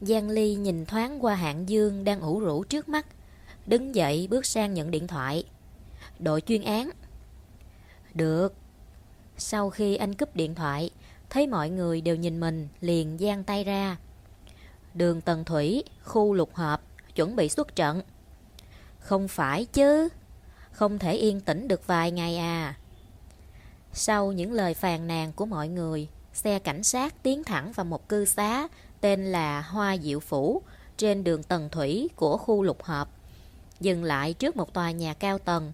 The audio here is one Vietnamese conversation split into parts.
Giang Ly nhìn thoáng qua hạng dương đang ủ rũ trước mắt. Đứng dậy bước sang nhận điện thoại. Đội chuyên án. Được. Sau khi anh cúp điện thoại, thấy mọi người đều nhìn mình, liền giang tay ra. Đường Tần Thủy, khu lục hợp, chuẩn bị xuất trận. Không phải chứ, không thể yên tĩnh được vài ngày à. Sau những lời phàn nàn của mọi người, xe cảnh sát tiến thẳng vào một cư xá tên là Hoa Diệu Phủ trên đường Tần Thủy của khu lục hợp, dừng lại trước một tòa nhà cao tầng.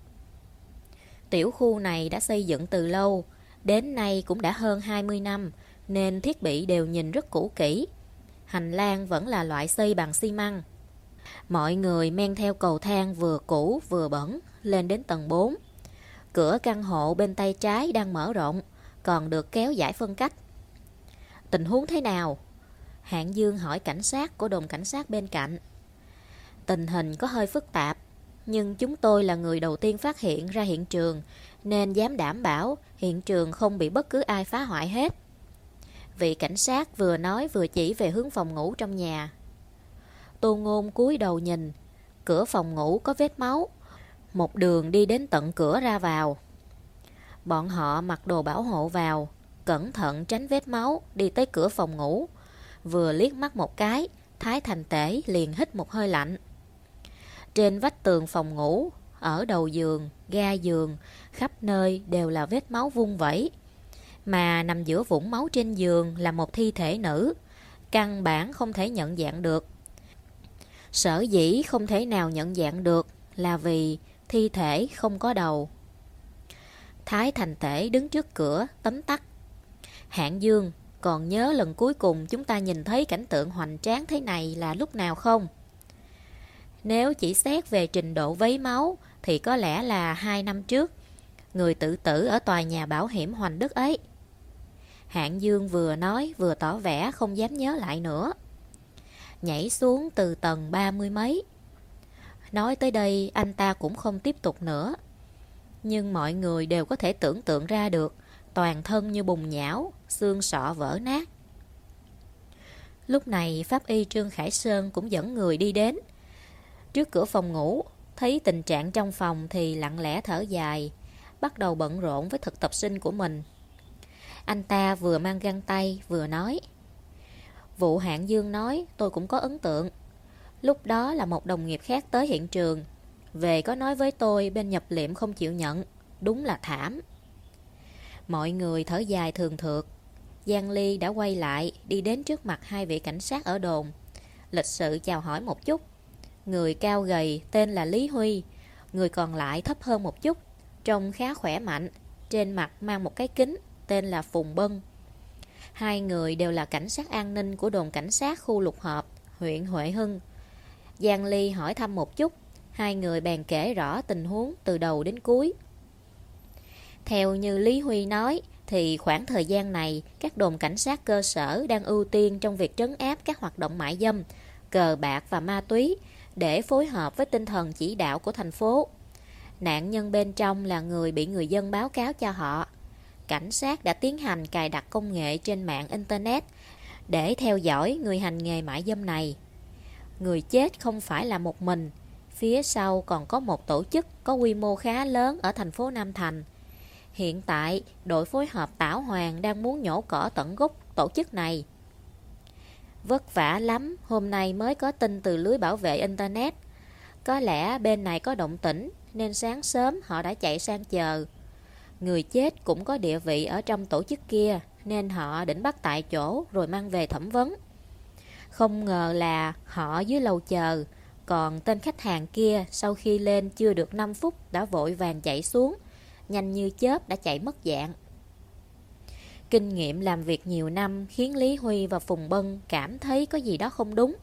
Tiểu khu này đã xây dựng từ lâu, đến nay cũng đã hơn 20 năm, nên thiết bị đều nhìn rất cũ kỹ. Hành lang vẫn là loại xây bằng xi măng. Mọi người men theo cầu thang vừa cũ vừa bẩn lên đến tầng 4. Cửa căn hộ bên tay trái đang mở rộng, còn được kéo giải phân cách. Tình huống thế nào? Hạng Dương hỏi cảnh sát của đồn cảnh sát bên cạnh. Tình hình có hơi phức tạp, nhưng chúng tôi là người đầu tiên phát hiện ra hiện trường, nên dám đảm bảo hiện trường không bị bất cứ ai phá hoại hết. Vị cảnh sát vừa nói vừa chỉ về hướng phòng ngủ trong nhà. Tô Ngôn cúi đầu nhìn, cửa phòng ngủ có vết máu, một đường đi đến tận cửa ra vào. Bọn họ mặc đồ bảo hộ vào, cẩn thận tránh vết máu, đi tới cửa phòng ngủ. Vừa liếc mắt một cái, Thái Thành Tể liền hít một hơi lạnh. Trên vách tường phòng ngủ, ở đầu giường, ga giường, khắp nơi đều là vết máu vung vẩy. Mà nằm giữa vũng máu trên giường là một thi thể nữ, căn bản không thể nhận dạng được. Sở dĩ không thể nào nhận dạng được là vì thi thể không có đầu. Thái Thành Tể đứng trước cửa, tấm tắc. Hạng Dương, còn nhớ lần cuối cùng chúng ta nhìn thấy cảnh tượng hoành tráng thế này là lúc nào không? Nếu chỉ xét về trình độ vấy máu, thì có lẽ là hai năm trước. Người tự tử ở tòa nhà bảo hiểm Hoành Đức ấy. Hạng Dương vừa nói vừa tỏ vẻ không dám nhớ lại nữa. Nhảy xuống từ tầng ba mươi mấy. Nói tới đây, anh ta cũng không tiếp tục nữa. Nhưng mọi người đều có thể tưởng tượng ra được toàn thân như bùng nhão, xương sọ vỡ nát. Lúc này Pháp Y Trương Khải Sơn cũng dẫn người đi đến. Trước cửa phòng ngủ, thấy tình trạng trong phòng thì lặng lẽ thở dài, bắt đầu bận rộn với thực tập sinh của mình. Anh ta vừa mang găng tay vừa nói Vụ hạng dương nói tôi cũng có ấn tượng Lúc đó là một đồng nghiệp khác tới hiện trường Về có nói với tôi bên nhập liệm không chịu nhận Đúng là thảm Mọi người thở dài thường thượt. Giang Ly đã quay lại, Đi đến trước mặt hai vị cảnh sát ở đồn. Lịch sự chào hỏi một chút. Người cao gầy tên là Lý Huy, Người còn lại thấp hơn một chút, Trông khá khỏe mạnh, Trên mặt mang một cái kính Tên là Phùng Bân. Hai người đều là cảnh sát an ninh Của đồn cảnh sát khu lục hợp, Huyện Huệ Hưng. Giang Ly hỏi thăm một chút, Hai người bèn kể rõ tình huống từ đầu đến cuối. Theo như Lý Huy nói, Thì khoảng thời gian này, Các đồn cảnh sát cơ sở đang ưu tiên Trong việc trấn áp các hoạt động mại dâm, Cờ bạc và ma túy Để phối hợp với tinh thần chỉ đạo của thành phố. Nạn nhân bên trong là người bị người dân báo cáo cho họ. Cảnh sát đã tiến hành cài đặt công nghệ trên mạng Internet Để theo dõi người hành nghề mại dâm này. Người chết không phải là một mình, Phía sau còn có một tổ chức có quy mô khá lớn ở thành phố Nam Thành. Hiện tại, đội phối hợp Tảo Hoàng đang muốn nhổ cỏ tận gốc tổ chức này. Vất vả lắm, hôm nay mới có tin từ lưới bảo vệ Internet. Có lẽ bên này có động tĩnh Nên sáng sớm họ đã chạy sang chờ. Người chết cũng có địa vị ở trong tổ chức kia Nên họ định bắt tại chỗ rồi mang về thẩm vấn. Không ngờ là họ dưới lầu chờ Còn tên khách hàng kia sau khi lên chưa được 5 phút đã vội vàng chạy xuống. Nhanh như chớp đã chạy mất dạng Kinh nghiệm làm việc nhiều năm khiến Lý Huy và Phùng Bân cảm thấy có gì đó không đúng.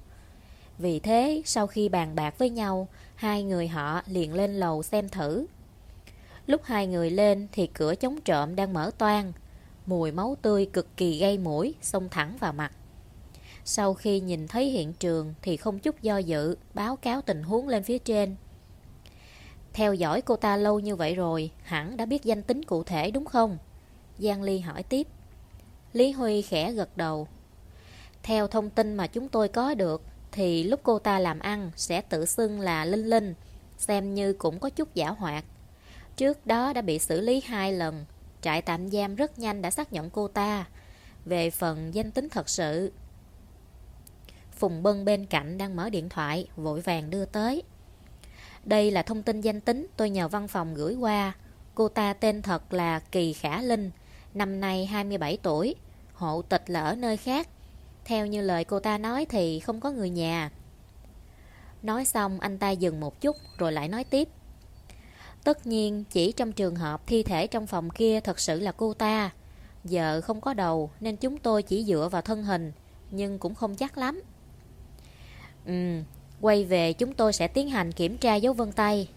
Vì thế, sau khi bàn bạc với nhau, hai người họ liền lên lầu xem thử. Lúc hai người lên thì cửa chống trộm đang mở toang. Mùi máu tươi cực kỳ gây mũi, xông thẳng vào mặt. Sau khi nhìn thấy hiện trường thì không chút do dự, báo cáo tình huống lên phía trên. Theo dõi cô ta lâu như vậy rồi, hẳn đã biết danh tính cụ thể đúng không? Giang Ly hỏi tiếp. Lý Huy khẽ gật đầu. Theo thông tin mà chúng tôi có được, thì lúc cô ta làm ăn sẽ tự xưng là Linh Linh, xem như cũng có chút giả hoạt. Trước đó đã bị xử lý hai lần, trại tạm giam rất nhanh đã xác nhận cô ta. Về phần danh tính thật sự, Phùng Bân bên cạnh đang mở điện thoại, vội vàng đưa tới. Đây là thông tin danh tính tôi nhờ văn phòng gửi qua. Cô ta tên thật là Kỳ Khả Linh, năm nay 27 tuổi, hộ tịch là ở nơi khác. Theo như lời cô ta nói thì không có người nhà. Nói xong anh ta dừng một chút rồi lại nói tiếp. Tất nhiên chỉ trong trường hợp thi thể trong phòng kia thật sự là cô ta. Giờ không có đầu nên chúng tôi chỉ dựa vào thân hình, nhưng cũng không chắc lắm. Ừ, quay về chúng tôi sẽ tiến hành kiểm tra dấu vân tay.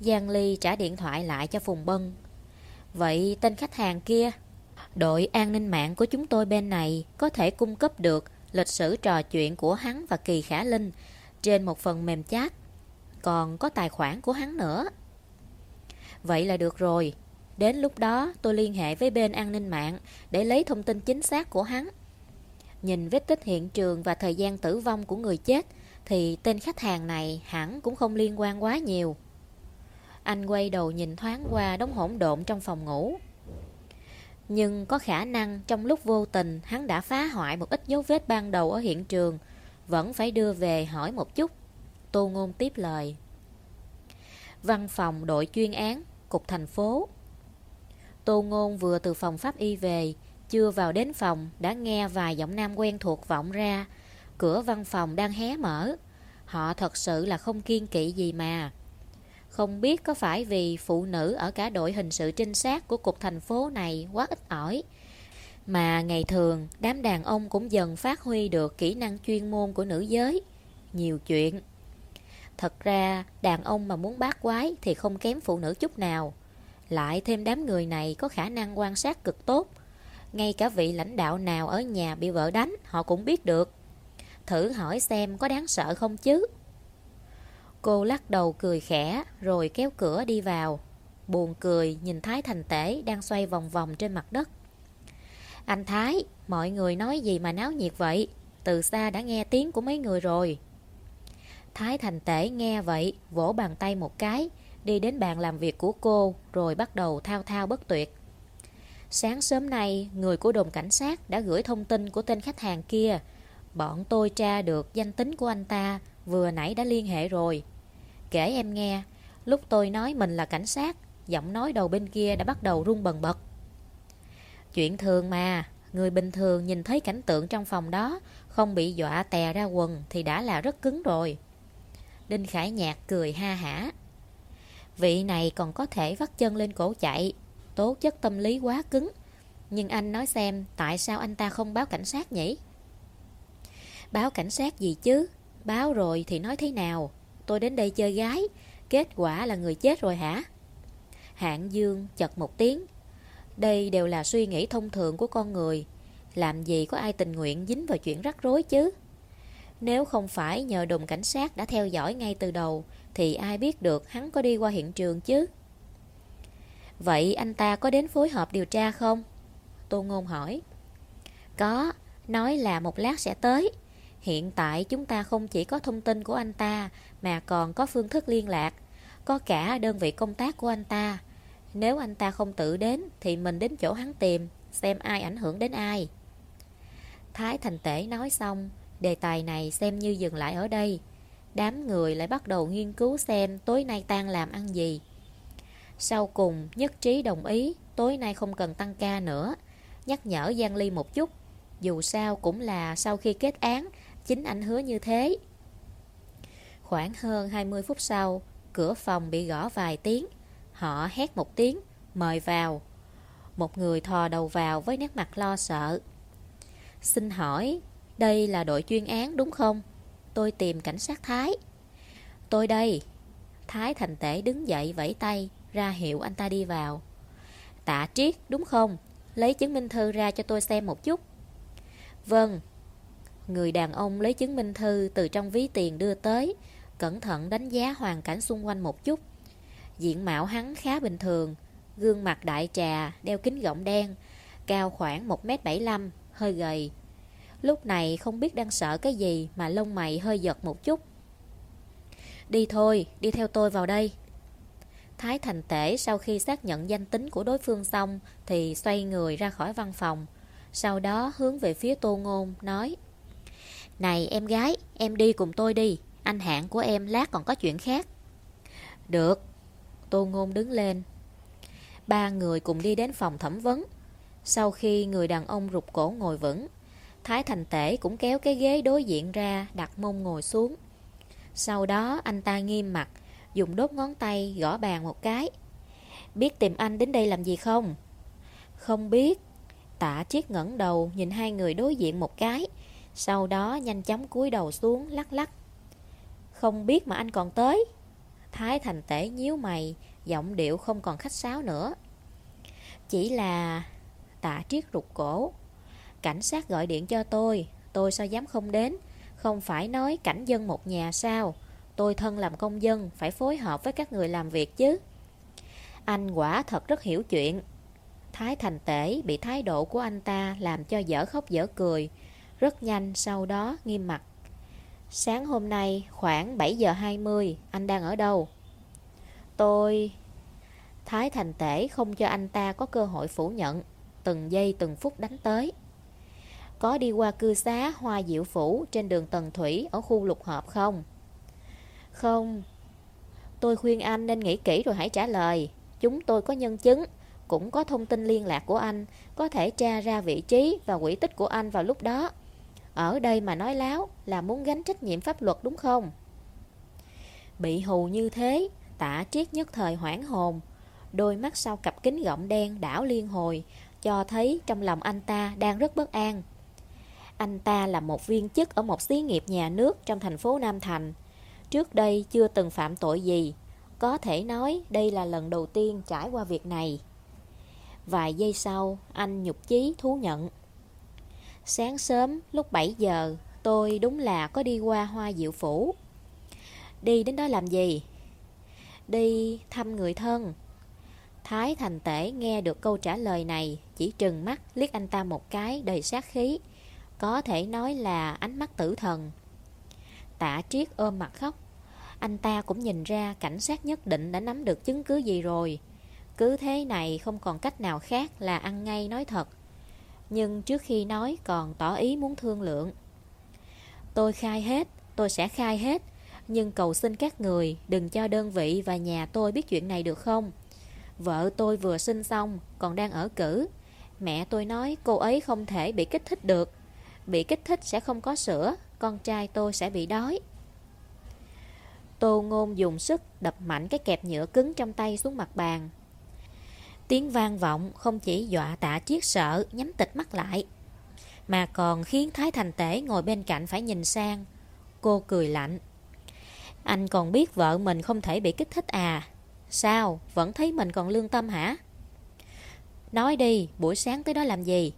Giang Ly trả điện thoại lại cho Phùng Bân. Vậy tên khách hàng kia, đội an ninh mạng của chúng tôi bên này có thể cung cấp được lịch sử trò chuyện của hắn và Kỳ Khả Linh trên một phần mềm chat. Còn có tài khoản của hắn nữa. Vậy là được rồi. Đến lúc đó tôi liên hệ với bên an ninh mạng để lấy thông tin chính xác của hắn. Nhìn vết tích hiện trường và thời gian tử vong của người chết thì tên khách hàng này hẳn cũng không liên quan quá nhiều. Anh quay đầu nhìn thoáng qua đống hỗn độn trong phòng ngủ. Nhưng có khả năng trong lúc vô tình hắn đã phá hoại một ít dấu vết ban đầu ở hiện trường, vẫn phải đưa về hỏi một chút. Tô Ngôn tiếp lời. Văn phòng đội chuyên án, cục thành phố. Tô Ngôn vừa từ phòng pháp y về, chưa vào đến phòng đã nghe vài giọng nam quen thuộc vọng ra. Cửa văn phòng đang hé mở. Họ thật sự là không kiên kỵ gì mà. Không biết có phải vì phụ nữ ở cả đội hình sự trinh sát của cục thành phố này quá ít ỏi. Mà ngày thường, đám đàn ông cũng dần phát huy được kỹ năng chuyên môn của nữ giới. Nhiều chuyện. Thật ra, đàn ông mà muốn bát quái thì không kém phụ nữ chút nào. Lại thêm đám người này có khả năng quan sát cực tốt. Ngay cả vị lãnh đạo nào ở nhà bị vợ đánh, họ cũng biết được. Thử hỏi xem có đáng sợ không chứ? Cô lắc đầu cười khẽ rồi kéo cửa đi vào. Buồn cười nhìn Thái Thành Tể đang xoay vòng vòng trên mặt đất. Anh Thái, mọi người nói gì mà náo nhiệt vậy? Từ xa đã nghe tiếng của mấy người rồi. Thái Thành Tể nghe vậy, vỗ bàn tay một cái, đi đến bàn làm việc của cô, rồi bắt đầu thao thao bất tuyệt. Sáng sớm nay, người của đồn cảnh sát đã gửi thông tin của tên khách hàng kia. Bọn tôi tra được danh tính của anh ta, vừa nãy đã liên hệ rồi. Kể em nghe, lúc tôi nói mình là cảnh sát, giọng nói đầu bên kia đã bắt đầu rung bần bật. Chuyện thường mà, người bình thường nhìn thấy cảnh tượng trong phòng đó, không bị dọa tè ra quần thì đã là rất cứng rồi. Đinh Khải Nhạc cười ha hả. Vị này còn có thể vắt chân lên cổ chạy, tố chất tâm lý quá cứng. Nhưng anh nói xem tại sao anh ta không báo cảnh sát nhỉ? Báo cảnh sát gì chứ? Báo rồi thì nói thế nào? Tôi đến đây chơi gái, kết quả là người chết rồi hả? Hạng Dương chật một tiếng. Đây đều là suy nghĩ thông thường của con người. Làm gì có ai tình nguyện dính vào chuyện rắc rối chứ? Nếu không phải nhờ đồn cảnh sát đã theo dõi ngay từ đầu, thì ai biết được hắn có đi qua hiện trường chứ? Vậy anh ta có đến phối hợp điều tra không? Tô Ngôn hỏi. Có, nói là một lát sẽ tới. Hiện tại chúng ta không chỉ có thông tin của anh ta mà còn có phương thức liên lạc, có cả đơn vị công tác của anh ta. Nếu anh ta không tự đến thì mình đến chỗ hắn tìm, xem ai ảnh hưởng đến ai. Thái Thành Tể nói xong, đề tài này xem như dừng lại ở đây. Đám người lại bắt đầu nghiên cứu xem tối nay tan làm ăn gì. Sau cùng, nhất trí đồng ý, tối nay không cần tăng ca nữa. Nhắc nhở Giang Ly một chút, dù sao cũng là sau khi kết án, chính anh hứa như thế. Khoảng hơn 20 phút sau, cửa phòng bị gõ vài tiếng. Họ hét một tiếng, mời vào. Một người thò đầu vào với nét mặt lo sợ. Xin hỏi, đây là đội chuyên án đúng không? Tôi tìm cảnh sát Thái. Tôi đây. Thái thành tể đứng dậy vẫy tay, ra hiệu anh ta đi vào. Tạ Triết, đúng không? Lấy chứng minh thư ra cho tôi xem một chút. Vâng. Người đàn ông lấy chứng minh thư từ trong ví tiền đưa tới, cẩn thận đánh giá hoàn cảnh xung quanh một chút. Diện mạo hắn khá bình thường, gương mặt đại trà, đeo kính gọng đen, cao khoảng 1m75, hơi gầy. Lúc này không biết đang sợ cái gì mà lông mày hơi giật một chút. Đi thôi, đi theo tôi vào đây. Thái Thành Tể sau khi xác nhận danh tính của đối phương xong thì xoay người ra khỏi văn phòng. Sau đó hướng về phía Tô Ngôn nói này em gái, em đi cùng tôi đi. Anh hạng của em lát còn có chuyện khác. Được. Tô Ngôn đứng lên. Ba người cùng đi đến phòng thẩm vấn. Sau khi người đàn ông rụt cổ ngồi vững, Thái Thành Tể cũng kéo cái ghế đối diện ra đặt mông ngồi xuống. Sau đó anh ta nghiêm mặt, dùng đốt ngón tay gõ bàn một cái. Biết tìm anh đến đây làm gì không? Không biết. Tạ chiếc ngẩng đầu nhìn hai người đối diện một cái, sau đó nhanh chóng cúi đầu xuống lắc lắc. Không biết mà anh còn tới. Thái Thành Tể nhíu mày, giọng điệu không còn khách sáo nữa. Chỉ là... Tạ triết rụt cổ. Cảnh sát gọi điện cho tôi, tôi sao dám không đến. Không phải nói cảnh dân một nhà sao Tôi thân làm công dân Phải phối hợp với các người làm việc chứ Anh quả thật rất hiểu chuyện Thái Thành Tể bị thái độ của anh ta Làm cho dở khóc dở cười rất nhanh sau đó nghiêm mặt Sáng hôm nay khoảng 7 giờ 20 Anh đang ở đâu Tôi Thái Thành Tể không cho anh ta có cơ hội phủ nhận Từng giây từng phút đánh tới có đi qua cư xá Hoa Diệu Phủ trên đường Tần Thủy ở khu lục hợp không? Không. Tôi khuyên anh nên nghĩ kỹ rồi hãy trả lời. Chúng tôi có nhân chứng, cũng có thông tin liên lạc của anh, có thể tra ra vị trí và quỹ tích của anh vào lúc đó. Ở đây mà nói láo là muốn gánh trách nhiệm pháp luật đúng không? Bị hù như thế, tả triết nhất thời hoảng hồn. Đôi mắt sau cặp kính gọng đen đảo liên hồi, cho thấy trong lòng anh ta đang rất bất an. Anh ta là một viên chức ở một xí nghiệp nhà nước trong thành phố Nam Thành. Trước đây chưa từng phạm tội gì. Có thể nói đây là lần đầu tiên trải qua việc này. Vài giây sau, anh nhục chí thú nhận. Sáng sớm, lúc 7 giờ, tôi đúng là có đi qua Hoa Diệu Phủ. Đi đến đó làm gì? Đi thăm người thân. Thái Thành Tể nghe được câu trả lời này, chỉ trừng mắt liếc anh ta một cái đầy sát khí. Có thể nói là ánh mắt tử thần Tạ triết ôm mặt khóc Anh ta cũng nhìn ra cảnh sát nhất định đã nắm được chứng cứ gì rồi Cứ thế này không còn cách nào khác là ăn ngay nói thật nhưng trước khi nói còn tỏ ý muốn thương lượng. Tôi khai hết, tôi sẽ khai hết Nhưng cầu xin các người đừng cho đơn vị và nhà tôi biết chuyện này được không? Vợ tôi vừa sinh xong còn đang ở cử. Mẹ tôi nói cô ấy không thể bị kích thích được. Bị kích thích sẽ không có sữa Con trai tôi sẽ bị đói. Tô ngôn dùng sức đập mạnh cái kẹp nhựa cứng trong tay xuống mặt bàn. Tiếng vang vọng, không chỉ dọa tạ triết sợ, nhắm tịch mắt lại, Mà còn khiến Thái Thành Tể ngồi bên cạnh phải nhìn sang. Cô cười lạnh. Anh còn biết vợ mình không thể bị kích thích à? Sao? Vẫn thấy mình còn lương tâm hả? Nói đi, buổi sáng tới đó làm gì?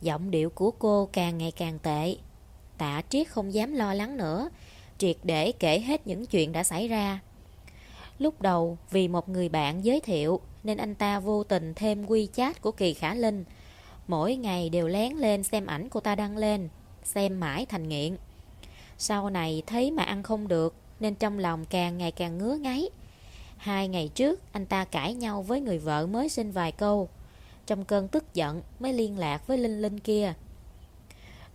Giọng điệu của cô càng ngày càng tệ. Tạ Triết không dám lo lắng nữa, Triệt để kể hết những chuyện đã xảy ra. Lúc đầu, vì một người bạn giới thiệu, Nên anh ta vô tình thêm quy chat của Kỳ Khả Linh. Mỗi ngày đều lén lên xem ảnh cô ta đăng lên, Xem mãi thành nghiện. Sau này thấy mà ăn không được, Nên trong lòng càng ngày càng ngứa ngáy. Hai ngày trước, anh ta cãi nhau với người vợ mới sinh vài câu. Trong cơn tức giận, mới liên lạc với Linh Linh kia.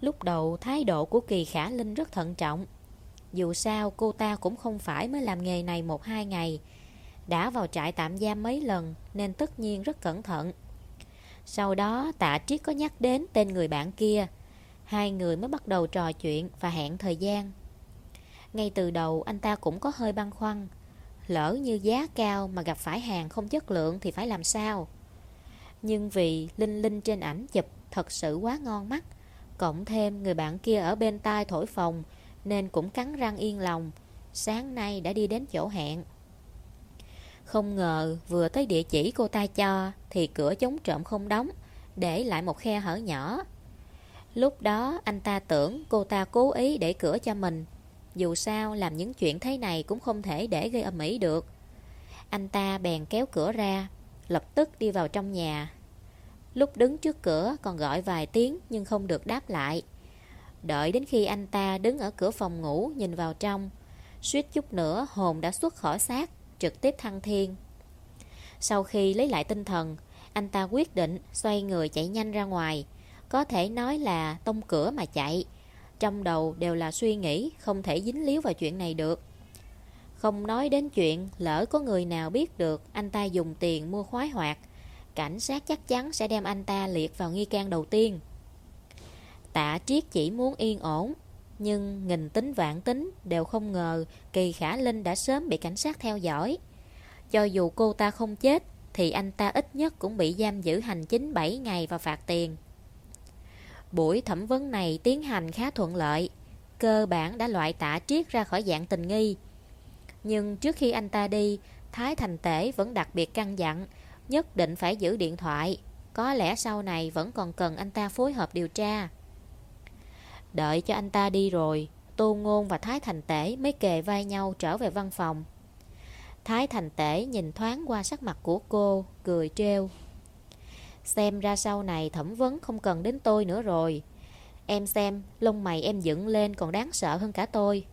Lúc đầu, thái độ của Kỳ Khả Linh rất thận trọng. Dù sao, cô ta cũng không phải mới làm nghề này một hai ngày. Đã vào trại tạm giam mấy lần, Nên tất nhiên rất cẩn thận. Sau đó, tạ triết có nhắc đến tên người bạn kia. Hai người mới bắt đầu trò chuyện và hẹn thời gian. Ngay từ đầu, anh ta cũng có hơi băn khoăn. Lỡ như giá cao mà gặp phải hàng không chất lượng thì phải làm sao? Nhưng vì Linh Linh trên ảnh chụp thật sự quá ngon mắt, Cộng thêm người bạn kia ở bên tai thổi phòng nên cũng cắn răng yên lòng. Sáng nay đã đi đến chỗ hẹn. Không ngờ vừa tới địa chỉ cô ta cho, Thì cửa chống trộm không đóng, Để lại một khe hở nhỏ. Lúc đó anh ta tưởng cô ta cố ý để cửa cho mình. Dù sao làm những chuyện thế này cũng không thể để gây âm ỉ được. Anh ta bèn kéo cửa ra, Lập tức đi vào trong nhà. Lúc đứng trước cửa còn gọi vài tiếng nhưng không được đáp lại. Đợi đến khi anh ta đứng ở cửa phòng ngủ nhìn vào trong, suýt chút nữa hồn đã xuất khỏi xác, trực tiếp thăng thiên. Sau khi lấy lại tinh thần, anh ta quyết định xoay người chạy nhanh ra ngoài. Có thể nói là tông cửa mà chạy. Trong đầu đều là suy nghĩ không thể dính líu vào chuyện này được. Không nói đến chuyện lỡ có người nào biết được anh ta dùng tiền mua khoái hoạt, cảnh sát chắc chắn sẽ đem anh ta liệt vào nghi can đầu tiên. Tạ Triết chỉ muốn yên ổn, nhưng nghìn tính vạn tính đều không ngờ Kỳ Khả Linh đã sớm bị cảnh sát theo dõi. Cho dù cô ta không chết, thì anh ta ít nhất cũng bị giam giữ hành chính 7 ngày và phạt tiền. Buổi thẩm vấn này tiến hành khá thuận lợi, cơ bản đã loại Tạ Triết ra khỏi dạng tình nghi. Nhưng trước khi anh ta đi, Thái Thành Tể vẫn đặc biệt căn dặn, nhất định phải giữ điện thoại. Có lẽ sau này vẫn còn cần anh ta phối hợp điều tra. Đợi cho anh ta đi rồi, Tô Ngôn và Thái Thành Tể mới kề vai nhau trở về văn phòng. Thái Thành Tể nhìn thoáng qua sắc mặt của cô, cười treo. Xem ra sau này thẩm vấn không cần đến tôi nữa rồi. Em xem, lông mày em dựng lên còn đáng sợ hơn cả tôi.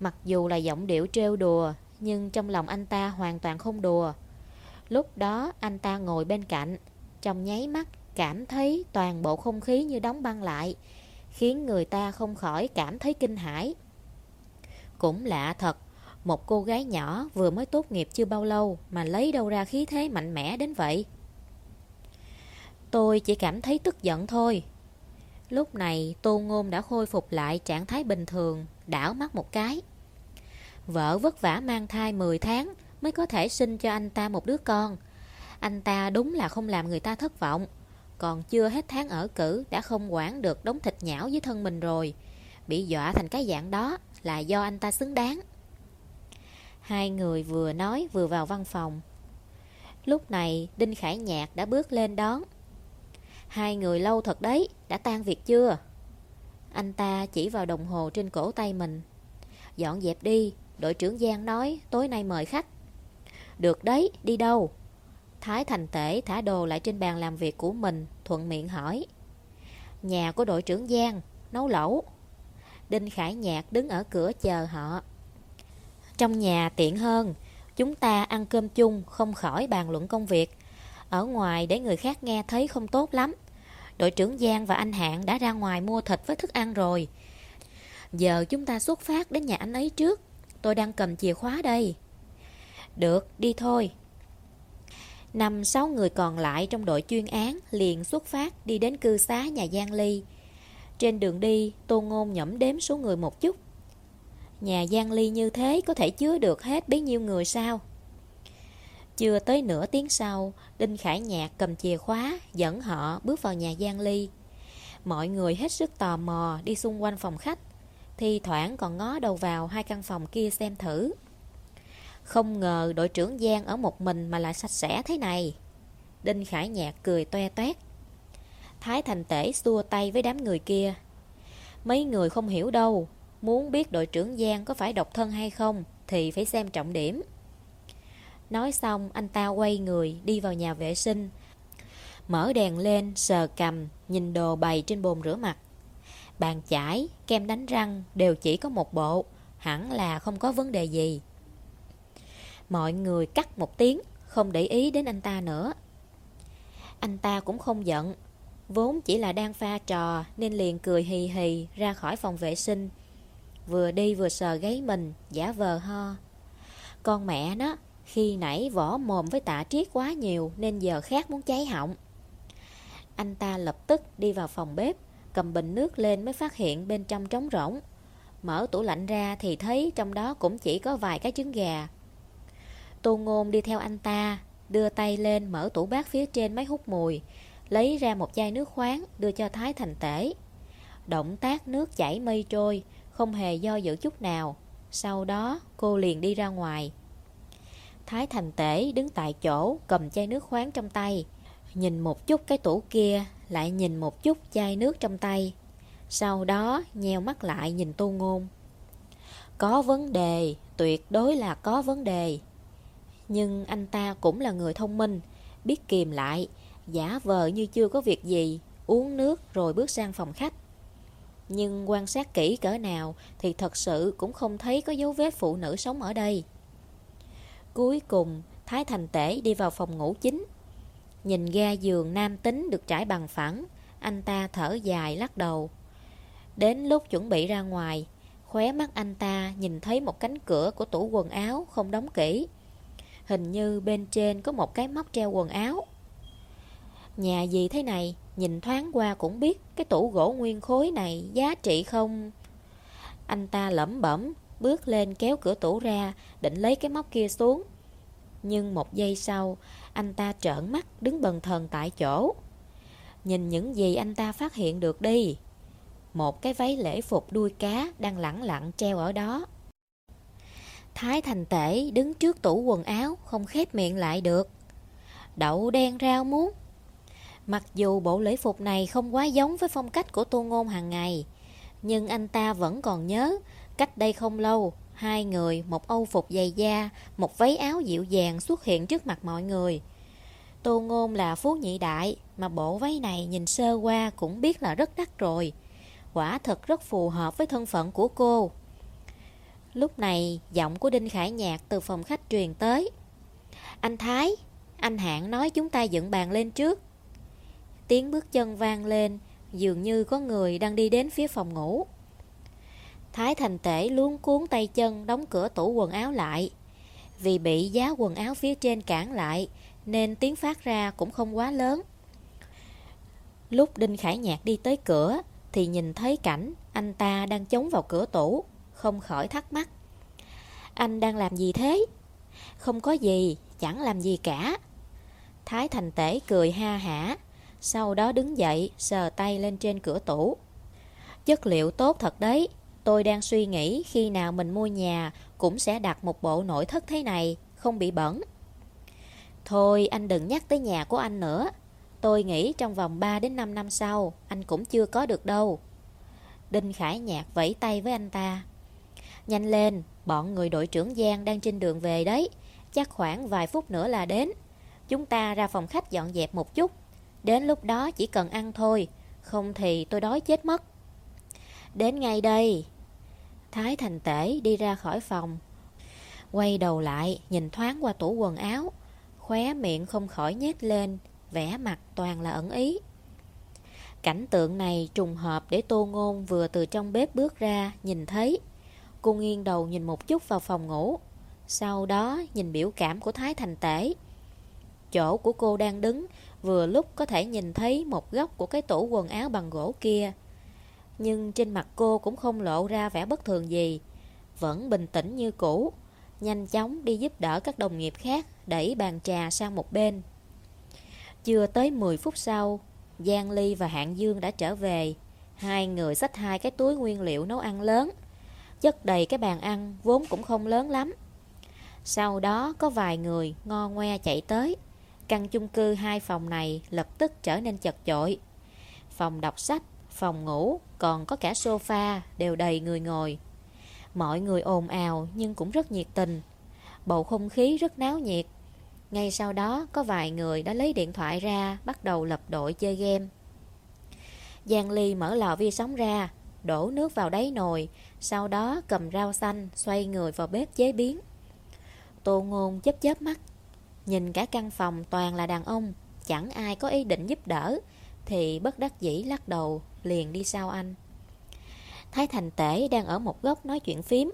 Mặc dù là giọng điệu trêu đùa, nhưng trong lòng anh ta hoàn toàn không đùa. Lúc đó anh ta ngồi bên cạnh, trong nháy mắt cảm thấy toàn bộ không khí như đóng băng lại, khiến người ta không khỏi cảm thấy kinh hãi. Cũng lạ thật, một cô gái nhỏ vừa mới tốt nghiệp chưa bao lâu mà lấy đâu ra khí thế mạnh mẽ đến vậy. Tôi chỉ cảm thấy tức giận thôi. Lúc này Tô Ngôn đã khôi phục lại trạng thái bình thường, đảo mắt một cái. Vợ vất vả mang thai 10 tháng mới có thể sinh cho anh ta một đứa con. Anh ta đúng là không làm người ta thất vọng. Còn chưa hết tháng ở cử đã không quản được đống thịt nhão dưới thân mình rồi. Bị dọa thành cái dạng đó là do anh ta xứng đáng. Hai người vừa nói vừa vào văn phòng. Lúc này Đinh Khải Nhạc đã bước lên đón. Hai người lâu thật đấy, đã tan việc chưa? Anh ta chỉ vào đồng hồ trên cổ tay mình. Dọn dẹp đi, đội trưởng Giang nói tối nay mời khách. Được đấy, đi đâu? Thái Thành Tể thả đồ lại trên bàn làm việc của mình, thuận miệng hỏi. Nhà của đội trưởng Giang, nấu lẩu. Đinh Khải Nhạc đứng ở cửa chờ họ. Trong nhà tiện hơn, chúng ta ăn cơm chung không khỏi bàn luận công việc. Ở ngoài để người khác nghe thấy không tốt lắm. Đội trưởng Giang và anh Hạng đã ra ngoài mua thịt với thức ăn rồi. Giờ chúng ta xuất phát đến nhà anh ấy trước. Tôi đang cầm chìa khóa đây. Được, đi thôi. Năm sáu người còn lại trong đội chuyên án liền xuất phát đi đến cư xá nhà Giang Ly. Trên đường đi, Tô Ngôn nhẩm đếm số người một chút. Nhà Giang Ly như thế có thể chứa được hết bấy nhiêu người sao? Chưa tới nửa tiếng sau, Đinh Khải Nhạc cầm chìa khóa dẫn họ bước vào nhà Giang Ly. Mọi người hết sức tò mò đi xung quanh phòng khách, thi thoảng còn ngó đầu vào hai căn phòng kia xem thử. Không ngờ đội trưởng Giang ở một mình mà lại sạch sẽ thế này. Đinh Khải Nhạc cười toe toét. Thái Thành Tể xua tay với đám người kia. Mấy người không hiểu đâu, muốn biết đội trưởng Giang có phải độc thân hay không thì phải xem trọng điểm. Nói xong anh ta quay người đi vào nhà vệ sinh Mở đèn lên sờ cầm Nhìn đồ bày trên bồn rửa mặt Bàn chải, kem đánh răng Đều chỉ có một bộ Hẳn là không có vấn đề gì Mọi người cắt một tiếng, Không để ý đến anh ta nữa. Anh ta cũng không giận, Vốn chỉ là đang pha trò Nên liền cười hì hì ra khỏi phòng vệ sinh. Vừa đi vừa sờ gáy mình, Giả vờ ho. Con mẹ nó, khi nãy vỏ mồm với tạ triết quá nhiều Nên giờ khát muốn cháy họng. Anh ta lập tức đi vào phòng bếp, Cầm bình nước lên mới phát hiện bên trong trống rỗng. Mở tủ lạnh ra thì thấy trong đó cũng chỉ có vài cái trứng gà. Tô Ngôn đi theo anh ta, Đưa tay lên mở tủ bát phía trên máy hút mùi, Lấy ra một chai nước khoáng Đưa cho Thái thành tể. Động tác nước chảy mây trôi, Không hề do dự chút nào. Sau đó, cô liền đi ra ngoài. Thái thành tể đứng tại chỗ, Cầm chai nước khoáng trong tay, Nhìn một chút cái tủ kia, Lại nhìn một chút chai nước trong tay. Sau đó, nheo mắt lại nhìn tô ngôn. Có vấn đề, Tuyệt đối là có vấn đề. Nhưng anh ta cũng là người thông minh, Biết kìm lại, Giả vờ như chưa có việc gì, Uống nước rồi bước sang phòng khách. Nhưng quan sát kỹ cỡ nào Thì thật sự cũng không thấy có dấu vết phụ nữ sống ở đây. Cuối cùng, Thái Thành Tể đi vào phòng ngủ chính. Nhìn ga giường nam tính được trải bằng phẳng, Anh ta thở dài lắc đầu. Đến lúc chuẩn bị ra ngoài, Khóe mắt anh ta nhìn thấy một cánh cửa của tủ quần áo không đóng kỹ. Hình như bên trên có một cái móc treo quần áo. Nhà gì thế này, Nhìn thoáng qua cũng biết Cái tủ gỗ nguyên khối này giá trị không. Anh ta lẩm bẩm, Bước lên kéo cửa tủ ra, Định lấy cái móc kia xuống. Nhưng một giây sau, Anh ta trợn mắt, đứng bần thần tại chỗ. Nhìn những gì anh ta phát hiện được đi. Một cái váy lễ phục đuôi cá Đang lẳng lặng treo ở đó. Thái thành tể đứng trước tủ quần áo Không khép miệng lại được Đậu đen rau muống Mặc dù bộ lễ phục này không quá giống với phong cách của Tô Ngôn hàng ngày, nhưng anh ta vẫn còn nhớ, cách đây không lâu, hai người, một âu phục dày da, một váy áo dịu dàng xuất hiện trước mặt mọi người. Tô Ngôn là phú nhị đại, mà bộ váy này nhìn sơ qua cũng biết là rất đắt rồi. Quả thật rất phù hợp với thân phận của cô. Lúc này, giọng của Đinh Khải Nhạc từ phòng khách truyền tới. Anh Thái, anh Hạng nói chúng ta dựng bàn lên trước. Tiếng bước chân vang lên Dường như có người đang đi đến phía phòng ngủ Thái thành tể luống cuốn tay chân Đóng cửa tủ quần áo lại Vì bị giá quần áo phía trên cản lại Nên tiếng phát ra cũng không quá lớn Lúc Đinh Khải Nhạc đi tới cửa Thì nhìn thấy cảnh Anh ta đang chống vào cửa tủ không khỏi thắc mắc. Anh đang làm gì thế? Không có gì, Chẳng làm gì cả. Thái thành tể cười ha hả, sau đó đứng dậy, sờ tay lên trên cửa tủ. Chất liệu tốt thật đấy, Tôi đang suy nghĩ khi nào mình mua nhà Cũng sẽ đặt một bộ nội thất thế này, Không bị bẩn. Thôi, anh đừng nhắc tới nhà của anh nữa. Tôi nghĩ trong vòng 3 đến 5 năm sau, Anh cũng chưa có được đâu. Đinh Khải Nhạc vẫy tay với anh ta. Nhanh lên, Bọn người đội trưởng Giang đang trên đường về đấy. Chắc khoảng vài phút nữa là đến. Chúng ta ra phòng khách dọn dẹp một chút. Đến lúc đó chỉ cần ăn thôi, Không thì tôi đói chết mất. Đến ngay đây. Thái thành tể đi ra khỏi phòng, Quay đầu lại Nhìn thoáng qua tủ quần áo. Khóe miệng không khỏi nhét lên, vẻ mặt toàn là ẩn ý. Cảnh tượng này trùng hợp để Tô Ngôn vừa từ trong bếp bước ra nhìn thấy. Cô nghiêng đầu nhìn một chút vào phòng ngủ. Sau đó nhìn biểu cảm của Thái Thành Tể. Chỗ của cô đang đứng, Vừa lúc có thể nhìn thấy một góc của cái tủ quần áo bằng gỗ kia. Nhưng trên mặt cô cũng không lộ ra vẻ bất thường gì. Vẫn bình tĩnh như cũ, Nhanh chóng đi giúp đỡ các đồng nghiệp khác Đẩy bàn trà sang một bên. Chưa tới 10 phút sau, Giang Ly và Hạng Dương đã trở về. Hai người xách hai cái túi nguyên liệu nấu ăn lớn. Chất đầy cái bàn ăn Vốn cũng không lớn lắm Sau đó có vài người ngo ngoe chạy tới Căn chung cư hai phòng này lập tức trở nên chật chội. Phòng đọc sách, phòng ngủ, còn có cả sofa đều đầy người ngồi. Mọi người ồn ào nhưng cũng rất nhiệt tình. Bầu không khí rất náo nhiệt. Ngay sau đó có vài người đã lấy điện thoại ra bắt đầu lập đội chơi game. Giang Ly mở lò vi sóng ra, đổ nước vào đáy nồi, sau đó cầm rau xanh xoay người vào bếp chế biến. Tô Ngôn chớp chớp mắt, Nhìn cả căn phòng toàn là đàn ông Chẳng ai có ý định giúp đỡ Thì bất đắc dĩ lắc đầu Liền đi sau anh. Thái Thành Tể đang ở một góc nói chuyện phím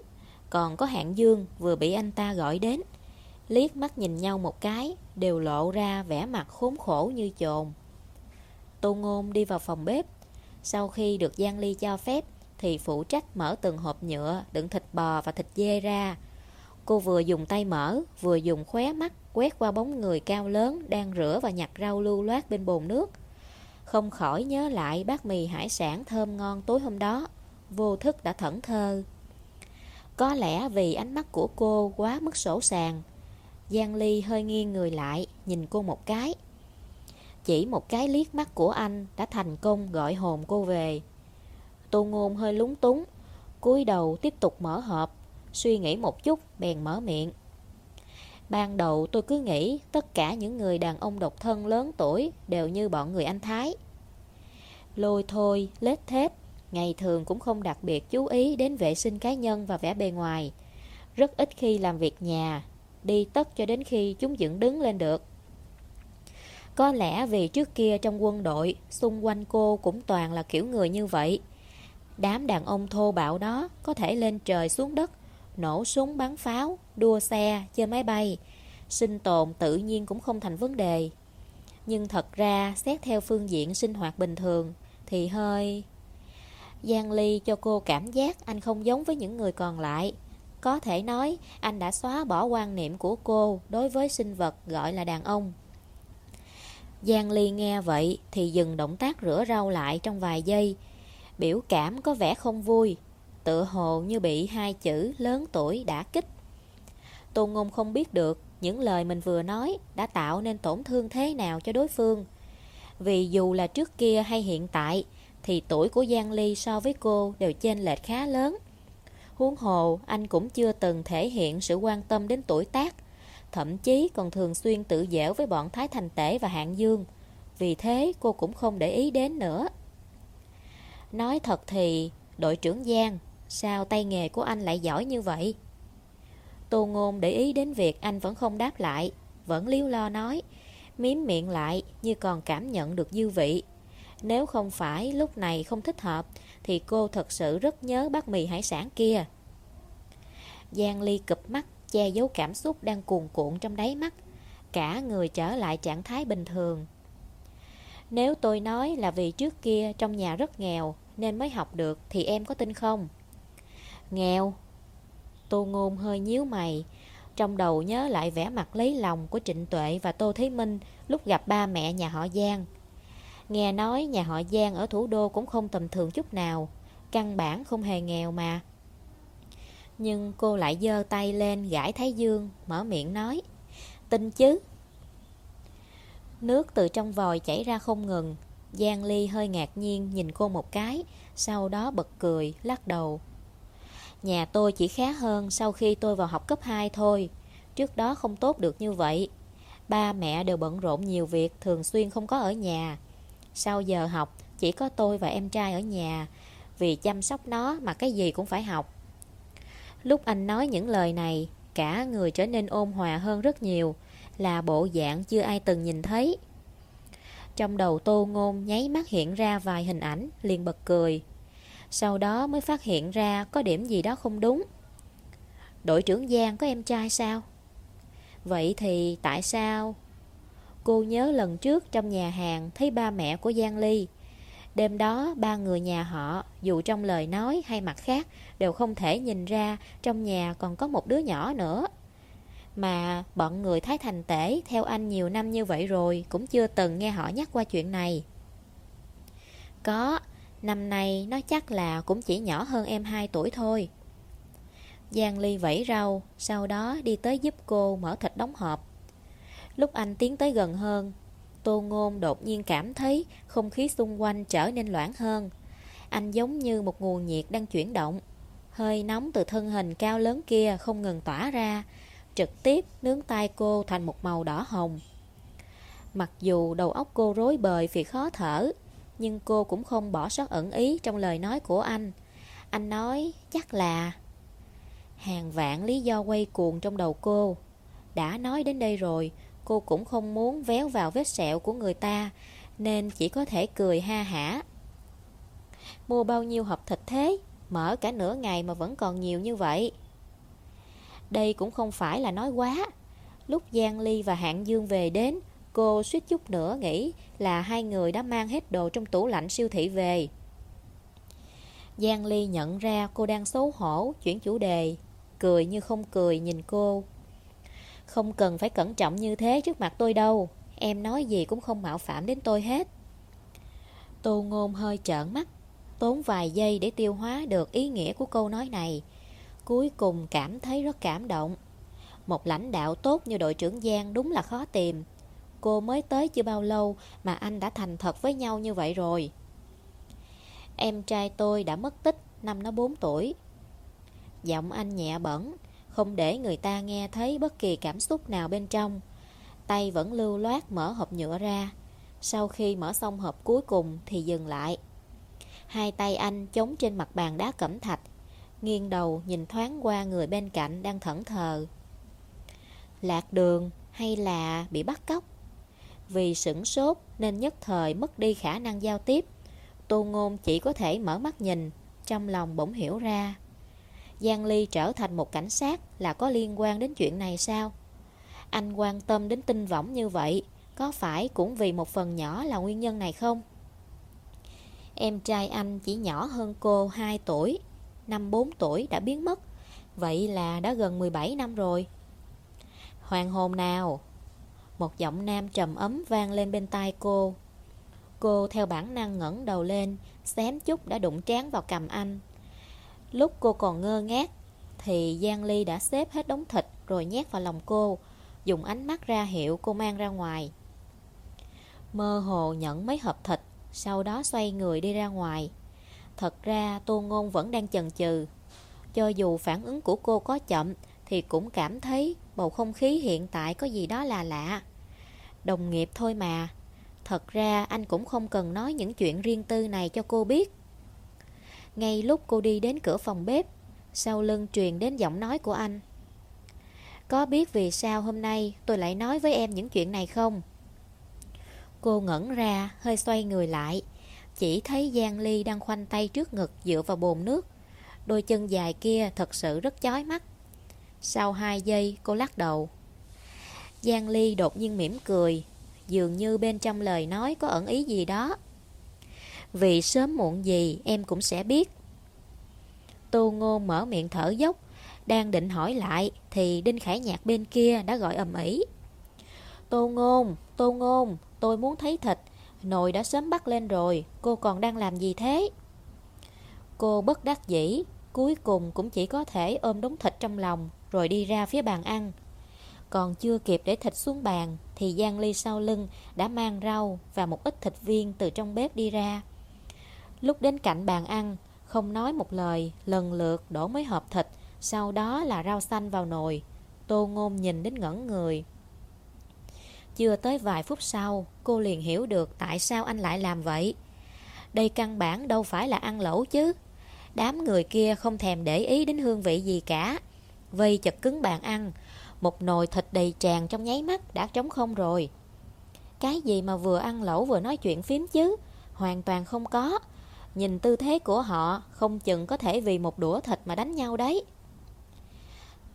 Còn có hạng dương vừa bị anh ta gọi đến. Liếc mắt nhìn nhau một cái Đều lộ ra vẻ mặt khốn khổ như chồn. Tô Ngôn đi vào phòng bếp. Sau khi được Giang Ly cho phép thì phụ trách mở từng hộp nhựa Đựng thịt bò và thịt dê ra Cô vừa dùng tay mở Vừa dùng khóe mắt quét qua bóng người cao lớn đang rửa và nhặt rau lưu loát bên bồn nước. Không khỏi nhớ lại bát mì hải sản thơm ngon tối hôm đó, vô thức đã thẫn thơ. Có lẽ vì ánh mắt của cô quá mức sổ sàng, Giang Ly hơi nghiêng người lại, nhìn cô một cái. Chỉ một cái liếc mắt của anh đã thành công gọi hồn cô về. Tô Ngôn hơi lúng túng, cúi đầu tiếp tục mở hộp, suy nghĩ một chút bèn mở miệng. Ban đầu tôi cứ nghĩ tất cả những người đàn ông độc thân lớn tuổi đều như bọn người Anh Thái. Lôi thôi, lết thết, ngày thường cũng không đặc biệt chú ý đến vệ sinh cá nhân và vẻ bề ngoài. Rất ít khi làm việc nhà, đi tất cho đến khi chúng dựng đứng lên được. Có lẽ vì trước kia trong quân đội, xung quanh cô cũng toàn là kiểu người như vậy. Đám đàn ông thô bạo đó có thể lên trời xuống đất, nổ súng bắn pháo, đua xe, chơi máy bay. Sinh tồn tự nhiên cũng không thành vấn đề. Nhưng thật ra, xét theo phương diện sinh hoạt bình thường, thì hơi... Giang Ly cho cô cảm giác anh không giống với những người còn lại. Có thể nói, anh đã xóa bỏ quan niệm của cô đối với sinh vật gọi là đàn ông. Giang Ly nghe vậy thì dừng động tác rửa rau lại trong vài giây. Biểu cảm có vẻ không vui, tự hồ như bị hai chữ lớn tuổi đã kích. Tôn Ngôn không biết được những lời mình vừa nói đã tạo nên tổn thương thế nào cho đối phương. Vì dù là trước kia hay hiện tại thì tuổi của Giang Ly so với cô đều chênh lệch khá lớn. Huống hồ, anh cũng chưa từng thể hiện sự quan tâm đến tuổi tác thậm chí còn thường xuyên tự dẻo với bọn Thái Thành Tể và Hạng Dương. Vì thế cô cũng không để ý đến nữa. Nói thật thì, đội trưởng Giang, sao tay nghề của anh lại giỏi như vậy? Tô Ngôn để ý đến việc anh vẫn không đáp lại, vẫn liếu lo nói, miếm miệng lại như còn cảm nhận được dư vị. Nếu không phải lúc này không thích hợp, thì cô thật sự rất nhớ bát mì hải sản kia. Giang Ly cụp mắt che giấu cảm xúc đang cuồn cuộn trong đáy mắt, cả người trở lại trạng thái bình thường. Nếu tôi nói là vì trước kia trong nhà rất nghèo nên mới học được thì em có tin không? Nghèo? Tô Ngôn hơi nhíu mày, trong đầu nhớ lại vẻ mặt lấy lòng của Trịnh Tuệ và Tô Thế Minh lúc gặp ba mẹ nhà họ Giang. Nghe nói nhà họ Giang ở thủ đô cũng không tầm thường chút nào, căn bản không hề nghèo mà. Nhưng cô lại giơ tay lên gãi Thái Dương Mở miệng nói Tin chứ Nước từ trong vòi chảy ra không ngừng. Giang Ly hơi ngạc nhiên nhìn cô một cái Sau đó bật cười lắc đầu. Nhà tôi chỉ khá hơn sau khi tôi vào học cấp 2 thôi. Trước đó không tốt được như vậy. Ba mẹ đều bận rộn nhiều việc Thường xuyên không có ở nhà. Sau giờ học chỉ có tôi và em trai ở nhà Vì chăm sóc nó mà cái gì cũng phải học. Lúc anh nói những lời này, cả người trở nên ôn hòa hơn rất nhiều, là bộ dạng chưa ai từng nhìn thấy. Trong đầu tô ngôn nháy mắt hiện ra vài hình ảnh, liền bật cười. Sau đó mới phát hiện ra có điểm gì đó không đúng. Đội trưởng Giang có em trai sao? Vậy thì tại sao? Cô nhớ lần trước trong nhà hàng thấy ba mẹ của Giang Ly Đêm đó ba người nhà họ Dù trong lời nói hay mặt khác Đều không thể nhìn ra Trong nhà còn có một đứa nhỏ nữa mà bọn người Thái Thành Tể Theo anh nhiều năm như vậy rồi Cũng chưa từng nghe họ nhắc qua chuyện này Có Năm nay nó chắc là cũng chỉ nhỏ hơn em 2 tuổi thôi Giang Ly vẫy rau Sau đó đi tới giúp cô mở thịt đóng hộp Lúc anh tiến tới gần hơn Tô Ngôn đột nhiên cảm thấy không khí xung quanh trở nên loãng hơn. Anh giống như một nguồn nhiệt đang chuyển động. Hơi nóng từ thân hình cao lớn kia không ngừng tỏa ra, trực tiếp nướng tay cô thành một màu đỏ hồng. Mặc dù đầu óc cô rối bời vì khó thở, nhưng cô cũng không bỏ sót ẩn ý trong lời nói của anh. Anh nói chắc là... Hàng vạn lý do quay cuồng trong đầu cô. Đã nói đến đây rồi, Cô cũng không muốn véo vào vết sẹo của người ta Nên chỉ có thể cười ha hả Mua bao nhiêu hộp thịt thế Mở cả nửa ngày mà vẫn còn nhiều như vậy đây cũng không phải là nói quá. Lúc Giang Ly và Hạng Dương về đến, Cô suýt chút nữa nghĩ là hai người đã mang hết đồ trong tủ lạnh siêu thị về. Giang Ly nhận ra cô đang xấu hổ, chuyển chủ đề, Cười như không cười nhìn cô. Không cần phải cẩn trọng như thế trước mặt tôi đâu, Em nói gì cũng không mạo phạm đến tôi hết. Tô ngôn hơi trợn mắt, Tốn vài giây để tiêu hóa được ý nghĩa của câu nói này. Cuối cùng cảm thấy rất cảm động Một lãnh đạo tốt như đội trưởng Giang đúng là khó tìm Cô mới tới chưa bao lâu mà anh đã thành thật với nhau như vậy rồi Em trai tôi đã mất tích năm nó 4 tuổi Giọng anh nhẹ bẩn không để người ta nghe thấy bất kỳ cảm xúc nào bên trong. Tay vẫn lưu loát mở hộp nhựa ra. Sau khi mở xong hộp cuối cùng thì dừng lại. Hai tay anh chống trên mặt bàn đá cẩm thạch, nghiêng đầu nhìn thoáng qua người bên cạnh đang thẫn thờ. Lạc đường hay là bị bắt cóc? Vì sửng sốt nên nhất thời mất đi khả năng giao tiếp. Tô Ngôn chỉ có thể mở mắt nhìn, trong lòng bỗng hiểu ra. Giang Ly trở thành một cảnh sát là có liên quan đến chuyện này sao? Anh quan tâm đến tinh võng như vậy, có phải cũng vì một phần nhỏ là nguyên nhân này không? Em trai anh chỉ nhỏ hơn cô 2 tuổi, năm 4 tuổi đã biến mất, vậy là đã gần 17 năm rồi. Hoàng hồn nào? Một giọng nam trầm ấm vang lên bên tai cô. Cô theo bản năng ngẩng đầu lên, xém chút đã đụng trán vào cầm anh. Lúc cô còn ngơ ngác, thì Giang Ly đã xếp hết đống thịt rồi nhét vào lòng cô, dùng ánh mắt ra hiệu cô mang ra ngoài. Mơ hồ nhận mấy hộp thịt, sau đó xoay người đi ra ngoài. Thật ra Tô Ngôn vẫn đang chần chừ. Cho dù phản ứng của cô có chậm, thì cũng cảm thấy bầu không khí hiện tại có gì đó là lạ. Đồng nghiệp thôi mà. Thật ra anh cũng không cần nói những chuyện riêng tư này cho cô biết. Ngay lúc cô đi đến cửa phòng bếp, sau lưng truyền đến giọng nói của anh. Có biết vì sao hôm nay tôi lại nói với em những chuyện này không? Cô ngẩn ra, hơi xoay người lại. Chỉ thấy Giang Ly đang khoanh tay trước ngực dựa vào bồn nước. Đôi chân dài kia thật sự rất chói mắt. Sau hai giây cô lắc đầu Giang Ly đột nhiên mỉm cười Dường như bên trong lời nói có ẩn ý gì đó Vì sớm muộn gì em cũng sẽ biết Tô Ngô mở miệng thở dốc Đang định hỏi lại Thì Đinh Khải Nhạc bên kia đã gọi ầm ĩ Tô Ngôn, Tô Ngôn Tôi muốn thấy thịt Nồi đã sớm bắt lên rồi Cô còn đang làm gì thế Cô bất đắc dĩ Cuối cùng cũng chỉ có thể ôm đống thịt trong lòng rồi đi ra phía bàn ăn. Còn chưa kịp để thịt xuống bàn thì Giang Ly sau lưng đã mang rau và một ít thịt viên từ trong bếp đi ra. Lúc đến cạnh bàn ăn, không nói một lời, lần lượt đổ mấy hộp thịt, sau đó là rau xanh vào nồi. Tô Ngôn nhìn đến ngẩn người. Chưa tới vài phút sau, cô liền hiểu được tại sao anh lại làm vậy. Đây căn bản đâu phải là ăn lẩu chứ. Đám người kia không thèm để ý đến hương vị gì cả. Vây chật cứng bàn ăn Một nồi thịt đầy tràn trong nháy mắt đã trống không rồi Cái gì mà vừa ăn lẩu vừa nói chuyện phím chứ Hoàn toàn không có Nhìn tư thế của họ Không chừng có thể vì một đũa thịt mà đánh nhau đấy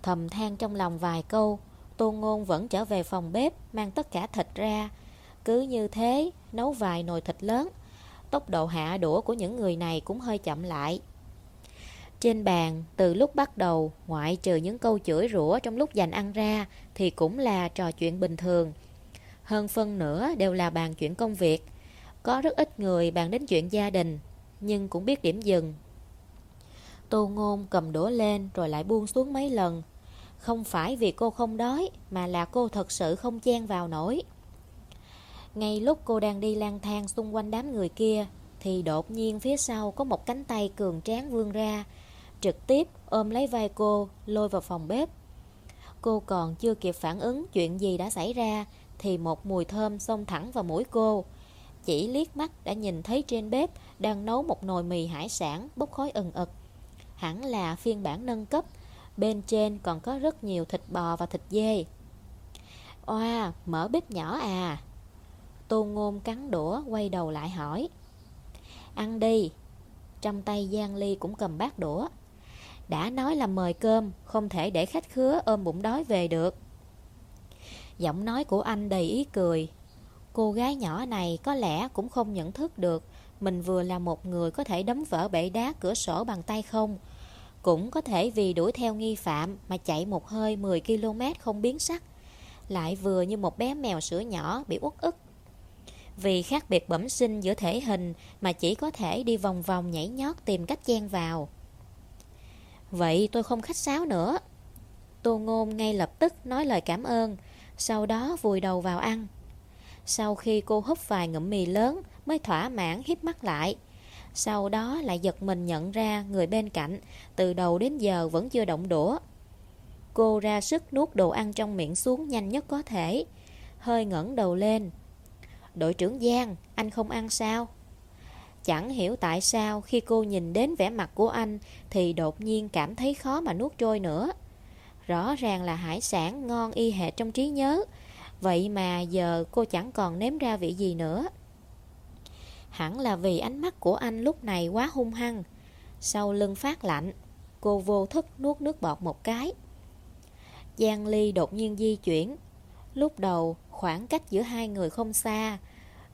Thầm than trong lòng vài câu Tô Ngôn vẫn trở về phòng bếp Mang tất cả thịt ra Cứ như thế nấu vài nồi thịt lớn Tốc độ hạ đũa của những người này cũng hơi chậm lại trên bàn, từ lúc bắt đầu, ngoại trừ những câu chửi rủa trong lúc dành ăn ra, thì cũng là trò chuyện bình thường. Hơn phân nửa đều là bàn chuyện công việc. Có rất ít người bàn đến chuyện gia đình, nhưng cũng biết điểm dừng. Tô Ngôn cầm đũa lên rồi lại buông xuống mấy lần. Không phải vì cô không đói, mà là cô thật sự không chen vào nổi. Ngay lúc cô đang đi lang thang xung quanh đám người kia, thì đột nhiên phía sau có một cánh tay cường tráng vươn ra, trực tiếp ôm lấy vai cô, lôi vào phòng bếp. Cô còn chưa kịp phản ứng chuyện gì đã xảy ra, thì một mùi thơm xông thẳng vào mũi cô. Chỉ liếc mắt đã nhìn thấy trên bếp đang nấu một nồi mì hải sản bốc khói ừng ực. Hẳn là phiên bản nâng cấp, bên trên còn có rất nhiều thịt bò và thịt dê. Oa, mở bếp nhỏ à? Tô Ngôn cắn đũa quay đầu lại hỏi. Ăn đi. Trong tay Giang Ly cũng cầm bát đũa. Đã nói là mời cơm Không thể để khách khứa ôm bụng đói về được Giọng nói của anh đầy ý cười Cô gái nhỏ này có lẽ cũng không nhận thức được Mình vừa là một người có thể đấm vỡ bể đá cửa sổ bằng tay không cũng có thể vì đuổi theo nghi phạm Mà chạy một hơi 10 km không biến sắc, Lại vừa như một bé mèo sữa nhỏ bị uất ức. Vì khác biệt bẩm sinh giữa thể hình Mà chỉ có thể đi vòng vòng nhảy nhót tìm cách chen vào. Vậy tôi không khách sáo nữa. Tô Ngôn ngay lập tức nói lời cảm ơn, Sau đó vùi đầu vào ăn. Sau khi cô húp vài ngụm mì lớn Mới thỏa mãn hít mắt lại sau đó lại giật mình nhận ra Người bên cạnh Từ đầu đến giờ vẫn chưa động đũa. Cô ra sức nuốt đồ ăn trong miệng xuống nhanh nhất có thể Hơi ngẩng đầu lên. Đội trưởng Giang, anh không ăn sao? Chẳng hiểu tại sao khi cô nhìn đến vẻ mặt của anh Thì đột nhiên cảm thấy khó mà nuốt trôi nữa. Rõ ràng là hải sản ngon y hệt trong trí nhớ Vậy mà giờ cô chẳng còn nếm ra vị gì nữa. Hẳn là vì ánh mắt của anh lúc này quá hung hăng. Sau lưng phát lạnh, Cô vô thức nuốt nước bọt một cái. Giang Ly đột nhiên di chuyển. Lúc đầu, khoảng cách giữa hai người không xa.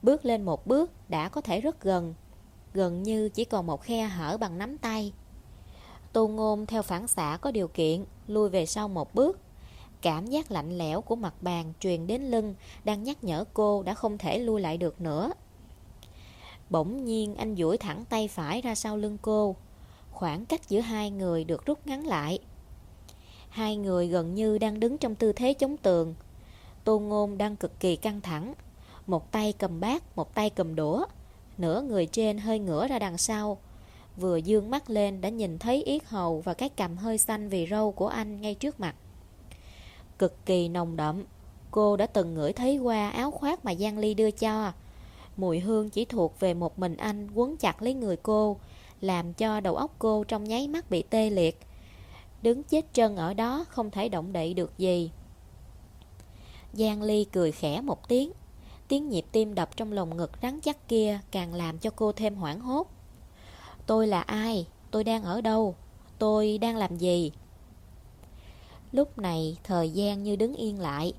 Bước lên một bước đã có thể rất gần. Gần như chỉ còn một khe hở bằng nắm tay. Tô Ngôn theo phản xạ có điều kiện, Lui về sau một bước. Cảm giác lạnh lẽo của mặt bàn truyền đến lưng, Đang nhắc nhở cô đã không thể lui lại được nữa. Bỗng nhiên anh duỗi thẳng tay phải ra sau lưng cô. Khoảng cách giữa hai người được rút ngắn lại. Hai người gần như đang đứng trong tư thế chống tường. Tô Ngôn đang cực kỳ căng thẳng. Một tay cầm bát, một tay cầm đũa. Nửa người trên hơi ngửa ra đằng sau. Vừa dương mắt lên đã nhìn thấy yết hầu Và cái cằm hơi xanh vì râu của anh ngay trước mặt. Cực kỳ nồng đậm. Cô đã từng ngửi thấy qua áo khoác mà Giang Ly đưa cho. Mùi hương chỉ thuộc về một mình anh quấn chặt lấy người cô, Làm cho đầu óc cô trong nháy mắt bị tê liệt Đứng chết chân ở đó không thể động đậy được gì Giang Ly cười khẽ một tiếng Tiếng nhịp tim đập trong lồng ngực rắn chắc kia Càng làm cho cô thêm hoảng hốt Tôi là ai? Tôi đang ở đâu? Tôi đang làm gì? Lúc này thời gian như đứng yên lại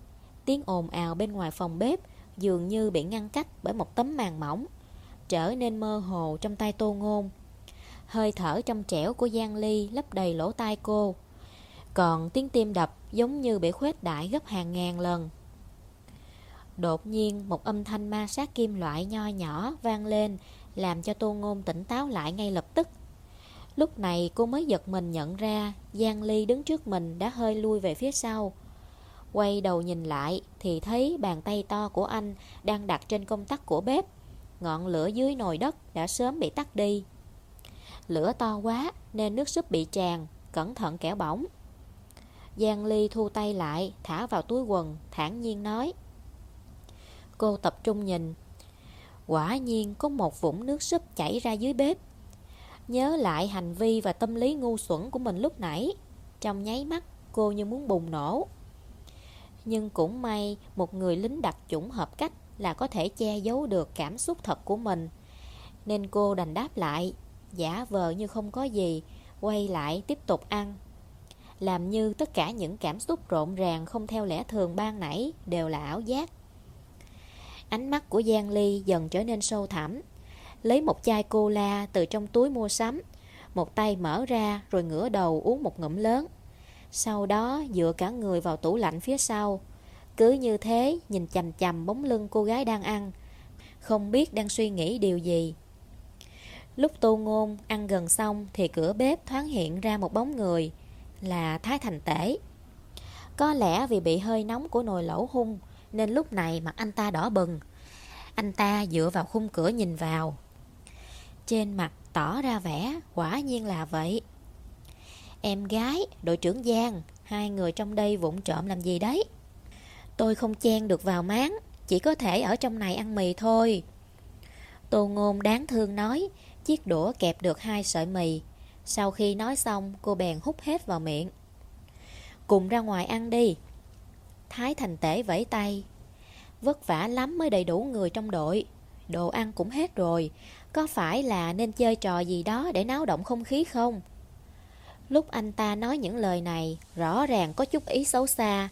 Tiếng ồn ào bên ngoài phòng bếp Dường như bị ngăn cách bởi một tấm màn mỏng, Trở nên mơ hồ trong tay tô ngôn. Hơi thở trong trẻo của Giang Ly lấp đầy lỗ tai cô, Còn tiếng tim đập giống như bị khuếch đại gấp hàng ngàn lần. Đột nhiên, một âm thanh ma sát kim loại nho nhỏ vang lên, Làm cho Tô Ngôn tỉnh táo lại ngay lập tức. Lúc này, cô mới giật mình nhận ra Giang Ly đứng trước mình đã hơi lui về phía sau. Quay đầu nhìn lại thì thấy bàn tay to của anh đang đặt trên công tắc của bếp. Ngọn lửa dưới nồi đất đã sớm bị tắt đi. Lửa to quá nên nước súp bị tràn, Cẩn thận kẻo bỏng. Giang Ly thu tay lại, Thả vào túi quần, thản nhiên nói. Cô tập trung nhìn. Quả nhiên có một vũng nước súp chảy ra dưới bếp. Nhớ lại hành vi và tâm lý ngu xuẩn của mình lúc nãy. Trong nháy mắt, cô như muốn bùng nổ. Nhưng cũng may, một người lính đặc chủng hợp cách Là có thể che giấu được cảm xúc thật của mình. Nên cô đành đáp lại, Giả vờ như không có gì, Quay lại tiếp tục ăn. Làm như tất cả những cảm xúc rộn ràng Không theo lẽ thường ban nãy Đều là ảo giác. Ánh mắt của Giang Ly dần trở nên sâu thẳm. Lấy một chai cola từ trong túi mua sắm, Một tay mở ra rồi ngửa đầu uống một ngụm lớn. Sau đó dựa cả người vào tủ lạnh phía sau. Cứ như thế, nhìn chầm chầm bóng lưng cô gái đang ăn. Không biết đang suy nghĩ điều gì. Lúc tô ngôn ăn gần xong Thì cửa bếp thoáng hiện ra một bóng người, Là Thái Thành Tể. Có lẽ vì bị hơi nóng của nồi lẩu hung, Nên lúc này mặt anh ta đỏ bừng. Anh ta dựa vào khung cửa nhìn vào. Trên mặt tỏ ra vẻ Quả nhiên là vậy. Em gái, đội trưởng Giang Hai người trong đây vụng trộm làm gì đấy? Tôi không chen được vào máng Chỉ có thể ở trong này ăn mì thôi. Tô Ngôn đáng thương nói Chiếc đũa kẹp được hai sợi mì. Sau khi nói xong cô bèn hút hết vào miệng. Cùng ra ngoài ăn đi. Thái thành tể vẫy tay. Vất vả lắm mới đầy đủ người trong đội. Đồ ăn cũng hết rồi. Có phải là nên chơi trò gì đó để náo động không khí không? Lúc anh ta nói những lời này, Rõ ràng có chút ý xấu xa.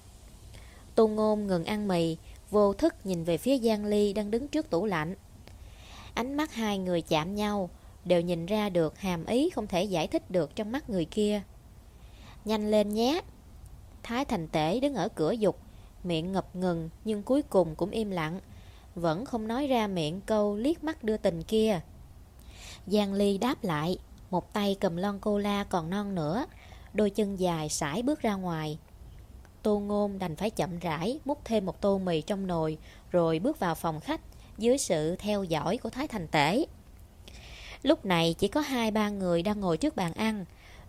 Tô Ngôn ngừng ăn mì, Vô thức nhìn về phía Giang Ly đang đứng trước tủ lạnh. Ánh mắt hai người chạm nhau, Đều nhìn ra được hàm ý không thể giải thích được trong mắt người kia. Nhanh lên nhé. Thái thành tể đứng ở cửa dục, Miệng ngập ngừng nhưng cuối cùng cũng im lặng, Vẫn không nói ra miệng câu liếc mắt đưa tình kia. Giang Ly đáp lại một tay cầm lon cola còn non nữa, Đôi chân dài sải bước ra ngoài. Tô Ngôn đành phải chậm rãi Múc thêm một tô mì trong nồi, Rồi bước vào phòng khách Dưới sự theo dõi của Thái Thành Tể. Lúc này chỉ có hai ba người đang ngồi trước bàn ăn.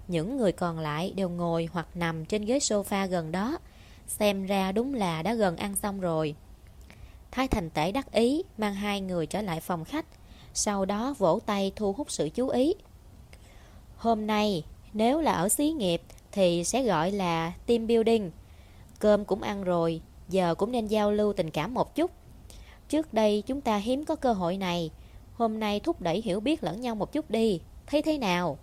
Những người còn lại đều ngồi hoặc nằm trên ghế sofa gần đó, Xem ra đúng là đã gần ăn xong rồi. Thái Thành Tể đắc ý Mang hai người trở lại phòng khách, Sau đó vỗ tay thu hút sự chú ý. Hôm nay, Nếu là ở xí nghiệp, Thì sẽ gọi là team building. Cơm cũng ăn rồi, Giờ cũng nên giao lưu tình cảm một chút. Trước đây chúng ta hiếm có cơ hội này. Hôm nay thúc đẩy hiểu biết lẫn nhau một chút đi. Thấy thế nào?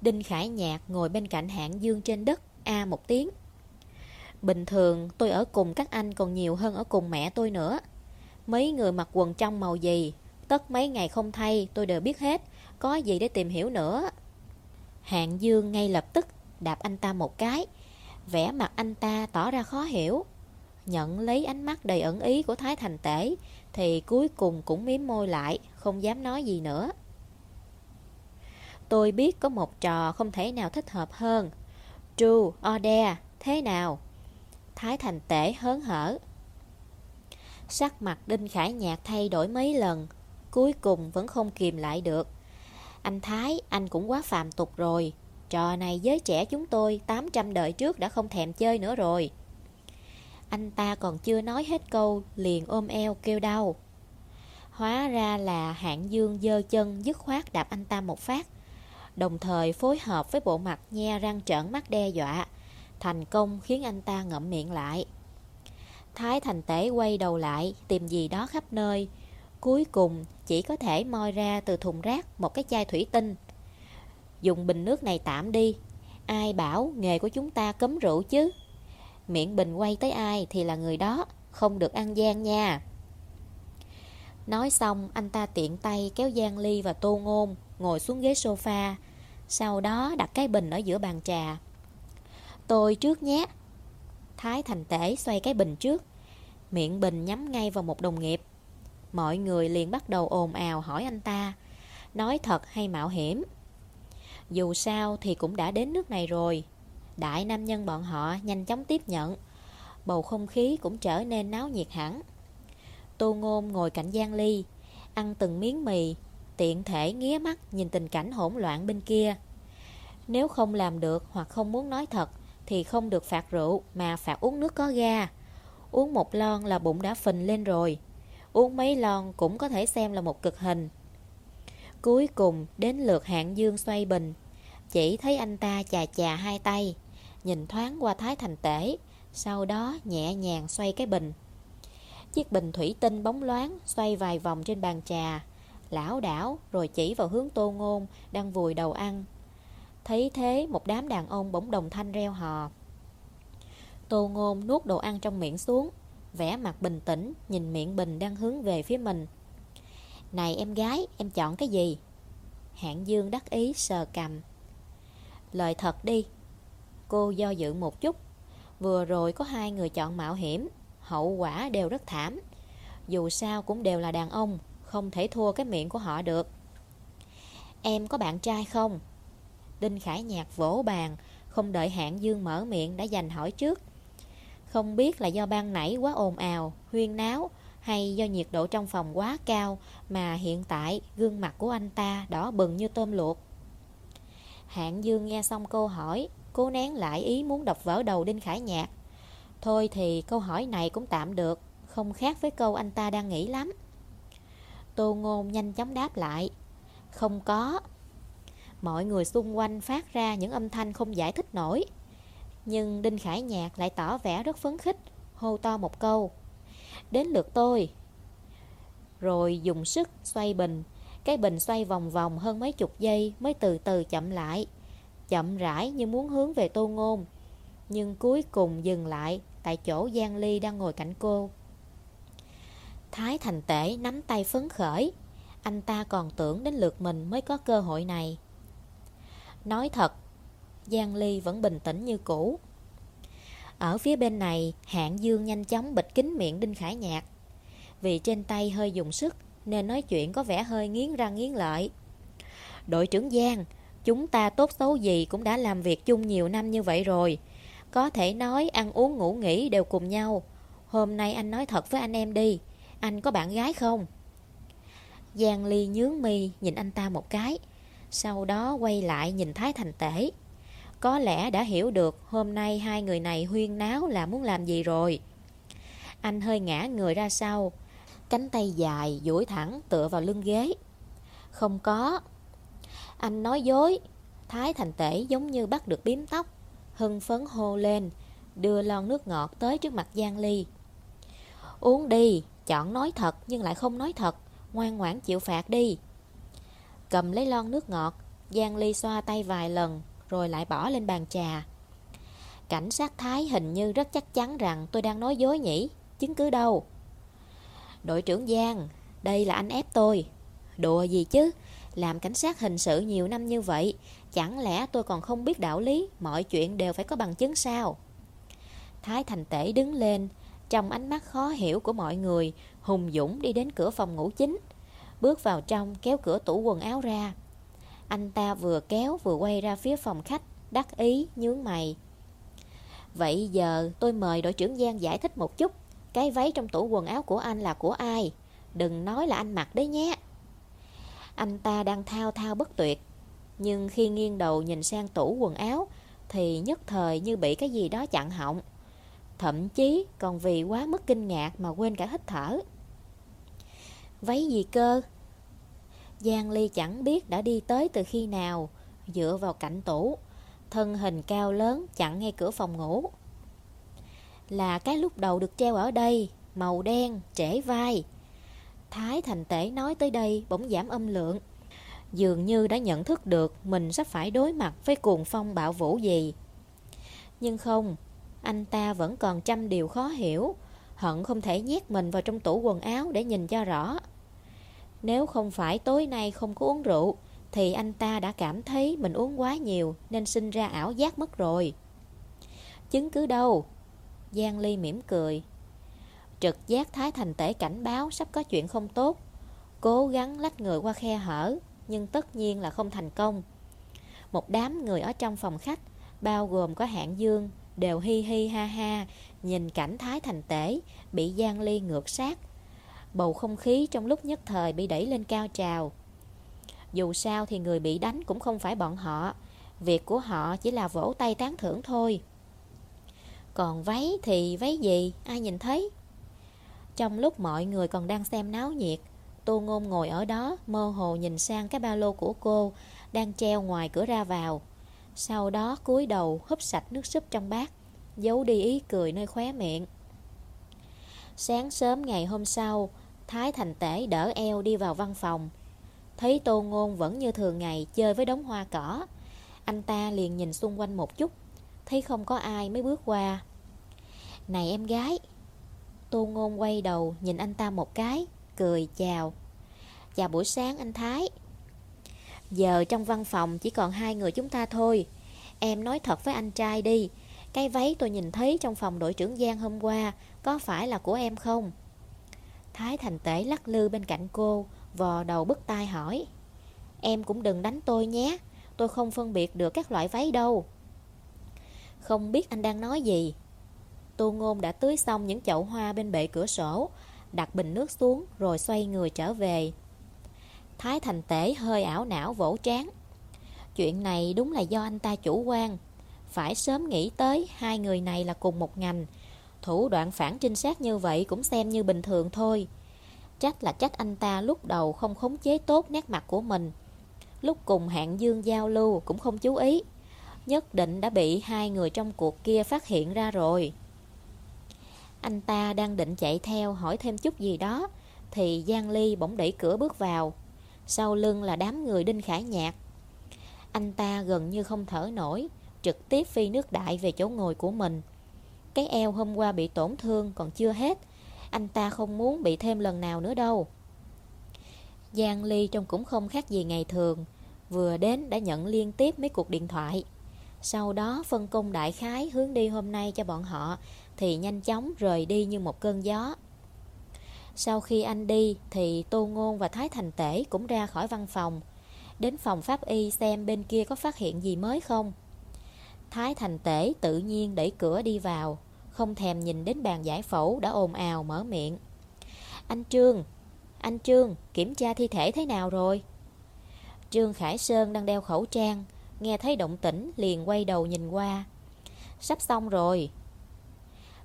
Đinh Khải Nhạc ngồi bên cạnh hạng dương trên đất, A một tiếng. Bình thường, tôi ở cùng các anh còn nhiều hơn ở cùng mẹ tôi nữa. Mấy người mặc quần trong màu gì Tất mấy ngày không thay, tôi đều biết hết. Có gì để tìm hiểu nữa. Hạng Dương ngay lập tức đạp anh ta một cái. Vẻ mặt anh ta tỏ ra khó hiểu. Nhận lấy ánh mắt đầy ẩn ý của Thái Thành Tể Thì cuối cùng cũng miếm môi lại Không dám nói gì nữa. Tôi biết có một trò không thể nào thích hợp hơn. True, order, thế nào? Thái Thành Tể hớn hở. Sắc mặt Đinh Khải Nhạc thay đổi mấy lần Cuối cùng vẫn không kìm lại được. Anh Thái, anh cũng quá phàm tục rồi. Trò này giới trẻ chúng tôi 800 đời trước đã không thèm chơi nữa rồi. Anh ta còn chưa nói hết câu Liền ôm eo kêu đau. Hóa ra là hạng dương dơ chân dứt khoát đạp anh ta một phát Đồng thời phối hợp với bộ mặt nhe răng trợn mắt đe dọa Thành công khiến anh ta ngậm miệng lại. Thái thành tế quay đầu lại Tìm gì đó khắp nơi Cuối cùng, chỉ có thể moi ra từ thùng rác Một cái chai thủy tinh. Dùng bình nước này tạm đi. Ai bảo nghề của chúng ta cấm rượu chứ? Miệng bình quay tới ai Thì là người đó, Không được ăn gian nha. Nói xong, anh ta tiện tay kéo Giang Ly và Tô Ngôn Ngồi xuống ghế sofa. Sau đó đặt cái bình ở giữa bàn trà. Tôi trước nhé. Thái thành tể xoay cái bình trước. Miệng bình nhắm ngay vào một đồng nghiệp. Mọi người liền bắt đầu ồn ào hỏi anh ta. Nói thật hay mạo hiểm? Dù sao thì cũng đã đến nước này rồi. Đại nam nhân bọn họ nhanh chóng tiếp nhận. Bầu không khí cũng trở nên náo nhiệt hẳn. Tô Ngôn ngồi cạnh Giang Ly, Ăn từng miếng mì, Tiện thể nghía mắt nhìn tình cảnh hỗn loạn bên kia. Nếu không làm được hoặc không muốn nói thật, Thì không được phạt rượu Mà phạt uống nước có ga. Uống một lon là bụng đã phình lên rồi. Uống mấy lon cũng có thể xem là một cực hình. Cuối cùng, đến lượt hạng dương xoay bình. Chỉ thấy anh ta chà chà hai tay, Nhìn thoáng qua thái thành tể, Sau đó nhẹ nhàng xoay cái bình. Chiếc bình thủy tinh bóng loáng Xoay vài vòng trên bàn trà, Lão đảo rồi chỉ vào hướng tô ngôn Đang vùi đầu ăn. Thấy thế, một đám đàn ông bỗng đồng thanh reo hò. Tô ngôn nuốt đồ ăn trong miệng xuống vẻ mặt bình tĩnh, Nhìn miệng bình đang hướng về phía mình. Này em gái, em chọn cái gì? Hạng dương đắc ý sờ cầm Lời thật đi. Cô do dự một chút. Vừa rồi có hai người chọn mạo hiểm, Hậu quả đều rất thảm. Dù sao cũng đều là đàn ông, Không thể thua cái miệng của họ được. Em có bạn trai không? Đinh Khải Nhạc vỗ bàn, Không đợi hạng dương mở miệng đã giành hỏi trước. Không biết là do ban nãy quá ồn ào, Huyên náo, Hay do nhiệt độ trong phòng quá cao Mà hiện tại gương mặt của anh ta đỏ bừng như tôm luộc. Hạng dương nghe xong câu hỏi, Cố nén lại ý muốn đập vỡ đầu Đinh Khải Nhạc. Thôi thì câu hỏi này cũng tạm được, Không khác với câu anh ta đang nghĩ lắm. Tô Ngôn nhanh chóng đáp lại, Không có. Mọi người xung quanh phát ra những âm thanh không giải thích nổi. Nhưng Đinh Khải Nhạc lại tỏ vẻ rất phấn khích, Hô to một câu, Đến lượt tôi. Rồi dùng sức xoay bình, Cái bình xoay vòng vòng hơn mấy chục giây Mới từ từ chậm lại, Chậm rãi như muốn hướng về tô ngôn, Nhưng cuối cùng dừng lại Tại chỗ Giang Ly đang ngồi cạnh cô. Thái Thành Tể nắm tay phấn khởi, Anh ta còn tưởng đến lượt mình mới có cơ hội này. Nói thật Giang Ly vẫn bình tĩnh như cũ. Ở phía bên này, Hạng Dương nhanh chóng bịt kín miệng Đinh Khải Nhạc. Vì trên tay hơi dùng sức Nên nói chuyện có vẻ hơi nghiến răng nghiến lợi. Đội trưởng Giang, Chúng ta tốt xấu gì cũng đã làm việc chung nhiều năm như vậy rồi. Có thể nói ăn uống ngủ nghỉ đều cùng nhau. Hôm nay anh nói thật với anh em đi. Anh có bạn gái không? Giang Ly nhướng mi nhìn anh ta một cái, Sau đó quay lại nhìn Thái Thành Tể. Có lẽ đã hiểu được hôm nay hai người này huyên náo là muốn làm gì rồi. Anh hơi ngã người ra sau, Cánh tay dài duỗi thẳng tựa vào lưng ghế. Không có. Anh nói dối, Thái Thành Tể giống như bắt được biếm tóc, Hưng phấn hô lên, Đưa lon nước ngọt tới trước mặt Giang Ly. Uống đi, Chọn nói thật nhưng lại không nói thật, Ngoan ngoãn chịu phạt đi. Cầm lấy lon nước ngọt, Giang Ly xoa tay vài lần rồi lại bỏ lên bàn trà. Cảnh sát Thái hình như rất chắc chắn rằng tôi đang nói dối nhỉ, Chứng cứ đâu? Đội trưởng Giang, Đây là anh ép tôi. Đùa gì chứ, Làm cảnh sát hình sự nhiều năm như vậy, Chẳng lẽ tôi còn không biết đạo lý, Mọi chuyện đều phải có bằng chứng sao? Thái Thành Tể đứng lên, Trong ánh mắt khó hiểu của mọi người, Hùng Dũng đi đến cửa phòng ngủ chính, Bước vào trong kéo cửa tủ quần áo ra. Anh ta vừa kéo vừa quay ra phía phòng khách, Đắc ý nhướng mày. Vậy giờ tôi mời đội trưởng Giang giải thích một chút. Cái váy trong tủ quần áo của anh là của ai? Đừng nói là anh mặc đấy nhé. Anh ta đang thao thao bất tuyệt, Nhưng khi nghiêng đầu nhìn sang tủ quần áo Thì nhất thời như bị cái gì đó chặn họng. Thậm chí còn vì quá mức kinh ngạc mà quên cả hít thở. Váy gì cơ? Giang Ly chẳng biết đã đi tới từ khi nào Dựa vào cạnh tủ. Thân hình cao lớn chặn ngay cửa phòng ngủ. Là cái lúc đầu được treo ở đây Màu đen, trễ vai. Thái Thành Tể nói tới đây bỗng giảm âm lượng. Dường như đã nhận thức được Mình sắp phải đối mặt với cuồng phong bạo vũ gì. Nhưng không Anh ta vẫn còn trăm điều khó hiểu. Hận không thể nhét mình vào trong tủ quần áo để nhìn cho rõ. Nếu không phải tối nay không có uống rượu, Thì anh ta đã cảm thấy mình uống quá nhiều Nên sinh ra ảo giác mất rồi. Chứng cứ đâu? Giang Ly mỉm cười. Trực giác Thái Thành Tể cảnh báo sắp có chuyện không tốt. Cố gắng lách người qua khe hở, Nhưng tất nhiên là không thành công. Một đám người ở trong phòng khách, Bao gồm có hạng dương, Đều hi hi ha ha, Nhìn cảnh Thái Thành Tể Bị Giang Ly ngược sát. Bầu không khí trong lúc nhất thời bị đẩy lên cao trào. Dù sao thì người bị đánh cũng không phải bọn họ. Việc của họ chỉ là vỗ tay tán thưởng thôi. Còn váy thì váy gì? Ai nhìn thấy? Trong lúc mọi người còn đang xem náo nhiệt, Tô Ngôn ngồi ở đó, Mơ hồ nhìn sang cái ba lô của cô Đang treo ngoài cửa ra vào. Sau đó cúi đầu húp sạch nước súp trong bát, Giấu đi ý cười nơi khóe miệng. Sáng sớm ngày hôm sau Thái Thành Tể đỡ eo đi vào văn phòng. Thấy Tô Ngôn vẫn như thường ngày chơi với đống hoa cỏ. Anh ta liền nhìn xung quanh một chút, Thấy không có ai mới bước qua. Này em gái. Tô Ngôn quay đầu nhìn anh ta một cái, Cười chào. Chào buổi sáng anh Thái. Giờ trong văn phòng chỉ còn hai người chúng ta thôi. Em nói thật với anh trai đi, cái váy tôi nhìn thấy trong phòng đội trưởng Giang hôm qua Có phải là của em không? Thái Thành Tể lắc lư bên cạnh cô, Vò đầu bứt tai hỏi. Em cũng đừng đánh tôi nhé, Tôi không phân biệt được các loại váy đâu. Không biết anh đang nói gì. Tô Ngôn đã tưới xong những chậu hoa bên bệ cửa sổ, Đặt bình nước xuống Rồi xoay người trở về. Thái Thành Tể hơi ảo não vỗ trán. Chuyện này đúng là do anh ta chủ quan. Phải sớm nghĩ tới hai người này là cùng một ngành Thủ đoạn phản trinh sát như vậy cũng xem như bình thường thôi. Trách là trách anh ta lúc đầu không khống chế tốt nét mặt của mình. Lúc cùng hạng dương giao lưu cũng không chú ý. Nhất định đã bị hai người trong cuộc kia phát hiện ra rồi. Anh ta đang định chạy theo hỏi thêm chút gì đó, Thì Giang Ly bỗng đẩy cửa bước vào. Sau lưng là đám người Đinh Khải Nhạc. Anh ta gần như không thở nổi, trực tiếp phi nước đại về chỗ ngồi của mình. Cái eo hôm qua bị tổn thương còn chưa hết, anh ta không muốn bị thêm lần nào nữa đâu. Giang Ly trông cũng không khác gì ngày thường, vừa đến đã nhận liên tiếp mấy cuộc điện thoại. Sau đó phân công đại khái hướng đi hôm nay cho bọn họ thì nhanh chóng rời đi như một cơn gió. Sau khi anh đi thì Tô Ngôn và Thái Thành Tể cũng ra khỏi văn phòng. Đến phòng pháp y xem bên kia có phát hiện gì mới không. Thái Thành Tể tự nhiên đẩy cửa đi vào không thèm nhìn đến bàn giải phẫu đã ồn ào mở miệng Anh Trương Anh Trương kiểm tra thi thể thế nào rồi Trương Khải Sơn đang đeo khẩu trang, nghe thấy động tĩnh liền quay đầu nhìn qua. Sắp xong rồi.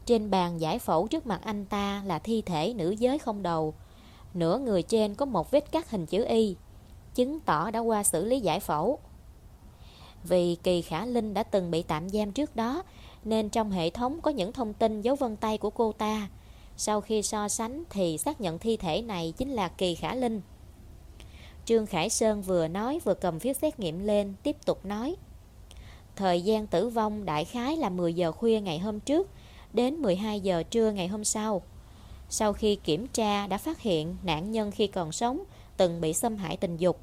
Trên bàn giải phẫu trước mặt anh ta là thi thể nữ giới không đầu. Nửa người trên có một vết cắt hình chữ Y, chứng tỏ đã qua xử lý giải phẫu. Vì Kỳ Khả Linh đã từng bị tạm giam trước đó, nên trong hệ thống có những thông tin dấu vân tay của cô ta. Sau khi so sánh thì xác nhận thi thể này chính là Kỳ Khả Linh. Trương Khải Sơn vừa nói vừa cầm phiếu xét nghiệm lên, tiếp tục nói. Thời gian tử vong đại khái là 10 giờ khuya ngày hôm trước đến 12 giờ trưa ngày hôm sau. Sau khi kiểm tra đã phát hiện nạn nhân khi còn sống từng bị xâm hại tình dục,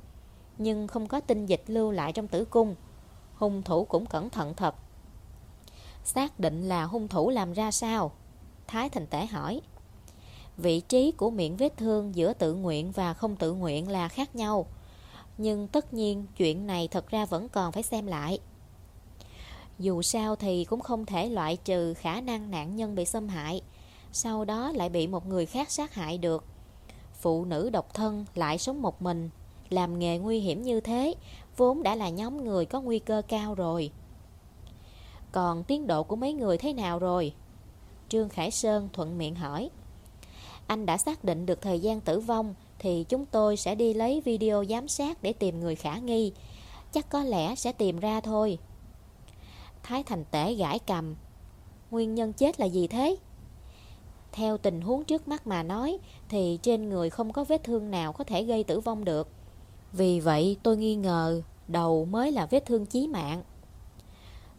nhưng không có tinh dịch lưu lại trong tử cung. Hung thủ cũng cẩn thận thật. Xác định là hung thủ làm ra sao? Thái Thành Tể hỏi. Vị trí của miệng vết thương giữa tự nguyện và không tự nguyện là khác nhau. Nhưng tất nhiên chuyện này thật ra vẫn còn phải xem lại. Dù sao thì cũng không thể loại trừ khả năng nạn nhân bị xâm hại, sau đó lại bị một người khác sát hại được. Phụ nữ độc thân lại sống một mình, làm nghề nguy hiểm như thế, vốn đã là nhóm người có nguy cơ cao rồi. Còn tiến độ của mấy người thế nào rồi? Trương Khải Sơn thuận miệng hỏi. Anh đã xác định được thời gian tử vong, thì chúng tôi sẽ đi lấy video giám sát để tìm người khả nghi. Chắc có lẽ sẽ tìm ra thôi. Thái Thành Tể gãi cầm. Nguyên nhân chết là gì thế? Theo tình huống trước mắt mà nói, thì trên người không có vết thương nào có thể gây tử vong được. Vì vậy, tôi nghi ngờ đầu mới là vết thương chí mạng.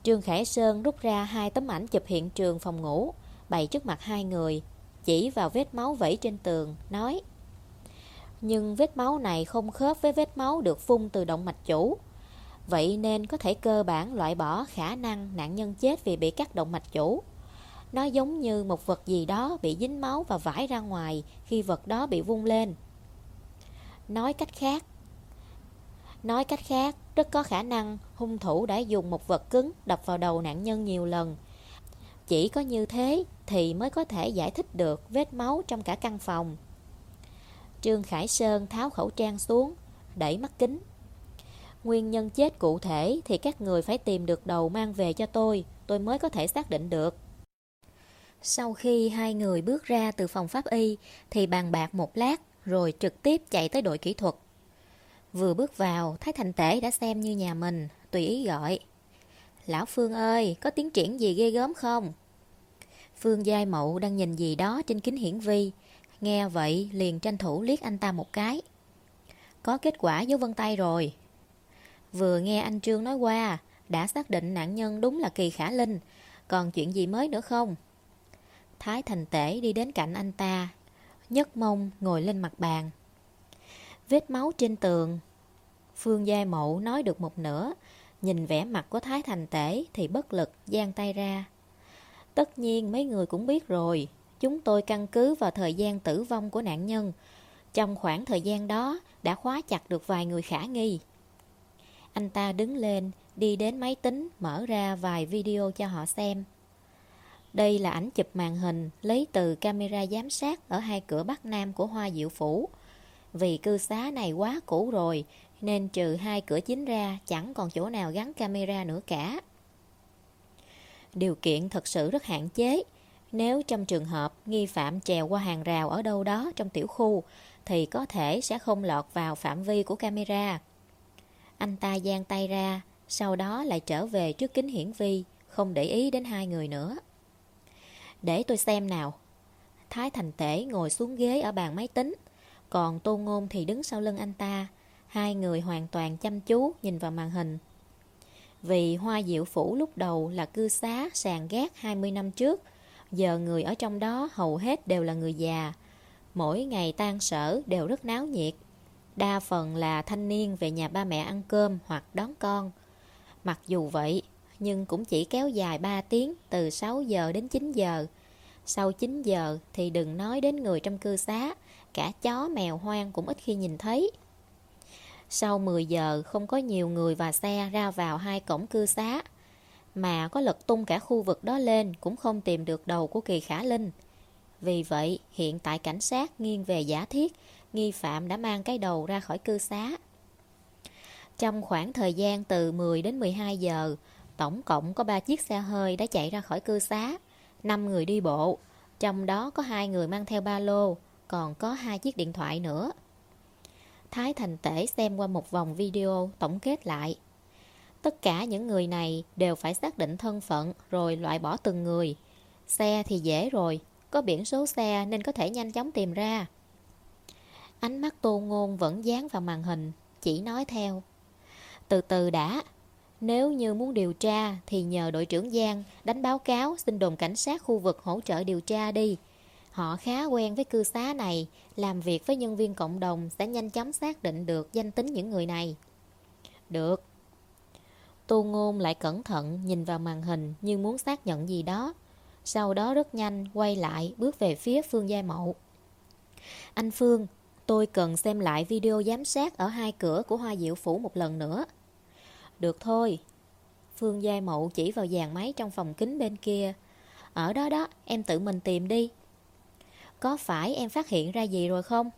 Trương Khải Sơn rút ra hai tấm ảnh chụp hiện trường phòng ngủ, bày trước mặt hai người, chỉ vào vết máu vẫy trên tường, nói Nhưng vết máu này không khớp với vết máu được phun từ động mạch chủ. Vậy nên có thể cơ bản loại bỏ khả năng nạn nhân chết vì bị cắt động mạch chủ. Nó giống như một vật gì đó bị dính máu và vải ra ngoài khi vật đó bị vung lên. Nói cách khác, Nói cách khác, rất có khả năng hung thủ đã dùng một vật cứng đập vào đầu nạn nhân nhiều lần. Chỉ có như thế thì mới có thể giải thích được vết máu trong cả căn phòng. Trương Khải Sơn tháo khẩu trang xuống, đẩy mắt kính. Nguyên nhân chết cụ thể thì các người phải tìm được đầu mang về cho tôi, tôi mới có thể xác định được. Sau khi hai người bước ra từ phòng pháp y thì bàn bạc một lát rồi trực tiếp chạy tới đội kỹ thuật. Vừa bước vào, Thái Thành Tể đã xem như nhà mình, tùy ý gọi. Lão Phương ơi, có tiến triển gì ghê gớm không? Phương Giai Mậu đang nhìn gì đó trên kính hiển vi. Nghe vậy liền tranh thủ liếc anh ta một cái. Có kết quả dấu vân tay rồi. Vừa nghe anh Trương nói qua, đã xác định nạn nhân đúng là Kỳ Khả Linh. Còn chuyện gì mới nữa không? Thái Thành Tể đi đến cạnh anh ta, nhấc mông ngồi lên mặt bàn. Vết máu trên tường. Phương Giai Mậu nói được một nửa, nhìn vẻ mặt của Thái Thành Tể thì bất lực giang tay ra. Tất nhiên mấy người cũng biết rồi, chúng tôi căn cứ vào thời gian tử vong của nạn nhân. Trong khoảng thời gian đó đã khóa chặt được vài người khả nghi. Anh ta đứng lên, đi đến máy tính, mở ra vài video cho họ xem. Đây là ảnh chụp màn hình lấy từ camera giám sát ở hai cửa bắc nam của Hoa Diệu Phủ. Vì cư xá này quá cũ rồi, nên trừ hai cửa chính ra chẳng còn chỗ nào gắn camera nữa cả. Điều kiện thật sự rất hạn chế. Nếu trong trường hợp nghi phạm trèo qua hàng rào ở đâu đó trong tiểu khu, thì có thể sẽ không lọt vào phạm vi của camera. Anh ta giang tay ra, sau đó lại trở về trước kính hiển vi, không để ý đến hai người nữa. Để tôi xem nào. Thái Thành Tể ngồi xuống ghế ở bàn máy tính, còn Tô Ngôn thì đứng sau lưng anh ta. Hai người hoàn toàn chăm chú nhìn vào màn hình. Vì Hoa Diệu Phủ lúc đầu là cư xá sàn gác 20 năm trước, giờ người ở trong đó hầu hết đều là người già. Mỗi ngày tan sở đều rất náo nhiệt. Đa phần là thanh niên về nhà ba mẹ ăn cơm hoặc đón con. Mặc dù vậy, nhưng cũng chỉ kéo dài 3 tiếng từ 6 giờ đến 9 giờ. Sau 9 giờ thì đừng nói đến người trong cư xá, cả chó mèo hoang cũng ít khi nhìn thấy. Sau 10 giờ không có nhiều người và xe ra vào hai cổng cư xá, mà có lật tung cả khu vực đó lên cũng không tìm được đầu của Kỳ Khả Linh. Vì vậy, hiện tại cảnh sát nghiêng về giả thiết, nghi phạm đã mang cái đầu ra khỏi cư xá. Trong khoảng thời gian từ 10 đến 12 giờ, tổng cộng có 3 chiếc xe hơi đã chạy ra khỏi cư xá, 5 người đi bộ, trong đó có hai người mang theo ba lô, còn có hai chiếc điện thoại nữa. Thái Thành Tể xem qua một vòng video tổng kết lại. Tất cả những người này đều phải xác định thân phận rồi loại bỏ từng người. Xe thì dễ rồi, có biển số xe nên có thể nhanh chóng tìm ra. Ánh mắt tô ngôn vẫn dán vào màn hình, chỉ nói theo. Từ từ đã, nếu như muốn điều tra thì nhờ đội trưởng Giang đánh báo cáo xin đồn cảnh sát khu vực hỗ trợ điều tra đi. Họ khá quen với cư xá này, làm việc với nhân viên cộng đồng sẽ nhanh chóng xác định được danh tính những người này. Được. Tu Ngôn lại cẩn thận nhìn vào màn hình như muốn xác nhận gì đó. Sau đó rất nhanh quay lại bước về phía Phương Giai Mậu. Anh Phương, tôi cần xem lại video giám sát ở hai cửa của Hoa Diệu Phủ một lần nữa. Được thôi. Phương Giai Mậu chỉ vào dàn máy trong phòng kính bên kia. Ở đó đó, em tự mình tìm đi. Có phải em phát hiện ra gì rồi không?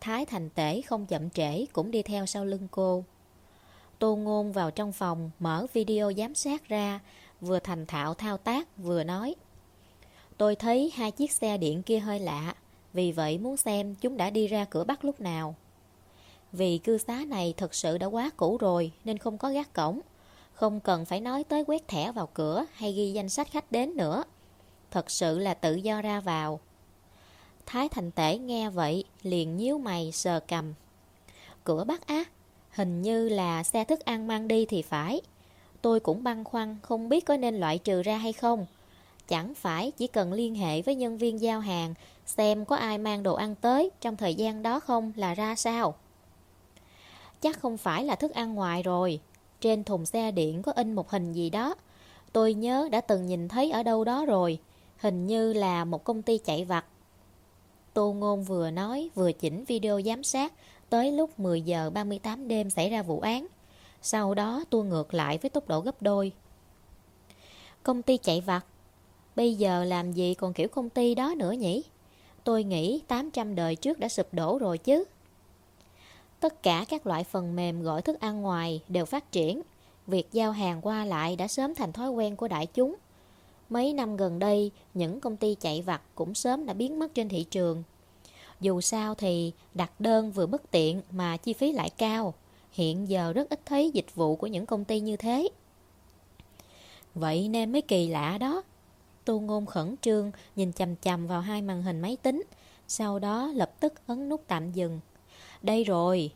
Thái Thành Tể không chậm trễ cũng đi theo sau lưng cô. Tô Ngôn vào trong phòng mở video giám sát ra, vừa thành thạo thao tác vừa nói. Tôi thấy hai chiếc xe điện kia hơi lạ, vì vậy muốn xem chúng đã đi ra cửa Bắc lúc nào. Vì cư xá này thật sự đã quá cũ rồi nên không có gác cổng. Không cần phải nói tới quét thẻ vào cửa hay ghi danh sách khách đến nữa. Thật sự là tự do ra vào. Thái Thành Tể nghe vậy, liền nhíu mày sờ cầm. Cửa bắt á, hình như là xe thức ăn mang đi thì phải. Tôi cũng băn khoăn không biết có nên loại trừ ra hay không. Chẳng phải chỉ cần liên hệ với nhân viên giao hàng xem có ai mang đồ ăn tới trong thời gian đó không là ra sao. Chắc không phải là thức ăn ngoài rồi. Trên thùng xe điện có in một hình gì đó. Tôi nhớ đã từng nhìn thấy ở đâu đó rồi. Hình như là một công ty chạy vặt Tô Ngôn vừa nói, vừa chỉnh video giám sát tới lúc 10 giờ 38 đêm xảy ra vụ án. Sau đó tua ngược lại với tốc độ gấp đôi. Công ty chạy vặt. Bây giờ làm gì còn kiểu công ty đó nữa nhỉ? Tôi nghĩ 800 đời trước đã sụp đổ rồi chứ. Tất cả các loại phần mềm gọi thức ăn ngoài đều phát triển. Việc giao hàng qua lại đã sớm thành thói quen của đại chúng. Mấy năm gần đây, những công ty chạy vặt cũng sớm đã biến mất trên thị trường. Dù sao thì đặt đơn vừa bất tiện mà chi phí lại cao. Hiện giờ rất ít thấy dịch vụ của những công ty như thế. Vậy nên mới kỳ lạ đó. Tu Ngôn khẩn trương nhìn chầm chầm vào hai màn hình máy tính, sau đó lập tức ấn nút tạm dừng. Đây rồi.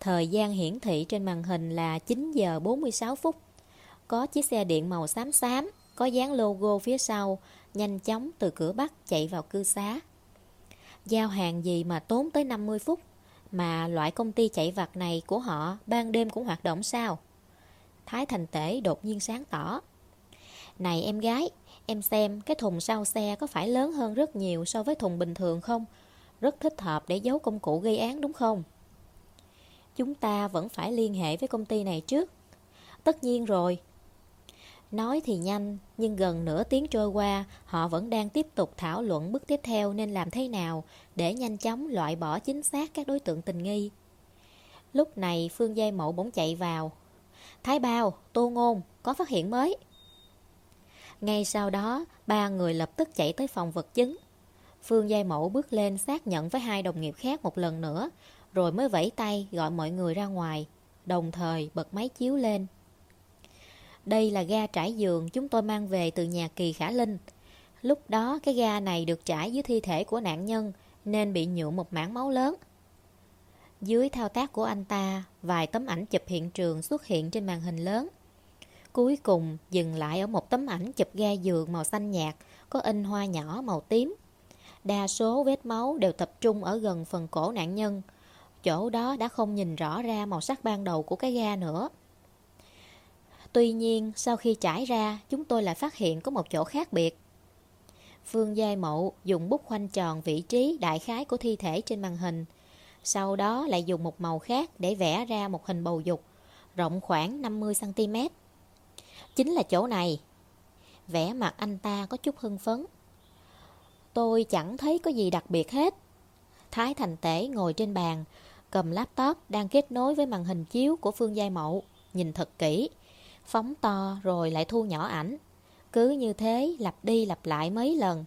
Thời gian hiển thị trên màn hình là 9 giờ 46 phút. Có chiếc xe điện màu xám xám có dán logo phía sau, nhanh chóng từ cửa Bắc chạy vào cư xá. Giao hàng gì mà tốn tới 50 phút, mà loại công ty chạy vặt này của họ ban đêm cũng hoạt động sao? Thái Thành Tể đột nhiên sáng tỏ. Này em gái, em xem cái thùng sau xe có phải lớn hơn rất nhiều so với thùng bình thường không? Rất thích hợp để giấu công cụ gây án đúng không? Chúng ta vẫn phải liên hệ với công ty này trước. Tất nhiên rồi, Nói thì nhanh, nhưng gần nửa tiếng trôi qua, họ vẫn đang tiếp tục thảo luận bước tiếp theo nên làm thế nào để nhanh chóng loại bỏ chính xác các đối tượng tình nghi. Lúc này Phương Giai Mậu bỗng chạy vào. Thái Bao, Tô Ngôn, có phát hiện mới. Ngay sau đó, ba người lập tức chạy tới phòng vật chứng. Phương Giai Mậu bước lên xác nhận với hai đồng nghiệp khác một lần nữa, rồi mới vẫy tay gọi mọi người ra ngoài, đồng thời bật máy chiếu lên. Đây là ga trải giường chúng tôi mang về từ nhà Kỳ Khả Linh. Lúc đó cái ga này được trải dưới thi thể của nạn nhân nên bị nhuộm một mảng máu lớn. Dưới thao tác của anh ta, vài tấm ảnh chụp hiện trường xuất hiện trên màn hình lớn. Cuối cùng dừng lại ở một tấm ảnh chụp ga giường màu xanh nhạt, có in hoa nhỏ màu tím. Đa số vết máu đều tập trung ở gần phần cổ nạn nhân. Chỗ đó đã không nhìn rõ ra màu sắc ban đầu của cái ga nữa. Tuy nhiên, sau khi trải ra, chúng tôi lại phát hiện có một chỗ khác biệt. Phương Giai Mậu dùng bút khoanh tròn vị trí đại khái của thi thể trên màn hình. Sau đó lại dùng một màu khác để vẽ ra một hình bầu dục, rộng khoảng 50cm. Chính là chỗ này. Vẽ mặt anh ta có chút hưng phấn. Tôi chẳng thấy có gì đặc biệt hết. Thái Thành Tể ngồi trên bàn, cầm laptop đang kết nối với màn hình chiếu của Phương Giai Mậu, nhìn thật kỹ, phóng to rồi lại thu nhỏ ảnh. Cứ như thế lặp đi lặp lại mấy lần.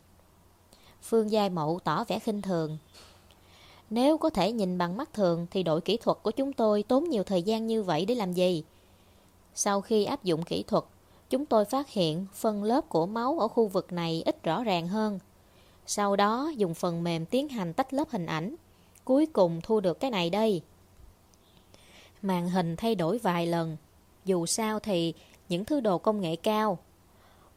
Phương Giai Mậu tỏ vẻ khinh thường. Nếu có thể nhìn bằng mắt thường thì đội kỹ thuật của chúng tôi tốn nhiều thời gian như vậy để làm gì? Sau khi áp dụng kỹ thuật, chúng tôi phát hiện phân lớp của máu ở khu vực này ít rõ ràng hơn. Sau đó dùng phần mềm tiến hành tách lớp hình ảnh. Cuối cùng thu được cái này đây. Màn hình thay đổi vài lần. Dù sao thì những thứ đồ công nghệ cao.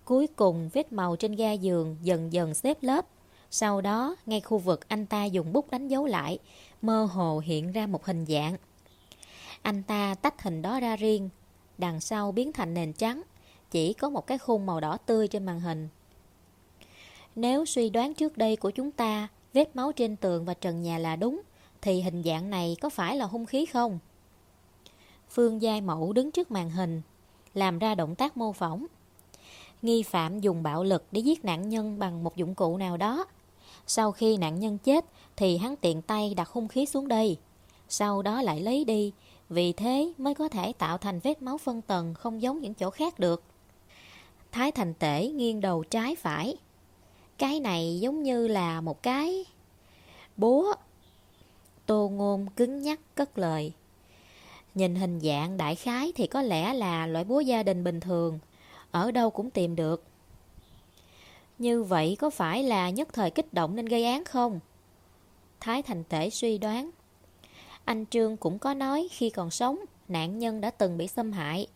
Cuối cùng vết màu trên ga giường dần dần xếp lớp. Sau đó, ngay khu vực anh ta dùng bút đánh dấu lại, mơ hồ hiện ra một hình dạng. Anh ta tách hình đó ra riêng, đằng sau biến thành nền trắng, chỉ có một cái khung màu đỏ tươi trên màn hình. Nếu suy đoán trước đây của chúng ta, vết máu trên tường và trần nhà là đúng, thì hình dạng này có phải là hung khí không? Phương Giai Mẫu đứng trước màn hình, làm ra động tác mô phỏng. Nghi phạm dùng bạo lực để giết nạn nhân bằng một dụng cụ nào đó. Sau khi nạn nhân chết thì hắn tiện tay đặt hung khí xuống đây. Sau đó lại lấy đi, vì thế mới có thể tạo thành vết máu phân tầng không giống những chỗ khác được. Thái Thành Tể nghiêng đầu trái phải. Cái này giống như là một cái... Búa. Tô Ngôn cứng nhắc cất lời. Nhìn hình dạng đại khái thì có lẽ là loại búa gia đình bình thường. Ở đâu cũng tìm được. Như vậy có phải là nhất thời kích động nên gây án không? Thái Thành Tể suy đoán. Anh Trương cũng có nói khi còn sống, nạn nhân đã từng bị xâm hại.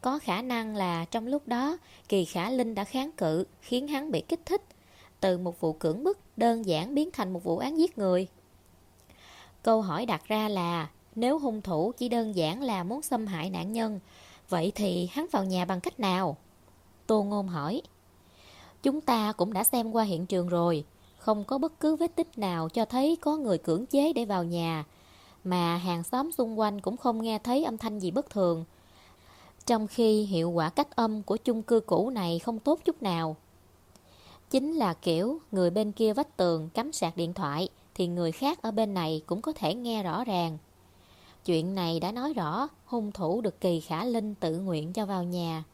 Có khả năng là trong lúc đó, Kỳ Khả Linh đã kháng cự, khiến hắn bị kích thích. Từ một vụ cưỡng bức đơn giản biến thành một vụ án giết người. Câu hỏi đặt ra là, nếu hung thủ chỉ đơn giản là muốn xâm hại nạn nhân, vậy thì hắn vào nhà bằng cách nào? Tô Ngôn hỏi. Chúng ta cũng đã xem qua hiện trường rồi, không có bất cứ vết tích nào cho thấy có người cưỡng chế để vào nhà, mà hàng xóm xung quanh cũng không nghe thấy âm thanh gì bất thường. Trong khi hiệu quả cách âm của chung cư cũ này không tốt chút nào. Chính là kiểu người bên kia vách tường cắm sạc điện thoại thì người khác ở bên này cũng có thể nghe rõ ràng. Chuyện này đã nói rõ hung thủ được Kỳ Khả Linh tự nguyện cho vào nhà.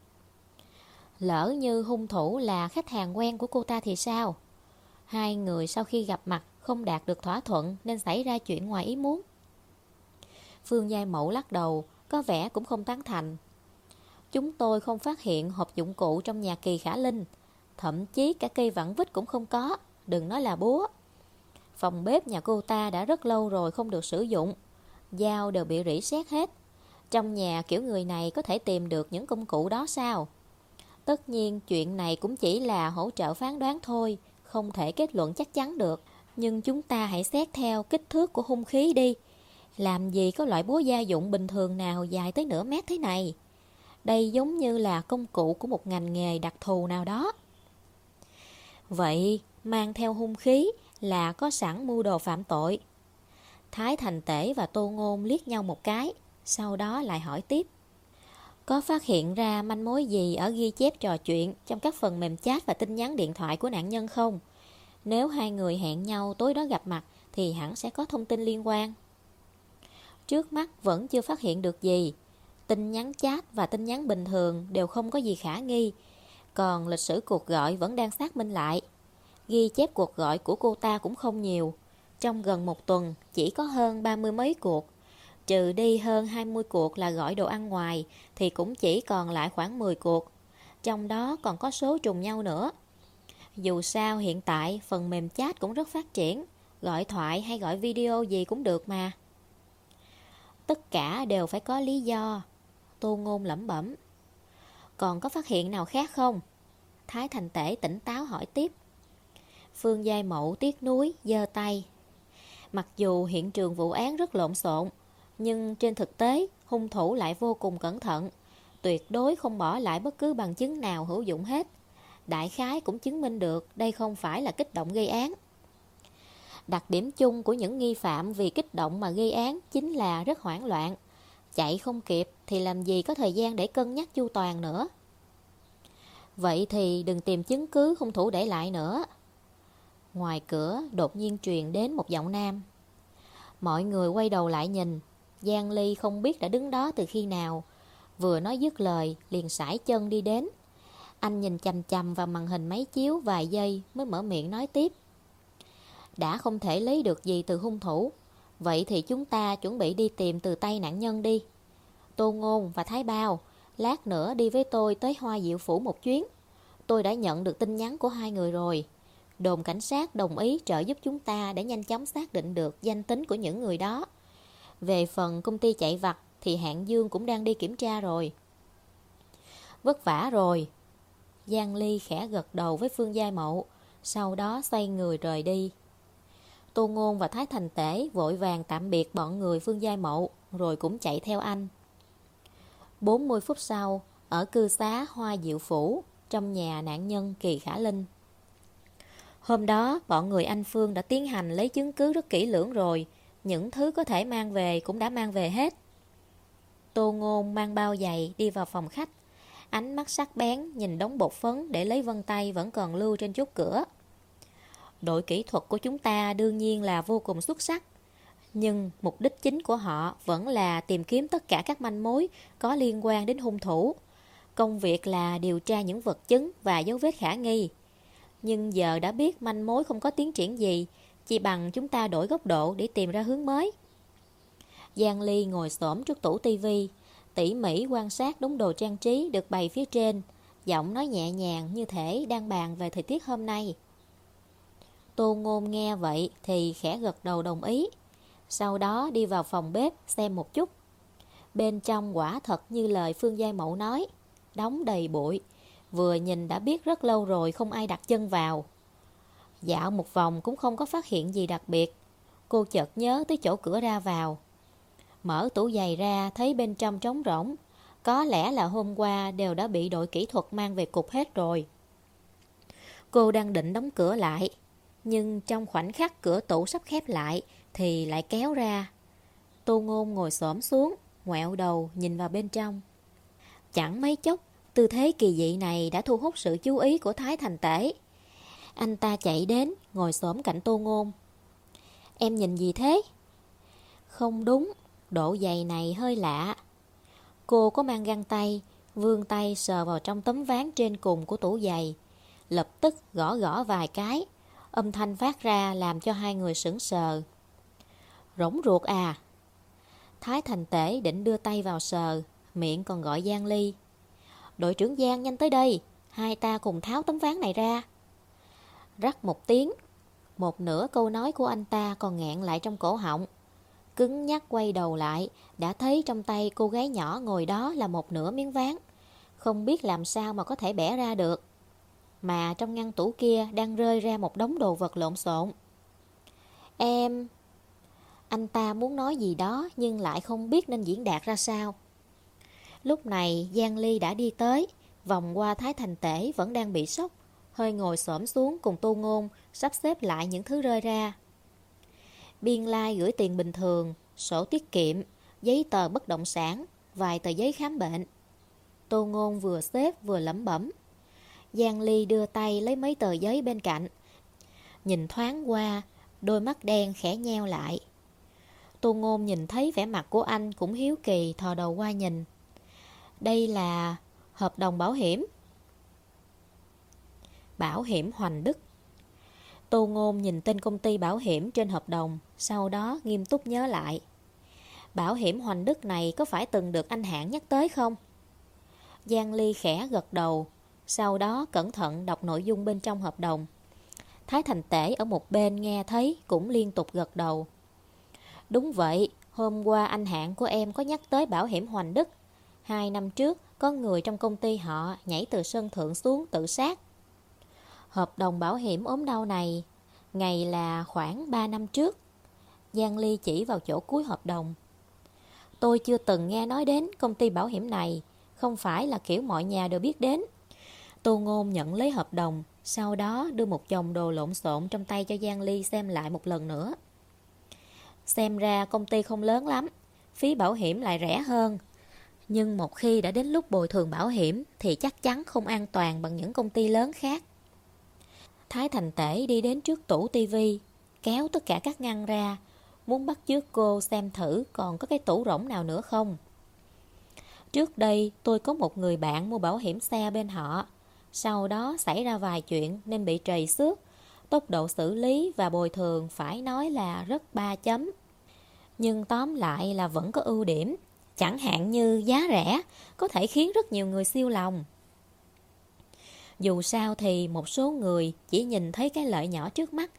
Lỡ như hung thủ là khách hàng quen của cô ta thì sao? Hai người sau khi gặp mặt không đạt được thỏa thuận nên xảy ra chuyện ngoài ý muốn. Phương Giai Mẫu lắc đầu, có vẻ cũng không tán thành. Chúng tôi không phát hiện hộp dụng cụ trong nhà kỳ khả linh, thậm chí cả cây vặn vít cũng không có, đừng nói là búa. Phòng bếp nhà cô ta đã rất lâu rồi không được sử dụng, dao đều bị rỉ sét hết. Trong nhà kiểu người này có thể tìm được những công cụ đó sao? Tất nhiên chuyện này cũng chỉ là hỗ trợ phán đoán thôi, không thể kết luận chắc chắn được. Nhưng chúng ta hãy xét theo kích thước của hung khí đi. Làm gì có loại búa gia dụng bình thường nào dài tới nửa mét thế này? Đây giống như là công cụ của một ngành nghề đặc thù nào đó. Vậy, mang theo hung khí là có sẵn mưu đồ phạm tội. Thái Thành Tể và Tô Ngôn liếc nhau một cái, sau đó lại hỏi tiếp. Có phát hiện ra manh mối gì ở ghi chép trò chuyện trong các phần mềm chat và tin nhắn điện thoại của nạn nhân không? Nếu hai người hẹn nhau tối đó gặp mặt thì hẳn sẽ có thông tin liên quan. Trước mắt vẫn chưa phát hiện được gì. Tin nhắn chat và tin nhắn bình thường đều không có gì khả nghi. Còn lịch sử cuộc gọi vẫn đang xác minh lại. Ghi chép cuộc gọi của cô ta cũng không nhiều. Trong gần một tuần chỉ có hơn ba mươi mấy cuộc. Trừ đi hơn 20 cuộc là gọi đồ ăn ngoài thì cũng chỉ còn lại khoảng 10 cuộc. Trong đó còn có số trùng nhau nữa. Dù sao hiện tại phần mềm chat cũng rất phát triển. Gọi thoại hay gọi video gì cũng được mà. Tất cả đều phải có lý do. Tô Ngôn lẩm bẩm. Còn có phát hiện nào khác không? Thái Thành Tể tỉnh táo hỏi tiếp. Phương Giai Mậu tiếc núi, giơ tay. Mặc dù hiện trường vụ án rất lộn xộn, nhưng trên thực tế hung thủ lại vô cùng cẩn thận, tuyệt đối không bỏ lại bất cứ bằng chứng nào hữu dụng hết. Đại khái cũng chứng minh được đây không phải là kích động gây án. Đặc điểm chung của những nghi phạm vì kích động mà gây án chính là rất hoảng loạn. Chạy không kịp thì làm gì có thời gian để cân nhắc chu toàn nữa. Vậy thì đừng tìm chứng cứ hung thủ để lại nữa. Ngoài cửa đột nhiên truyền đến một giọng nam. Mọi người quay đầu lại nhìn, Giang Ly không biết đã đứng đó từ khi nào. Vừa nói dứt lời, liền sải chân đi đến. Anh nhìn chầm chầm vào màn hình máy chiếu vài giây mới mở miệng nói tiếp. Đã không thể lấy được gì từ hung thủ, vậy thì chúng ta chuẩn bị đi tìm từ tay nạn nhân đi. Tô Ngôn và Thái Bao, lát nữa đi với tôi tới Hoa Diệu Phủ một chuyến. Tôi đã nhận được tin nhắn của hai người rồi. Đồn cảnh sát đồng ý trợ giúp chúng ta để nhanh chóng xác định được danh tính của những người đó. Về phần công ty chạy vặt thì hạng dương cũng đang đi kiểm tra rồi. Vất vả rồi. Giang Ly khẽ gật đầu với Phương Giai Mậu, sau đó xoay người rời đi. Tô Ngôn và Thái Thành Tể vội vàng tạm biệt bọn người Phương Giai Mậu, rồi cũng chạy theo anh. 40 phút sau, ở cư xá Hoa Diệu Phủ, trong nhà nạn nhân Kỳ Khả Linh. Hôm đó, bọn người anh Phương đã tiến hành lấy chứng cứ rất kỹ lưỡng rồi, những thứ có thể mang về cũng đã mang về hết. Tô Ngôn mang bao giày đi vào phòng khách, ánh mắt sắc bén nhìn đống bột phấn để lấy vân tay vẫn còn lưu trên chốt cửa. Đội kỹ thuật của chúng ta đương nhiên là vô cùng xuất sắc, nhưng mục đích chính của họ vẫn là tìm kiếm tất cả các manh mối có liên quan đến hung thủ. Công việc là điều tra những vật chứng và dấu vết khả nghi. Nhưng giờ đã biết manh mối không có tiến triển gì, chỉ bằng chúng ta đổi góc độ để tìm ra hướng mới. Giang Ly ngồi xổm trước tủ tivi, tỉ mỉ quan sát đống đồ trang trí được bày phía trên, giọng nói nhẹ nhàng như thể đang bàn về thời tiết hôm nay. Tô Ngôn nghe vậy thì khẽ gật đầu đồng ý. Sau đó đi vào phòng bếp xem một chút. Bên trong quả thật như lời Phương Giai Mậu nói, đóng đầy bụi. Vừa nhìn đã biết rất lâu rồi không ai đặt chân vào. Dạo một vòng cũng không có phát hiện gì đặc biệt. Cô chợt nhớ tới chỗ cửa ra vào. Mở tủ giày ra thấy bên trong trống rỗng. Có lẽ là hôm qua đều đã bị đội kỹ thuật mang về cục hết rồi. Cô đang định đóng cửa lại. Nhưng trong khoảnh khắc cửa tủ sắp khép lại thì lại kéo ra. Tô Ngôn ngồi xổm xuống, ngoẹo đầu nhìn vào bên trong. Chẳng mấy chốc, tư thế kỳ dị này đã thu hút sự chú ý của Thái Thành Tể. Anh ta chạy đến, ngồi xổm cạnh Tô Ngôn. Em nhìn gì thế? Không đúng, độ dày này hơi lạ. Cô có mang găng tay, vươn tay sờ vào trong tấm ván trên cùng của tủ giày. Lập tức gõ gõ vài cái, âm thanh phát ra làm cho hai người sững sờ. Rỗng ruột à? Thái Thành Tể định đưa tay vào sờ, miệng còn gọi Giang Ly. Đội trưởng Giang nhanh tới đây, hai ta cùng tháo tấm ván này ra. Rắc một tiếng, một nửa câu nói của anh ta còn nghẹn lại trong cổ họng. Cứng nhắc quay đầu lại, đã thấy trong tay cô gái nhỏ ngồi đó là một nửa miếng ván. Không biết làm sao mà có thể bẻ ra được. Mà trong ngăn tủ kia đang rơi ra một đống đồ vật lộn xộn. Em... Anh ta muốn nói gì đó nhưng lại không biết nên diễn đạt ra sao. Lúc này Giang Ly đã đi tới, vòng qua Thái Thành Tể vẫn đang bị sốc, hơi ngồi xổm xuống cùng Tô Ngôn, sắp xếp lại những thứ rơi ra. Biên lai gửi tiền bình thường, sổ tiết kiệm, giấy tờ bất động sản, vài tờ giấy khám bệnh. Tô Ngôn vừa xếp vừa lẩm bẩm. Giang Ly đưa tay lấy mấy tờ giấy bên cạnh. Nhìn thoáng qua, đôi mắt đen khẽ nheo lại. Tô Ngôn nhìn thấy vẻ mặt của anh cũng hiếu kỳ thò đầu qua nhìn. Đây là hợp đồng bảo hiểm. Bảo hiểm Hoành Đức. Tô Ngôn nhìn tên công ty bảo hiểm trên hợp đồng, sau đó nghiêm túc nhớ lại. Bảo hiểm Hoành Đức này có phải từng được anh hãng nhắc tới không? Giang Ly khẽ gật đầu, sau đó cẩn thận đọc nội dung bên trong hợp đồng. Thái Thành Tể ở một bên nghe thấy cũng liên tục gật đầu. Đúng vậy, hôm qua anh hạng của em có nhắc tới bảo hiểm Hoành Đức. Hai năm trước, có người trong công ty họ nhảy từ sân thượng xuống tự sát. Hợp đồng bảo hiểm ốm đau này, ngày là khoảng 3 năm trước. Giang Ly chỉ vào chỗ cuối hợp đồng. Tôi chưa từng nghe nói đến công ty bảo hiểm này, không phải là kiểu mọi nhà đều biết đến. Tô Ngôn nhận lấy hợp đồng, sau đó đưa một chồng đồ lộn xộn trong tay cho Giang Ly xem lại một lần nữa. Xem ra công ty không lớn lắm, phí bảo hiểm lại rẻ hơn. Nhưng một khi đã đến lúc bồi thường bảo hiểm thì chắc chắn không an toàn bằng những công ty lớn khác. Thái Thành Tể đi đến trước tủ tivi, kéo tất cả các ngăn ra, muốn bắt chước cô xem thử còn có cái tủ rỗng nào nữa không. Trước đây tôi có một người bạn mua bảo hiểm xe bên họ. Sau đó xảy ra vài chuyện nên bị trầy xước. Tốc độ xử lý và bồi thường phải nói là rất ba chấm. Nhưng tóm lại là vẫn có ưu điểm. Chẳng hạn như giá rẻ có thể khiến rất nhiều người siêu lòng. Dù sao thì một số người chỉ nhìn thấy cái lợi nhỏ trước mắt.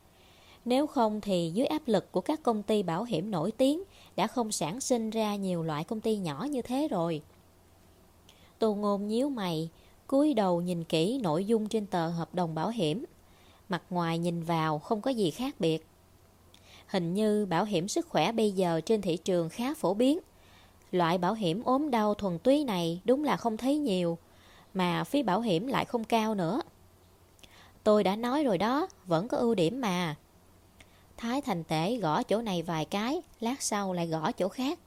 Nếu không thì dưới áp lực của các công ty bảo hiểm nổi tiếng đã không sản sinh ra nhiều loại công ty nhỏ như thế rồi. Tô Ngôn nhíu mày, cúi đầu nhìn kỹ nội dung trên tờ hợp đồng bảo hiểm. Mặt ngoài nhìn vào không có gì khác biệt. Hình như bảo hiểm sức khỏe bây giờ trên thị trường khá phổ biến. Loại bảo hiểm ốm đau thuần túy này đúng là không thấy nhiều, mà phí bảo hiểm lại không cao nữa. Tôi đã nói rồi đó, vẫn có ưu điểm mà. Thái Thành Tể gõ chỗ này vài cái, lát sau lại gõ chỗ khác.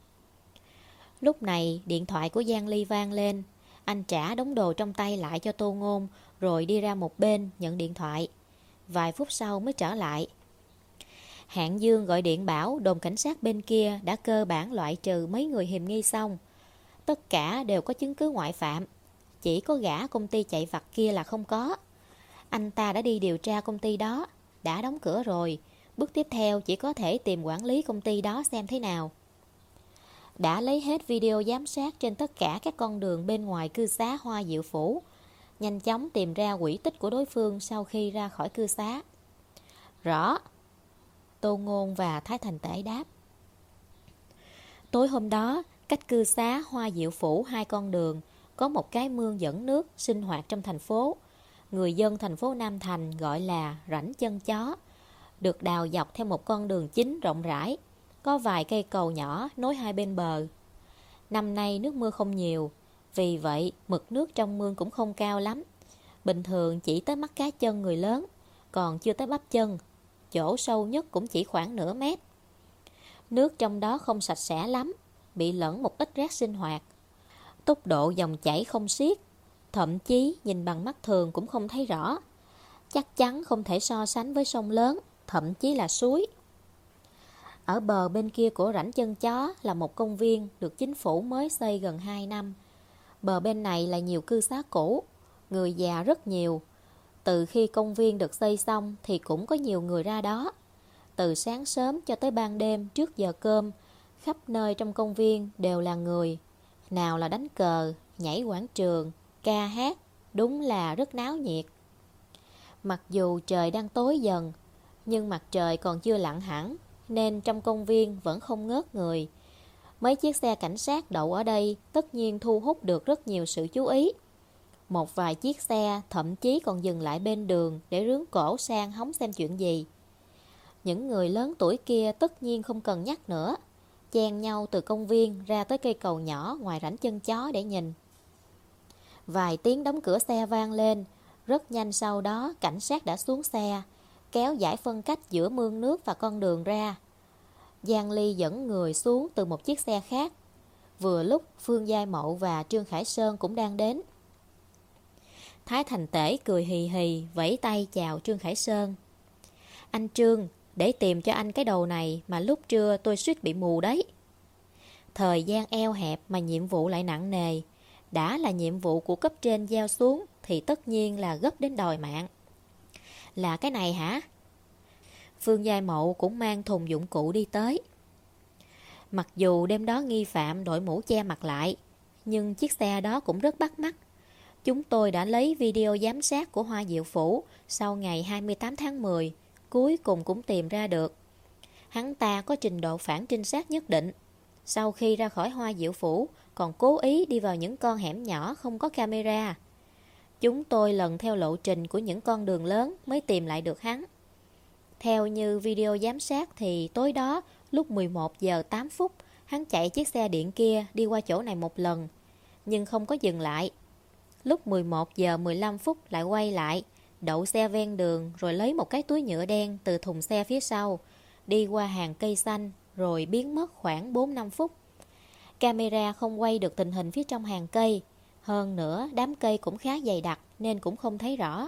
Lúc này, điện thoại của Giang Ly vang lên. Anh trả đống đồ trong tay lại cho Tô Ngôn, rồi đi ra một bên nhận điện thoại. Vài phút sau mới trở lại. Hạng Dương gọi điện bảo đồn cảnh sát bên kia đã cơ bản loại trừ mấy người hiểm nghi xong. Tất cả đều có chứng cứ ngoại phạm. Chỉ có gã công ty chạy vặt kia là không có. Anh ta đã đi điều tra công ty đó, đã đóng cửa rồi. Bước tiếp theo chỉ có thể tìm quản lý công ty đó xem thế nào. Đã lấy hết video giám sát trên tất cả các con đường bên ngoài cư xá Hoa Diệu Phủ. Nhanh chóng tìm ra quỹ tích của đối phương sau khi ra khỏi cư xá. Rõ. Tô Ngôn và Thái Thành Tể đáp. Tối hôm đó, cách cư xá Hoa Diệu Phủ hai con đường, có một cái mương dẫn nước sinh hoạt trong thành phố. Người dân thành phố Nam Thành gọi là rãnh chân chó, được đào dọc theo một con đường chính rộng rãi, có vài cây cầu nhỏ nối hai bên bờ. Năm nay nước mưa không nhiều, vì vậy mực nước trong mương cũng không cao lắm. Bình thường chỉ tới mắt cá chân người lớn, còn chưa tới bắp chân. Chỗ sâu nhất cũng chỉ khoảng nửa mét. Nước trong đó không sạch sẽ lắm, bị lẫn một ít rác sinh hoạt. Tốc độ dòng chảy không xiết, thậm chí nhìn bằng mắt thường cũng không thấy rõ. Chắc chắn không thể so sánh với sông lớn, thậm chí là suối. Ở bờ bên kia của rãnh chân chó là một công viên được chính phủ mới xây gần 2 năm. Bờ bên này là nhiều cư xá cũ, người già rất nhiều. Từ khi công viên được xây xong thì cũng có nhiều người ra đó. Từ sáng sớm cho tới ban đêm trước giờ cơm, khắp nơi trong công viên đều là người. Nào là đánh cờ, nhảy quảng trường, ca hát, đúng là rất náo nhiệt. Mặc dù trời đang tối dần, nhưng mặt trời còn chưa lặn hẳn, nên trong công viên vẫn không ngớt người. Mấy chiếc xe cảnh sát đậu ở đây tất nhiên thu hút được rất nhiều sự chú ý. Một vài chiếc xe thậm chí còn dừng lại bên đường để rướng cổ sang hóng xem chuyện gì. Những người lớn tuổi kia tất nhiên không cần nhắc nữa, chen nhau từ công viên ra tới cây cầu nhỏ ngoài rãnh chân chó để nhìn. Vài tiếng đóng cửa xe vang lên, rất nhanh sau đó cảnh sát đã xuống xe, kéo giải phân cách giữa mương nước và con đường ra. Giang Ly dẫn người xuống từ một chiếc xe khác. Vừa lúc Phương Giai Mậu và Trương Khải Sơn cũng đang đến. Thái Thành Tể cười hì hì, vẫy tay chào Trương Khải Sơn. Anh Trương, để tìm cho anh cái đầu này mà lúc trưa tôi suýt bị mù đấy. Thời gian eo hẹp mà nhiệm vụ lại nặng nề. Đã là nhiệm vụ của cấp trên giao xuống thì tất nhiên là gấp đến đòi mạng. Là cái này hả? Phương Giai Mậu cũng mang thùng dụng cụ đi tới. Mặc dù đêm đó nghi phạm đội mũ che mặt lại, nhưng chiếc xe đó cũng rất bắt mắt. Chúng tôi đã lấy video giám sát của Hoa Diệu Phủ sau ngày 28 tháng 10, cuối cùng cũng tìm ra được. Hắn ta có trình độ phản trinh sát nhất định. Sau khi ra khỏi Hoa Diệu Phủ, còn cố ý đi vào những con hẻm nhỏ không có camera. Chúng tôi lần theo lộ trình của những con đường lớn mới tìm lại được hắn. Theo như video giám sát thì tối đó lúc 11 giờ 8 phút hắn chạy chiếc xe điện kia đi qua chỗ này một lần nhưng không có dừng lại. Lúc 11 giờ 15 phút lại quay lại đậu xe ven đường rồi lấy một cái túi nhựa đen từ thùng xe phía sau đi qua hàng cây xanh rồi biến mất khoảng 4-5 phút. Camera không quay được tình hình phía trong hàng cây hơn nữa, đám cây cũng khá dày đặc nên cũng không thấy rõ.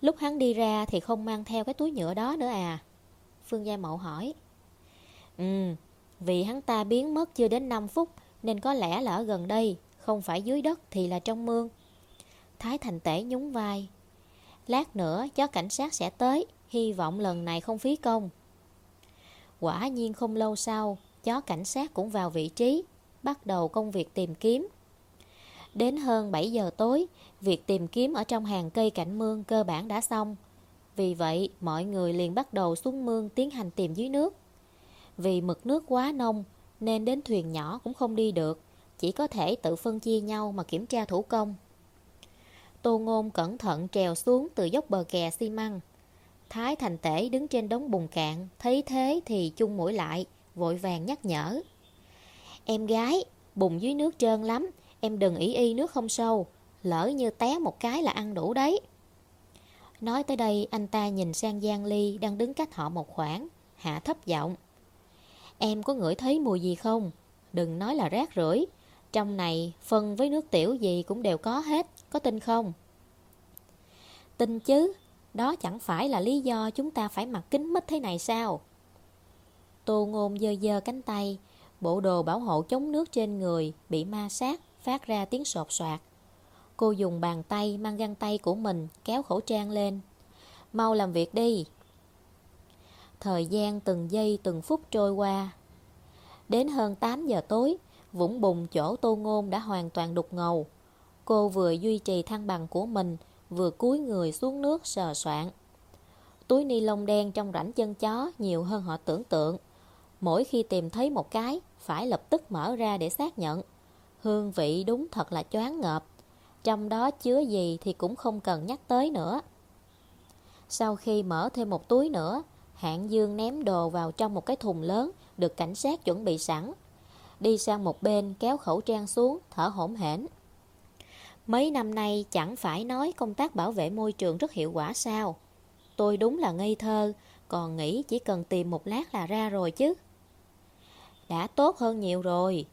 Lúc hắn đi ra thì không mang theo cái túi nhựa đó nữa à? Phương Gia Mậu hỏi. Ừ, vì hắn ta biến mất chưa đến 5 phút nên có lẽ là ở gần đây, không phải dưới đất thì là trong mương. Thái Thành Tể nhún vai. Lát nữa chó cảnh sát sẽ tới, hy vọng lần này không phí công. Quả nhiên không lâu sau, chó cảnh sát cũng vào vị trí, bắt đầu công việc tìm kiếm. Đến hơn 7 giờ tối, việc tìm kiếm ở trong hàng cây cảnh mương cơ bản đã xong. Vì vậy, mọi người liền bắt đầu xuống mương tiến hành tìm dưới nước. Vì mực nước quá nông, nên đến thuyền nhỏ cũng không đi được, chỉ có thể tự phân chia nhau mà kiểm tra thủ công. Tô Ngôn cẩn thận trèo xuống từ dốc bờ kè xi măng. Thái Thành Tể đứng trên đống bùn cạn, thấy thế thì chung mũi lại, vội vàng nhắc nhở. Em gái, bùn dưới nước trơn lắm, em đừng ý y nước không sâu, lỡ như té một cái là ăn đủ đấy. Nói tới đây, anh ta nhìn sang Giang Ly đang đứng cách họ một khoảng, hạ thấp giọng. Em có ngửi thấy mùi gì không? Đừng nói là rác rưởi trong này, phân với nước tiểu gì cũng đều có hết, có tin không? Tin chứ, đó chẳng phải là lý do chúng ta phải mặc kính mít thế này sao? Tô ngôn dơ dơ cánh tay, bộ đồ bảo hộ chống nước trên người bị ma sát, phát ra tiếng sột soạt. Cô dùng bàn tay mang găng tay của mình kéo khẩu trang lên. Mau làm việc đi. Thời gian từng giây từng phút trôi qua. Đến hơn 8 giờ tối, vũng bùn chỗ tô ngôn đã hoàn toàn đục ngầu. Cô vừa duy trì thăng bằng của mình, vừa cúi người xuống nước sờ soạn. Túi ni lông đen trong rãnh chân chó nhiều hơn họ tưởng tượng. Mỗi khi tìm thấy một cái, phải lập tức mở ra để xác nhận. Hương vị đúng thật là choáng ngợp. Trong đó chứa gì thì cũng không cần nhắc tới nữa. Sau khi mở thêm một túi nữa, Hạng Dương ném đồ vào trong một cái thùng lớn được cảnh sát chuẩn bị sẵn. Đi sang một bên kéo khẩu trang xuống, thở hổn hển. Mấy năm nay chẳng phải nói công tác bảo vệ môi trường rất hiệu quả sao? Tôi đúng là ngây thơ, còn nghĩ chỉ cần tìm một lát là ra rồi chứ. Đã tốt hơn nhiều rồi.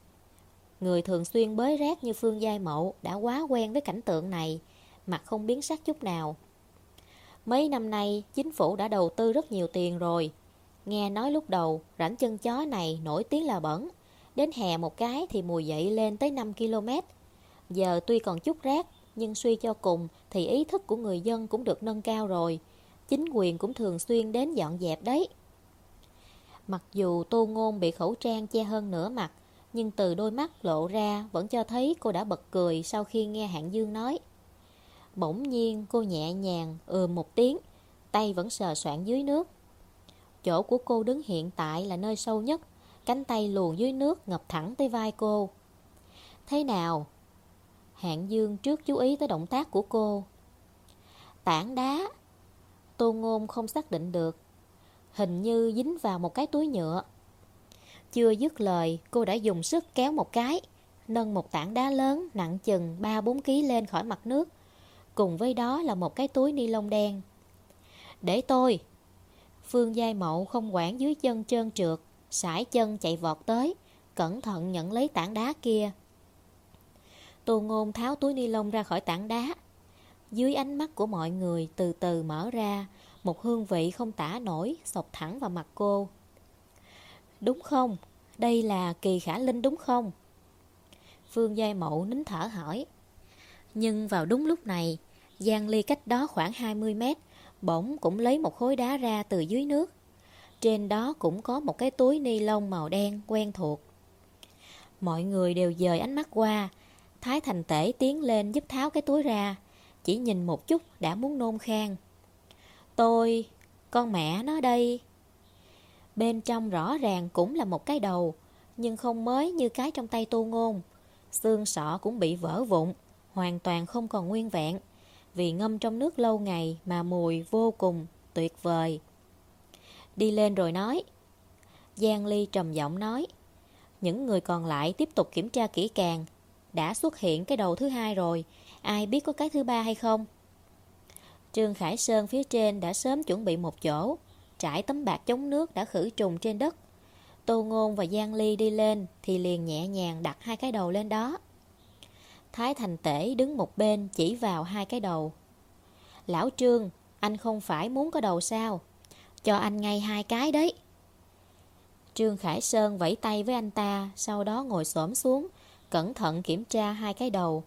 Người thường xuyên bới rác như Phương Giai Mậu đã quá quen với cảnh tượng này, mặt không biến sắc chút nào. Mấy năm nay, chính phủ đã đầu tư rất nhiều tiền rồi. Nghe nói lúc đầu, rãnh chân chó này nổi tiếng là bẩn. Đến hè một cái thì mùi dậy lên tới 5 km. Giờ tuy còn chút rác, nhưng suy cho cùng thì ý thức của người dân cũng được nâng cao rồi. Chính quyền cũng thường xuyên đến dọn dẹp đấy. Mặc dù tô ngôn bị khẩu trang che hơn nửa mặt, nhưng từ đôi mắt lộ ra vẫn cho thấy cô đã bật cười sau khi nghe Hạng Dương nói. Bỗng nhiên cô nhẹ nhàng ừ một tiếng, tay vẫn sờ soạn dưới nước. Chỗ của cô đứng hiện tại là nơi sâu nhất, cánh tay luồn dưới nước ngập thẳng tới vai cô. Thế nào? Hạng Dương trước chú ý tới động tác của cô. Tảng đá. Tô Ngôn không xác định được. Hình như dính vào một cái túi nhựa. Chưa dứt lời, cô đã dùng sức kéo một cái, nâng một tảng đá lớn nặng chừng 3-4 kg lên khỏi mặt nước. Cùng với đó là một cái túi ni lông đen. Để tôi! Phương Giai Mậu không quản dưới chân trơn trượt, sải chân chạy vọt tới, cẩn thận nhận lấy tảng đá kia. Tô Ngôn tháo túi ni lông ra khỏi tảng đá. Dưới ánh mắt của mọi người từ từ mở ra, một hương vị không tả nổi sọc thẳng vào mặt cô. Đúng không? Đây là kỳ khả linh đúng không? Phương Giai Mậu nín thở hỏi. Nhưng vào đúng lúc này, Giang Ly cách đó khoảng 20 mét, bỗng cũng lấy một khối đá ra từ dưới nước. Trên đó cũng có một cái túi ni lông màu đen quen thuộc. Mọi người đều dời ánh mắt qua, Thái Thành Tể tiến lên giúp tháo cái túi ra, chỉ nhìn một chút đã muốn nôn khang Tôi, con mẹ nó đây. Bên trong rõ ràng cũng là một cái đầu, nhưng không mới như cái trong tay tu ngôn. Xương sọ cũng bị vỡ vụn, hoàn toàn không còn nguyên vẹn, vì ngâm trong nước lâu ngày mà mùi vô cùng tuyệt vời. Đi lên rồi nói. Giang Ly trầm giọng nói. Những người còn lại tiếp tục kiểm tra kỹ càng. Đã xuất hiện cái đầu thứ hai rồi, ai biết có cái thứ ba hay không? Trương Khải Sơn phía trên đã sớm chuẩn bị một chỗ, trải tấm bạc chống nước đã khử trùng trên đất. Tô Ngôn và Giang Ly đi lên thì liền nhẹ nhàng đặt hai cái đầu lên đó. Thái Thành Tể đứng một bên chỉ vào hai cái đầu. Lão Trương, anh không phải muốn có đầu sao? Cho anh ngay hai cái đấy. Trương Khải Sơn vẫy tay với anh ta, sau đó ngồi xổm xuống, cẩn thận kiểm tra hai cái đầu.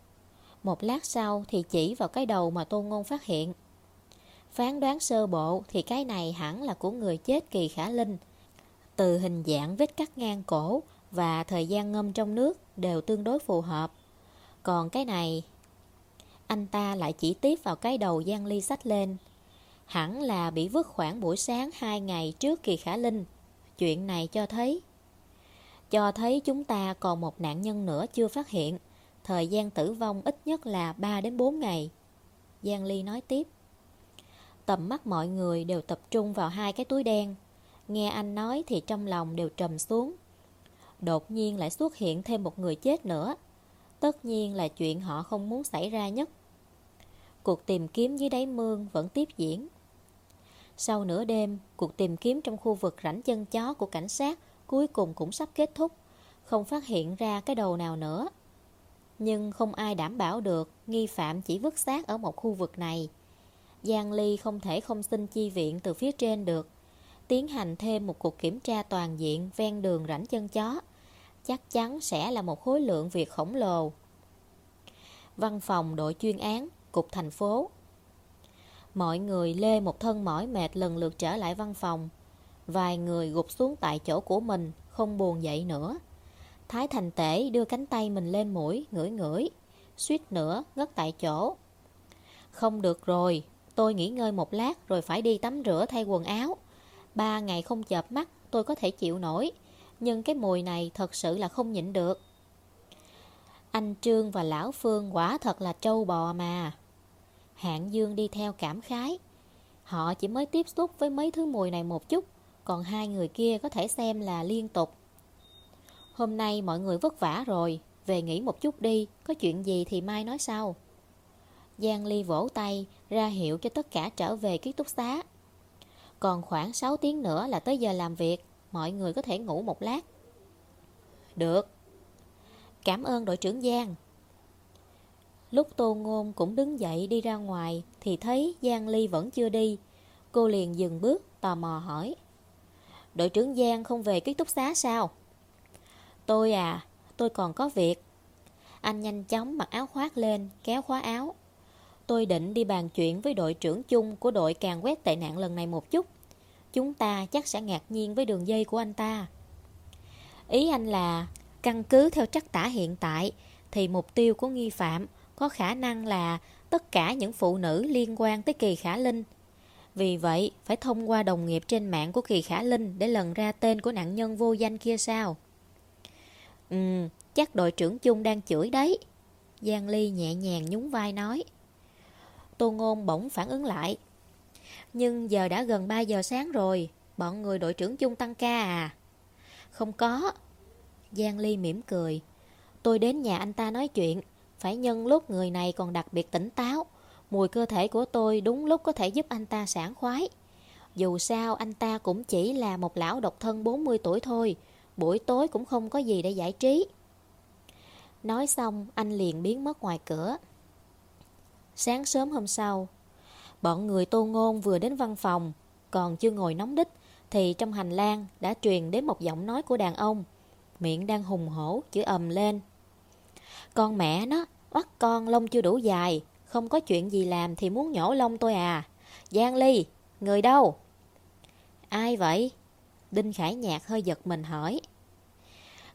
Một lát sau thì chỉ vào cái đầu mà Tô Ngôn phát hiện. Phán đoán sơ bộ thì cái này hẳn là của người chết kỳ khả linh. Từ hình dạng vết cắt ngang cổ và thời gian ngâm trong nước đều tương đối phù hợp. Còn cái này, anh ta lại chỉ tiếp vào cái đầu Giang Ly sách lên. Hẳn là bị vứt khoảng buổi sáng hai ngày trước kỳ khả linh. Chuyện này cho thấy cho thấy chúng ta còn một nạn nhân nữa chưa phát hiện. Thời gian tử vong ít nhất là 3 đến 4 ngày. Giang Ly nói tiếp. Tầm mắt mọi người đều tập trung vào hai cái túi đen. Nghe anh nói thì trong lòng đều trầm xuống. Đột nhiên lại xuất hiện thêm một người chết nữa. Tất nhiên là chuyện họ không muốn xảy ra nhất. Cuộc tìm kiếm dưới đáy mương vẫn tiếp diễn. Sau nửa đêm, cuộc tìm kiếm trong khu vực rảnh chân chó của cảnh sát cuối cùng cũng sắp kết thúc, không phát hiện ra cái đầu nào nữa. Nhưng không ai đảm bảo được nghi phạm chỉ vứt xác ở một khu vực này. Giang Ly không thể không xin chi viện từ phía trên được, tiến hành thêm một cuộc kiểm tra toàn diện ven đường rảnh chân chó. Chắc chắn sẽ là một khối lượng việc khổng lồ. Văn phòng đội chuyên án, cục thành phố Mọi người lê một thân mỏi mệt lần lượt trở lại văn phòng. Vài người gục xuống tại chỗ của mình, không buồn dậy nữa. Thái Thành Tể đưa cánh tay mình lên mũi, ngửi ngửi, suýt nữa ngất tại chỗ. Không được rồi, tôi nghỉ ngơi một lát rồi phải đi tắm rửa thay quần áo. Ba ngày không chợp mắt, tôi có thể chịu nổi, nhưng cái mùi này thật sự là không nhịn được. Anh Trương và Lão Phương quả thật là trâu bò mà. Hạng Dương đi theo cảm khái. Họ chỉ mới tiếp xúc với mấy thứ mùi này một chút, còn hai người kia có thể xem là liên tục. Hôm nay mọi người vất vả rồi, về nghỉ một chút đi, có chuyện gì thì mai nói sau. Giang Ly vỗ tay, ra hiệu cho tất cả trở về ký túc xá. Còn khoảng 6 tiếng nữa là tới giờ làm việc, mọi người có thể ngủ một lát. Được. Cảm ơn đội trưởng Giang. Lúc Tô Ngôn cũng đứng dậy đi ra ngoài thì thấy Giang Ly vẫn chưa đi. Cô liền dừng bước, tò mò hỏi. Đội trưởng Giang không về ký túc xá sao? Tôi à, tôi còn có việc. Anh nhanh chóng mặc áo khoác lên, kéo khóa áo. Tôi định đi bàn chuyện với đội trưởng chung của đội càng quét tệ nạn lần này một chút. Chúng ta chắc sẽ ngạc nhiên với đường dây của anh ta. Ý anh là, căn cứ theo trắc tả hiện tại, thì mục tiêu của nghi phạm có khả năng là tất cả những phụ nữ liên quan tới Kỳ Khả Linh. Vì vậy, phải thông qua đồng nghiệp trên mạng của Kỳ Khả Linh để lần ra tên của nạn nhân vô danh kia sao? Ừ, chắc đội trưởng chung đang chửi đấy. Giang Ly nhẹ nhàng nhún vai nói. Tô Ngôn bỗng phản ứng lại. Nhưng giờ đã gần 3 giờ sáng rồi, bọn người đội trưởng chung tăng ca à? Không có. Giang Ly mỉm cười. Tôi đến nhà anh ta nói chuyện, phải nhân lúc người này còn đặc biệt tỉnh táo. Mùi cơ thể của tôi đúng lúc có thể giúp anh ta sảng khoái. Dù sao anh ta cũng chỉ là một lão độc thân 40 tuổi thôi, buổi tối cũng không có gì để giải trí. Nói xong, anh liền biến mất ngoài cửa. Sáng sớm hôm sau, bọn người tô ngôn vừa đến văn phòng, còn chưa ngồi nóng đích, thì trong hành lang đã truyền đến một giọng nói của đàn ông. Miệng đang hùng hổ, chữ ầm lên. Con mẹ nó, oắt con lông chưa đủ dài, không có chuyện gì làm thì muốn nhổ lông tôi à. Giang Ly, người đâu? Ai vậy? Đinh Khải Nhạc hơi giật mình hỏi.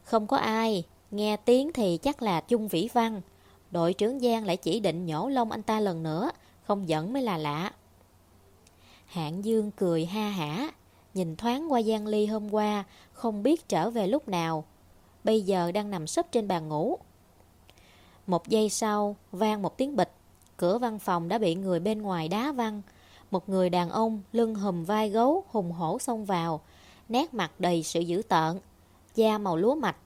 Không có ai, nghe tiếng thì chắc là trung Vĩ Văn. Đội trưởng Giang lại chỉ định nhổ lông anh ta lần nữa, không giận mới là lạ. Hạng Dương cười ha hả, nhìn thoáng qua Giang Ly hôm qua, không biết trở về lúc nào. Bây giờ đang nằm sấp trên bàn ngủ. Một giây sau, vang một tiếng bịch, cửa văn phòng đã bị người bên ngoài đá văng. Một người đàn ông lưng hùm vai gấu hùng hổ xông vào, nét mặt đầy sự dữ tợn, da màu lúa mạch.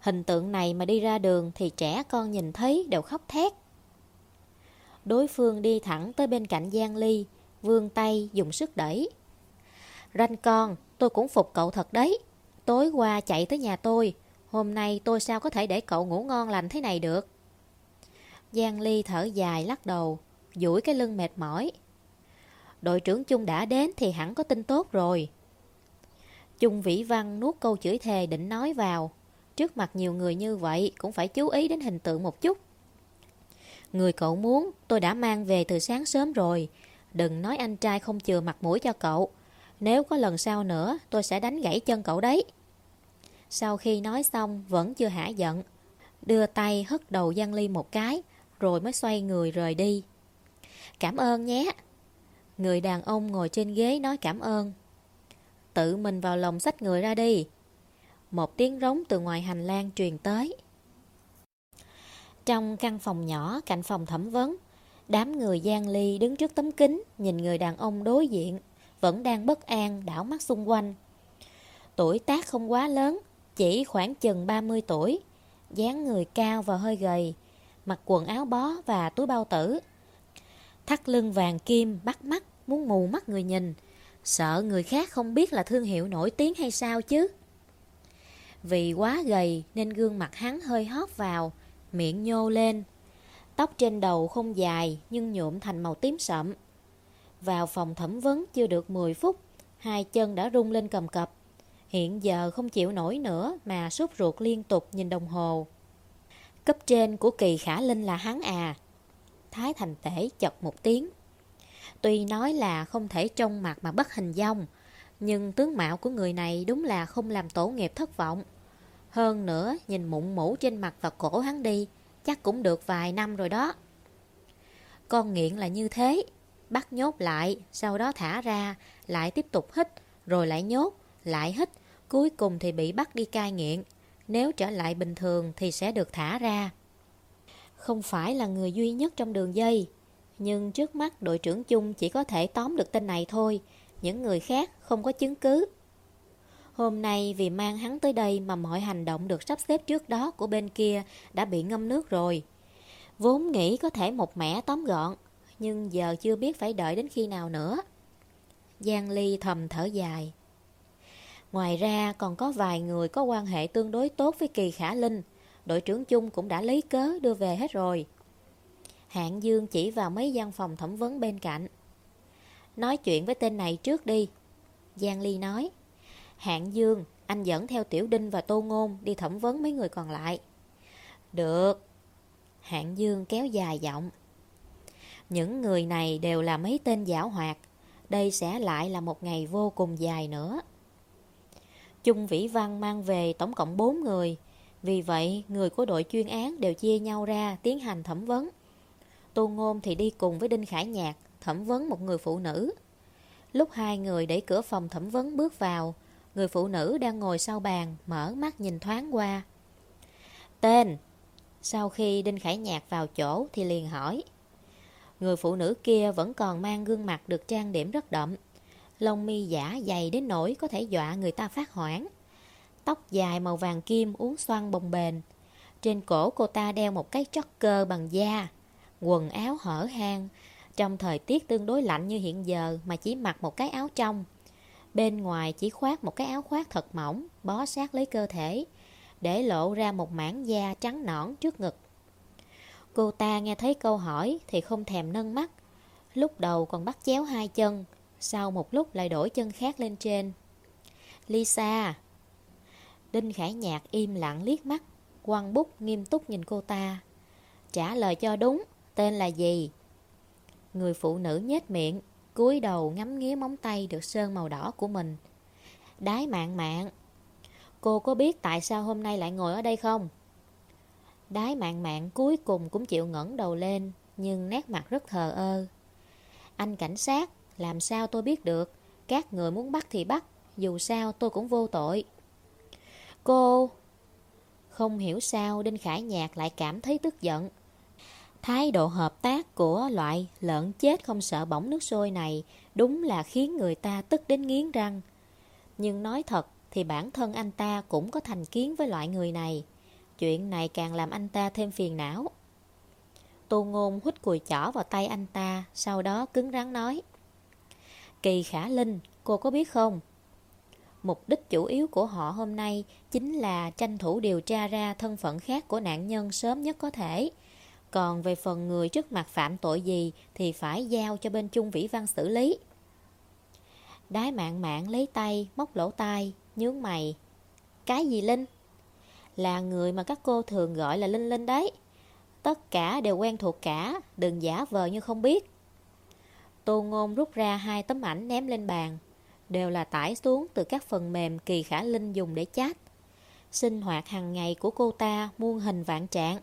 Hình tượng này mà đi ra đường thì trẻ con nhìn thấy đều khóc thét. Đối phương đi thẳng tới bên cạnh Giang Ly, vươn tay dùng sức đẩy. Ranh con, tôi cũng phục cậu thật đấy. Tối qua chạy tới nhà tôi, hôm nay tôi sao có thể để cậu ngủ ngon lành thế này được. Giang Ly thở dài lắc đầu, duỗi cái lưng mệt mỏi. Đội trưởng chung đã đến thì hẳn có tin tốt rồi. Chung Vĩ Văn nuốt câu chửi thề định nói vào. Trước mặt nhiều người như vậy cũng phải chú ý đến hình tượng một chút. Người cậu muốn tôi đã mang về từ sáng sớm rồi. Đừng nói anh trai không chừa mặt mũi cho cậu. Nếu có lần sau nữa tôi sẽ đánh gãy chân cậu đấy. Sau khi nói xong vẫn chưa hả giận. Đưa tay hất đầu Giang Ly một cái rồi mới xoay người rời đi. Cảm ơn nhé. Người đàn ông ngồi trên ghế nói cảm ơn. Tự mình vào lòng sách người ra đi. Một tiếng rống từ ngoài hành lang truyền tới. Trong căn phòng nhỏ cạnh phòng thẩm vấn, đám người gian ly đứng trước tấm kính nhìn người đàn ông đối diện, vẫn đang bất an đảo mắt xung quanh. Tuổi tác không quá lớn, chỉ khoảng chừng 30 tuổi, dáng người cao và hơi gầy, mặc quần áo bó và túi bao tử. Thắt lưng vàng kim bắt mắt, muốn mù mắt người nhìn, sợ người khác không biết là thương hiệu nổi tiếng hay sao chứ. Vì quá gầy nên gương mặt hắn hơi hót vào, miệng nhô lên. Tóc trên đầu không dài nhưng nhuộm thành màu tím sậm. Vào phòng thẩm vấn chưa được 10 phút, hai chân đã rung lên cầm cập. Hiện giờ không chịu nổi nữa mà sốt ruột liên tục nhìn đồng hồ. Cấp trên của kỳ khả linh là hắn à. Thái thành tể chật một tiếng. Tuy nói là không thể trông mặt mà bất hình dong, nhưng tướng mạo của người này đúng là không làm tổ nghiệp thất vọng. Hơn nữa, nhìn mụn mũ trên mặt và cổ hắn đi, chắc cũng được vài năm rồi đó. Con nghiện là như thế, bắt nhốt lại, sau đó thả ra, lại tiếp tục hít, rồi lại nhốt, lại hít, cuối cùng thì bị bắt đi cai nghiện. Nếu trở lại bình thường thì sẽ được thả ra. Không phải là người duy nhất trong đường dây, nhưng trước mắt đội trưởng chung chỉ có thể tóm được tên này thôi, những người khác không có chứng cứ. Hôm nay vì mang hắn tới đây mà mọi hành động được sắp xếp trước đó của bên kia đã bị ngâm nước rồi. Vốn nghĩ có thể một mẻ tóm gọn, nhưng giờ chưa biết phải đợi đến khi nào nữa. Giang Ly thầm thở dài. Ngoài ra còn có vài người có quan hệ tương đối tốt với Kỳ Khả Linh. Đội trưởng chung cũng đã lấy cớ đưa về hết rồi. Hạng Dương chỉ vào mấy gian phòng thẩm vấn bên cạnh. Nói chuyện với tên này trước đi. Giang Ly nói. Hạng Dương, anh dẫn theo Tiểu Đinh và Tô Ngôn đi thẩm vấn mấy người còn lại. Được. Hạng Dương kéo dài giọng. Những người này đều là mấy tên giả hoạt. Đây sẽ lại là một ngày vô cùng dài nữa chung Vĩ Văn mang về tổng cộng 4 người. Vì vậy, người của đội chuyên án đều chia nhau ra tiến hành thẩm vấn. Tô Ngôn thì đi cùng với Đinh Khải Nhạc thẩm vấn một người phụ nữ. Lúc hai người đẩy cửa phòng thẩm vấn bước vào, Người phụ nữ đang ngồi sau bàn Mở mắt nhìn thoáng qua Tên Sau khi Đinh Khải Nhạc vào chỗ Thì liền hỏi Người phụ nữ kia vẫn còn mang gương mặt Được trang điểm rất đậm Lông mi giả dày đến nỗi Có thể dọa người ta phát hoảng Tóc dài màu vàng kim uốn xoăn bồng bềnh Trên cổ cô ta đeo một cái chót cơ bằng da Quần áo hở hang Trong thời tiết tương đối lạnh như hiện giờ Mà chỉ mặc một cái áo trong Bên ngoài chỉ khoác một cái áo khoác thật mỏng, bó sát lấy cơ thể, để lộ ra một mảng da trắng nõn trước ngực. Cô ta nghe thấy câu hỏi thì không thèm nâng mắt. Lúc đầu còn bắt chéo hai chân, sau một lúc lại đổi chân khác lên trên. Lisa! Đinh Khải Nhạc im lặng liếc mắt, quăng bút nghiêm túc nhìn cô ta. Trả lời cho đúng, tên là gì? Người phụ nữ nhếch miệng, cúi đầu ngắm nghía móng tay được sơn màu đỏ của mình. Đái mạng mạng. Cô có biết tại sao hôm nay lại ngồi ở đây không? Đái mạng mạng cuối cùng cũng chịu ngẩng đầu lên, nhưng nét mặt rất thờ ơ. Anh cảnh sát, làm sao tôi biết được? Các người muốn bắt thì bắt, dù sao tôi cũng vô tội. Cô... Không hiểu sao Đinh Khải Nhạc lại cảm thấy tức giận. Thái độ hợp tác của loại lợn chết không sợ bỏng nước sôi này đúng là khiến người ta tức đến nghiến răng. Nhưng nói thật thì bản thân anh ta cũng có thành kiến với loại người này. Chuyện này càng làm anh ta thêm phiền não. Tô Ngôn hút cùi chỏ vào tay anh ta, sau đó cứng rắn nói. Kỳ Khả Linh, cô có biết không? Mục đích chủ yếu của họ hôm nay chính là tranh thủ điều tra ra thân phận khác của nạn nhân sớm nhất có thể. Còn về phần người trước mặt phạm tội gì thì phải giao cho bên Trung Vĩ Văn xử lý. Đái mạng mạng lấy tay, móc lỗ tai, nhướng mày. Cái gì Linh? Là người mà các cô thường gọi là Linh Linh đấy. Tất cả đều quen thuộc cả, đừng giả vờ như không biết. Tô Ngôn rút ra hai tấm ảnh ném lên bàn, đều là tải xuống từ các phần mềm Kỳ Khả Linh dùng để chat. Sinh hoạt hàng ngày của cô ta muôn hình vạn trạng.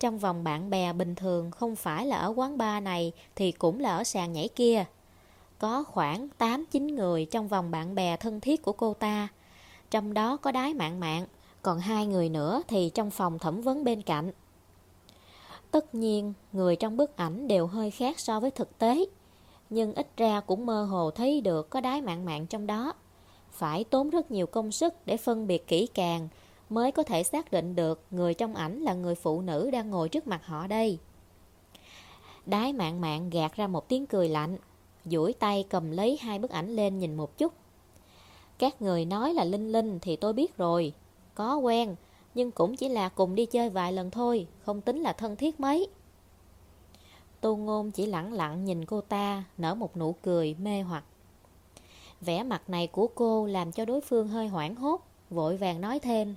Trong vòng bạn bè bình thường không phải là ở quán bar này thì cũng là ở sàn nhảy kia. Có khoảng 8-9 người trong vòng bạn bè thân thiết của cô ta. Trong đó có đái mạng mạng, còn hai người nữa thì trong phòng thẩm vấn bên cạnh. Tất nhiên, người trong bức ảnh đều hơi khác so với thực tế. Nhưng ít ra cũng mơ hồ thấy được có đái mạng mạng trong đó. Phải tốn rất nhiều công sức để phân biệt kỹ càng mới có thể xác định được người trong ảnh là người phụ nữ đang ngồi trước mặt họ đây. Đái mạng mạng gạt ra một tiếng cười lạnh, duỗi tay cầm lấy hai bức ảnh lên nhìn một chút. Các người nói là Linh Linh thì tôi biết rồi, có quen, nhưng cũng chỉ là cùng đi chơi vài lần thôi, không tính là thân thiết mấy. Tô Ngôn chỉ lặng lặng nhìn cô ta, nở một nụ cười mê hoặc. Vẻ mặt này của cô làm cho đối phương hơi hoảng hốt, vội vàng nói thêm.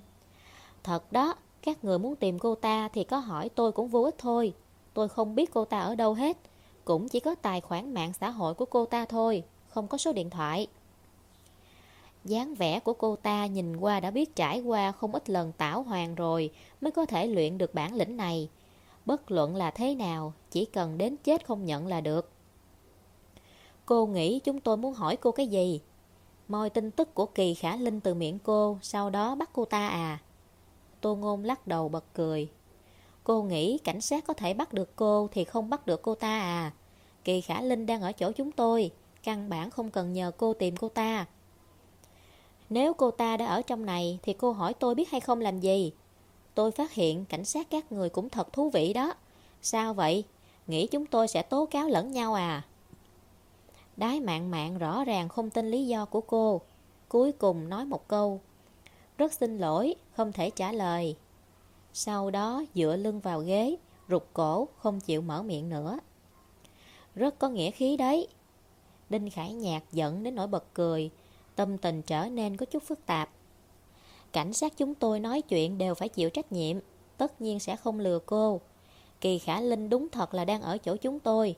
Thật đó, các người muốn tìm cô ta thì có hỏi tôi cũng vô ích thôi. Tôi không biết cô ta ở đâu hết, cũng chỉ có tài khoản mạng xã hội của cô ta thôi, không có số điện thoại. dáng vẻ của cô ta nhìn qua đã biết trải qua không ít lần tảo hoàng rồi mới có thể luyện được bản lĩnh này. Bất luận là thế nào, chỉ cần đến chết không nhận là được. Cô nghĩ chúng tôi muốn hỏi cô cái gì? Moi tin tức của Kỳ Khả Linh từ miệng cô, sau đó bắt cô ta à? Tô Ngôn lắc đầu bật cười. Cô nghĩ cảnh sát có thể bắt được cô thì không bắt được cô ta à? Kỳ Khả Linh đang ở chỗ chúng tôi, căn bản không cần nhờ cô tìm cô ta. Nếu cô ta đã ở trong này thì cô hỏi tôi biết hay không làm gì? Tôi phát hiện cảnh sát các người cũng thật thú vị đó. Sao vậy? Nghĩ chúng tôi sẽ tố cáo lẫn nhau à? Đái mạng mạng rõ ràng không tin lý do của cô. Cuối cùng nói một câu. Rất xin lỗi, không thể trả lời. Sau đó dựa lưng vào ghế, rụt cổ, không chịu mở miệng nữa. Rất có nghĩa khí đấy. Đinh Khải Nhạc giận đến nỗi bật cười, tâm tình trở nên có chút phức tạp. Cảnh sát chúng tôi nói chuyện đều phải chịu trách nhiệm, tất nhiên sẽ không lừa cô. Kỳ Khả Linh đúng thật là đang ở chỗ chúng tôi,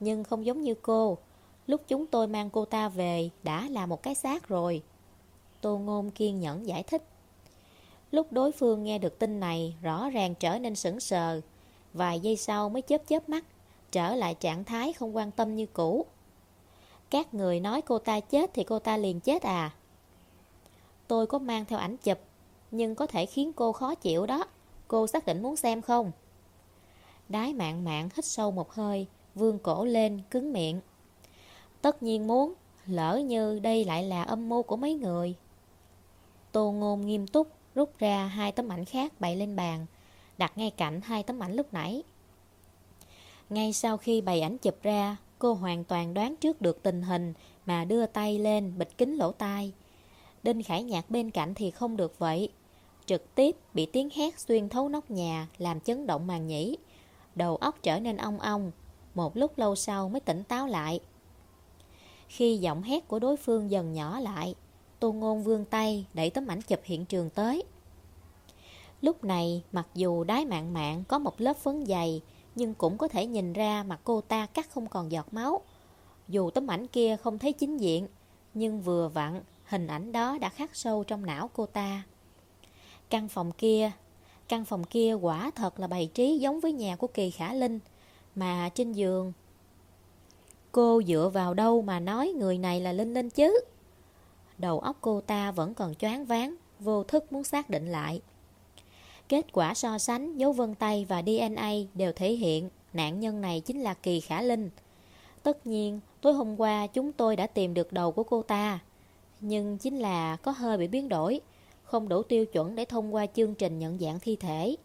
nhưng không giống như cô. Lúc chúng tôi mang cô ta về đã là một cái xác rồi. Tô Ngôn kiên nhẫn giải thích. Lúc đối phương nghe được tin này, rõ ràng trở nên sững sờ. Vài giây sau mới chớp chớp mắt, trở lại trạng thái không quan tâm như cũ. Các người nói cô ta chết thì cô ta liền chết à? Tôi có mang theo ảnh chụp, nhưng có thể khiến cô khó chịu đó. Cô xác định muốn xem không? Đái mạng mạng hít sâu một hơi, vương cổ lên, cứng miệng. Tất nhiên muốn, lỡ như đây lại là âm mưu của mấy người. Tô Ngôn nghiêm túc rút ra hai tấm ảnh khác bày lên bàn, đặt ngay cạnh hai tấm ảnh lúc nãy. Ngay sau khi bày ảnh chụp ra, cô hoàn toàn đoán trước được tình hình mà đưa tay lên bịt kính lỗ tai. Đinh Khải Nhạc bên cạnh thì không được vậy. Trực tiếp bị tiếng hét xuyên thấu nóc nhà làm chấn động màn nhĩ. Đầu óc trở nên ong ong, một lúc lâu sau mới tỉnh táo lại. Khi giọng hét của đối phương dần nhỏ lại, Tô Ngôn vương tay đẩy tấm ảnh chụp hiện trường tới. Lúc này, mặc dù đái mạng mạng có một lớp phấn dày, nhưng cũng có thể nhìn ra mặt cô ta cắt không còn giọt máu. Dù tấm ảnh kia không thấy chính diện, nhưng vừa vặn, hình ảnh đó đã khắc sâu trong não cô ta. Căn phòng kia, căn phòng kia quả thật là bày trí giống với nhà của Kỳ Khả Linh, mà trên giường. Cô dựa vào đâu mà nói người này là Linh Linh chứ? Đầu óc cô ta vẫn còn choáng váng, vô thức muốn xác định lại. Kết quả so sánh dấu vân tay và DNA đều thể hiện nạn nhân này chính là Kỳ Khả Linh. Tất nhiên, tối hôm qua chúng tôi đã tìm được đầu của cô ta. Nhưng chính là có hơi bị biến đổi, không đủ tiêu chuẩn để thông qua chương trình nhận dạng thi thể.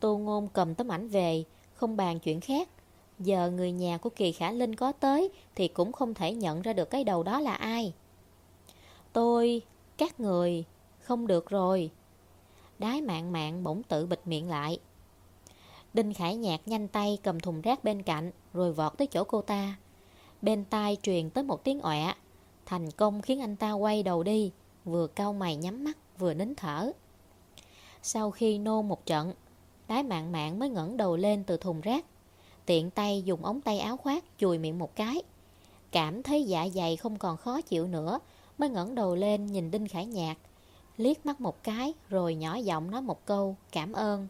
Tô Ngôn cầm tấm ảnh về, không bàn chuyện khác. Giờ người nhà của Kỳ Khả Linh có tới thì cũng không thể nhận ra được cái đầu đó là ai. Tôi, các người, không được rồi. Đái mạng mạng bỗng tự bịt miệng lại. Đinh Khải Nhạc nhanh tay cầm thùng rác bên cạnh rồi vọt tới chỗ cô ta. Bên tai truyền tới một tiếng ọe, thành công khiến anh ta quay đầu đi, vừa cau mày nhắm mắt, vừa nín thở. Sau khi nôn một trận, đái mạng mạng mới ngẩng đầu lên từ thùng rác. Tiện tay dùng ống tay áo khoác chùi miệng một cái. Cảm thấy dạ dày không còn khó chịu nữa, mới ngẩng đầu lên nhìn Đinh Khải Nhạc. Liếc mắt một cái rồi nhỏ giọng nói một câu cảm ơn.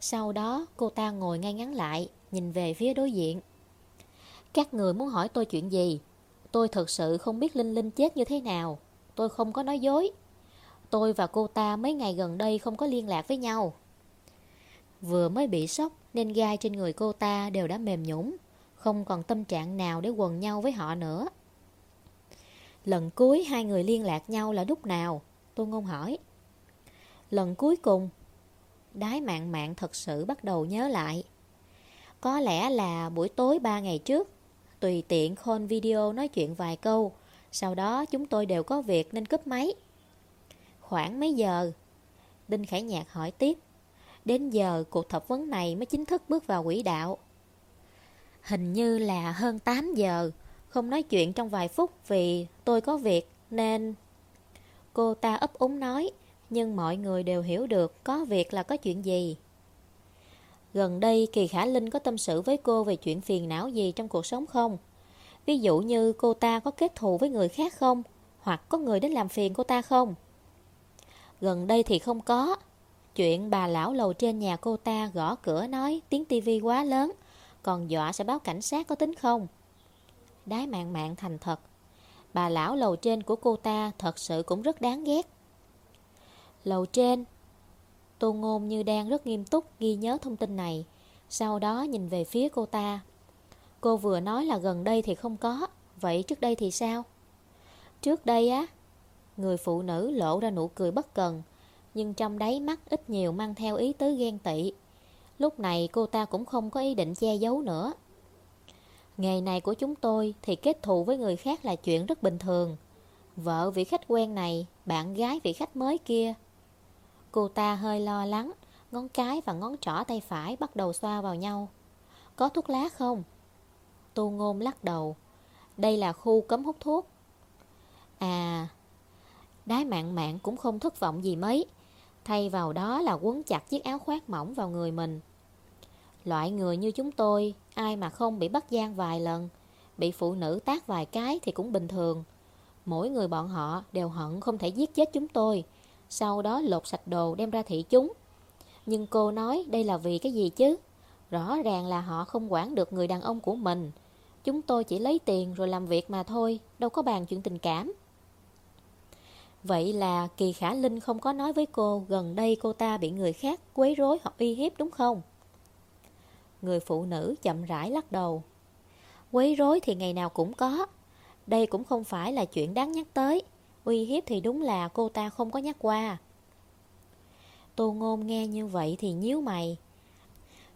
Sau đó cô ta ngồi ngay ngắn lại, nhìn về phía đối diện. Các người muốn hỏi tôi chuyện gì? Tôi thật sự không biết Linh Linh chết như thế nào. Tôi không có nói dối. Tôi và cô ta mấy ngày gần đây không có liên lạc với nhau. Vừa mới bị sốc nên gai trên người cô ta đều đã mềm nhũng, không còn tâm trạng nào để quần nhau với họ nữa. Lần cuối hai người liên lạc nhau là lúc nào? tôi Ngôn hỏi. Lần cuối cùng, đái mạng mạng thật sự bắt đầu nhớ lại. Có lẽ là buổi tối ba ngày trước, tùy tiện call video nói chuyện vài câu, sau đó chúng tôi đều có việc nên cúp máy. Khoảng mấy giờ? Đinh Khải Nhạc hỏi tiếp. Đến giờ cuộc thập vấn này mới chính thức bước vào quỹ đạo. Hình như là hơn 8 giờ, không nói chuyện trong vài phút vì tôi có việc nên... Cô ta ấp úng nói, nhưng mọi người đều hiểu được có việc là có chuyện gì. Gần đây Kỳ Khả Linh có tâm sự với cô về chuyện phiền não gì trong cuộc sống không? Ví dụ như cô ta có kết thù với người khác không? Hoặc có người đến làm phiền cô ta không? Gần đây thì không có. Chuyện bà lão lầu trên nhà cô ta gõ cửa nói tiếng tivi quá lớn, còn dọa sẽ báo cảnh sát có tính không? Đái mạng mạng thành thật. Bà lão lầu trên của cô ta thật sự cũng rất đáng ghét. Lầu trên Tô Ngôn như đang rất nghiêm túc ghi nhớ thông tin này. Sau đó nhìn về phía cô ta. Cô vừa nói là gần đây thì không có Vậy trước đây thì sao? Trước đây á Người phụ nữ lộ ra nụ cười bất cần Nhưng trong đáy mắt ít nhiều mang theo ý tứ ghen tị. Lúc này cô ta cũng không có ý định che giấu nữa. Nghề này của chúng tôi thì kết thù với người khác là chuyện rất bình thường. Vợ vị khách quen này, bạn gái vị khách mới kia Cô ta hơi lo lắng, Ngón cái và ngón trỏ tay phải bắt đầu xoa vào nhau. Có thuốc lá không? Tu ngôn lắc đầu. Đây là khu cấm hút thuốc. À Đái mạng mạng cũng không thất vọng gì mấy. Thay vào đó là quấn chặt chiếc áo khoác mỏng vào người mình. Loại người như chúng tôi, Ai mà không bị bắt gian vài lần, Bị phụ nữ tác vài cái thì cũng bình thường. Mỗi người bọn họ đều hận không thể giết chết chúng tôi. Sau đó lột sạch đồ đem ra thị chúng. Nhưng cô nói, đây là vì cái gì chứ? Rõ ràng là họ không quản được người đàn ông của mình. Chúng tôi chỉ lấy tiền rồi làm việc mà thôi, Đâu có bàn chuyện tình cảm. Vậy là Kỳ Khả Linh không có nói với cô, Gần đây cô ta bị người khác quấy rối hoặc uy hiếp, đúng không? Người phụ nữ chậm rãi lắc đầu. Quấy rối thì ngày nào cũng có. Đây cũng không phải là chuyện đáng nhắc tới. Uy hiếp thì đúng là cô ta không có nhắc qua. Tô Ngôn nghe như vậy thì nhíu mày.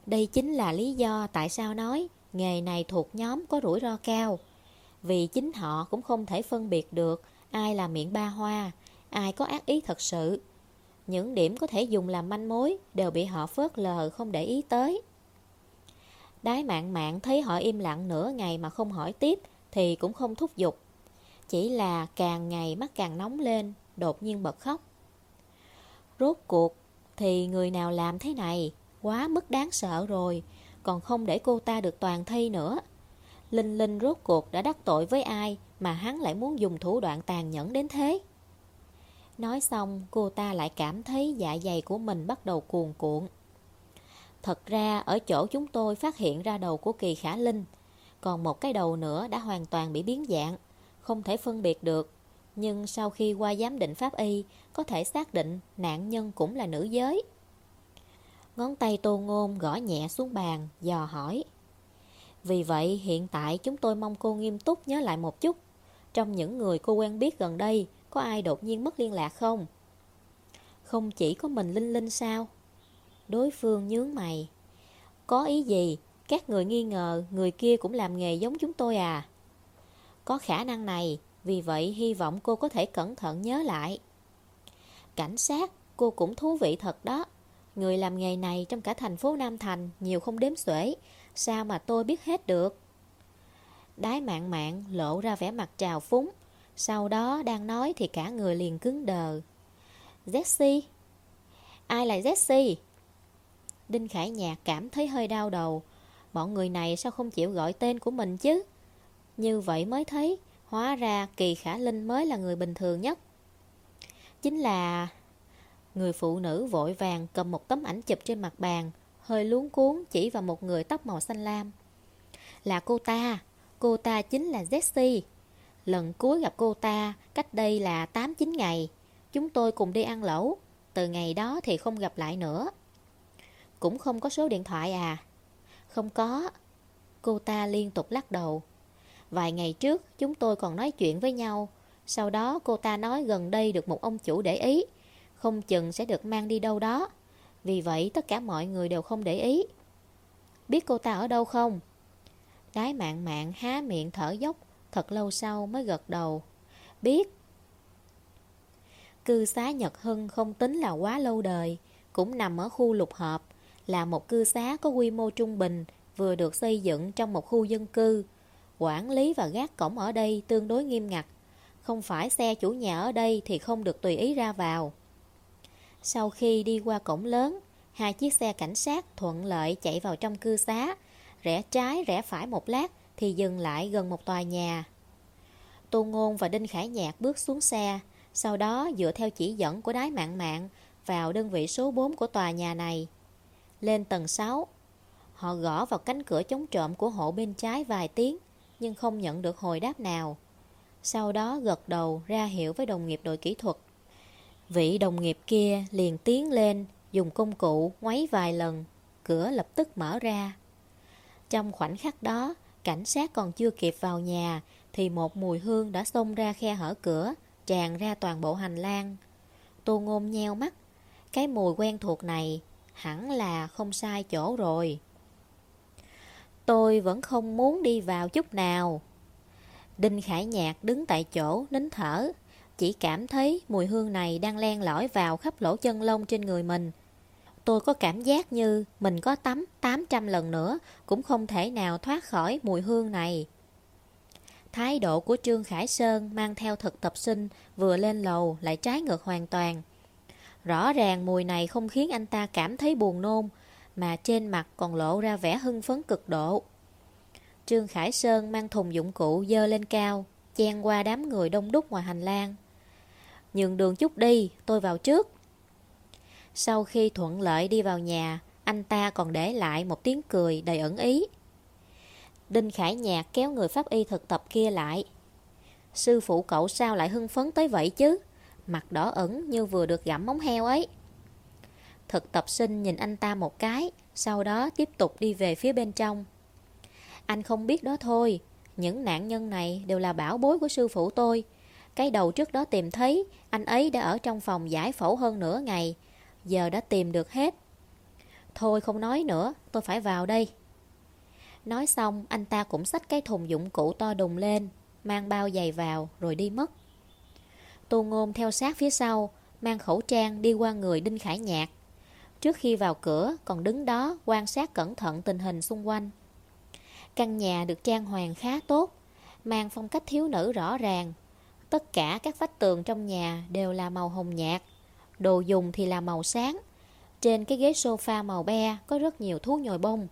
Đây chính là lý do tại sao nói Nghề này thuộc nhóm có rủi ro cao. Vì chính họ cũng không thể phân biệt được Ai là miệng ba hoa, Ai có ác ý thật sự. Những điểm có thể dùng làm manh mối Đều bị họ phớt lờ không để ý tới. Đái mạng mạng thấy họ im lặng nửa ngày mà không hỏi tiếp Thì cũng không thúc giục. Chỉ là càng ngày mắt càng nóng lên, Đột nhiên bật khóc. Rốt cuộc Thì người nào làm thế này? Quá mức đáng sợ rồi, Còn không để cô ta được toàn thi nữa. Linh Linh rốt cuộc đã đắc tội với ai Mà hắn lại muốn dùng thủ đoạn tàn nhẫn đến thế? Nói xong, cô ta lại cảm thấy dạ dày của mình bắt đầu cuồn cuộn. Thật ra, ở chỗ chúng tôi phát hiện ra đầu của Kỳ Khả Linh, Còn một cái đầu nữa đã hoàn toàn bị biến dạng. Không thể phân biệt được Nhưng sau khi qua giám định pháp y, Có thể xác định nạn nhân cũng là nữ giới Ngón tay tô ngôn gõ nhẹ xuống bàn, Dò hỏi Vì vậy, hiện tại chúng tôi mong cô nghiêm túc nhớ lại một chút Trong những người cô quen biết gần đây, Có ai đột nhiên mất liên lạc không? Không chỉ có mình Linh Linh sao? Đối phương nhướng mày Có ý gì? Các người nghi ngờ người kia cũng làm nghề giống chúng tôi à? Có khả năng này, Vì vậy hy vọng cô có thể cẩn thận nhớ lại Cảnh sát, Cô cũng thú vị thật đó Người làm nghề này trong cả thành phố Nam Thành Nhiều không đếm xuể, Sao mà tôi biết hết được Đái mạng mạng lộ ra vẻ mặt trào phúng, Sau đó đang nói thì cả người liền cứng đờ. Jessie? Ai là Jessie? Đinh Khải Nhạc cảm thấy hơi đau đầu. Bọn người này sao không chịu gọi tên của mình chứ? Như vậy mới thấy, hóa ra Kỳ Khả Linh mới là người bình thường nhất. Chính là... Người phụ nữ vội vàng cầm một tấm ảnh chụp trên mặt bàn, hơi luống cuốn chỉ vào một người tóc màu xanh lam. Là cô ta, cô ta chính là Jessie. Lần cuối gặp cô ta cách đây là 8-9 ngày. Chúng tôi cùng đi ăn lẩu. Từ ngày đó thì không gặp lại nữa. Cũng không có số điện thoại à? Không có. Cô ta liên tục lắc đầu. Vài ngày trước, chúng tôi còn nói chuyện với nhau. Sau đó, cô ta nói gần đây được một ông chủ để ý. Không chừng sẽ được mang đi đâu đó. Vì vậy, tất cả mọi người đều không để ý. Biết cô ta ở đâu không? Đái mạng mạng há miệng thở dốc, Thật lâu sau mới gật đầu Biết Cư xá Nhật Hưng không tính là quá lâu đời, Cũng nằm ở khu lục hợp, Là một cư xá có quy mô trung bình, Vừa được xây dựng trong một khu dân cư Quản lý và gác cổng ở đây tương đối nghiêm ngặt. Không phải xe chủ nhà ở đây thì không được tùy ý ra vào. Sau khi đi qua cổng lớn, Hai chiếc xe cảnh sát thuận lợi chạy vào trong cư xá. Rẽ trái, rẽ phải một lát Thì dừng lại gần một tòa nhà. Tô Ngôn và Đinh Khải Nhạc bước xuống xe, Sau đó dựa theo chỉ dẫn của đái mạng mạng Vào đơn vị số 4 của tòa nhà này. Lên tầng 6 Họ gõ vào cánh cửa chống trộm của hộ bên trái vài tiếng. Nhưng không nhận được hồi đáp nào Sau đó gật đầu ra hiệu với đồng nghiệp đội kỹ thuật Vị đồng nghiệp kia liền tiến lên Dùng công cụ ngoáy vài lần Cửa lập tức mở ra trong khoảnh khắc đó, cảnh sát còn chưa kịp vào nhà thì một mùi hương đã xông ra khe hở cửa, tràn ra toàn bộ hành lang. Tô Ngôn nheo mắt, cái mùi quen thuộc này hẳn là không sai chỗ rồi. Tôi vẫn không muốn đi vào chút nào. Đinh Khải Nhạc đứng tại chỗ nín thở, chỉ cảm thấy mùi hương này đang len lỏi vào khắp lỗ chân lông trên người mình. Tôi có cảm giác như mình có tắm 800 lần nữa cũng không thể nào thoát khỏi mùi hương này. Thái độ của Trương Khải Sơn mang theo thực tập sinh vừa lên lầu lại trái ngược hoàn toàn. Rõ ràng mùi này không khiến anh ta cảm thấy buồn nôn, mà trên mặt còn lộ ra vẻ hưng phấn cực độ. Trương Khải Sơn mang thùng dụng cụ dơ lên cao, chen qua đám người đông đúc ngoài hành lang. Nhường đường chút đi, tôi vào trước. Sau khi thuận lợi đi vào nhà, anh ta còn để lại một tiếng cười đầy ẩn ý. Đinh Khải Nhạc kéo người pháp y thực tập kia lại. Sư phụ cậu sao lại hưng phấn tới vậy chứ? Mặt đỏ ẩn như vừa được gặm móng heo ấy. Thực tập sinh nhìn anh ta một cái, sau đó tiếp tục đi về phía bên trong. Anh không biết đó thôi, những nạn nhân này đều là bảo bối của sư phụ tôi. Cái đầu trước đó tìm thấy, anh ấy đã ở trong phòng giải phẫu hơn nửa ngày, giờ đã tìm được hết. Thôi không nói nữa, tôi phải vào đây. Nói xong, anh ta cũng xách cái thùng dụng cụ to đùng lên, mang bao giày vào rồi đi mất. Tô Ngôn theo sát phía sau, mang khẩu trang đi qua người Đinh Khải Nhạc. Trước khi vào cửa, còn đứng đó quan sát cẩn thận tình hình xung quanh. Căn nhà được trang hoàng khá tốt, mang phong cách thiếu nữ rõ ràng. Tất cả các vách tường trong nhà đều là màu hồng nhạt, Đồ dùng thì là màu sáng Trên cái ghế sofa màu be Có rất nhiều thú nhồi bông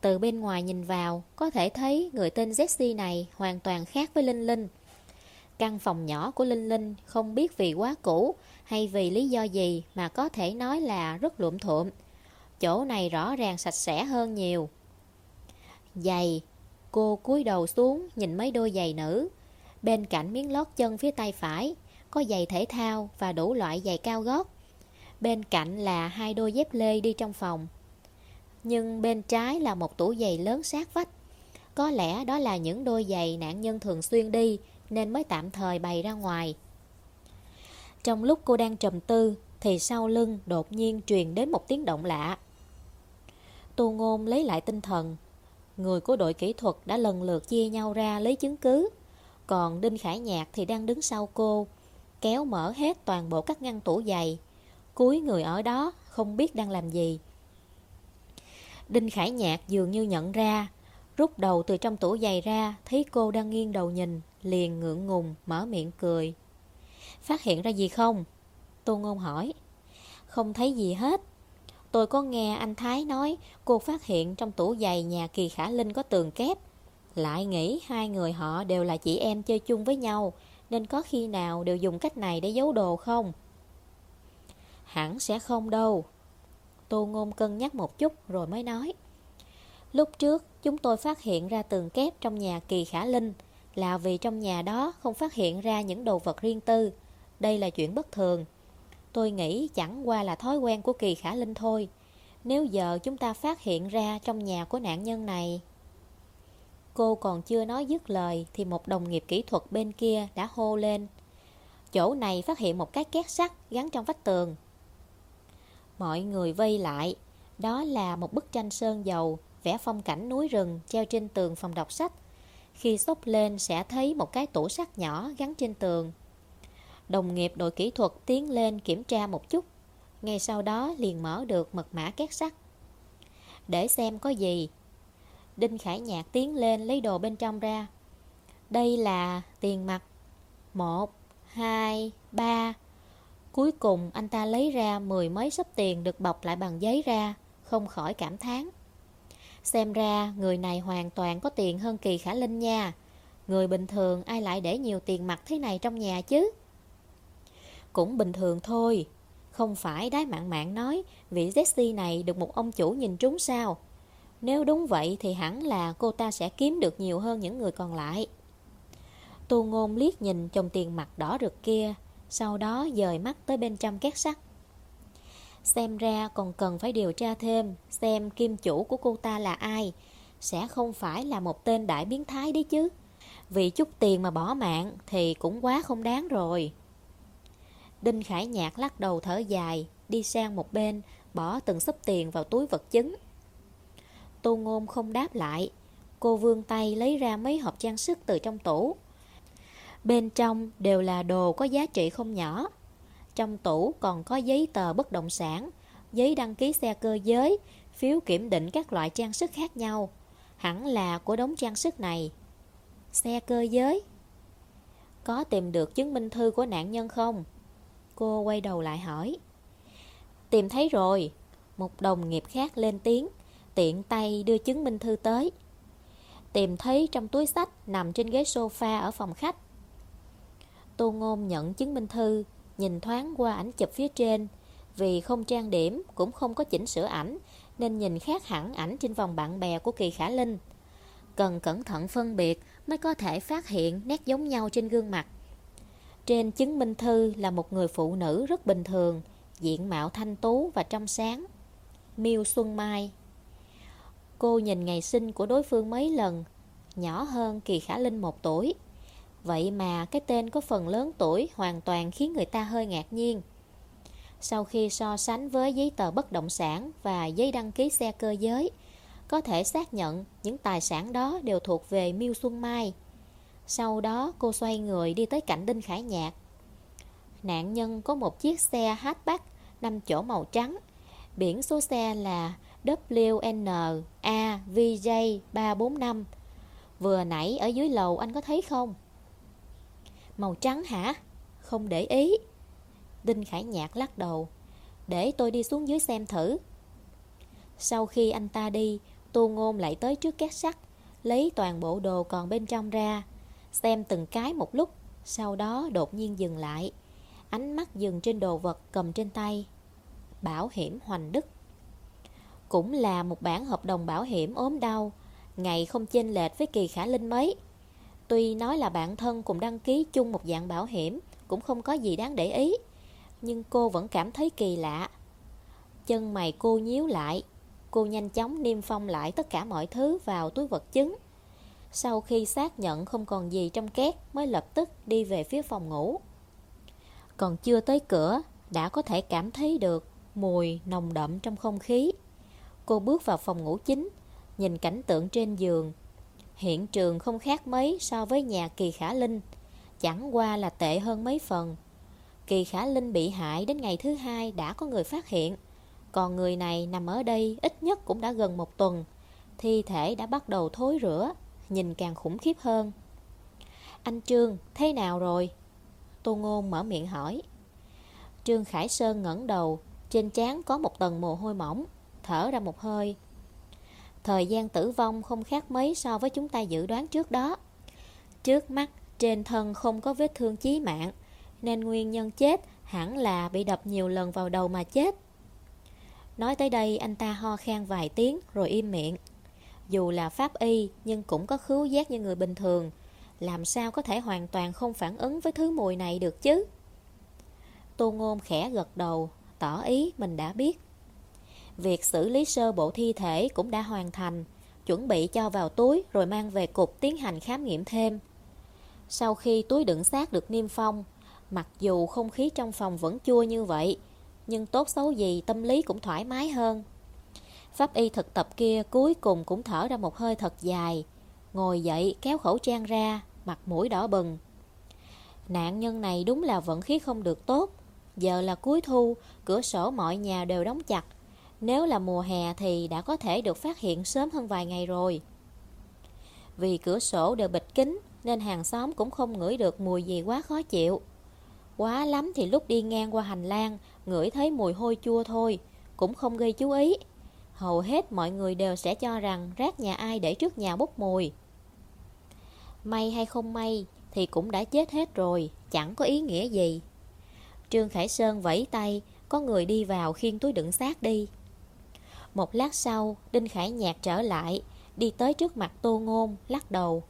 Từ bên ngoài nhìn vào Có thể thấy người tên Jessie này Hoàn toàn khác với Linh Linh Căn phòng nhỏ của Linh Linh Không biết vì quá cũ hay vì lý do gì Mà có thể nói là rất luộm thuộm Chỗ này rõ ràng sạch sẽ hơn nhiều Giày, Cô cúi đầu xuống nhìn mấy đôi giày nữ Bên cạnh miếng lót chân phía tay phải, có giày thể thao và đủ loại giày cao gót. Bên cạnh là hai đôi dép lê đi trong phòng. Nhưng bên trái là một tủ giày lớn sát vách. Có lẽ đó là những đôi giày nạn nhân thường xuyên đi nên mới tạm thời bày ra ngoài. Trong lúc cô đang trầm tư thì sau lưng đột nhiên truyền đến một tiếng động lạ. Tô Ngôn lấy lại tinh thần. Người của đội kỹ thuật đã lần lượt chia nhau ra lấy chứng cứ. Còn Đinh Khải Nhạc thì đang đứng sau cô, kéo mở hết toàn bộ các ngăn tủ giày. Cuối người ở đó không biết đang làm gì. Đinh Khải Nhạc dường như nhận ra, rút đầu từ trong tủ giày ra, thấy cô đang nghiêng đầu nhìn, liền ngượng ngùng mở miệng cười. Phát hiện ra gì không? Tô Ngôn hỏi. Không thấy gì hết. Tôi có nghe anh Thái nói cô phát hiện trong tủ giày nhà Kỳ Khả Linh có tường kép. Lại nghĩ hai người họ đều là chị em chơi chung với nhau, nên có khi nào đều dùng cách này để giấu đồ không? Hẳn sẽ không đâu. Tô Ngôn cân nhắc một chút rồi mới nói. Lúc trước chúng tôi phát hiện ra tường kép trong nhà Kỳ Khả Linh là vì trong nhà đó không phát hiện ra những đồ vật riêng tư. Đây là chuyện bất thường. Tôi nghĩ chẳng qua là thói quen của Kỳ Khả Linh thôi. Nếu giờ chúng ta phát hiện ra trong nhà của nạn nhân này... Cô còn chưa nói dứt lời thì một đồng nghiệp kỹ thuật bên kia đã hô lên. Chỗ này phát hiện một cái két sắt gắn trong vách tường. Mọi người vây lại. Đó là một bức tranh sơn dầu, vẽ phong cảnh núi rừng treo trên tường phòng đọc sách. Khi xốc lên sẽ thấy một cái tủ sắt nhỏ gắn trên tường. Đồng nghiệp đội kỹ thuật tiến lên kiểm tra một chút. Ngay sau đó liền mở được mật mã két sắt. Để xem có gì. Đinh Khải Nhạc tiến lên lấy đồ bên trong ra. Đây là tiền mặt. Một, hai, ba. Cuối cùng anh ta lấy ra mười mấy sấp tiền được bọc lại bằng giấy ra, không khỏi cảm thán. Xem ra người này hoàn toàn có tiền hơn Kỳ Khả Linh nha. Người bình thường ai lại để nhiều tiền mặt thế này trong nhà chứ? Cũng bình thường thôi. Không phải đái mạng mạng nói vị Jessie này được một ông chủ nhìn trúng sao? Nếu đúng vậy thì hẳn là cô ta sẽ kiếm được nhiều hơn những người còn lại. Tô ngôn liếc nhìn chồng tiền mặt đỏ rực kia, sau đó dời mắt tới bên trong két sắt. Xem ra còn cần phải điều tra thêm xem kim chủ của cô ta là ai. Sẽ không phải là một tên đại biến thái đấy chứ. Vì chút tiền mà bỏ mạng thì cũng quá không đáng rồi. Đinh Khải Nhạc lắc đầu thở dài, đi sang một bên, bỏ từng sấp tiền vào túi vật chứng. Tô Ngôn không đáp lại. Cô vươn tay lấy ra mấy hộp trang sức từ trong tủ. Bên trong đều là đồ có giá trị không nhỏ. Trong tủ còn có giấy tờ bất động sản, giấy đăng ký xe cơ giới, phiếu kiểm định các loại trang sức khác nhau. Hẳn là của đống trang sức này. Xe cơ giới? Có tìm được chứng minh thư của nạn nhân không? Cô quay đầu lại hỏi. Tìm thấy rồi. Một đồng nghiệp khác lên tiếng, tiện tay đưa chứng minh thư tới. Tìm thấy trong túi sách nằm trên ghế sofa ở phòng khách. Tô Ngôn nhận chứng minh thư, nhìn thoáng qua ảnh chụp phía trên. Vì không trang điểm, cũng không có chỉnh sửa ảnh, nên nhìn khác hẳn ảnh trên vòng bạn bè của Kỳ Khả Linh. Cần cẩn thận phân biệt mới có thể phát hiện nét giống nhau trên gương mặt. Trên chứng minh thư là một người phụ nữ rất bình thường, diện mạo thanh tú và trong sáng. Miêu Xuân Mai Cô nhìn ngày sinh của đối phương mấy lần, nhỏ hơn Kỳ Khả Linh một tuổi. Vậy mà cái tên có phần lớn tuổi hoàn toàn khiến người ta hơi ngạc nhiên. Sau khi so sánh với giấy tờ bất động sản và giấy đăng ký xe cơ giới, có thể xác nhận những tài sản đó đều thuộc về Miêu Xuân Mai. Sau đó cô xoay người đi tới cạnh Đinh Khải Nhạc. Nạn nhân có một chiếc xe hatchback 5 chỗ màu trắng. Biển số xe là WNAVJ345 Vừa nãy ở dưới lầu anh có thấy không? Màu trắng hả? Không để ý. Đinh Khải Nhạc lắc đầu. Để tôi đi xuống dưới xem thử. Sau khi anh ta đi, Tô Ngôn lại tới trước két sắt, lấy toàn bộ đồ còn bên trong ra, xem từng cái một lúc, sau đó đột nhiên dừng lại. Ánh mắt dừng trên đồ vật cầm trên tay. Bảo hiểm Hoành Đức Cũng là một bản hợp đồng bảo hiểm ốm đau, ngày không chênh lệch với kỳ khả linh mấy. Tuy nói là bạn thân cùng đăng ký chung một dạng bảo hiểm, cũng không có gì đáng để ý. Nhưng cô vẫn cảm thấy kỳ lạ. Chân mày cô nhíu lại, cô nhanh chóng niêm phong lại tất cả mọi thứ vào túi vật chứng. Sau khi xác nhận không còn gì trong két mới lập tức đi về phía phòng ngủ. Còn chưa tới cửa, đã có thể cảm thấy được mùi nồng đậm trong không khí. Cô bước vào phòng ngủ chính, nhìn cảnh tượng trên giường. Hiện trường không khác mấy so với nhà Kỳ Khả Linh, chẳng qua là tệ hơn mấy phần. Kỳ Khả Linh bị hại đến ngày thứ hai đã có người phát hiện, còn người này nằm ở đây ít nhất cũng đã gần một tuần. Thi thể đã bắt đầu thối rữa, nhìn càng khủng khiếp hơn. Anh Trương, thế nào rồi? Tô Ngôn mở miệng hỏi. Trương Khải Sơn ngẩng đầu, trên trán có một tầng mồ hôi mỏng, thở ra một hơi. Thời gian tử vong không khác mấy so với chúng ta dự đoán trước đó. Trước mắt, trên thân không có vết thương chí mạng, nên nguyên nhân chết hẳn là bị đập nhiều lần vào đầu mà chết. Nói tới đây anh ta ho khan vài tiếng rồi im miệng. Dù là pháp y nhưng cũng có khứu giác như người bình thường, làm sao có thể hoàn toàn không phản ứng với thứ mùi này được chứ? Tô Ngôn khẽ gật đầu, tỏ ý mình đã biết. Việc xử lý sơ bộ thi thể cũng đã hoàn thành, chuẩn bị cho vào túi rồi mang về cục tiến hành khám nghiệm thêm. Sau khi túi đựng xác được niêm phong, mặc dù không khí trong phòng vẫn chua như vậy, nhưng tốt xấu gì tâm lý cũng thoải mái hơn. Pháp y thực tập kia cuối cùng cũng thở ra một hơi thật dài, ngồi dậy kéo khẩu trang ra, mặt mũi đỏ bừng. Nạn nhân này đúng là vận khí không được tốt, giờ là cuối thu, cửa sổ mọi nhà đều đóng chặt. Nếu là mùa hè thì đã có thể được phát hiện sớm hơn vài ngày rồi. Vì cửa sổ đều bịt kín nên hàng xóm cũng không ngửi được mùi gì quá khó chịu. Quá lắm thì lúc đi ngang qua hành lang, ngửi thấy mùi hôi chua thôi, cũng không gây chú ý. Hầu hết mọi người đều sẽ cho rằng rác nhà ai để trước nhà bốc mùi. May hay không may thì cũng đã chết hết rồi, chẳng có ý nghĩa gì. Trương Khải Sơn vẫy tay, có người đi vào khiêng túi đựng xác đi. Một lát sau, Đinh Khải Nhạc trở lại, đi tới trước mặt Tô Ngôn, lắc đầu.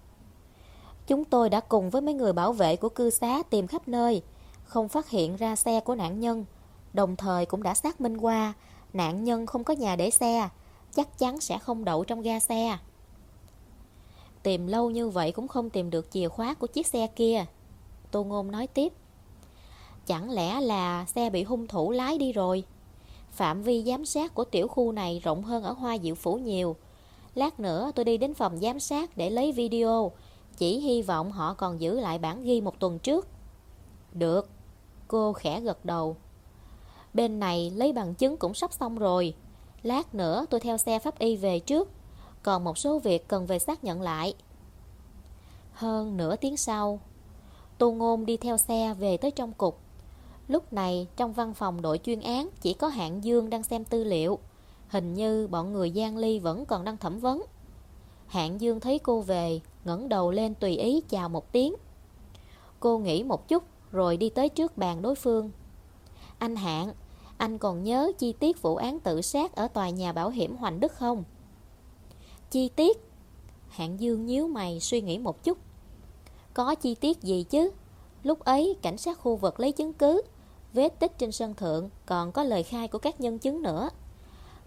Chúng tôi đã cùng với mấy người bảo vệ của cư xá tìm khắp nơi, không phát hiện ra xe của nạn nhân. Đồng thời cũng đã xác minh qua, nạn nhân không có nhà để xe, chắc chắn sẽ không đậu trong ga xe. Tìm lâu như vậy cũng không tìm được chìa khóa của chiếc xe kia. Tô Ngôn nói tiếp. Chẳng lẽ là xe bị hung thủ lái đi rồi? Phạm vi giám sát của tiểu khu này rộng hơn ở Hoa Diệu Phủ nhiều. Lát nữa tôi đi đến phòng giám sát để lấy video. Chỉ hy vọng họ còn giữ lại bản ghi một tuần trước. Được. Cô khẽ gật đầu. Bên này lấy bằng chứng cũng sắp xong rồi. Lát nữa tôi theo xe pháp y về trước. Còn một số việc cần về xác nhận lại. Hơn nửa tiếng sau, Tô Ngôn đi theo xe về tới trong cục. Lúc này trong văn phòng đội chuyên án chỉ có hạng dương đang xem tư liệu. Hình như bọn người Giang Ly vẫn còn đang thẩm vấn. Hạng dương thấy cô về, ngẩng đầu lên tùy ý chào một tiếng. Cô nghĩ một chút rồi đi tới trước bàn đối phương. Anh Hạng, anh còn nhớ chi tiết vụ án tự sát ở tòa nhà bảo hiểm Hoành Đức không? Chi tiết? Hạng Dương nhíu mày suy nghĩ một chút. Có chi tiết gì chứ? Lúc ấy cảnh sát khu vực lấy chứng cứ, vết tích trên sân thượng còn có lời khai của các nhân chứng nữa.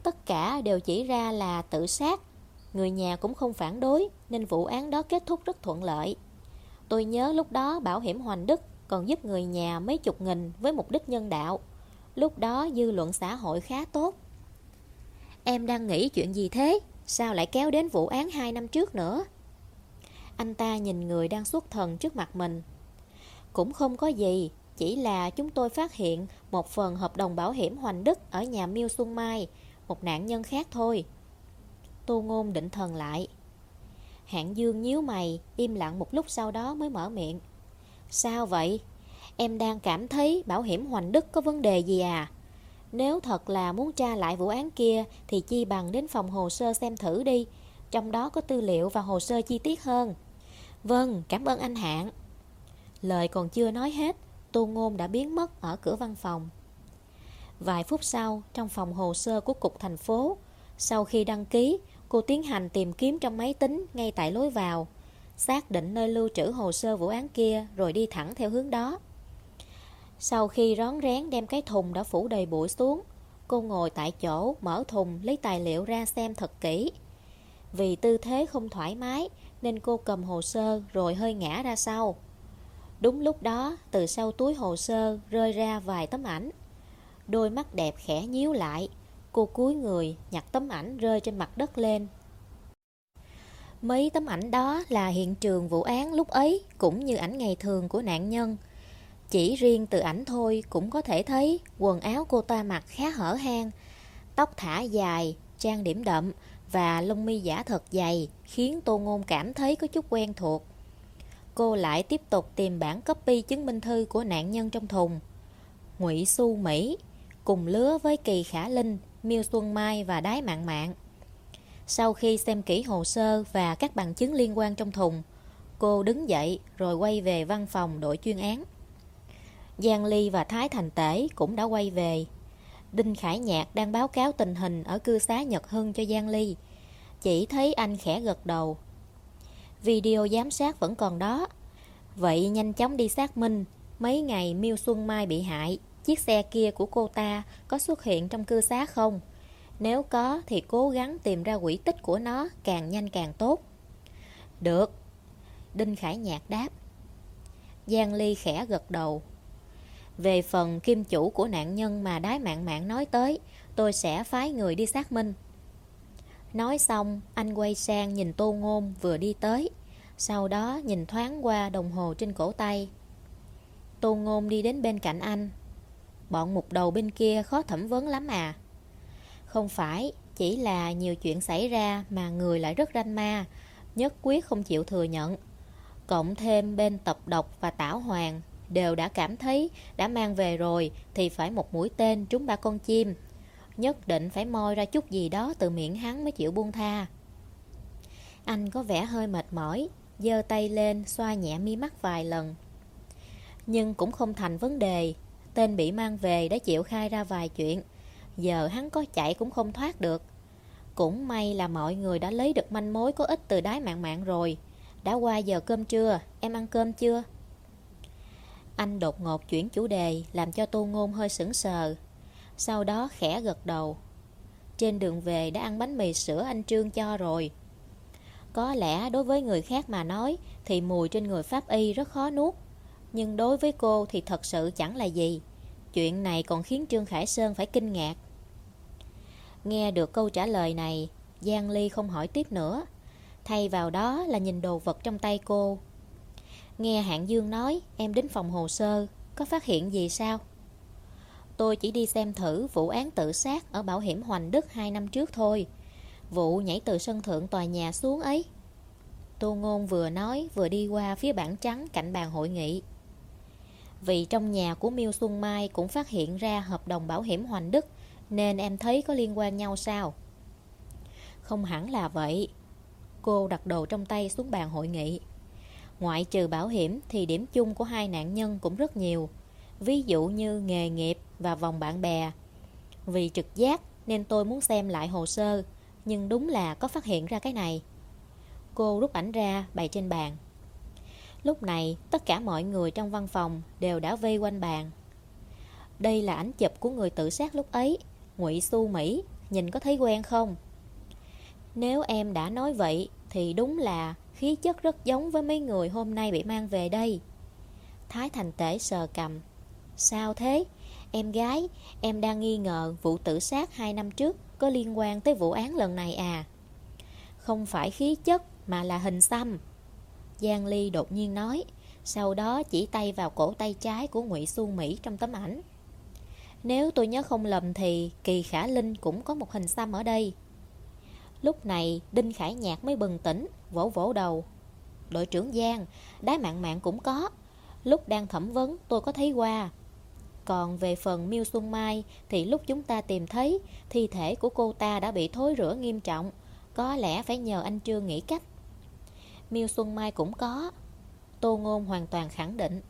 Tất cả đều chỉ ra là tự sát. Người nhà cũng không phản đối nên vụ án đó kết thúc rất thuận lợi. Tôi nhớ lúc đó bảo hiểm Hoành Đức còn giúp người nhà mấy chục nghìn với mục đích nhân đạo. Lúc đó dư luận xã hội khá tốt. Em đang nghĩ chuyện gì thế? Sao lại kéo đến vụ án 2 năm trước nữa? Anh ta nhìn người đang xuất thần trước mặt mình. Cũng không có gì, chỉ là chúng tôi phát hiện một phần hợp đồng bảo hiểm Hoành Đức ở nhà Miêu Xuân Mai, một nạn nhân khác thôi. Tô Ngôn định thần lại. Hạng Dương nhíu mày, im lặng một lúc sau đó mới mở miệng. Sao vậy? Em đang cảm thấy bảo hiểm Hoành Đức có vấn đề gì à? Nếu thật là muốn tra lại vụ án kia thì chi bằng đến phòng hồ sơ xem thử đi. Trong đó có tư liệu và hồ sơ chi tiết hơn. Vâng, cảm ơn anh Hạng. Lời còn chưa nói hết, Tô Ngôn đã biến mất ở cửa văn phòng. Vài phút sau, trong phòng hồ sơ của cục thành phố, sau khi đăng ký, cô tiến hành tìm kiếm trong máy tính ngay tại lối vào, xác định nơi lưu trữ hồ sơ vụ án kia rồi đi thẳng theo hướng đó. Sau khi rón rén đem cái thùng đã phủ đầy bụi xuống, cô ngồi tại chỗ mở thùng lấy tài liệu ra xem thật kỹ. Vì tư thế không thoải mái nên cô cầm hồ sơ rồi hơi ngã ra sau. Đúng lúc đó, từ sau túi hồ sơ rơi ra vài tấm ảnh. Đôi mắt đẹp khẽ nhíu lại, cô cúi người nhặt tấm ảnh rơi trên mặt đất lên. Mấy tấm ảnh đó là hiện trường vụ án lúc ấy cũng như ảnh ngày thường của nạn nhân. Chỉ riêng từ ảnh thôi cũng có thể thấy quần áo cô ta mặc khá hở hang, tóc thả dài, trang điểm đậm và lông mi giả thật dày khiến Tô Ngôn cảm thấy có chút quen thuộc. cô lại tiếp tục tìm bản copy chứng minh thư của nạn nhân trong thùng. Ngụy Xu Mỹ, cùng lứa với Kỳ Khả Linh, Miêu Xuân Mai và Đái Mạn Mạn. Sau khi xem kỹ hồ sơ và các bằng chứng liên quan trong thùng, cô đứng dậy rồi quay về văn phòng đội chuyên án. Giang Ly và Thái Thành Tể cũng đã quay về. Đinh Khải Nhạc đang báo cáo tình hình ở cư xá Nhật Hưng cho Giang Ly. Chỉ thấy anh khẽ gật đầu. Video giám sát vẫn còn đó. Vậy nhanh chóng đi xác minh. Mấy ngày Miêu Xuân Mai bị hại, chiếc xe kia của cô ta có xuất hiện trong cư xá không? Nếu có thì cố gắng tìm ra quỹ tích của nó càng nhanh càng tốt. Được. Đinh Khải Nhạc đáp. Giang Ly khẽ gật đầu. Về phần kim chủ của nạn nhân mà đái mạng mạng nói tới, tôi sẽ phái người đi xác minh. Nói xong, anh quay sang nhìn tô ngôn vừa đi tới. Sau đó nhìn thoáng qua đồng hồ trên cổ tay. Tô ngôn đi đến bên cạnh anh. Bọn mục đầu bên kia khó thẩm vấn lắm à. Không phải, chỉ là nhiều chuyện xảy ra mà người lại rất ranh ma, nhất quyết không chịu thừa nhận. Cộng thêm bên tập độc và tảo hoàng đều đã cảm thấy đã mang về rồi thì phải một mũi tên trúng ba con chim. Nhất định phải moi ra chút gì đó từ miệng hắn mới chịu buông tha. Anh có vẻ hơi mệt mỏi, giơ tay lên xoa nhẹ mi mắt vài lần. Nhưng cũng không thành vấn đề, tên bị mang về đã chịu khai ra vài chuyện. Giờ hắn có chạy cũng không thoát được. Cũng may là mọi người đã lấy được manh mối có ích từ đái mạng mạng rồi. Đã qua giờ cơm trưa, em ăn cơm chưa? Anh đột ngột chuyển chủ đề làm cho Tô Ngôn hơi sững sờ. Sau đó khẽ gật đầu. Trên đường về đã ăn bánh mì sữa anh Trương cho rồi. Có lẽ đối với người khác mà nói thì mùi trên người Pháp Y rất khó nuốt. Nhưng đối với cô thì thật sự chẳng là gì. Chuyện này còn khiến Trương Khải Sơn phải kinh ngạc. Nghe được câu trả lời này, Giang Ly không hỏi tiếp nữa. Thay vào đó là nhìn đồ vật trong tay cô Nghe Hạng Dương nói, Em đến phòng hồ sơ, Có phát hiện gì sao? Tôi chỉ đi xem thử vụ án tự sát Ở bảo hiểm Hoành Đức 2 năm trước thôi. Vụ nhảy từ sân thượng tòa nhà xuống ấy. Tô Ngôn vừa nói, Vừa đi qua phía bảng trắng cạnh bàn hội nghị. Vì trong nhà của Miêu Xuân Mai Cũng phát hiện ra hợp đồng bảo hiểm Hoành Đức, Nên em thấy có liên quan nhau sao? Không hẳn là vậy. Cô đặt đồ trong tay xuống bàn hội nghị. Ngoại trừ bảo hiểm thì điểm chung của hai nạn nhân cũng rất nhiều. Ví dụ như nghề nghiệp và vòng bạn bè. Vì trực giác nên tôi muốn xem lại hồ sơ, Nhưng đúng là có phát hiện ra cái này. Cô rút ảnh ra, bày trên bàn. Lúc này, tất cả mọi người trong văn phòng đều đã vây quanh bàn. Đây là ảnh chụp của người tự sát lúc ấy, Ngụy Xu Mỹ. Nhìn có thấy quen không? Nếu em đã nói vậy, Thì đúng là khí chất rất giống với mấy người hôm nay bị mang về đây. Thái Thành Tể sờ cầm. Sao thế? Em gái, em đang nghi ngờ vụ tử sát hai năm trước có liên quan tới vụ án lần này à? Không phải khí chất mà là hình xăm. Giang Ly đột nhiên nói Sau đó chỉ tay vào cổ tay trái của Ngụy xuân Mỹ trong tấm ảnh. Nếu tôi nhớ không lầm thì Kỳ Khả Linh cũng có một hình xăm ở đây. Lúc này Đinh Khải Nhạc mới bừng tỉnh. Vỗ vỗ đầu. Đội trưởng Giang Đái mạng mạng cũng có. Lúc đang thẩm vấn, tôi có thấy qua. Còn về phần Miêu Xuân Mai, Thì lúc chúng ta tìm thấy, Thi thể của cô ta đã bị thối rữa nghiêm trọng. Có lẽ phải nhờ anh Trương nghĩ cách. Miêu Xuân Mai cũng có, Tô Ngôn hoàn toàn khẳng định.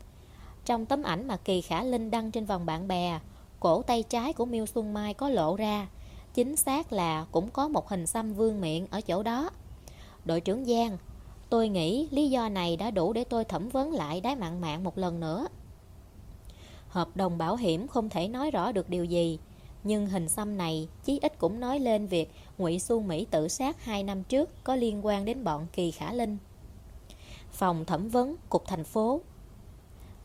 Trong tấm ảnh mà Kỳ Khả Linh đăng trên vòng bạn bè, Cổ tay trái của Miêu Xuân Mai có lộ ra. Chính xác là cũng có một hình xăm vương miệng ở chỗ đó. Đội trưởng Giang. Tôi nghĩ lý do này đã đủ để tôi thẩm vấn lại đái mạng mạng một lần nữa. Hợp đồng bảo hiểm không thể nói rõ được điều gì, Nhưng hình xăm này chí ít cũng nói lên việc ngụy Xu Mỹ tự sát 2 năm trước có liên quan đến bọn Kỳ Khả Linh. Phòng thẩm vấn, Cục thành phố.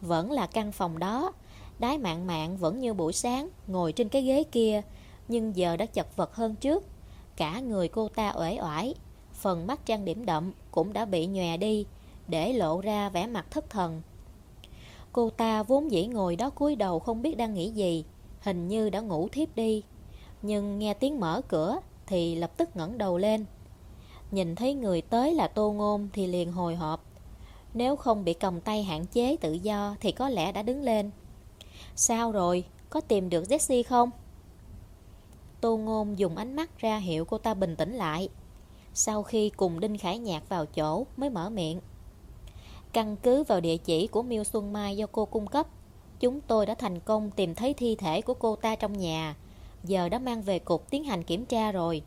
Vẫn là căn phòng đó Đái mạng mạng vẫn như buổi sáng, Ngồi trên cái ghế kia, Nhưng giờ đã chật vật hơn trước. Cả người cô ta uể oải phần mắt trang điểm đậm cũng đã bị nhòe đi, để lộ ra vẻ mặt thất thần. Cô ta vốn dĩ ngồi đó cúi đầu không biết đang nghĩ gì, hình như đã ngủ thiếp đi. Nhưng nghe tiếng mở cửa thì lập tức ngẩng đầu lên. Nhìn thấy người tới là Tô Ngôn thì liền hồi hộp. Nếu không bị còng tay hạn chế tự do thì có lẽ đã đứng lên. Sao rồi? Có tìm được Jessie không? Tô Ngôn dùng ánh mắt ra hiệu cô ta bình tĩnh lại. Sau khi cùng Đinh Khải Nhạc vào chỗ mới mở miệng. Căn cứ vào địa chỉ của Miêu Xuân Mai do cô cung cấp, chúng tôi đã thành công tìm thấy thi thể của cô ta trong nhà. Giờ đã mang về cục tiến hành kiểm tra rồi.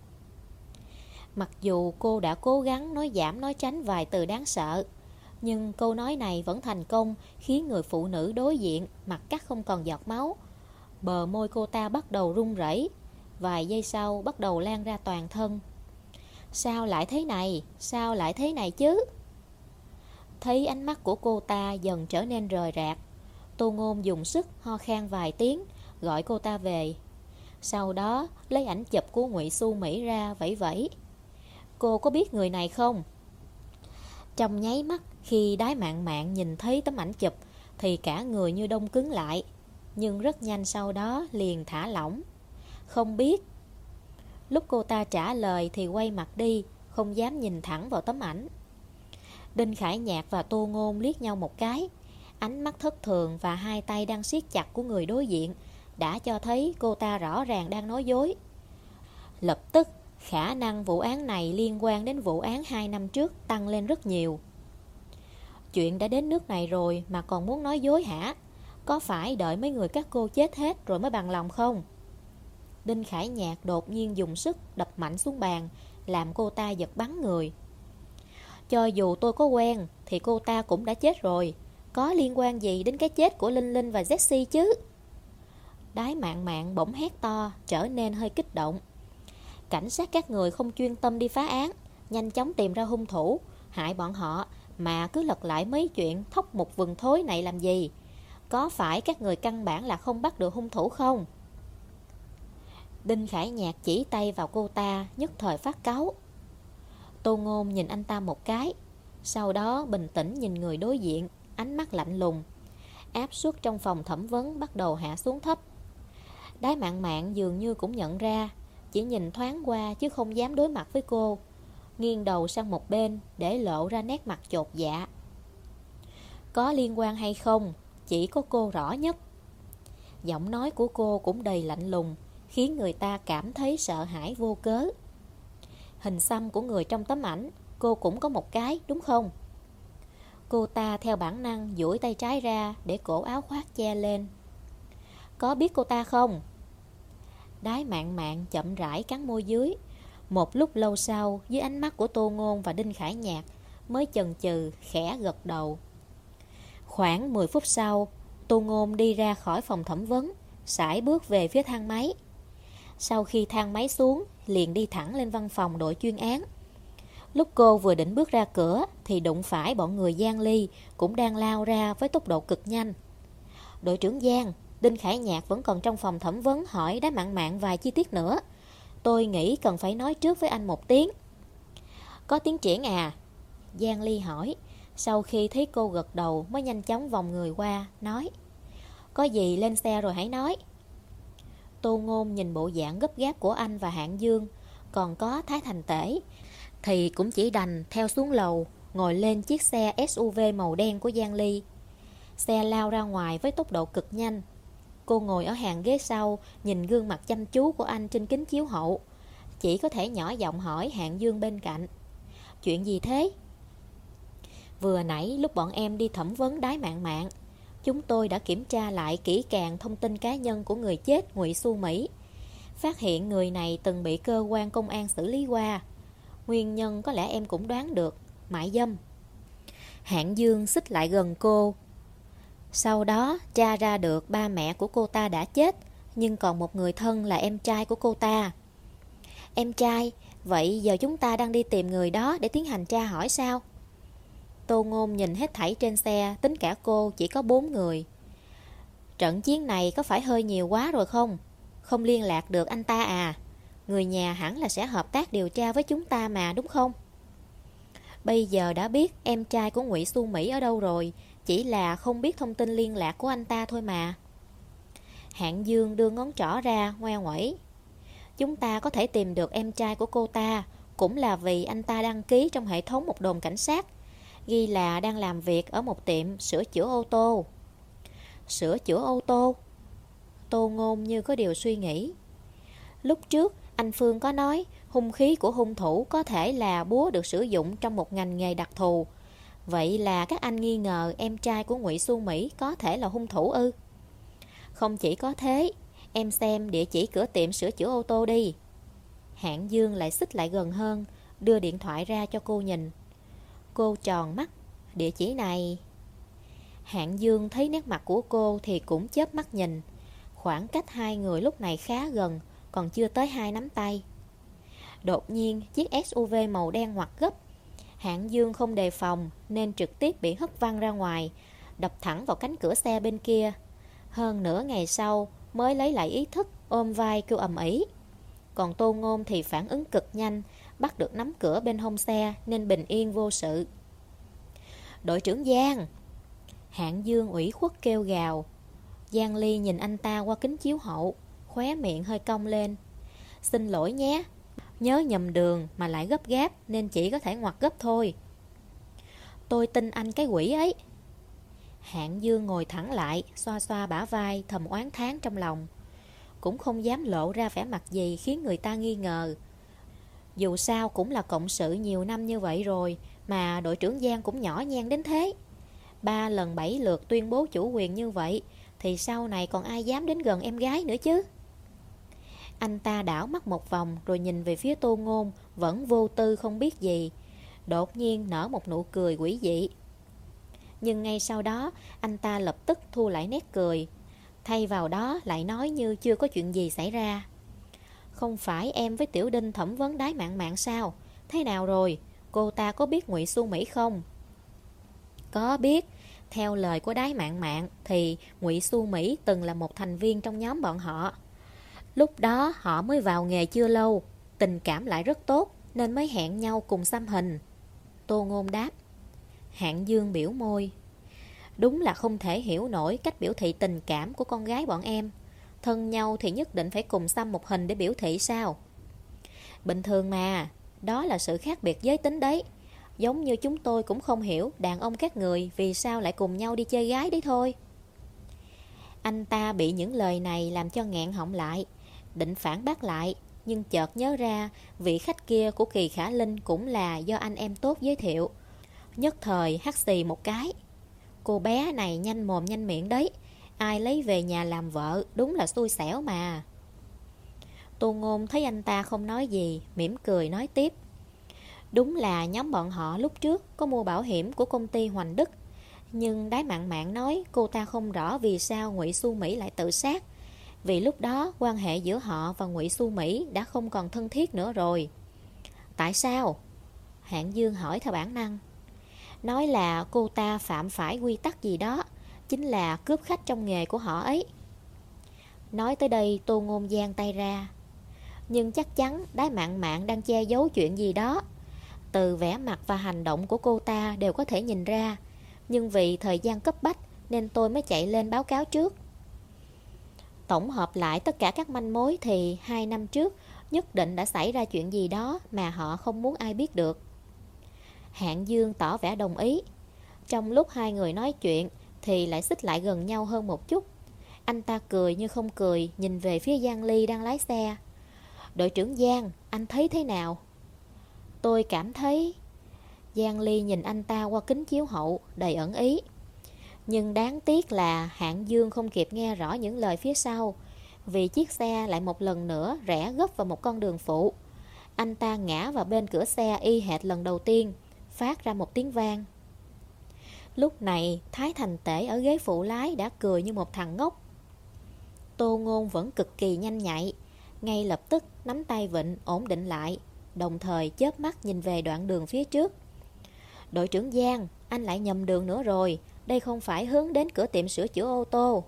Mặc dù cô đã cố gắng nói giảm nói tránh vài từ đáng sợ, nhưng câu nói này vẫn thành công khiến người phụ nữ đối diện mặt cắt không còn giọt máu. Bờ môi cô ta bắt đầu run rẩy, vài giây sau bắt đầu lan ra toàn thân. Sao lại thế này? Sao lại thế này chứ? Thấy ánh mắt của cô ta dần trở nên rời rạc, Tô Ngôn dùng sức ho khan vài tiếng, gọi cô ta về. Sau đó lấy ảnh chụp của Ngụy Xu Mỹ ra vẫy vẫy. Cô có biết người này không? Trong nháy mắt khi đái mạng mạng nhìn thấy tấm ảnh chụp thì cả người như đông cứng lại. Nhưng rất nhanh sau đó liền thả lỏng. Không biết. Lúc cô ta trả lời thì quay mặt đi, không dám nhìn thẳng vào tấm ảnh. Đinh Khải Nhạc và Tô Ngôn liếc nhau một cái. Ánh mắt thất thường và hai tay đang siết chặt của người đối diện đã cho thấy cô ta rõ ràng đang nói dối. Lập tức khả năng vụ án này liên quan đến vụ án 2 năm trước tăng lên rất nhiều. Chuyện đã đến nước này rồi mà còn muốn nói dối hả? Có phải đợi mấy người các cô chết hết rồi mới bằng lòng không? Đinh Khải Nhạc đột nhiên dùng sức đập mạnh xuống bàn, làm cô ta giật bắn người. Cho dù tôi có quen, thì cô ta cũng đã chết rồi. Có liên quan gì đến cái chết của Linh Linh và Jesse chứ? Đái mạng mạng bỗng hét to, trở nên hơi kích động. Cảnh sát các người không chuyên tâm đi phá án Nhanh chóng tìm ra hung thủ Hại bọn họ Mà cứ lật lại mấy chuyện thóc một vườn thối này làm gì Có phải các người căn bản là không bắt được hung thủ không Đinh Khải Nhạc chỉ tay vào cô ta, Nhất thời phát cáu. Tô Ngôn nhìn anh ta một cái, Sau đó bình tĩnh nhìn người đối diện, Ánh mắt lạnh lùng. Áp suất trong phòng thẩm vấn bắt đầu hạ xuống thấp. Đái mạng mạng dường như cũng nhận ra, chỉ nhìn thoáng qua chứ không dám đối mặt với cô, Nghiêng đầu sang một bên Để lộ ra nét mặt chột dạ. Có liên quan hay không, Chỉ có cô rõ nhất. Giọng nói của cô cũng đầy lạnh lùng Khiến người ta cảm thấy sợ hãi vô cớ. Hình xăm của người trong tấm ảnh, Cô cũng có một cái, đúng không? Cô ta theo bản năng duỗi tay trái ra Để cổ áo khoác che lên. Có biết cô ta không? Đái mạng mạng chậm rãi cắn môi dưới. Một lúc lâu sau, Dưới ánh mắt của Tô Ngôn và Đinh Khải Nhạc Mới chần chừ, khẽ gật đầu. Khoảng 10 phút sau, Tô Ngôn đi ra khỏi phòng thẩm vấn, sải bước về phía thang máy. Sau khi thang máy xuống Liền đi thẳng lên văn phòng đội chuyên án Lúc cô vừa định bước ra cửa Thì đụng phải bọn người Giang Ly Cũng đang lao ra với tốc độ cực nhanh Đội trưởng Giang Đinh Khải Nhạc vẫn còn trong phòng thẩm vấn hỏi đá mặn mạn vài chi tiết nữa. Tôi nghĩ cần phải nói trước với anh một tiếng. Có tiến triển à? Giang Ly hỏi. Sau khi thấy cô gật đầu mới nhanh chóng vòng người qua, nói. Có gì lên xe rồi hãy nói. Tô Ngôn nhìn bộ dạng gấp gáp của anh và Hạng Dương, còn có Thái Thành Tể, thì cũng chỉ đành theo xuống lầu, ngồi lên chiếc xe SUV màu đen của Giang Ly. Xe lao ra ngoài với tốc độ cực nhanh, Cô ngồi ở hàng ghế sau, nhìn gương mặt chăm chú của anh trên kính chiếu hậu. Chỉ có thể nhỏ giọng hỏi hạng dương bên cạnh. Chuyện gì thế? Vừa nãy lúc bọn em đi thẩm vấn đái mạng mạng, chúng tôi đã kiểm tra lại kỹ càng thông tin cá nhân của người chết Ngụy Xu Mỹ. Phát hiện người này từng bị cơ quan công an xử lý qua. Nguyên nhân có lẽ em cũng đoán được, mại dâm. Hạng Dương xích lại gần cô, sau đó, cha ra được ba mẹ của cô ta đã chết, nhưng còn một người thân là em trai của cô ta. Em trai, vậy giờ chúng ta đang đi tìm người đó để tiến hành tra hỏi sao? Tô Ngôn nhìn hết thảy trên xe, tính cả cô chỉ có bốn người. Trận chiến này có phải hơi nhiều quá rồi không? Không liên lạc được anh ta à? Người nhà hẳn là sẽ hợp tác điều tra với chúng ta mà đúng không? Bây giờ đã biết em trai của Ngụy Xu Mỹ ở đâu rồi chỉ là không biết thông tin liên lạc của anh ta thôi mà Hạng Dương đưa ngón trỏ ra ngoe ngoẩy Chúng ta có thể tìm được em trai của cô ta Cũng là vì anh ta đăng ký trong hệ thống một đồn cảnh sát Ghi là đang làm việc ở một tiệm sửa chữa ô tô. Sửa chữa ô tô? Tô ngôn như có điều suy nghĩ. Lúc trước, anh Phương có nói hung khí của hung thủ có thể là búa được sử dụng trong một ngành nghề đặc thù. Vậy là các anh nghi ngờ em trai của Ngụy Xuân Mỹ có thể là hung thủ ư? Không chỉ có thế, Em xem địa chỉ cửa tiệm sửa chữa ô tô đi. Hạng Dương lại xích lại gần hơn, Đưa điện thoại ra cho cô nhìn. Cô tròn mắt. Địa chỉ này. Hạng Dương thấy nét mặt của cô Thì cũng chớp mắt nhìn. Khoảng cách hai người lúc này khá gần, Còn chưa tới hai nắm tay. Đột nhiên, chiếc SUV màu đen ngoặt gấp. Hạng Dương không đề phòng, Nên trực tiếp bị hất văng ra ngoài, Đập thẳng vào cánh cửa xe bên kia. Hơn nửa ngày sau, Mới lấy lại ý thức, Ôm vai kêu ầm ĩ. Còn Tô Ngôn thì phản ứng cực nhanh Bắt được nắm cửa bên hông xe Nên bình yên vô sự. Đội trưởng Giang. Hạng Dương ủy khuất kêu gào. Giang Ly nhìn anh ta qua kính chiếu hậu, Khóe miệng hơi cong lên. Xin lỗi nhé, Nhớ nhầm đường mà lại gấp gáp Nên chỉ có thể ngoặt gấp thôi. Tôi tin anh cái quỷ ấy. Hạng Dương ngồi thẳng lại, Xoa xoa bả vai, thầm oán tháng trong lòng. Cũng không dám lộ ra vẻ mặt gì Khiến người ta nghi ngờ. Dù sao cũng là cộng sự nhiều năm như vậy rồi, Mà đội trưởng Giang cũng nhỏ nhen đến thế. Ba lần bảy lượt tuyên bố chủ quyền như vậy, Thì sau này còn ai dám đến gần em gái nữa chứ? Anh ta đảo mắt một vòng Rồi nhìn về phía tô ngôn, Vẫn vô tư không biết gì. Đột nhiên nở một nụ cười quỷ dị. Nhưng ngay sau đó, Anh ta lập tức thu lại nét cười. Thay vào đó lại nói như chưa có chuyện gì xảy ra. Không phải em với Tiểu Đinh thẩm vấn đái mạng mạng sao Thế nào rồi Cô ta có biết ngụy Xuân Mỹ không có biết, theo lời của đái mạng mạng thì Ngụy Xu Mỹ từng là một thành viên trong nhóm bọn họ. Lúc đó họ mới vào nghề chưa lâu, tình cảm lại rất tốt nên mới hẹn nhau cùng xăm hình. Tô Ngôn đáp. Hạng Dương biểu môi. Đúng là không thể hiểu nổi cách biểu thị tình cảm của con gái bọn em. Thân nhau thì nhất định phải cùng xăm một hình để biểu thị sao? Bình thường mà, đó là sự khác biệt giới tính đấy. Giống như chúng tôi cũng không hiểu đàn ông các người vì sao lại cùng nhau đi chơi gái đấy thôi. Anh ta bị những lời này làm cho nghẹn họng lại, định phản bác lại, nhưng chợt nhớ ra vị khách kia của Kỳ Khả Linh cũng là do anh em tốt giới thiệu. Nhất thời hắt xì một cái. Cô bé này nhanh mồm nhanh miệng đấy, ai lấy về nhà làm vợ đúng là xui xẻo mà. Tô Ngôn thấy anh ta không nói gì, mỉm cười nói tiếp. Đúng là nhóm bọn họ lúc trước có mua bảo hiểm của công ty Hoành Đức. Nhưng đái mạng mạng nói cô ta không rõ vì sao Ngụy Xu Mỹ lại tự sát. Vì lúc đó quan hệ giữa họ và Ngụy Xu Mỹ đã không còn thân thiết nữa rồi. Tại sao? Hạng Dương hỏi theo bản năng. Nói là cô ta phạm phải quy tắc gì đó, chính là cướp khách trong nghề của họ ấy. Nói tới đây, Tô Ngôn giang tay ra. Nhưng chắc chắn đái mạng mạng đang che giấu chuyện gì đó. Từ vẻ mặt và hành động của cô ta đều có thể nhìn ra. Nhưng vì thời gian cấp bách, Nên tôi mới chạy lên báo cáo trước. Tổng hợp lại tất cả các manh mối Thì hai năm trước Nhất định đã xảy ra chuyện gì đó Mà họ không muốn ai biết được. Hạng Dương tỏ vẻ đồng ý. Trong lúc hai người nói chuyện thì lại xích lại gần nhau hơn một chút. Anh ta cười như không cười, Nhìn về phía Giang Ly đang lái xe. Đội trưởng Giang, Anh thấy thế nào? Tôi cảm thấy Giang Ly nhìn anh ta qua kính chiếu hậu, Đầy ẩn ý. Nhưng đáng tiếc là hạng dương không kịp nghe rõ những lời phía sau, Vì chiếc xe lại một lần nữa rẽ gấp vào một con đường phụ. Anh ta ngã vào bên cửa xe y hệt lần đầu tiên, Phát ra một tiếng vang. Lúc này, Thái Thành Tể ở ghế phụ lái đã cười như một thằng ngốc. Tô Ngôn vẫn cực kỳ nhanh nhạy, Ngay lập tức nắm tay vịnh, ổn định lại, Đồng thời chớp mắt nhìn về đoạn đường phía trước. Đội trưởng Giang, Anh lại nhầm đường nữa rồi, Đây không phải hướng đến cửa tiệm sửa chữa ô tô.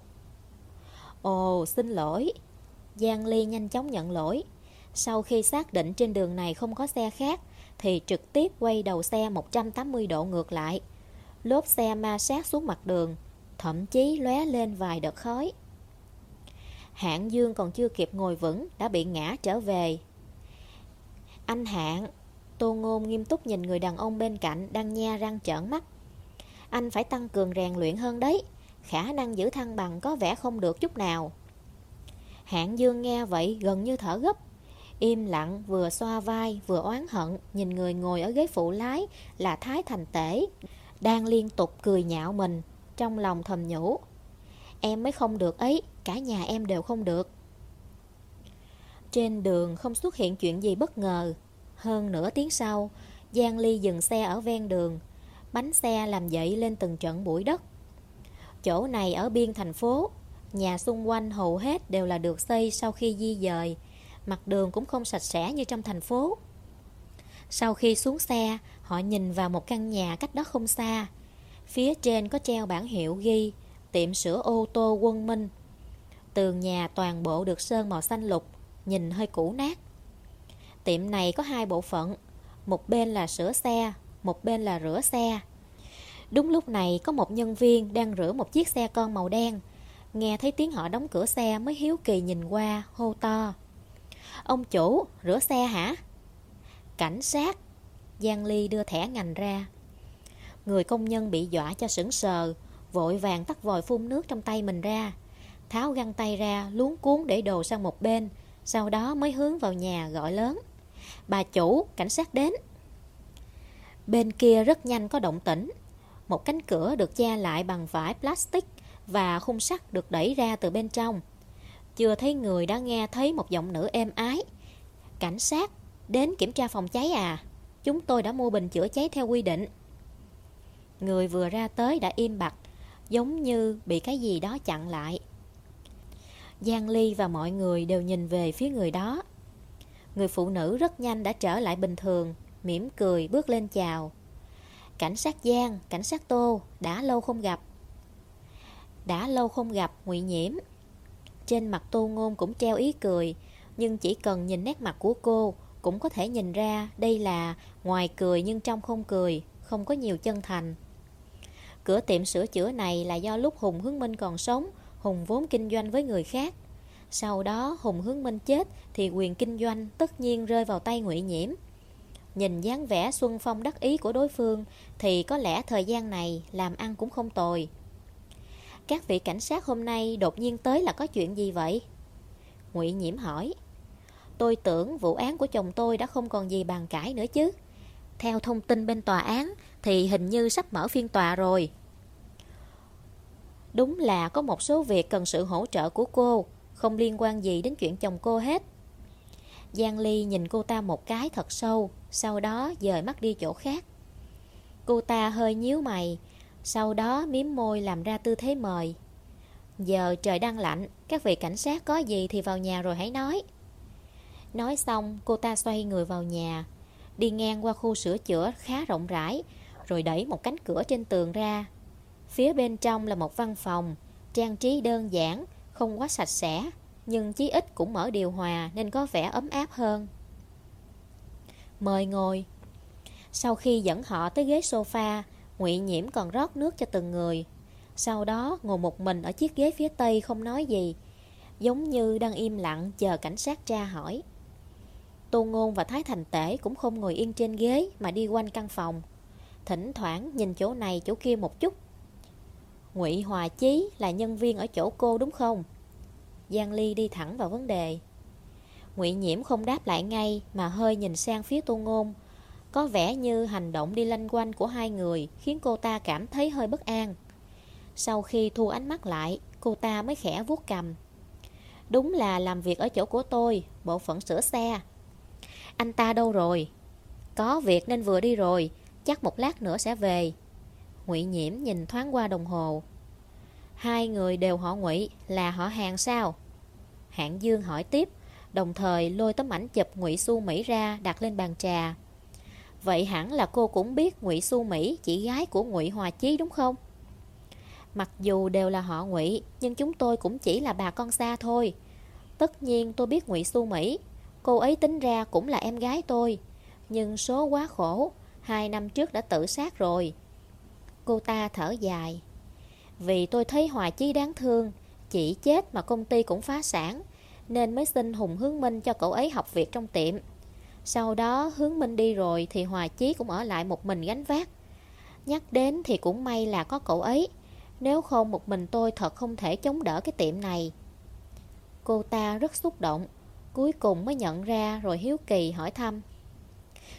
Ồ, xin lỗi. Giang Ly nhanh chóng nhận lỗi. Sau khi xác định trên đường này không có xe khác, Thì trực tiếp quay đầu xe 180 độ ngược lại. Lốp xe ma sát xuống mặt đường, Thậm chí lóe lên vài đợt khói Hạng Dương còn chưa kịp ngồi vững Đã bị ngã trở về anh Hạng, Tô Ngôn nghiêm túc nhìn người đàn ông bên cạnh đang nha răng trợn mắt. Anh phải tăng cường rèn luyện hơn đấy. Khả năng giữ thăng bằng có vẻ không được chút nào. Hạng Dương nghe vậy gần như thở gấp. Im lặng vừa xoa vai vừa oán hận, nhìn người ngồi ở ghế phụ lái là Thái Thành Tể đang liên tục cười nhạo mình trong lòng thầm nhủ. Em mới không được ấy, cả nhà em đều không được. Trên đường không xuất hiện chuyện gì bất ngờ. Hơn nửa tiếng sau, Giang Ly dừng xe ở ven đường. Bánh xe làm dậy lên từng trận bụi đất. Chỗ này ở biên thành phố, nhà xung quanh hầu hết đều là được xây sau khi di dời. Mặt đường cũng không sạch sẽ như trong thành phố. Sau khi xuống xe, họ nhìn vào một căn nhà cách đó không xa. Phía trên có treo bảng hiệu ghi tiệm sửa ô tô quân minh. Tường nhà toàn bộ được sơn màu xanh lục, nhìn hơi cũ nát. Tiệm này có hai bộ phận, một bên là sửa xe, một bên là rửa xe. Đúng lúc này có một nhân viên đang rửa một chiếc xe con màu đen. Nghe thấy tiếng họ đóng cửa xe mới hiếu kỳ nhìn qua, hô to. Ông chủ, rửa xe hả? Cảnh sát. Giang Ly đưa thẻ ngành ra. Người công nhân bị dọa cho sững sờ, vội vàng tắt vòi phun nước trong tay mình ra. Tháo găng tay ra, luống cuốn để đồ sang một bên, sau đó mới hướng vào nhà gọi lớn. Bà chủ, cảnh sát đến. Bên kia rất nhanh có động tĩnh. Một cánh cửa được che lại bằng vải plastic và khung sắt được đẩy ra từ bên trong. Chưa thấy người đã nghe thấy một giọng nữ êm ái. Cảnh sát, đến kiểm tra phòng cháy à? Chúng tôi đã mua bình chữa cháy theo quy định. Người vừa ra tới đã im bặt, giống như bị cái gì đó chặn lại. Giang Ly và mọi người đều nhìn về phía người đó. Người phụ nữ rất nhanh đã trở lại bình thường, mỉm cười bước lên chào. Cảnh sát Giang, cảnh sát Tô, đã lâu không gặp. Đã lâu không gặp, ngụy Nhiễm. Trên mặt Tô Ngôn cũng treo ý cười, nhưng chỉ cần nhìn nét mặt của cô cũng có thể nhìn ra đây là ngoài cười nhưng trong không cười, không có nhiều chân thành. Cửa tiệm sửa chữa này là do lúc Hùng Hướng Minh còn sống, Hùng vốn kinh doanh với người khác. Sau đó Hùng Hướng Minh chết thì quyền kinh doanh tất nhiên rơi vào tay Ngụy Nhiễm. Nhìn dáng vẻ xuân phong đắc ý của đối phương thì có lẽ thời gian này làm ăn cũng không tồi. Các vị cảnh sát hôm nay đột nhiên tới là có chuyện gì vậy? Ngụy Nhiễm hỏi. Tôi tưởng vụ án của chồng tôi đã không còn gì bàn cãi nữa chứ. Theo thông tin bên tòa án thì hình như sắp mở phiên tòa rồi. Đúng là có một số việc cần sự hỗ trợ của cô, không liên quan gì đến chuyện chồng cô hết. Giang Ly nhìn cô ta một cái thật sâu, sau đó dời mắt đi chỗ khác. Cô ta hơi nhíu mày, sau đó miếm môi làm ra tư thế mời. Giờ trời đang lạnh, các vị cảnh sát có gì thì vào nhà rồi hãy nói. Nói xong, cô ta xoay người vào nhà, đi ngang qua khu sửa chữa khá rộng rãi, rồi đẩy một cánh cửa trên tường ra. Phía bên trong là một văn phòng, trang trí đơn giản, không quá sạch sẽ, nhưng chí ít cũng mở điều hòa nên có vẻ ấm áp hơn. Mời ngồi. Sau khi dẫn họ tới ghế sofa, Ngụy Nhiễm còn rót nước cho từng người. Sau đó ngồi một mình ở chiếc ghế phía tây không nói gì, giống như đang im lặng chờ cảnh sát tra hỏi. Tô Ngôn và Thái Thành Tể cũng không ngồi yên trên ghế mà đi quanh căn phòng. Thỉnh thoảng nhìn chỗ này chỗ kia một chút. Ngụy Hòa Chí là nhân viên ở chỗ cô đúng không? Giang Ly đi thẳng vào vấn đề. Ngụy Nhiễm không đáp lại ngay mà hơi nhìn sang phía Tô Ngôn. Có vẻ như hành động đi lanh quanh của hai người khiến cô ta cảm thấy hơi bất an. Sau khi thu ánh mắt lại, cô ta mới khẽ vuốt cầm. Đúng là làm việc ở chỗ của tôi, bộ phận sửa xe. Anh ta đâu rồi? Có việc nên vừa đi rồi, chắc một lát nữa sẽ về. Ngụy Nhiễm nhìn thoáng qua đồng hồ. Hai người đều họ Ngụy, là họ hàng sao? Hạng Dương hỏi tiếp, đồng thời lôi tấm ảnh chụp Ngụy Xu Mỹ ra đặt lên bàn trà. Vậy hẳn là cô cũng biết Ngụy Xu Mỹ chị gái của Ngụy Hòa Chí đúng không? Mặc dù đều là họ Ngụy, nhưng chúng tôi cũng chỉ là bà con xa thôi. Tất nhiên tôi biết Ngụy Xu Mỹ, cô ấy tính ra cũng là em gái tôi, nhưng số quá khổ, hai năm trước đã tự sát rồi. Cô ta thở dài. Vì tôi thấy Hòa Chí đáng thương, chỉ chết mà công ty cũng phá sản, nên mới xin Hùng Hướng Minh cho cậu ấy học việc trong tiệm. Sau đó hướng Minh đi rồi thì Hòa Chí cũng ở lại một mình gánh vác. Nhắc đến thì cũng may là có cậu ấy. Nếu không một mình tôi thật không thể chống đỡ cái tiệm này. Cô ta rất xúc động, cuối cùng mới nhận ra rồi hiếu kỳ hỏi thăm.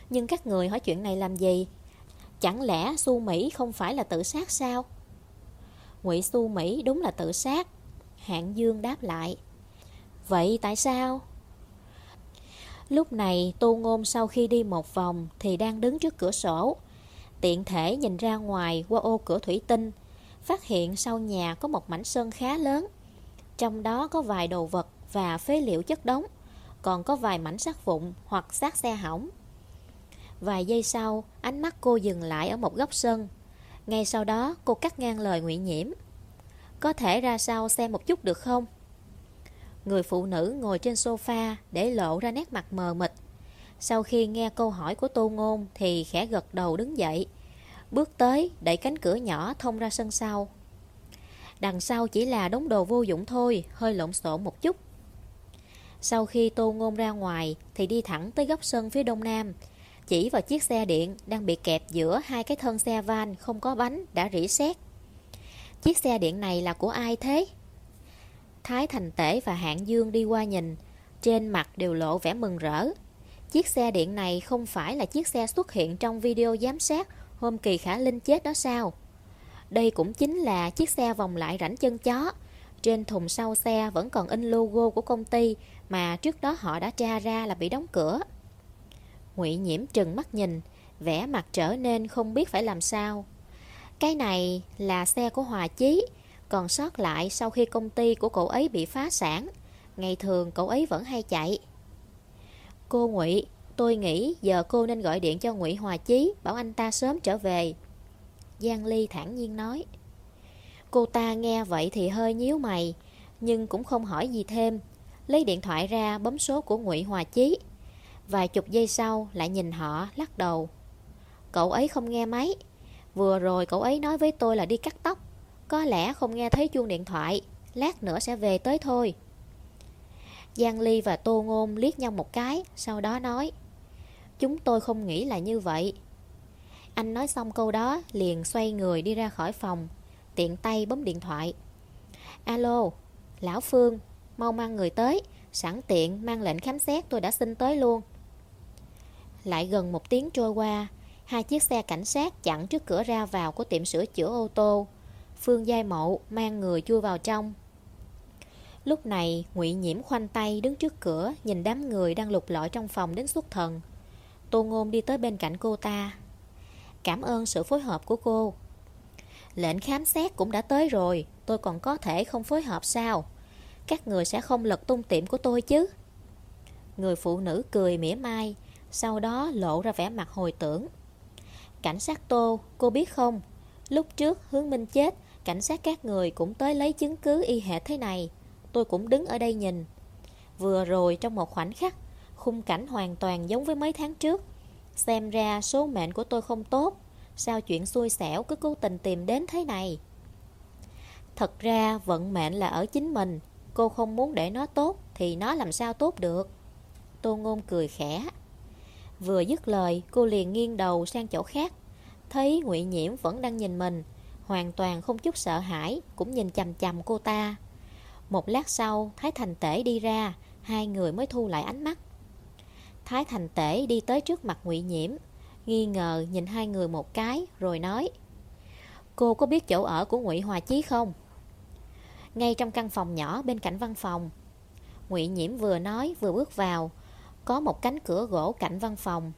Nhưng các người hỏi chuyện này làm gì? Chẳng lẽ Su Mỹ không phải là tự sát sao? Ngụy Su Mỹ đúng là tự sát. Hạng Dương đáp lại. Vậy tại sao? Lúc này Tô Ngôn sau khi đi một vòng thì đang đứng trước cửa sổ. Tiện thể nhìn ra ngoài qua ô cửa thủy tinh, phát hiện sau nhà có một mảnh sơn khá lớn. Trong đó có vài đồ vật và phế liệu chất đống, còn có vài mảnh sắt vụn hoặc xác xe hỏng. Vài giây sau, ánh mắt cô dừng lại ở một góc sân. Ngay sau đó, cô cắt ngang lời Ngụy Nhiễm. Có thể ra sau xem một chút được không? Người phụ nữ ngồi trên sofa để lộ ra nét mặt mờ mịt. Sau khi nghe câu hỏi của Tô Ngôn thì khẽ gật đầu đứng dậy. Bước tới, đẩy cánh cửa nhỏ thông ra sân sau. Đằng sau chỉ là đống đồ vô dụng thôi, hơi lộn xộn một chút. Sau khi Tô Ngôn ra ngoài thì đi thẳng tới góc sân phía đông nam, chỉ vào chiếc xe điện đang bị kẹp giữa hai cái thân xe van không có bánh đã rỉ sét. Chiếc xe điện này là của ai thế? Thái Thành Tể và Hạng Dương đi qua nhìn, trên mặt đều lộ vẻ mừng rỡ. Chiếc xe điện này không phải là chiếc xe xuất hiện trong video giám sát hôm Kỳ Khả Linh chết đó sao? Đây cũng chính là chiếc xe vòng lại rảnh chân chó. Trên thùng sau xe vẫn còn in logo của công ty mà trước đó họ đã tra ra là bị đóng cửa. Ngụy Nhiễm trừng mắt nhìn, vẻ mặt trở nên không biết phải làm sao. Cái này là xe của Hòa Chí, còn sót lại sau khi công ty của cậu ấy bị phá sản. Ngày thường cậu ấy vẫn hay chạy. Cô Ngụy, tôi nghĩ giờ cô nên gọi điện cho Ngụy Hòa Chí, bảo anh ta sớm trở về. Giang Ly thản nhiên nói. Cô ta nghe vậy thì hơi nhíu mày, nhưng cũng không hỏi gì thêm. Lấy điện thoại ra bấm số của Ngụy Hòa Chí. Vài chục giây sau lại nhìn họ, lắc đầu. Cậu ấy không nghe máy. Vừa rồi cậu ấy nói với tôi là đi cắt tóc. Có lẽ không nghe thấy chuông điện thoại Lát nữa sẽ về tới thôi Giang Ly và Tô Ngôn liếc nhau một cái, Sau đó nói, Chúng tôi không nghĩ là như vậy Anh nói xong câu đó, Liền xoay người đi ra khỏi phòng, Tiện tay bấm điện thoại Alo, Lão Phương Mau mang người tới Sẵn tiện mang lệnh khám xét tôi đã xin tới luôn Lại gần một tiếng trôi qua Hai chiếc xe cảnh sát chặn trước cửa ra vào của tiệm sửa chữa ô tô Phương Giai Mậu mang người chui vào trong. Lúc này, ngụy Nhiễm khoanh tay đứng trước cửa, nhìn đám người đang lục lọi trong phòng đến xuất thần. Tô Ngôn đi tới bên cạnh cô ta. Cảm ơn sự phối hợp của cô. Lệnh khám xét cũng đã tới rồi, tôi còn có thể không phối hợp sao? Các người sẽ không lật tung tiệm của tôi chứ? Người phụ nữ cười mỉa mai, sau đó lộ ra vẻ mặt hồi tưởng. Cảnh sát Tô, cô biết không? Lúc trước hướng minh chết Cảnh sát các người cũng tới lấy chứng cứ y hệt thế này Tôi cũng đứng ở đây nhìn Vừa rồi trong một khoảnh khắc Khung cảnh hoàn toàn giống với mấy tháng trước Xem ra số mệnh của tôi không tốt Sao chuyện xui xẻo cứ cố tình tìm đến thế này Thật ra vận mệnh là ở chính mình Cô không muốn để nó tốt Thì nó làm sao tốt được Tô Ngôn cười khẽ Vừa dứt lời cô liền nghiêng đầu sang chỗ khác Thấy ngụy Nhiễm vẫn đang nhìn mình hoàn toàn không chút sợ hãi, cũng nhìn chầm chầm cô ta. Một lát sau, Thái Thành Tể đi ra, hai người mới thu lại ánh mắt. Thái Thành Tể đi tới trước mặt Ngụy Nhiễm, nghi ngờ nhìn hai người một cái, rồi nói Cô có biết chỗ ở của Ngụy Hòa Chí không? Ngay trong căn phòng nhỏ bên cạnh văn phòng Ngụy Nhiễm vừa nói vừa bước vào Có một cánh cửa gỗ cạnh văn phòng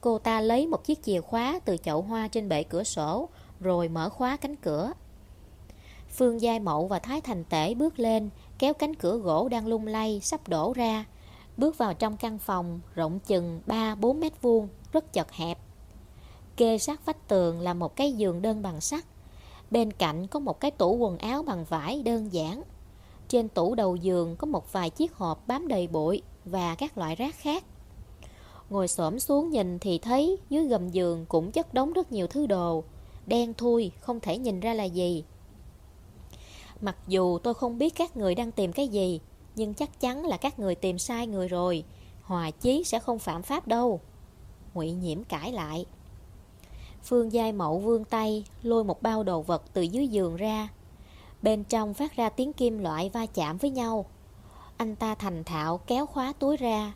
Cô ta lấy một chiếc chìa khóa từ chậu hoa trên bệ cửa sổ rồi mở khóa cánh cửa. Phương Giai Mậu và Thái Thành Tể bước lên, kéo cánh cửa gỗ đang lung lay, sắp đổ ra. Bước vào trong căn phòng, rộng chừng 3-4 mét vuông, rất chật hẹp. Kê sát vách tường là một cái giường đơn bằng sắt. Bên cạnh có một cái tủ quần áo bằng vải đơn giản. Trên tủ đầu giường có một vài chiếc hộp bám đầy bụi và các loại rác khác. Ngồi xổm xuống nhìn thì thấy dưới gầm giường cũng chất đống rất nhiều thứ đồ đen thui, không thể nhìn ra là gì. Mặc dù tôi không biết các người đang tìm cái gì, nhưng chắc chắn là các người tìm sai người rồi. Hòa chí sẽ không phạm pháp đâu ngụy Nhiễm cãi lại Phương Giai Mậu vươn tay, Lôi một bao đồ vật từ dưới giường ra. Bên trong phát ra tiếng kim loại va chạm với nhau. Anh ta thành thạo kéo khóa túi ra.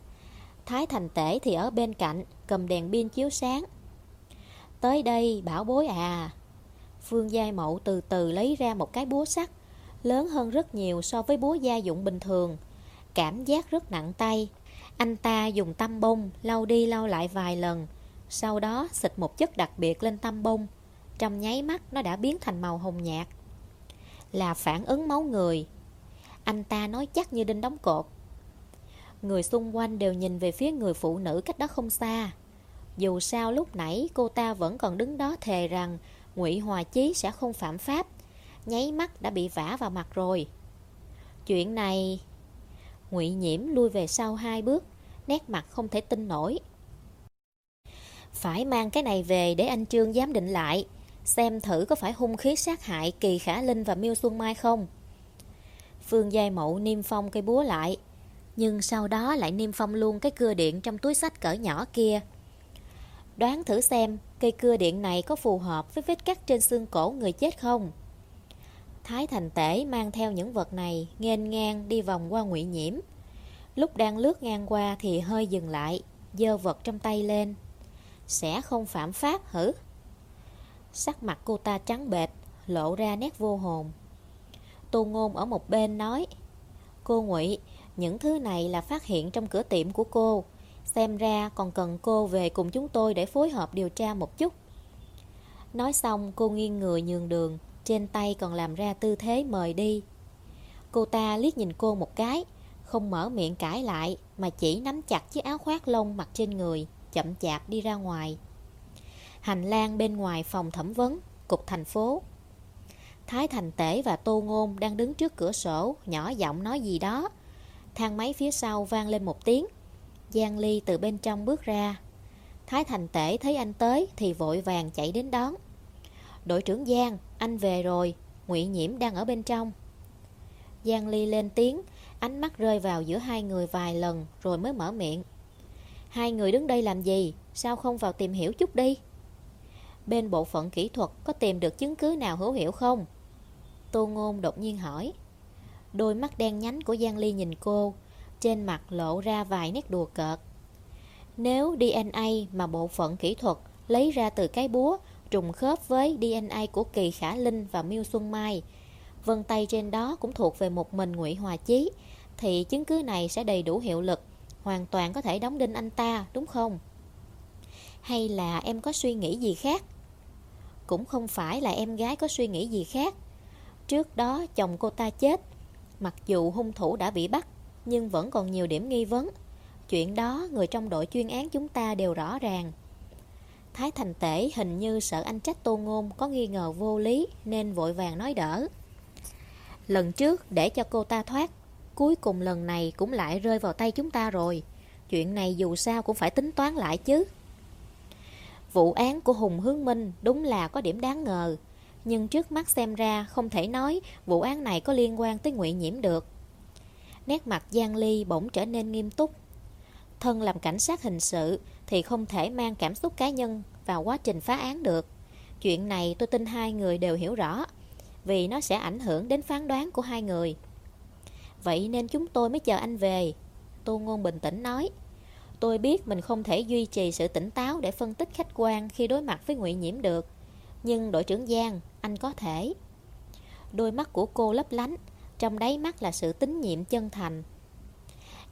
Thái Thành Tể thì ở bên cạnh, Cầm đèn pin chiếu sáng. Tới đây, bảo bối à. Phương Giai Mậu từ từ lấy ra một cái búa sắt, Lớn hơn rất nhiều so với búa gia dụng bình thường. Cảm giác rất nặng tay. Anh ta dùng tăm bông lau đi lau lại vài lần sau đó, xịt một chất đặc biệt lên tăm bông. Trong nháy mắt, nó đã biến thành màu hồng nhạt. Là phản ứng máu người. Anh ta nói chắc như đinh đóng cột. Người xung quanh đều nhìn về phía người phụ nữ cách đó không xa. Dù sao lúc nãy, cô ta vẫn còn đứng đó thề rằng ngụy Hòa Chí sẽ không phạm pháp. Nháy mắt đã bị vả vào mặt rồi. Chuyện này, ngụy Nhiễm lui về sau hai bước, Nét mặt không thể tin nổi. Phải mang cái này về để anh Trương giám định lại Xem thử có phải hung khí sát hại Kỳ Khả Linh và Miêu Xuân Mai không Phương Giai Mậu niêm phong cây búa lại Nhưng sau đó lại niêm phong luôn cái cưa điện trong túi sách cỡ nhỏ kia Đoán thử xem cây cưa điện này có phù hợp với vết cắt trên xương cổ người chết không? Thái Thành Tể mang theo những vật này nghênh ngang đi vòng qua ngụy Nhiễm. Lúc đang lướt ngang qua thì hơi dừng lại, dơ vật trong tay lên. Sẽ không phạm pháp hử? Sắc mặt cô ta trắng bệch, lộ ra nét vô hồn. Tô Ngôn ở một bên nói, Cô Ngụy, những thứ này là phát hiện trong cửa tiệm của cô. Xem ra còn cần cô về cùng chúng tôi để phối hợp điều tra một chút. Nói xong cô nghiêng người nhường đường, trên tay còn làm ra tư thế mời đi Cô ta liếc nhìn cô một cái Không mở miệng cãi lại Mà chỉ nắm chặt chiếc áo khoác lông mặc trên người Chậm chạp đi ra ngoài. Hành lang bên ngoài phòng thẩm vấn Cục thành phố. Thái Thành Tể và Tô Ngôn đang đứng trước cửa sổ Nhỏ giọng nói gì đó. Thang máy phía sau vang lên một tiếng. Giang Ly từ bên trong bước ra. Thái Thành Tể thấy anh tới Thì vội vàng chạy đến đón. Đội trưởng Giang, anh về rồi, ngụy Nhiễm đang ở bên trong. Giang Ly lên tiếng, ánh mắt rơi vào giữa hai người vài lần rồi mới mở miệng. Hai người đứng đây làm gì, sao không vào tìm hiểu chút đi? Bên bộ phận kỹ thuật có tìm được chứng cứ nào hữu hiệu không? Tô Ngôn đột nhiên hỏi. Đôi mắt đen nhánh của Giang Ly nhìn cô, trên mặt lộ ra vài nét đùa cợt. Nếu DNA mà bộ phận kỹ thuật lấy ra từ cái búa trùng khớp với DNA của Kỳ Khả Linh và Miêu Xuân Mai. Vân tay trên đó cũng thuộc về một mình Ngụy Hòa Chí, thì chứng cứ này sẽ đầy đủ hiệu lực, hoàn toàn có thể đóng đinh anh ta, đúng không? Hay là em có suy nghĩ gì khác? Cũng không phải là em gái có suy nghĩ gì khác. Trước đó chồng cô ta chết, mặc dù hung thủ đã bị bắt, nhưng vẫn còn nhiều điểm nghi vấn. Chuyện đó người trong đội chuyên án chúng ta đều rõ ràng. Thái Thành Tể hình như sợ anh trách tô ngôn có nghi ngờ vô lý nên vội vàng nói đỡ. Lần trước để cho cô ta thoát, cuối cùng lần này cũng lại rơi vào tay chúng ta rồi. Chuyện này dù sao cũng phải tính toán lại chứ. Vụ án của Hùng Hướng Minh đúng là có điểm đáng ngờ. Nhưng trước mắt xem ra không thể nói vụ án này có liên quan tới ngụy Nhiễm được. Nét mặt Giang Ly bỗng trở nên nghiêm túc. Thân làm cảnh sát hình sự thì không thể mang cảm xúc cá nhân vào quá trình phá án được. Chuyện này tôi tin hai người đều hiểu rõ, vì nó sẽ ảnh hưởng đến phán đoán của hai người. Vậy nên chúng tôi mới chờ anh về. Tô Ngôn bình tĩnh nói. Tôi biết mình không thể duy trì sự tỉnh táo để phân tích khách quan khi đối mặt với ngụy Nhiễm được. Nhưng đội trưởng Giang, anh có thể. Đôi mắt của cô lấp lánh, trong đáy mắt là sự tín nhiệm chân thành.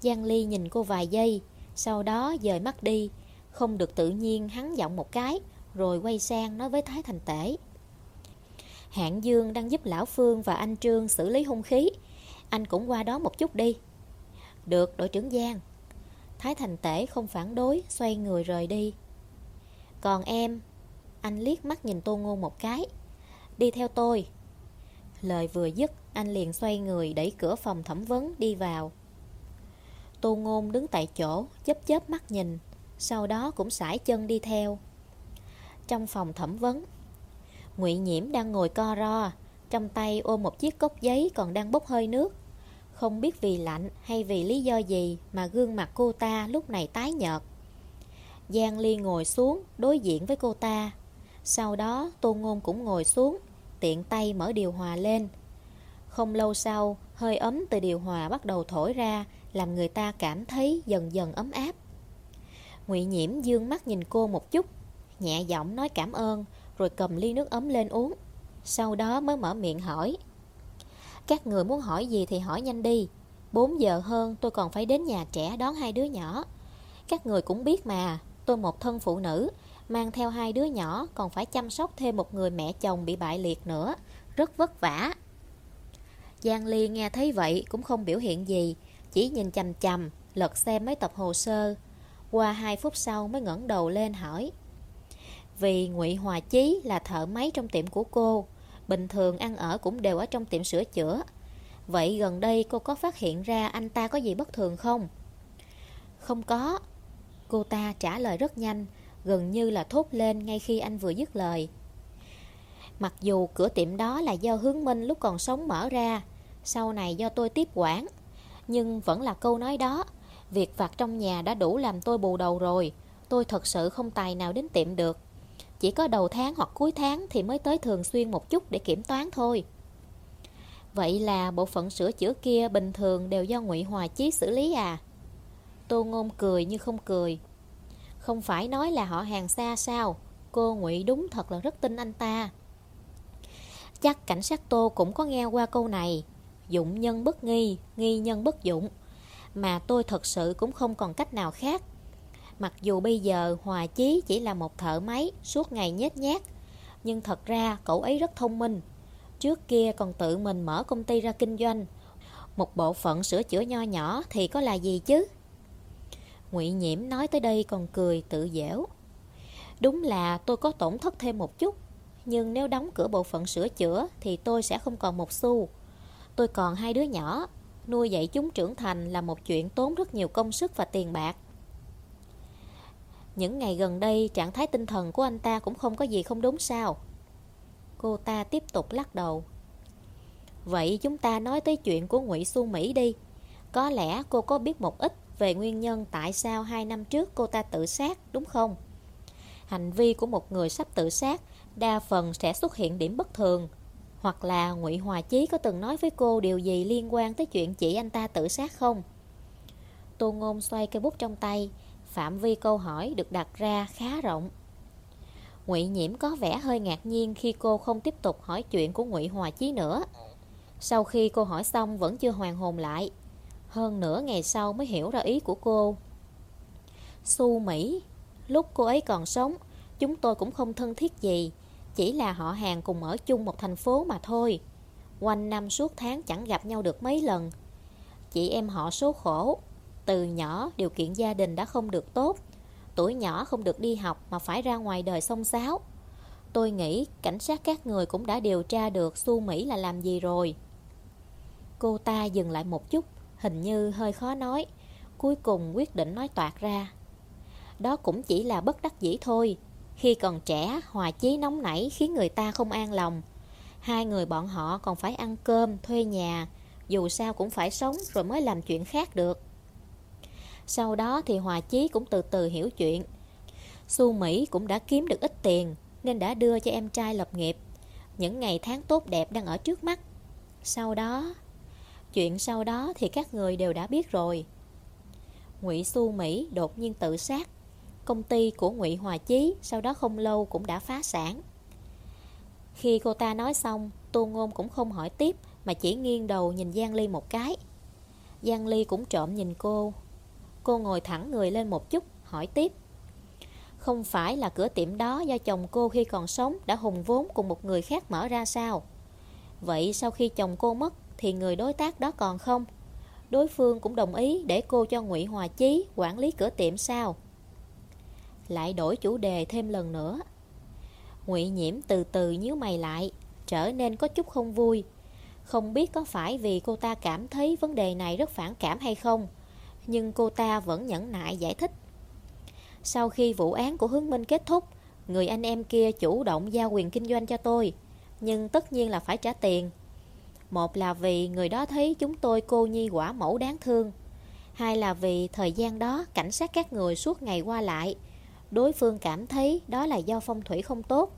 Giang Ly nhìn cô vài giây, sau đó dời mắt đi, không được tự nhiên hắn giọng một cái Rồi quay sang nói với Thái Thành Tể Hạng Dương đang giúp Lão Phương và anh Trương xử lý hung khí anh cũng qua đó một chút đi. Được đội trưởng Giang. Thái Thành Tể không phản đối Xoay người rời đi. Còn em Anh liếc mắt nhìn Tô Ngôn một cái. Đi theo tôi. Lời vừa dứt Anh liền xoay người đẩy cửa phòng thẩm vấn đi vào. Tô Ngôn đứng tại chỗ Chớp chớp mắt nhìn sau đó cũng sải chân đi theo. Trong phòng thẩm vấn, Ngụy Nhiễm đang ngồi co ro, trong tay ôm một chiếc cốc giấy còn đang bốc hơi nước. Không biết vì lạnh hay vì lý do gì mà gương mặt cô ta lúc này tái nhợt. Giang Ly ngồi xuống đối diện với cô ta. Sau đó Tô Ngôn cũng ngồi xuống, tiện tay mở điều hòa lên. Không lâu sau, hơi ấm từ điều hòa bắt đầu thổi ra, làm người ta cảm thấy dần dần ấm áp. Ngụy Nhiễm dương mắt nhìn cô một chút, nhẹ giọng nói cảm ơn, rồi cầm ly nước ấm lên uống. Sau đó mới mở miệng hỏi. Các người muốn hỏi gì thì hỏi nhanh đi. 4 giờ hơn tôi còn phải đến nhà trẻ đón hai đứa nhỏ. Các người cũng biết mà, tôi một thân phụ nữ, mang theo hai đứa nhỏ còn phải chăm sóc thêm một người mẹ chồng bị bại liệt nữa, rất vất vả. Giang Ly nghe thấy vậy cũng không biểu hiện gì, chỉ nhìn chầm chầm, lật xem mấy tập hồ sơ. Qua hai phút sau mới ngẩng đầu lên hỏi. Vì Ngụy Hòa Chí là thợ máy trong tiệm của cô, bình thường ăn ở cũng đều ở trong tiệm sửa chữa. Vậy gần đây cô có phát hiện ra anh ta có gì bất thường không? Không có. Cô ta trả lời rất nhanh, gần như là thốt lên ngay khi anh vừa dứt lời. Mặc dù cửa tiệm đó là do hướng minh lúc còn sống mở ra, sau này do tôi tiếp quản, nhưng vẫn là câu nói đó, việc vặt trong nhà đã đủ làm tôi bù đầu rồi, tôi thật sự không tài nào đến tiệm được. Chỉ có đầu tháng hoặc cuối tháng thì mới tới thường xuyên một chút để kiểm toán thôi. Vậy là bộ phận sửa chữa kia bình thường đều do ngụy Hòa Chí xử lý à? Tô Ngôn cười như không cười. Không phải nói là họ hàng xa sao? Cô ngụy đúng thật là rất tin anh ta. Chắc cảnh sát Tô cũng có nghe qua câu này. Dụng nhân bất nghi, nghi nhân bất dụng. Mà tôi thật sự cũng không còn cách nào khác Mặc dù bây giờ Hòa Chí chỉ là một thợ máy suốt ngày nhét nhát, nhưng thật ra cậu ấy rất thông minh. Trước kia còn tự mình mở công ty ra kinh doanh, một bộ phận sửa chữa nho nhỏ thì có là gì chứ? Ngụy Nhiễm nói tới đây còn cười tự dẻo. Đúng là tôi có tổn thất thêm một chút, nhưng nếu đóng cửa bộ phận sửa chữa thì tôi sẽ không còn một xu. Tôi còn hai đứa nhỏ, nuôi dạy chúng trưởng thành là một chuyện tốn rất nhiều công sức và tiền bạc. Những ngày gần đây, trạng thái tinh thần của anh ta cũng không có gì không đúng sao Cô ta tiếp tục lắc đầu Vậy chúng ta nói tới chuyện của Ngụy Xu Mỹ đi Có lẽ cô có biết một ít về nguyên nhân tại sao hai năm trước cô ta tự sát, đúng không? Hành vi của một người sắp tự sát đa phần sẽ xuất hiện điểm bất thường Hoặc là Ngụy Hòa Chí có từng nói với cô điều gì liên quan tới chuyện chị anh ta tự sát không? Tô Ngôn xoay cây bút trong tay Phạm vi câu hỏi được đặt ra khá rộng. Ngụy Nhiễm có vẻ hơi ngạc nhiên khi cô không tiếp tục hỏi chuyện của Ngụy Hòa Chí nữa. Sau khi cô hỏi xong vẫn chưa hoàn hồn lại. Hơn nửa ngày sau mới hiểu ra ý của cô. Su Mỹ, lúc cô ấy còn sống, chúng tôi cũng không thân thiết gì, chỉ là họ hàng cùng ở chung một thành phố mà thôi. Quanh năm suốt tháng chẳng gặp nhau được mấy lần. Chị em họ số khổ, từ nhỏ điều kiện gia đình đã không được tốt. Tuổi nhỏ không được đi học mà phải ra ngoài đời sông sáo Tôi nghĩ cảnh sát các người cũng đã điều tra được xu Mỹ là làm gì rồi. Cô ta dừng lại một chút Hình như hơi khó nói Cuối cùng quyết định nói toạt ra. Đó cũng chỉ là bất đắc dĩ thôi. Khi còn trẻ Hòa chí nóng nảy khiến người ta không an lòng. Hai người bọn họ còn phải ăn cơm, thuê nhà Dù sao cũng phải sống rồi mới làm chuyện khác được sau đó thì Hòa Chí cũng từ từ hiểu chuyện. Su Mỹ cũng đã kiếm được ít tiền, Nên đã đưa cho em trai lập nghiệp. Những ngày tháng tốt đẹp đang ở trước mắt. Sau đó, Chuyện sau đó thì các người đều đã biết rồi. Ngụy Su Mỹ đột nhiên tự sát. Công ty của Ngụy Hòa Chí Sau đó không lâu cũng đã phá sản. Khi cô ta nói xong, Tô Ngôn cũng không hỏi tiếp, Mà chỉ nghiêng đầu nhìn Giang Ly một cái. Giang Ly cũng trộm nhìn cô. Cô ngồi thẳng người lên một chút, hỏi tiếp. Không phải là cửa tiệm đó do chồng cô khi còn sống đã hùng vốn cùng một người khác mở ra sao? Vậy sau khi chồng cô mất thì người đối tác đó còn không? Đối phương cũng đồng ý để cô cho Ngụy Hòa Chí quản lý cửa tiệm sao? Lại đổi chủ đề thêm lần nữa. Ngụy Nhiễm từ từ nhíu mày lại, trở nên có chút không vui. Không biết có phải vì cô ta cảm thấy vấn đề này rất phản cảm hay không? Nhưng cô ta vẫn nhẫn nại giải thích. Sau khi vụ án của Hướng Minh kết thúc, người anh em kia chủ động giao quyền kinh doanh cho tôi, nhưng tất nhiên là phải trả tiền. Một là vì người đó thấy chúng tôi cô nhi quả mẫu đáng thương Hai là vì thời gian đó cảnh sát các người suốt ngày qua lại Đối phương cảm thấy đó là do phong thủy không tốt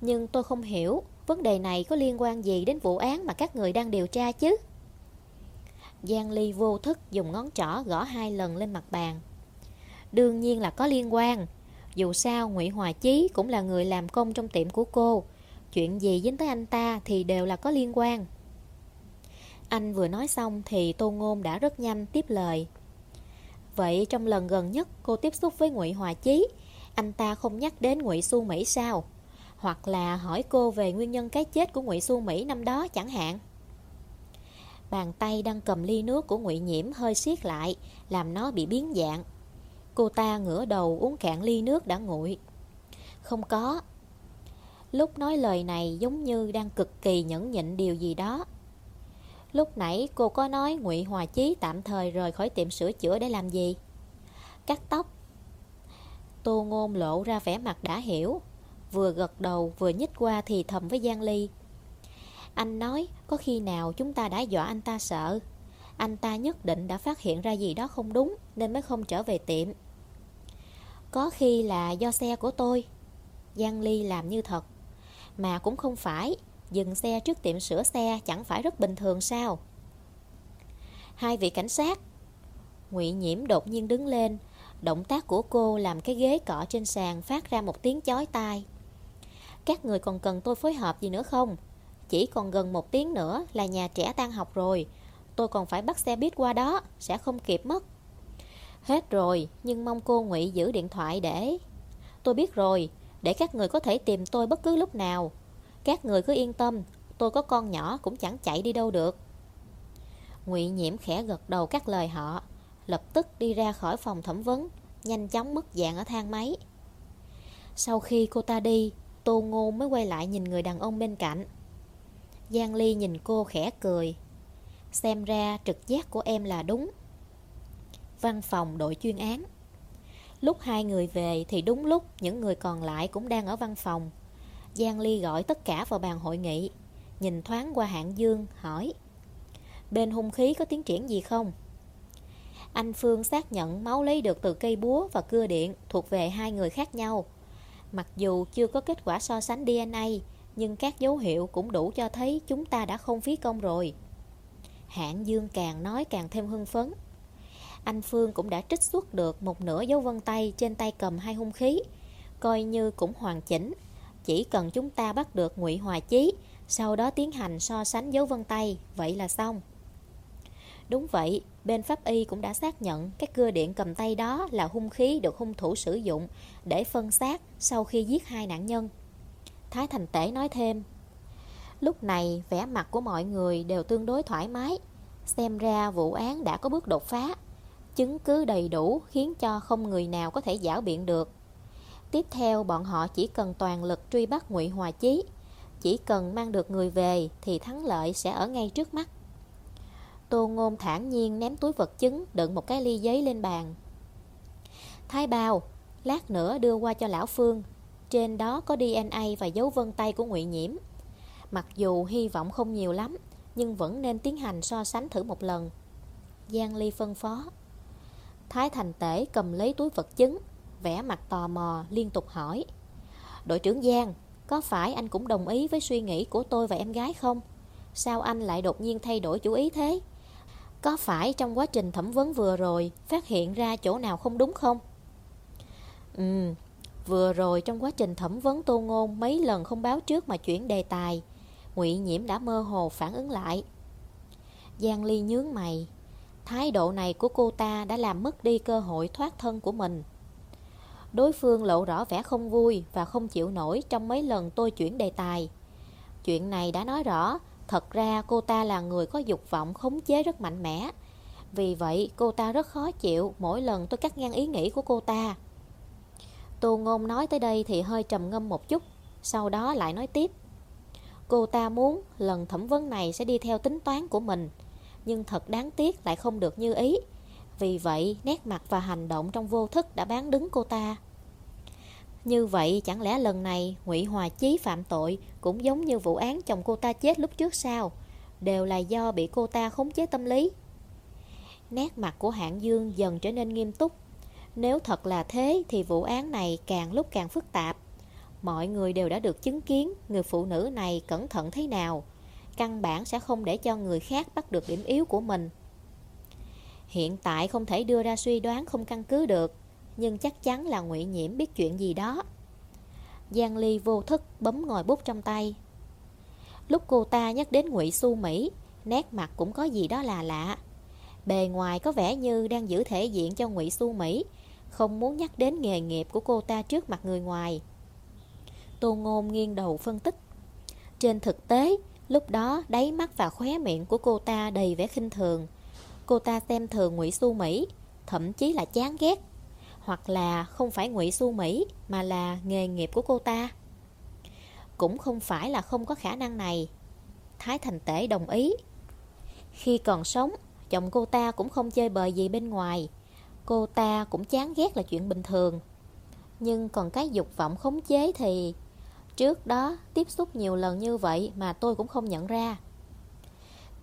Nhưng tôi không hiểu vấn đề này có liên quan gì đến vụ án mà các người đang điều tra chứ Giang Ly vô thức dùng ngón trỏ gõ hai lần lên mặt bàn. Đương nhiên là có liên quan. Dù sao, Ngụy Hòa Chí cũng là người làm công trong tiệm của cô. Chuyện gì dính tới anh ta thì đều là có liên quan. Anh vừa nói xong thì Tô Ngôn đã rất nhanh tiếp lời. Vậy trong lần gần nhất cô tiếp xúc với Ngụy Hòa Chí, Anh ta không nhắc đến Ngụy Xu Mỹ sao? Hoặc là hỏi cô về nguyên nhân cái chết của Ngụy Xu Mỹ năm đó chẳng hạn? Bàn tay đang cầm ly nước của Ngụy Nhiễm hơi siết lại, Làm nó bị biến dạng. Cô ta ngửa đầu uống cạn ly nước đã nguội. Không có. Lúc nói lời này giống như đang cực kỳ nhẫn nhịn điều gì đó. Lúc nãy cô có nói ngụy Hòa Chí tạm thời rời khỏi tiệm sửa chữa để làm gì? Cắt tóc. Tô Ngôn lộ ra vẻ mặt đã hiểu, Vừa gật đầu vừa nhích qua thì thầm với Giang Ly. Anh nói có khi nào chúng ta đã dọa anh ta sợ? Anh ta nhất định đã phát hiện ra gì đó không đúng Nên mới không trở về tiệm. Có khi là do xe của tôi. Giang Ly làm như thật. Mà cũng không phải, Dừng xe trước tiệm sửa xe chẳng phải rất bình thường sao? Hai vị cảnh sát. Ngụy Nhiễm đột nhiên đứng lên, Động tác của cô làm cái ghế cọ trên sàn phát ra một tiếng chói tai. Các người còn cần tôi phối hợp gì nữa không? Chỉ còn gần một tiếng nữa là nhà trẻ tan học rồi. Tôi còn phải bắt xe buýt qua đó, Sẽ không kịp mất. Hết rồi, Nhưng mong cô ngụy giữ điện thoại để. Tôi biết rồi, Để các người có thể tìm tôi bất cứ lúc nào. Các người cứ yên tâm, Tôi có con nhỏ cũng chẳng chạy đi đâu được. Ngụy Nhiễm khẽ gật đầu các lời họ, Lập tức đi ra khỏi phòng thẩm vấn, Nhanh chóng mất dạng ở thang máy. Sau khi cô ta đi, Tô Ngô mới quay lại nhìn người đàn ông bên cạnh. Giang Ly nhìn cô khẽ cười Xem ra trực giác của em là đúng Văn phòng đội chuyên án Lúc hai người về thì đúng lúc những người còn lại cũng đang ở văn phòng Giang Ly gọi tất cả vào bàn hội nghị Nhìn thoáng qua hạng dương hỏi Bên hung khí có tiến triển gì không? Anh Phương xác nhận máu lấy được từ cây búa và cưa điện thuộc về hai người khác nhau. Mặc dù chưa có kết quả so sánh DNA, nhưng các dấu hiệu cũng đủ cho thấy chúng ta đã không phí công rồi. Hạng Dương càng nói càng thêm hưng phấn. Anh Phương cũng đã trích xuất được một nửa dấu vân tay trên tay cầm hai hung khí, coi như cũng hoàn chỉnh chỉ cần chúng ta bắt được ngụy Hòa Chí Sau đó tiến hành so sánh dấu vân tay Vậy là xong Đúng vậy, bên pháp y cũng đã xác nhận cái cưa điện cầm tay đó là hung khí được hung thủ sử dụng để phân xác sau khi giết hai nạn nhân. Thái Thành Tể nói thêm, lúc này vẻ mặt của mọi người đều tương đối thoải mái, xem ra vụ án đã có bước đột phá, chứng cứ đầy đủ khiến cho không người nào có thể giảo biện được. Tiếp theo bọn họ chỉ cần toàn lực truy bắt Ngụy Hòa Chí. Chỉ cần mang được người về thì thắng lợi sẽ ở ngay trước mắt. Tô Ngôn thản nhiên ném túi vật chứng đựng một cái ly giấy lên bàn. Thái Bào, lát nữa đưa qua cho lão Phương. Trên đó có DNA và dấu vân tay của Ngụy Nhiễm Mặc dù hy vọng không nhiều lắm, Nhưng vẫn nên tiến hành so sánh thử một lần Giang Ly phân phó Thái Thành Tể cầm lấy túi vật chứng, vẻ mặt tò mò, liên tục hỏi Đội trưởng Giang, Có phải anh cũng đồng ý với suy nghĩ của tôi và em gái không? Sao anh lại đột nhiên thay đổi chủ ý thế? Có phải trong quá trình thẩm vấn vừa rồi, Phát hiện ra chỗ nào không đúng không? Ừ Vừa rồi trong quá trình thẩm vấn tô ngôn Mấy lần không báo trước mà chuyển đề tài ngụy Nhiễm đã mơ hồ phản ứng lại Giang Ly nhướng mày Thái độ này của cô ta đã làm mất đi cơ hội thoát thân của mình Đối phương lộ rõ vẻ không vui và không chịu nổi trong mấy lần tôi chuyển đề tài. Chuyện này đã nói rõ, thật ra cô ta là người có dục vọng khống chế rất mạnh mẽ. Vì vậy cô ta rất khó chịu mỗi lần tôi cắt ngang ý nghĩ của cô ta. Tô Ngôn nói tới đây thì hơi trầm ngâm một chút, sau đó lại nói tiếp. Cô ta muốn lần thẩm vấn này sẽ đi theo tính toán của mình, nhưng thật đáng tiếc lại không được như ý. Vì vậy, nét mặt và hành động trong vô thức đã bán đứng cô ta. Như vậy, chẳng lẽ lần này Ngụy Hòa Chí phạm tội cũng giống như vụ án chồng cô ta chết lúc trước sao? đều là do bị cô ta khống chế tâm lý. Nét mặt của hạng dương dần trở nên nghiêm túc. Nếu thật là thế thì vụ án này càng lúc càng phức tạp. Mọi người đều đã được chứng kiến người phụ nữ này cẩn thận thế nào. Căn bản sẽ không để cho người khác bắt được điểm yếu của mình. Hiện tại không thể đưa ra suy đoán không căn cứ được, nhưng chắc chắn là ngụy Nhiễm biết chuyện gì đó. Giang Ly vô thức bấm ngòi bút trong tay. Lúc cô ta nhắc đến ngụy Su Mỹ, nét mặt cũng có gì đó là lạ. Bề ngoài có vẻ như đang giữ thể diện cho ngụy Su Mỹ, không muốn nhắc đến nghề nghiệp của cô ta trước mặt người ngoài. Tô Ngôn nghiêng đầu phân tích. Trên thực tế, lúc đó đáy mắt và khóe miệng của cô ta đầy vẻ khinh thường. Cô ta xem thường Ngụy Su Mỹ, thậm chí là chán ghét. Hoặc là không phải Ngụy Su Mỹ mà là nghề nghiệp của cô ta. Cũng không phải là không có khả năng này. Thái Thành Tể đồng ý. Khi còn sống, chồng cô ta cũng không chơi bời gì bên ngoài. Cô ta cũng chán ghét là chuyện bình thường. Nhưng còn cái dục vọng khống chế thì Trước đó tiếp xúc nhiều lần như vậy mà tôi cũng không nhận ra.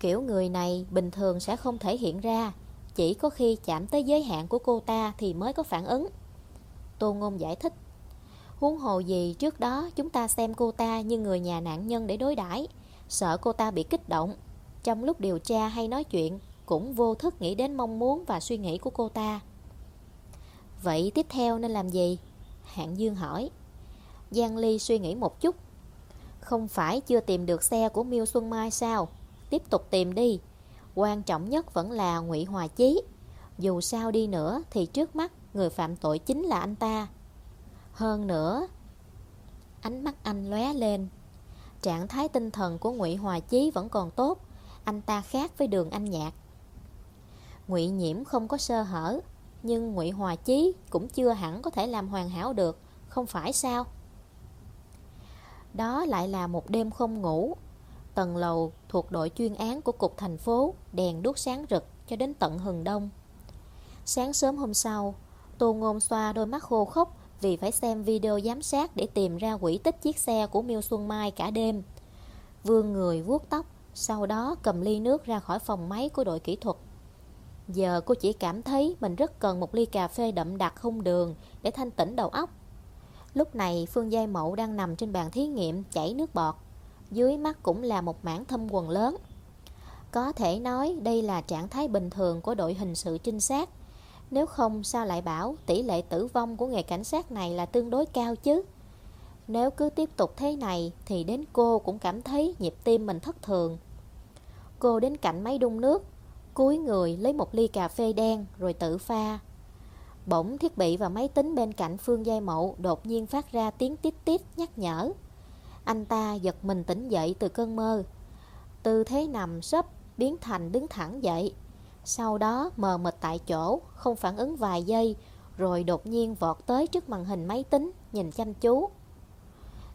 Kiểu người này bình thường sẽ không thể hiện ra, Chỉ có khi chạm tới giới hạn của cô ta thì mới có phản ứng. Tô Ngôn giải thích, Huống hồ gì trước đó chúng ta xem cô ta như người nhà nạn nhân để đối đãi, Sợ cô ta bị kích động. Trong lúc điều tra hay nói chuyện, Cũng vô thức nghĩ đến mong muốn và suy nghĩ của cô ta. Vậy tiếp theo nên làm gì? Hạng Dương hỏi. Giang Ly suy nghĩ một chút. Không phải chưa tìm được xe của Miêu Xuân Mai sao? Tiếp tục tìm đi. Quan trọng nhất vẫn là ngụy Hòa Chí. Dù sao đi nữa Thì trước mắt người phạm tội chính là anh ta. Hơn nữa, Ánh mắt anh lóe lên. Trạng thái tinh thần của ngụy Hòa Chí vẫn còn tốt. Anh ta khác với đường anh nhạc. Ngụy Nhiễm không có sơ hở. Nhưng ngụy Hòa Chí cũng chưa hẳn có thể làm hoàn hảo được, Không phải sao? Đó lại là một đêm không ngủ. Tầng lầu thuộc đội chuyên án của cục thành phố, Đèn đốt sáng rực cho đến tận hừng đông. Sáng sớm hôm sau, Tô Ngôn xoa đôi mắt khô khốc Vì phải xem video giám sát Để tìm ra quỹ tích chiếc xe của Miêu Xuân Mai cả đêm. Vương người vuốt tóc, Sau đó cầm ly nước ra khỏi phòng máy của đội kỹ thuật. Giờ cô chỉ cảm thấy mình rất cần một ly cà phê đậm đặc không đường Để thanh tĩnh đầu óc. Lúc này Phương Giai Mậu đang nằm trên bàn thí nghiệm chảy nước bọt. Dưới mắt cũng là một mảng thâm quần lớn. Có thể nói đây là trạng thái bình thường của đội hình sự trinh sát. Nếu không, sao lại bảo tỷ lệ tử vong của nghề cảnh sát này là tương đối cao chứ? Nếu cứ tiếp tục thế này, thì đến cô cũng cảm thấy nhịp tim mình thất thường. Cô đến cạnh máy đun nước Cúi người lấy một ly cà phê đen rồi tự pha Bỗng thiết bị và máy tính bên cạnh Phương Giai Mậu đột nhiên phát ra tiếng tít tít nhắc nhở. Anh ta giật mình tỉnh dậy từ cơn mơ. Tư thế nằm sấp biến thành đứng thẳng dậy. Sau đó mờ mịt tại chỗ, không phản ứng vài giây, rồi đột nhiên vọt tới trước màn hình máy tính, nhìn chăm chú.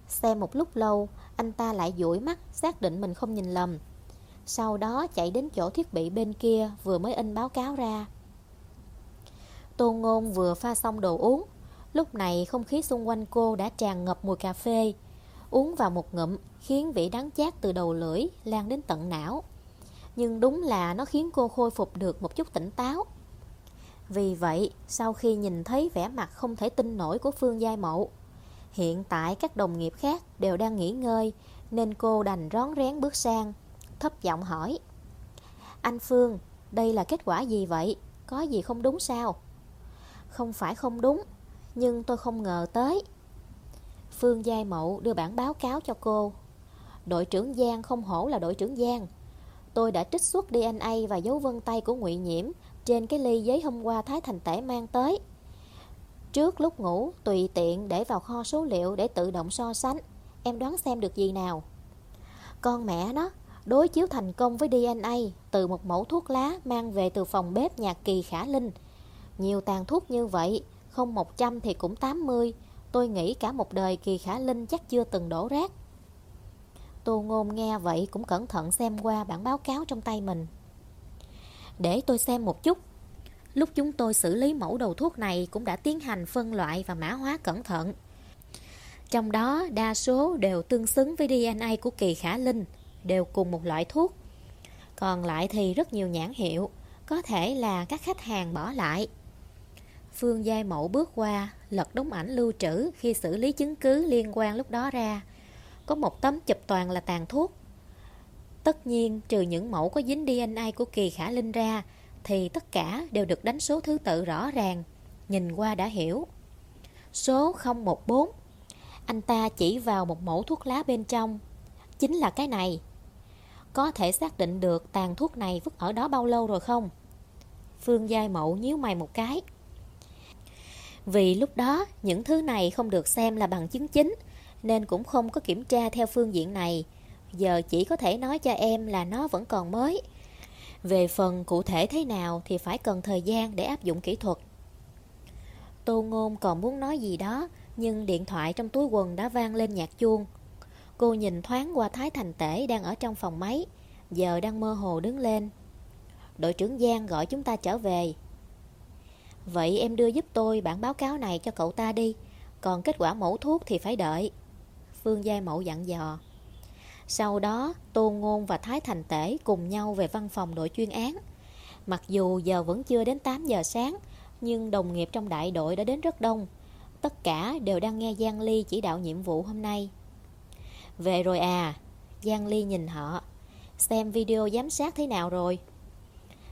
Xem một lúc lâu, anh ta lại dụi mắt, xác định mình không nhìn lầm. Sau đó chạy đến chỗ thiết bị bên kia vừa mới in báo cáo ra. Tô Ngôn vừa pha xong đồ uống. Lúc này không khí xung quanh cô đã tràn ngập mùi cà phê. Uống vào một ngụm khiến vị đắng chát từ đầu lưỡi lan đến tận não. Nhưng đúng là nó khiến cô khôi phục được một chút tỉnh táo. Vì vậy, sau khi nhìn thấy vẻ mặt không thể tin nổi của Phương Giai Mậu, Hiện tại các đồng nghiệp khác đều đang nghỉ ngơi Nên cô đành rón rén bước sang. Thấp giọng hỏi. Anh Phương, đây là kết quả gì vậy? Có gì không đúng sao? Không phải không đúng Nhưng tôi không ngờ tới. Phương Giai Mậu đưa bản báo cáo cho cô. Đội trưởng Giang không hổ là đội trưởng Giang. Tôi đã trích xuất DNA và dấu vân tay của ngụy Nhiễm Trên cái ly giấy hôm qua Thái Thành Tể mang tới. Trước lúc ngủ Tùy tiện để vào kho số liệu Để tự động so sánh. Em đoán xem được gì nào? Con mẹ nó Đối chiếu thành công với DNA Từ một mẫu thuốc lá Mang về từ phòng bếp nhà Kỳ Khả Linh. Nhiều tàn thuốc như vậy, Không 100 thì cũng 80 Tôi nghĩ cả một đời Kỳ Khả Linh chắc chưa từng đổ rác. Tô Ngôn nghe vậy cũng cẩn thận xem qua bản báo cáo trong tay mình. Để tôi xem một chút. Lúc chúng tôi xử lý mẫu đầu thuốc này cũng đã tiến hành phân loại và mã hóa cẩn thận. Trong đó, đa số đều tương xứng với DNA của Kỳ Khả Linh. Đều cùng một loại thuốc Còn lại thì rất nhiều nhãn hiệu, có thể là các khách hàng bỏ lại. Phương Giai mẫu bước qua, lật đúng ảnh lưu trữ khi xử lý chứng cứ liên quan lúc đó ra. Có một tấm chụp toàn là tàn thuốc. Tất nhiên, trừ những mẫu có dính DNA của Kỳ Khả Linh ra, thì tất cả đều được đánh số thứ tự rõ ràng. Nhìn qua đã hiểu. Số 014 Anh ta chỉ vào một mẫu thuốc lá bên trong. Chính là cái này. Có thể xác định được tàn thuốc này vứt ở đó bao lâu rồi không? Phương Giai Mậu nhíu mày một cái. Vì lúc đó, những thứ này không được xem là bằng chứng chính, Nên cũng không có kiểm tra theo phương diện này Giờ chỉ có thể nói cho em là nó vẫn còn mới Về phần cụ thể thế nào thì phải cần thời gian để áp dụng kỹ thuật Tô Ngôn còn muốn nói gì đó, Nhưng điện thoại trong túi quần đã vang lên nhạc chuông Cô nhìn thoáng qua Thái Thành Tể đang ở trong phòng máy, Giờ đang mơ hồ đứng lên. Đội trưởng Giang gọi chúng ta trở về. Vậy em đưa giúp tôi bản báo cáo này cho cậu ta đi, Còn kết quả mẫu thuốc thì phải đợi. Phương Giai mẫu dặn dò. Sau đó, Tô Ngôn và Thái Thành Tể cùng nhau về văn phòng đội chuyên án. Mặc dù giờ vẫn chưa đến 8 giờ sáng, Nhưng đồng nghiệp trong đại đội đã đến rất đông. Tất cả đều đang nghe Giang Ly chỉ đạo nhiệm vụ hôm nay. Về rồi à Giang Ly nhìn họ Xem video giám sát thế nào rồi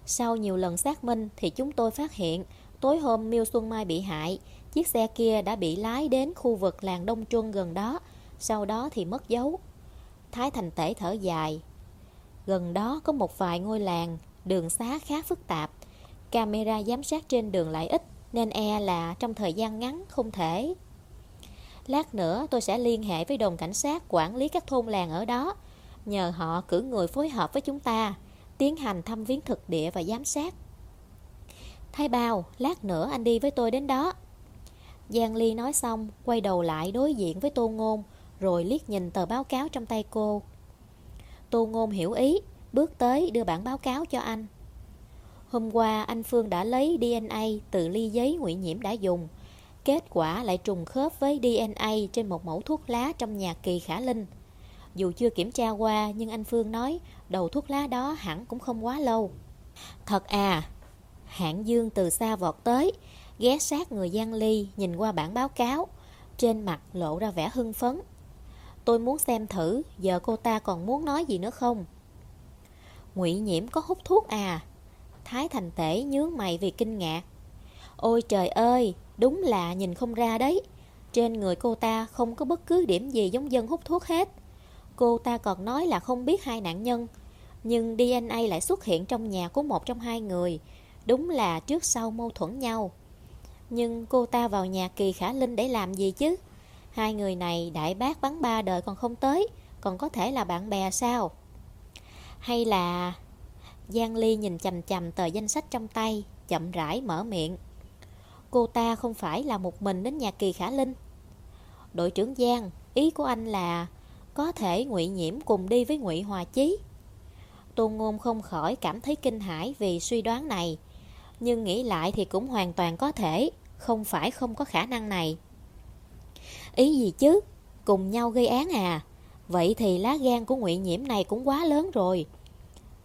Sau nhiều lần xác minh thì chúng tôi phát hiện Tối hôm Miêu Xuân Mai bị hại, chiếc xe kia đã bị lái đến khu vực làng Đông Truân gần đó, sau đó thì mất dấu. Thái Thành Tể thở dài. Gần đó có một vài ngôi làng, đường xá khá phức tạp. Camera giám sát trên đường lại ít, nên e là trong thời gian ngắn không thể. Lát nữa tôi sẽ liên hệ với đồn cảnh sát quản lý các thôn làng ở đó, nhờ họ cử người phối hợp với chúng ta, tiến hành thăm viếng thực địa và giám sát. Thái Bao, lát nữa anh đi với tôi đến đó. Giang Ly nói xong, quay đầu lại đối diện với Tô Ngôn, rồi liếc nhìn tờ báo cáo trong tay cô. Tô Ngôn hiểu ý, bước tới đưa bản báo cáo cho anh. Hôm qua anh Phương đã lấy DNA từ ly giấy ngụy nhiễm đã dùng. Kết quả lại trùng khớp với DNA trên một mẫu thuốc lá trong nhà kỳ khả linh. Dù chưa kiểm tra qua nhưng anh Phương nói đầu thuốc lá đó hẳn cũng không quá lâu. Thật à, Hạng Dương từ xa vọt tới, ghé sát người Giang Ly nhìn qua bản báo cáo, trên mặt lộ ra vẻ hưng phấn. Tôi muốn xem thử, giờ cô ta còn muốn nói gì nữa không? Ngụy Nhiễm có hút thuốc à? Thái Thành Tể nhướng mày vì kinh ngạc. Ôi trời ơi, đúng là nhìn không ra đấy. Trên người cô ta không có bất cứ điểm gì giống dân hút thuốc hết. Cô ta còn nói là không biết hai nạn nhân, nhưng DNA lại xuất hiện trong nhà của một trong hai người, Đúng là trước sau mâu thuẫn nhau. Nhưng cô ta vào nhà Kỳ Khả Linh để làm gì chứ? Hai người này đại bác bắn ba đời còn không tới Còn có thể là bạn bè sao? Hay là Giang Ly nhìn chầm chầm tờ danh sách trong tay Chậm rãi mở miệng. Cô ta không phải là một mình đến nhà Kỳ Khả Linh. Đội trưởng Giang, Ý của anh là Có thể ngụy Nhiễm cùng đi với ngụy Hòa Chí. Tôn Ngôn không khỏi cảm thấy kinh hãi vì suy đoán này, nhưng nghĩ lại thì cũng hoàn toàn có thể, Không phải không có khả năng này. Ý gì chứ? Cùng nhau gây án à? Vậy thì lá gan của ngụy Nhiễm này cũng quá lớn rồi.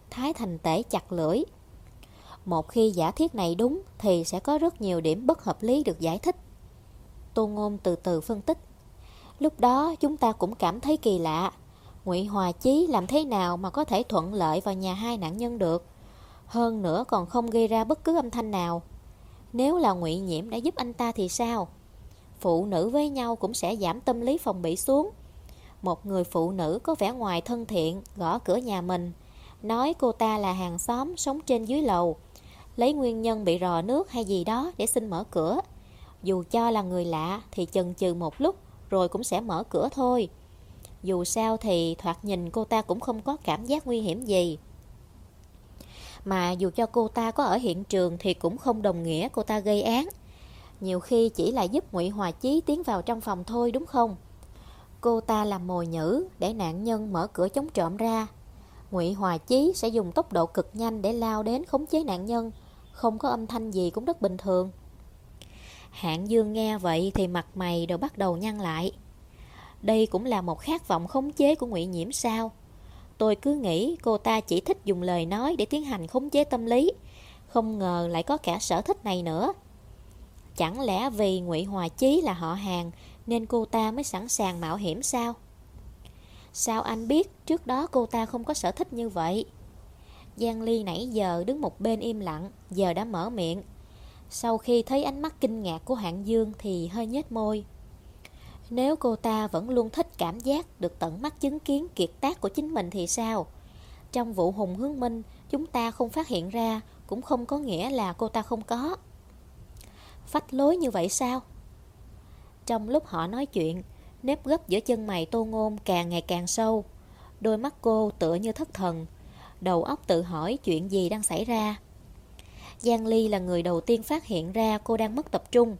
Thái Thành Tể chặt lưỡi một khi giả thiết này đúng, Thì sẽ có rất nhiều điểm bất hợp lý được giải thích. Tô Ngôn từ từ phân tích. Lúc đó, chúng ta cũng cảm thấy kỳ lạ. Ngụy Hòa Chí làm thế nào mà có thể thuận lợi vào nhà hai nạn nhân được? Hơn nữa còn không gây ra bất cứ âm thanh nào. Nếu là ngụy Nhiễm đã giúp anh ta thì sao? Phụ nữ với nhau cũng sẽ giảm tâm lý phòng bị xuống. Một người phụ nữ có vẻ ngoài thân thiện, Gõ cửa nhà mình. Nói cô ta là hàng xóm sống trên dưới lầu. Lấy nguyên nhân bị rò nước hay gì đó để xin mở cửa Dù cho là người lạ thì chần chừ một lúc Rồi cũng sẽ mở cửa thôi Dù sao thì thoạt nhìn cô ta cũng không có cảm giác nguy hiểm gì mà dù cho cô ta có ở hiện trường thì cũng không đồng nghĩa cô ta gây án. Nhiều khi chỉ là giúp Ngụy Hòa Chí tiến vào trong phòng thôi, đúng không? Cô ta làm mồi nhữ để nạn nhân mở cửa chống trộm ra. Ngụy Hòa Chí sẽ dùng tốc độ cực nhanh để lao đến khống chế nạn nhân. Không có âm thanh gì cũng rất bình thường. Hạng Dương nghe vậy thì mặt mày đều bắt đầu nhăn lại. Đây cũng là một khát vọng khống chế của Ngụy Nhiễm sao? Tôi cứ nghĩ cô ta chỉ thích dùng lời nói để tiến hành khống chế tâm lý. Không ngờ lại có cả sở thích này nữa. Chẳng lẽ vì ngụy Hòa Chí là họ hàng nên cô ta mới sẵn sàng mạo hiểm sao? Sao anh biết trước đó cô ta không có sở thích như vậy? Giang Ly nãy giờ đứng một bên im lặng, giờ đã mở miệng. Sau khi thấy ánh mắt kinh ngạc của Hạng Dương thì hơi nhếch môi. Nếu cô ta vẫn luôn thích cảm giác được tận mắt chứng kiến kiệt tác của chính mình thì sao? Trong vụ Hùng Hướng Minh, chúng ta không phát hiện ra cũng không có nghĩa là cô ta không có. Phách lối như vậy sao? Trong lúc họ nói chuyện, nếp gấp giữa chân mày tô ngôn càng ngày càng sâu. Đôi mắt cô tựa như thất thần, đầu óc tự hỏi chuyện gì đang xảy ra. Giang Ly là người đầu tiên phát hiện ra cô đang mất tập trung,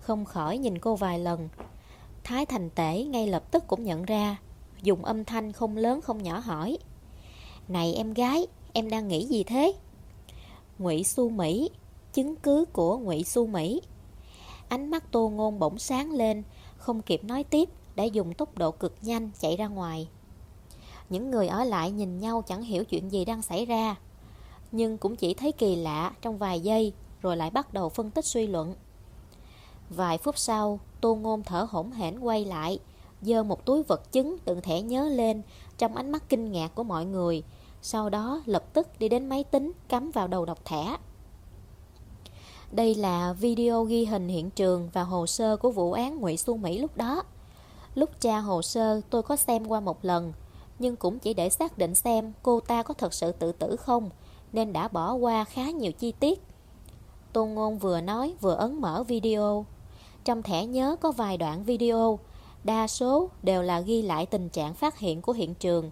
không khỏi nhìn cô vài lần. Thái Thành Tể ngay lập tức cũng nhận ra, dùng âm thanh không lớn không nhỏ hỏi. Này em gái, em đang nghĩ gì thế? Ngụy Xu Mỹ, chứng cứ của Ngụy Xu Mỹ. Ánh mắt Tô Ngôn bỗng sáng lên, không kịp nói tiếp, đã dùng tốc độ cực nhanh chạy ra ngoài. Những người ở lại nhìn nhau chẳng hiểu chuyện gì đang xảy ra, nhưng cũng chỉ thấy kỳ lạ trong vài giây, rồi lại bắt đầu phân tích suy luận. Vài phút sau, Tô Ngôn thở hổn hển quay lại, dơ một túi vật chứng đựng thẻ nhớ lên trong ánh mắt kinh ngạc của mọi người, sau đó lập tức đi đến máy tính cắm vào đầu đọc thẻ. Đây là video ghi hình hiện trường và hồ sơ của vụ án Ngụy Xuân Mỹ lúc đó. Lúc tra hồ sơ tôi có xem qua một lần, nhưng cũng chỉ để xác định xem cô ta có thật sự tự tử không, nên đã bỏ qua khá nhiều chi tiết. Tôn Ngôn vừa nói vừa ấn mở video. Trong thẻ nhớ có vài đoạn video, đa số đều là ghi lại tình trạng phát hiện của hiện trường,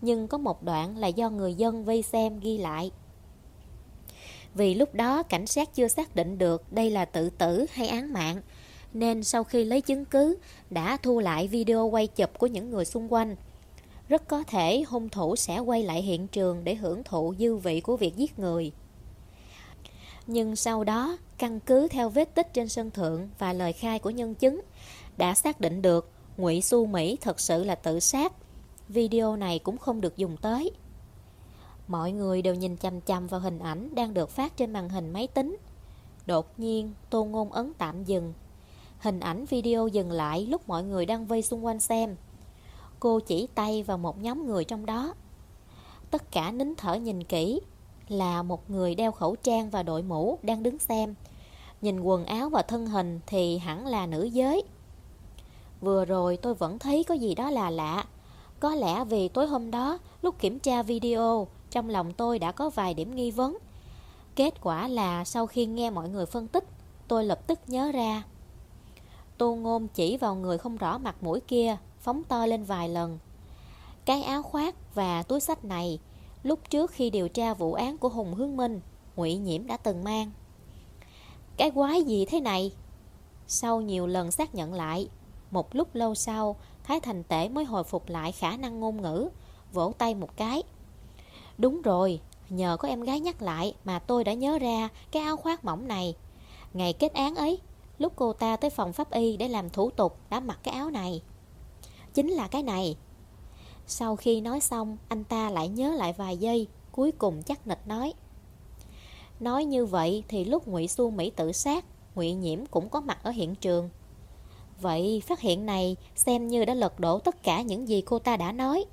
nhưng có một đoạn là do người dân vây xem ghi lại. Vì lúc đó cảnh sát chưa xác định được đây là tự tử hay án mạng, nên sau khi lấy chứng cứ đã thu lại video quay chụp của những người xung quanh. Rất có thể hung thủ sẽ quay lại hiện trường để hưởng thụ dư vị của việc giết người. Nhưng sau đó, căn cứ theo vết tích trên sân thượng và lời khai của nhân chứng, đã xác định được Ngụy Xu Mỹ thật sự là tự sát. Video này cũng không được dùng tới. Mọi người đều nhìn chăm chăm vào hình ảnh đang được phát trên màn hình máy tính. Đột nhiên, Tô Ngôn ấn tạm dừng. Hình ảnh video dừng lại lúc mọi người đang vây xung quanh xem. Cô chỉ tay vào một nhóm người trong đó. Tất cả nín thở nhìn kỹ, là một người đeo khẩu trang và đội mũ đang đứng xem. Nhìn quần áo và thân hình thì hẳn là nữ giới. Vừa rồi tôi vẫn thấy có gì đó là lạ. Có lẽ vì tối hôm đó, lúc kiểm tra video, trong lòng tôi đã có vài điểm nghi vấn. Kết quả là sau khi nghe mọi người phân tích, tôi lập tức nhớ ra. Tô Ngôn chỉ vào người không rõ mặt mũi kia, phóng to lên vài lần. Cái áo khoác và túi sách này, lúc trước khi điều tra vụ án của Hùng Hướng Minh, ngụy Nhiễm đã từng mang. Cái quái gì thế này? Sau nhiều lần xác nhận lại, một lúc lâu sau, Thái Thành Tể mới hồi phục lại khả năng ngôn ngữ, vỗ tay một cái. Đúng rồi, nhờ có em gái nhắc lại mà tôi đã nhớ ra cái áo khoác mỏng này. Ngày kết án ấy, lúc cô ta tới phòng pháp y để làm thủ tục đã mặc cái áo này. Chính là cái này. Sau khi nói xong, anh ta lại nhớ lại vài giây, cuối cùng chắc nịch nói. Nói như vậy thì lúc Ngụy Xu Mỹ tự sát, Ngụy Nhiễm cũng có mặt ở hiện trường. Vậy phát hiện này xem như đã lật đổ tất cả những gì cô ta đã nói.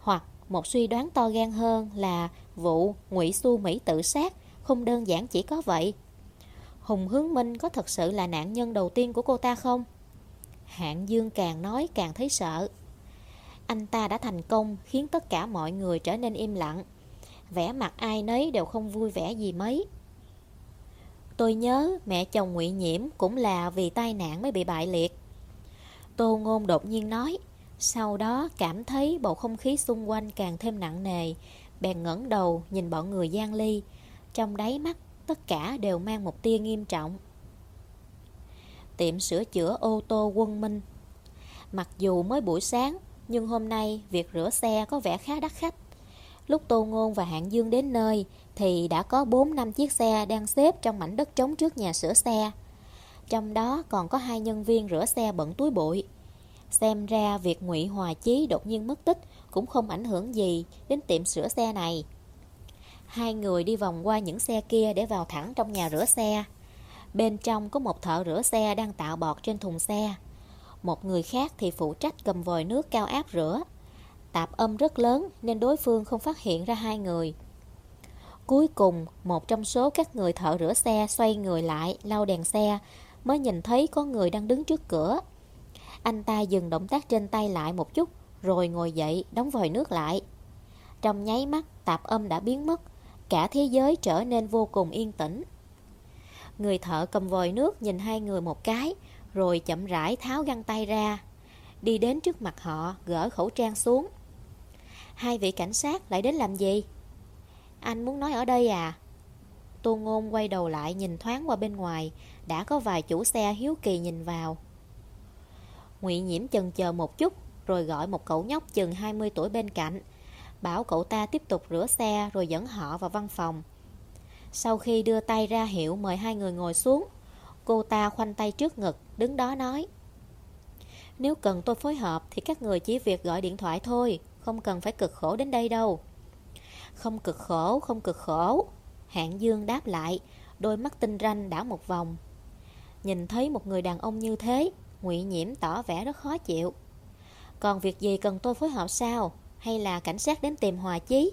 Hoặc một suy đoán to gan hơn là vụ Ngụy Xu Mỹ tự sát không đơn giản chỉ có vậy. Hùng Hướng Minh có thật sự là nạn nhân đầu tiên của cô ta không? Hạng Dương càng nói càng thấy sợ. Anh ta đã thành công khiến tất cả mọi người trở nên im lặng. Vẻ mặt ai nấy đều không vui vẻ gì mấy. Tôi nhớ mẹ chồng ngụy Nhiễm cũng là vì tai nạn mới bị bại liệt. Tô Ngôn đột nhiên nói. Sau đó cảm thấy bầu không khí xung quanh càng thêm nặng nề, bèn ngẩng đầu nhìn bọn người gian ly. Trong đáy mắt, tất cả đều mang một tia nghiêm trọng. Tiệm sửa chữa ô tô quân minh Mặc dù mới buổi sáng, nhưng hôm nay việc rửa xe có vẻ khá đắt khách. Lúc Tô Ngôn và Hạng Dương đến nơi, thì đã có 4 năm chiếc xe đang xếp trong mảnh đất trống trước nhà sửa xe. Trong đó còn có hai nhân viên rửa xe bận túi bụi. Xem ra việc ngụy Hòa Chí đột nhiên mất tích cũng không ảnh hưởng gì đến tiệm sửa xe này. Hai người đi vòng qua những xe kia để vào thẳng trong nhà rửa xe. Bên trong có một thợ rửa xe đang tạo bọt trên thùng xe. Một người khác thì phụ trách cầm vòi nước cao áp rửa. Tạp âm rất lớn nên đối phương không phát hiện ra hai người. Cuối cùng, một trong số các người thợ rửa xe xoay người lại, lau đèn xe, mới nhìn thấy có người đang đứng trước cửa. Anh ta dừng động tác trên tay lại một chút, rồi ngồi dậy, đóng vòi nước lại. Trong nháy mắt, tạp âm đã biến mất, cả thế giới trở nên vô cùng yên tĩnh. Người thợ cầm vòi nước nhìn hai người một cái, rồi chậm rãi tháo găng tay ra. Đi đến trước mặt họ, gỡ khẩu trang xuống. Hai vị cảnh sát lại đến làm gì? Anh muốn nói ở đây à? Tô Ngôn quay đầu lại nhìn thoáng qua bên ngoài, đã có vài chủ xe hiếu kỳ nhìn vào. Ngụy Nhiễm chần chờ một chút, rồi gọi một cậu nhóc chừng 20 tuổi bên cạnh, bảo cậu ta tiếp tục rửa xe rồi dẫn họ vào văn phòng. Sau khi đưa tay ra hiệu mời hai người ngồi xuống, cô ta khoanh tay trước ngực, đứng đó nói. Nếu cần tôi phối hợp thì các người chỉ việc gọi điện thoại thôi, không cần phải cực khổ đến đây đâu. Không cực khổ, không cực khổ. Hạng Dương đáp lại, đôi mắt tinh ranh đảo một vòng. Nhìn thấy một người đàn ông như thế, ngụy Nhiễm tỏ vẻ rất khó chịu. Còn việc gì cần tôi phối hợp sao? Hay là cảnh sát đến tìm Hòa Chí?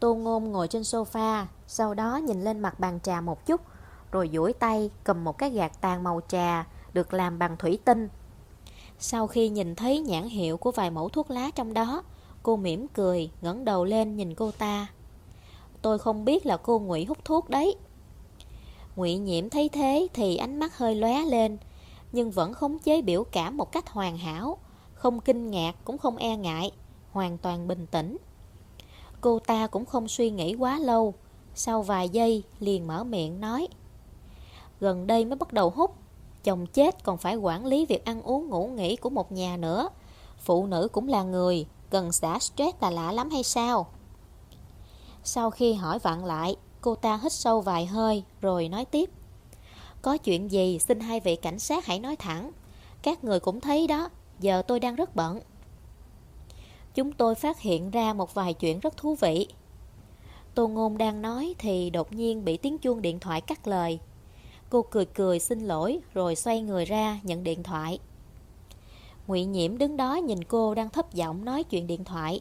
Tô Ngôn ngồi trên sofa, sau đó nhìn lên mặt bàn trà một chút, rồi duỗi tay cầm một cái gạt tàn màu trà được làm bằng thủy tinh. Sau khi nhìn thấy nhãn hiệu của vài mẫu thuốc lá trong đó, cô mỉm cười, ngẩng đầu lên nhìn cô ta. Tôi không biết là cô Ngụy hút thuốc đấy. Ngụy Nhiễm thấy thế thì ánh mắt hơi lóe lên, nhưng vẫn khống chế biểu cảm một cách hoàn hảo, không kinh ngạc cũng không e ngại, hoàn toàn bình tĩnh. Cô ta cũng không suy nghĩ quá lâu, sau vài giây liền mở miệng nói Gần đây mới bắt đầu hút, chồng chết còn phải quản lý việc ăn uống ngủ nghỉ của một nhà nữa. Phụ nữ cũng là người, cần xả stress là lạ lắm hay sao? Sau khi hỏi vặn lại, cô ta hít sâu vài hơi rồi nói tiếp. Có chuyện gì xin hai vị cảnh sát hãy nói thẳng. Các người cũng thấy đó, giờ tôi đang rất bận. Chúng tôi phát hiện ra một vài chuyện rất thú vị. Tô Ngôn đang nói thì đột nhiên bị tiếng chuông điện thoại cắt lời. Cô cười cười xin lỗi rồi xoay người ra nhận điện thoại. Ngụy Nhiễm đứng đó nhìn cô đang thấp giọng nói chuyện điện thoại.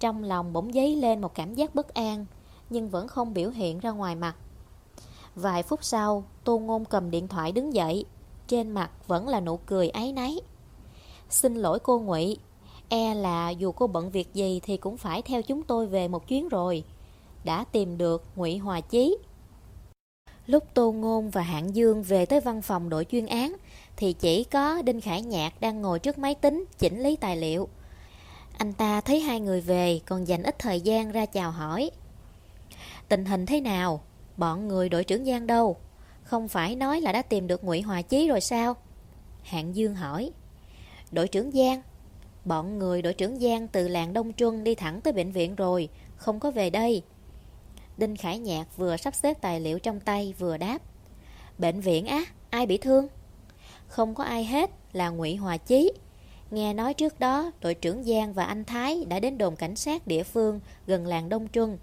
Trong lòng bỗng dấy lên một cảm giác bất an, nhưng vẫn không biểu hiện ra ngoài mặt. Vài phút sau, Tô Ngôn cầm điện thoại đứng dậy, trên mặt vẫn là nụ cười áy náy. Xin lỗi cô Ngụy, e là dù cô bận việc gì thì cũng phải theo chúng tôi về một chuyến rồi. Đã tìm được Ngụy Hòa Chí. Lúc Tô Ngôn và Hạng Dương về tới văn phòng đội chuyên án thì chỉ có Đinh Khải Nhạc đang ngồi trước máy tính chỉnh lý tài liệu. Anh ta thấy hai người về còn dành ít thời gian ra chào hỏi. Tình hình thế nào? Bọn người đội trưởng Giang đâu? Không phải nói là đã tìm được Ngụy Hòa Chí rồi sao? Hạng Dương hỏi. Đội trưởng Giang? Bọn người đội trưởng Giang từ làng Đông Truân đi thẳng tới bệnh viện rồi, không có về đây. Đinh Khải Nhạc vừa sắp xếp tài liệu trong tay vừa đáp. Bệnh viện á, ai bị thương? Không có ai hết, là Ngụy Hòa Chí. Nghe nói trước đó, đội trưởng Giang và anh Thái đã đến đồn cảnh sát địa phương gần làng Đông Trung.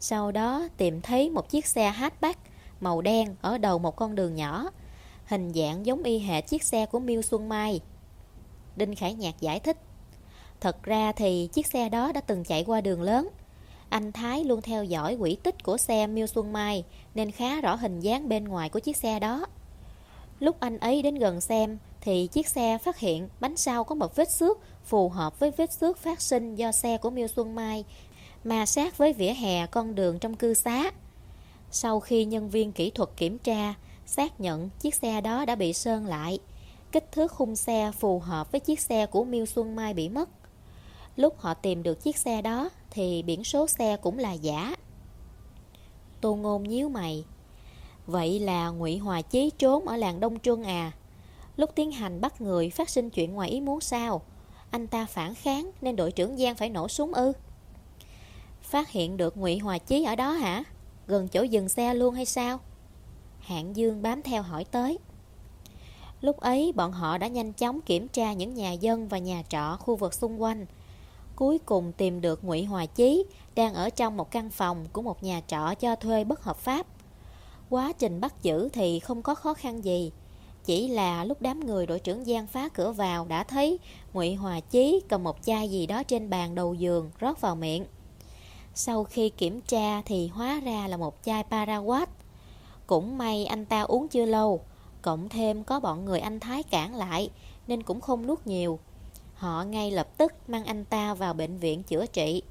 Sau đó tìm thấy một chiếc xe hatchback màu đen ở đầu một con đường nhỏ, hình dạng giống y hệt chiếc xe của Miêu Xuân Mai. Đinh Khải Nhạc giải thích. Thật ra thì chiếc xe đó đã từng chạy qua đường lớn. Anh Thái luôn theo dõi quỹ tích của xe Miêu Xuân Mai nên khá rõ hình dáng bên ngoài của chiếc xe đó. Lúc anh ấy đến gần xem thì chiếc xe phát hiện bánh sau có một vết xước phù hợp với vết xước phát sinh do xe của Miêu Xuân Mai mà sát với vỉa hè con đường trong cư xá. Sau khi nhân viên kỹ thuật kiểm tra, xác nhận chiếc xe đó đã bị sơn lại, kích thước khung xe phù hợp với chiếc xe của Miêu Xuân Mai bị mất. Lúc họ tìm được chiếc xe đó, thì biển số xe cũng là giả. Tô Ngôn nhíu mày. Vậy là Ngụy Hòa Chí trốn ở làng Đông Truân à? Lúc tiến hành bắt người phát sinh chuyện ngoài ý muốn sao? Anh ta phản kháng nên đội trưởng Giang phải nổ súng ư? Phát hiện được Ngụy Hòa Chí ở đó hả? Gần chỗ dừng xe luôn hay sao? Hạng Dương bám theo hỏi tới. Lúc ấy, bọn họ đã nhanh chóng kiểm tra những nhà dân và nhà trọ khu vực xung quanh cuối cùng tìm được Ngụy Hòa Chí đang ở trong một căn phòng của một nhà trọ cho thuê bất hợp pháp. Quá trình bắt giữ thì không có khó khăn gì, chỉ là lúc đám người đội trưởng Giang phá cửa vào đã thấy Ngụy Hòa Chí cầm một chai gì đó trên bàn đầu giường rót vào miệng. Sau khi kiểm tra thì hóa ra là một chai Paraguat. Cũng may anh ta uống chưa lâu, cộng thêm có bọn người anh Thái cản lại nên cũng không nuốt nhiều. Họ ngay lập tức mang anh ta vào bệnh viện chữa trị.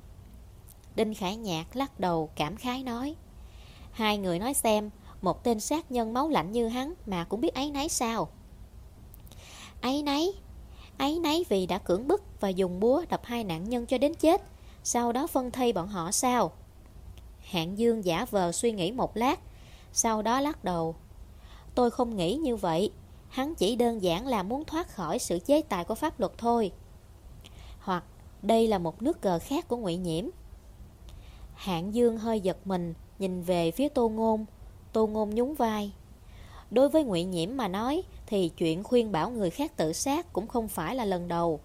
Đinh Khải Nhạc lắc đầu cảm khái nói, Hai người nói xem, Một tên sát nhân máu lạnh như hắn Mà cũng biết ấy nấy sao? Ấy nấy Ấy nấy vì đã cưỡng bức Và dùng búa đập hai nạn nhân cho đến chết, Sau đó phân thây bọn họ sao? Hạng Dương giả vờ suy nghĩ một lát, Sau đó lắc đầu, Tôi không nghĩ như vậy. Hắn chỉ đơn giản là muốn thoát khỏi sự chế tài của pháp luật thôi. Hoặc, đây là một nước cờ khác của ngụy Nhiễm. Hạng Dương hơi giật mình, Nhìn về phía Tô Ngôn. Tô Ngôn nhún vai. Đối với ngụy Nhiễm mà nói, Thì chuyện khuyên bảo người khác tự sát Cũng không phải là lần đầu.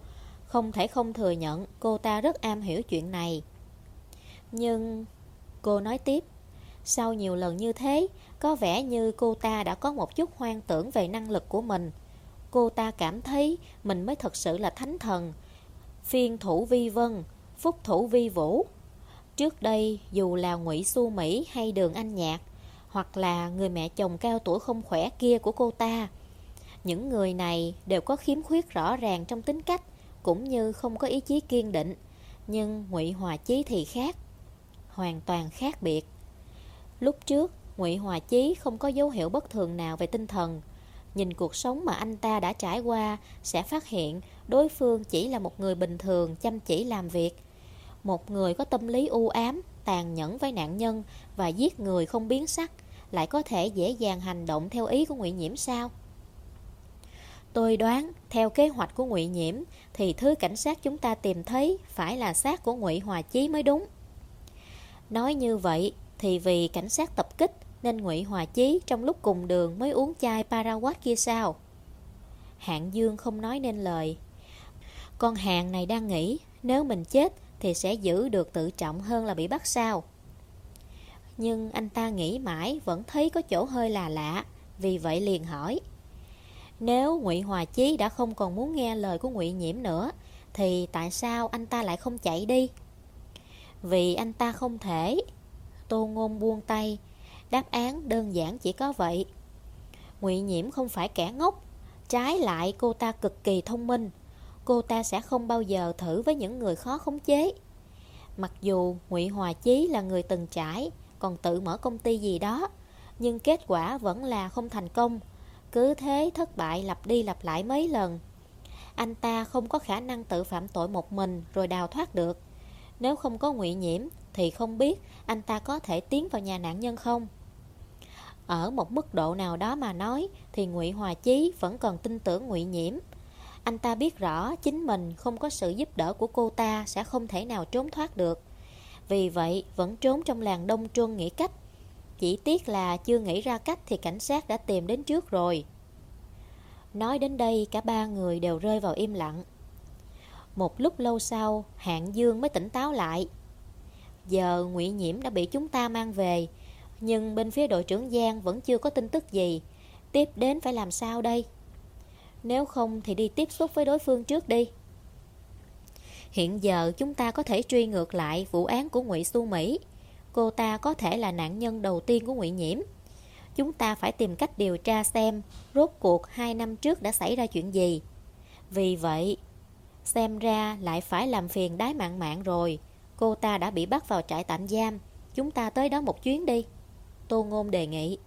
Không thể không thừa nhận, Cô ta rất am hiểu chuyện này. Nhưng, Cô nói tiếp, Sau nhiều lần như thế có vẻ như cô ta đã có một chút hoang tưởng về năng lực của mình. Cô ta cảm thấy Mình mới thật sự là thánh thần. Phiên thủ vi vân, Phúc thủ vi vũ. Trước đây, dù là Ngụy Xu Mỹ hay Đường Anh Nhạc, Hoặc là người mẹ chồng cao tuổi không khỏe kia của cô ta, Những người này đều có khiếm khuyết rõ ràng trong tính cách, Cũng như không có ý chí kiên định. Nhưng Ngụy Hòa Chí thì khác, Hoàn toàn khác biệt. Lúc trước Ngụy Hòa Chí không có dấu hiệu bất thường nào về tinh thần Nhìn cuộc sống mà anh ta đã trải qua Sẽ phát hiện đối phương chỉ là một người bình thường chăm chỉ làm việc một người có tâm lý u ám, tàn nhẫn với nạn nhân và giết người không biến sắc lại có thể dễ dàng hành động theo ý của Ngụy Nhiễm sao? Tôi đoán, theo kế hoạch của Ngụy Nhiễm thì thứ cảnh sát chúng ta tìm thấy phải là xác của Ngụy Hòa Chí mới đúng. Nói như vậy thì vì cảnh sát tập kích nên Ngụy Hòa Chí trong lúc cùng đường mới uống chai Paraquat kia sao? Hạng Dương không nói nên lời. Con hàng này đang nghĩ nếu mình chết thì sẽ giữ được tự trọng hơn là bị bắt sao. Nhưng anh ta nghĩ mãi vẫn thấy có chỗ hơi là lạ, vì vậy liền hỏi. Nếu Ngụy Hòa Chí đã không còn muốn nghe lời của Ngụy Nhiễm nữa, thì tại sao anh ta lại không chạy đi? Vì anh ta không thể. Tô Ngôn buông tay, đáp án đơn giản chỉ có vậy. Ngụy Nhiễm không phải kẻ ngốc, trái lại cô ta cực kỳ thông minh, cô ta sẽ không bao giờ thử với những người khó khống chế. Mặc dù Ngụy Hòa Chí là người từng trải, còn tự mở công ty gì đó, nhưng kết quả vẫn là không thành công. Cứ thế thất bại lặp đi lặp lại mấy lần. Anh ta không có khả năng tự phạm tội một mình rồi đào thoát được. Nếu không có ngụy nhiễm thì không biết anh ta có thể tiến vào nhà nạn nhân không. Ở một mức độ nào đó mà nói thì Ngụy Hòa Chí vẫn còn tin tưởng Ngụy Nhiễm. Anh ta biết rõ chính mình không có sự giúp đỡ của cô ta sẽ không thể nào trốn thoát được. Vì vậy vẫn trốn trong làng đông truân nghĩ cách. Chỉ tiếc là chưa nghĩ ra cách thì cảnh sát đã tìm đến trước rồi. Nói đến đây cả ba người đều rơi vào im lặng. Một lúc lâu sau, Hạng Dương mới tỉnh táo lại. Giờ ngụy Nhiễm đã bị chúng ta mang về, nhưng bên phía đội trưởng Giang vẫn chưa có tin tức gì. Tiếp đến phải làm sao đây? Nếu không thì đi tiếp xúc với đối phương trước đi. Hiện giờ chúng ta có thể truy ngược lại vụ án của Ngụy Xu Mỹ. Cô ta có thể là nạn nhân đầu tiên của Ngụy Nhiễm. Chúng ta phải tìm cách điều tra xem Rốt cuộc hai năm trước đã xảy ra chuyện gì. Vì vậy, Xem ra lại phải làm phiền đái mạng mạng rồi. Cô ta đã bị bắt vào trại tạm giam. Chúng ta tới đó một chuyến đi. Tô Ngôn đề nghị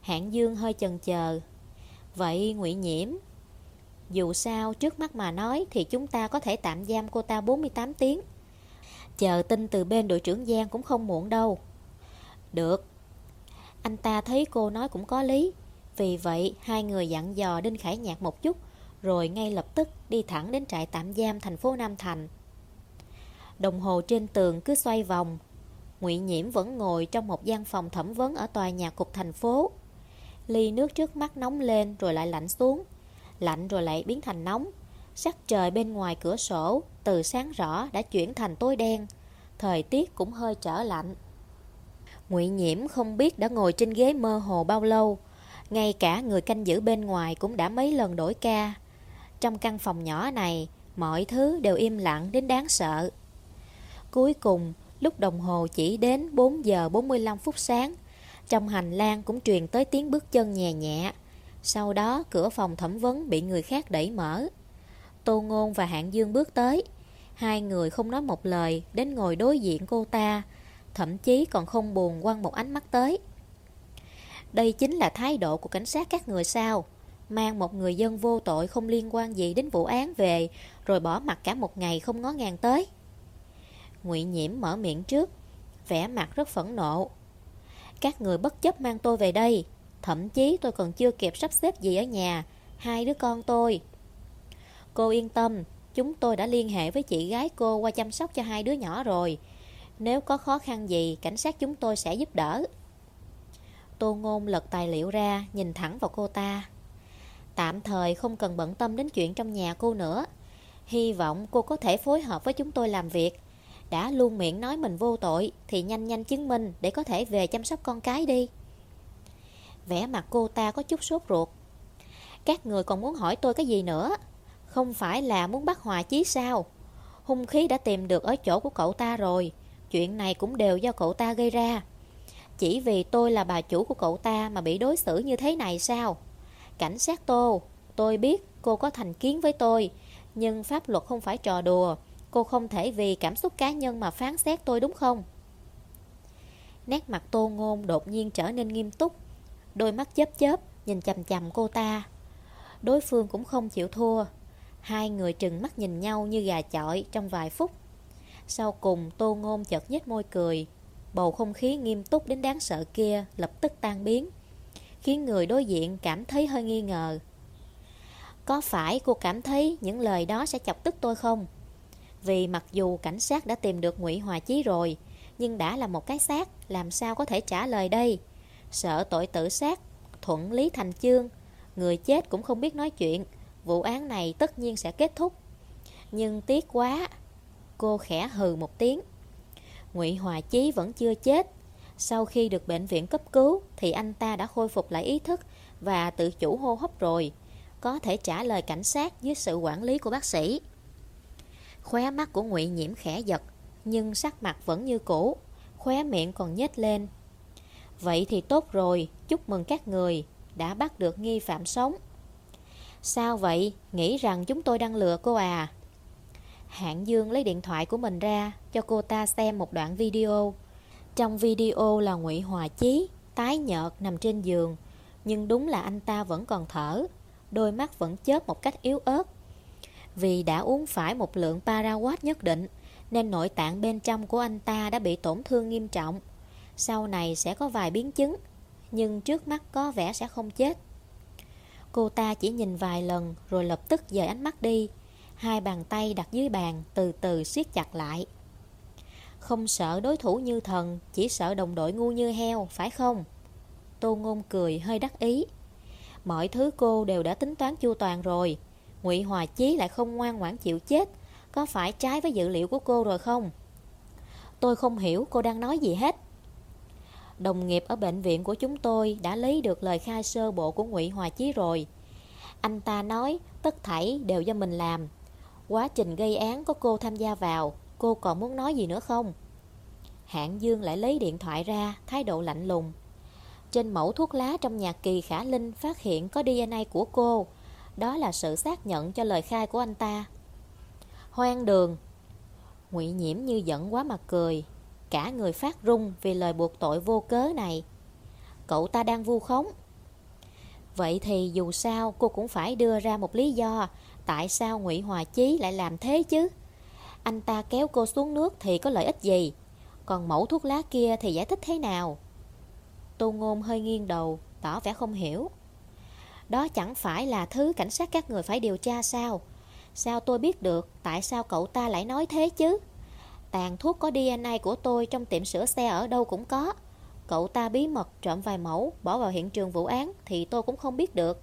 Hạng Dương hơi chần chờ Vậy Ngụy Nhiễm, dù sao trước mắt mà nói thì chúng ta có thể tạm giam cô ta 48 tiếng. Chờ tin từ bên đội trưởng Giang cũng không muộn đâu. Được. Anh ta thấy cô nói cũng có lý. Vì vậy, hai người dặn dò Đinh Khải Nhạc một chút, rồi ngay lập tức đi thẳng đến trại tạm giam thành phố Nam Thành. Đồng hồ trên tường cứ xoay vòng. Ngụy Nhiễm vẫn ngồi trong một gian phòng thẩm vấn ở tòa nhà cục thành phố. Ly nước trước mắt nóng lên rồi lại lạnh xuống lạnh rồi lại biến thành nóng. Sắc trời bên ngoài cửa sổ từ sáng rõ đã chuyển thành tối đen, thời tiết cũng hơi trở lạnh. Ngụy Nhiễm không biết đã ngồi trên ghế mơ hồ bao lâu, ngay cả người canh giữ bên ngoài cũng đã mấy lần đổi ca. Trong căn phòng nhỏ này, mọi thứ đều im lặng đến đáng sợ. Cuối cùng, lúc đồng hồ chỉ đến 4 giờ 45 phút sáng, trong hành lang cũng truyền tới tiếng bước chân nhẹ nhẹ. Sau đó, cửa phòng thẩm vấn bị người khác đẩy mở. Tô Ngôn và Hạng Dương bước tới. Hai người không nói một lời, đến ngồi đối diện cô ta, thậm chí còn không buồn quăng một ánh mắt tới. Đây chính là thái độ của cảnh sát các người sao? Mang một người dân vô tội không liên quan gì đến vụ án về, rồi bỏ mặt cả một ngày không ngó ngàng tới. Ngụy Nhiễm mở miệng trước, vẻ mặt rất phẫn nộ. Các người bất chấp mang tôi về đây, thậm chí tôi còn chưa kịp sắp xếp gì ở nhà, hai đứa con tôi. Cô yên tâm, chúng tôi đã liên hệ với chị gái cô qua chăm sóc cho hai đứa nhỏ rồi. Nếu có khó khăn gì, cảnh sát chúng tôi sẽ giúp đỡ. Tô Ngôn lật tài liệu ra, nhìn thẳng vào cô ta. Tạm thời không cần bận tâm đến chuyện trong nhà cô nữa. Hy vọng cô có thể phối hợp với chúng tôi làm việc. Đã luôn miệng nói mình vô tội thì nhanh nhanh chứng minh để có thể về chăm sóc con cái đi. Vẻ mặt cô ta có chút sốt ruột. Các người còn muốn hỏi tôi cái gì nữa? Không phải là muốn bắt Hòa Chí sao? Hung khí đã tìm được ở chỗ của cậu ta rồi. Chuyện này cũng đều do cậu ta gây ra. Chỉ vì tôi là bà chủ của cậu ta mà bị đối xử như thế này sao? Cảnh sát Tô, tôi biết cô có thành kiến với tôi, nhưng pháp luật không phải trò đùa. Cô không thể vì cảm xúc cá nhân mà phán xét tôi đúng không? Nét mặt Tô Ngôn đột nhiên trở nên nghiêm túc. Đôi mắt chớp chớp, nhìn chầm chầm cô ta. Đối phương cũng không chịu thua. Hai người trừng mắt nhìn nhau như gà chọi trong vài phút. Sau cùng Tô Ngôn chợt nhếch môi cười, Bầu không khí nghiêm túc đến đáng sợ kia lập tức tan biến Khiến người đối diện cảm thấy hơi nghi ngờ Có phải cô cảm thấy những lời đó sẽ chọc tức tôi không? Vì mặc dù cảnh sát đã tìm được ngụy Hòa Chí rồi Nhưng đã là một cái xác Làm sao có thể trả lời đây Sợ tội tự sát Thuận lý thành chương Người chết cũng không biết nói chuyện Vụ án này tất nhiên sẽ kết thúc Nhưng tiếc quá Cô khẽ hừ một tiếng Ngụy Hòa Chí vẫn chưa chết. Sau khi được bệnh viện cấp cứu thì anh ta đã khôi phục lại ý thức và tự chủ hô hấp rồi, có thể trả lời cảnh sát dưới sự quản lý của bác sĩ. Khóe mắt của Ngụy Nhiễm khẽ giật, nhưng sắc mặt vẫn như cũ, khóe miệng còn nhếch lên. Vậy thì tốt rồi, chúc mừng các người đã bắt được nghi phạm sống. Sao vậy? Nghĩ rằng chúng tôi đang lừa cô à? Hạng Dương lấy điện thoại của mình ra cho cô ta xem một đoạn video. Trong video là Ngụy Hòa Chí, tái nhợt nằm trên giường, nhưng đúng là anh ta vẫn còn thở, đôi mắt vẫn chớp một cách yếu ớt. Vì đã uống phải một lượng paraquat nhất định, nên nội tạng bên trong của anh ta đã bị tổn thương nghiêm trọng. Sau này sẽ có vài biến chứng, nhưng trước mắt có vẻ sẽ không chết. Cô ta chỉ nhìn vài lần rồi lập tức dời ánh mắt đi, Hai bàn tay đặt dưới bàn từ từ siết chặt lại Không sợ đối thủ như thần Chỉ sợ đồng đội ngu như heo Phải không Tô Ngôn cười hơi đắc ý Mọi thứ cô đều đã tính toán chu toàn rồi Ngụy Hòa Chí lại không ngoan ngoãn chịu chết. Có phải trái với dự liệu của cô rồi không? Tôi không hiểu cô đang nói gì hết. Đồng nghiệp ở bệnh viện của chúng tôi đã lấy được lời khai sơ bộ của Ngụy Hòa Chí rồi. Anh ta nói tất thảy đều do mình làm, Quá trình gây án có cô tham gia vào Cô còn muốn nói gì nữa không? Hạng Dương lại lấy điện thoại ra Thái độ lạnh lùng. Trên mẫu thuốc lá trong nhà kỳ khả linh Phát hiện có DNA của cô. Đó là sự xác nhận cho lời khai của anh ta Hoang đường ngụy nhiễm như giận quá mà cười Cả người phát run Vì lời buộc tội vô cớ này Cậu ta đang vu khống Vậy thì dù sao cô cũng phải đưa ra một lý do Tại sao Ngụy Hòa Chí lại làm thế chứ? Anh ta kéo cô xuống nước thì có lợi ích gì? Còn mẫu thuốc lá kia thì giải thích thế nào? Tô Ngôn hơi nghiêng đầu, tỏ vẻ không hiểu. Đó chẳng phải là thứ cảnh sát các người phải điều tra sao? Sao tôi biết được tại sao cậu ta lại nói thế chứ? Tàn thuốc có DNA của tôi trong tiệm sửa xe ở đâu cũng có. Cậu ta bí mật trộm vài mẫu bỏ vào hiện trường vụ án thì tôi cũng không biết được.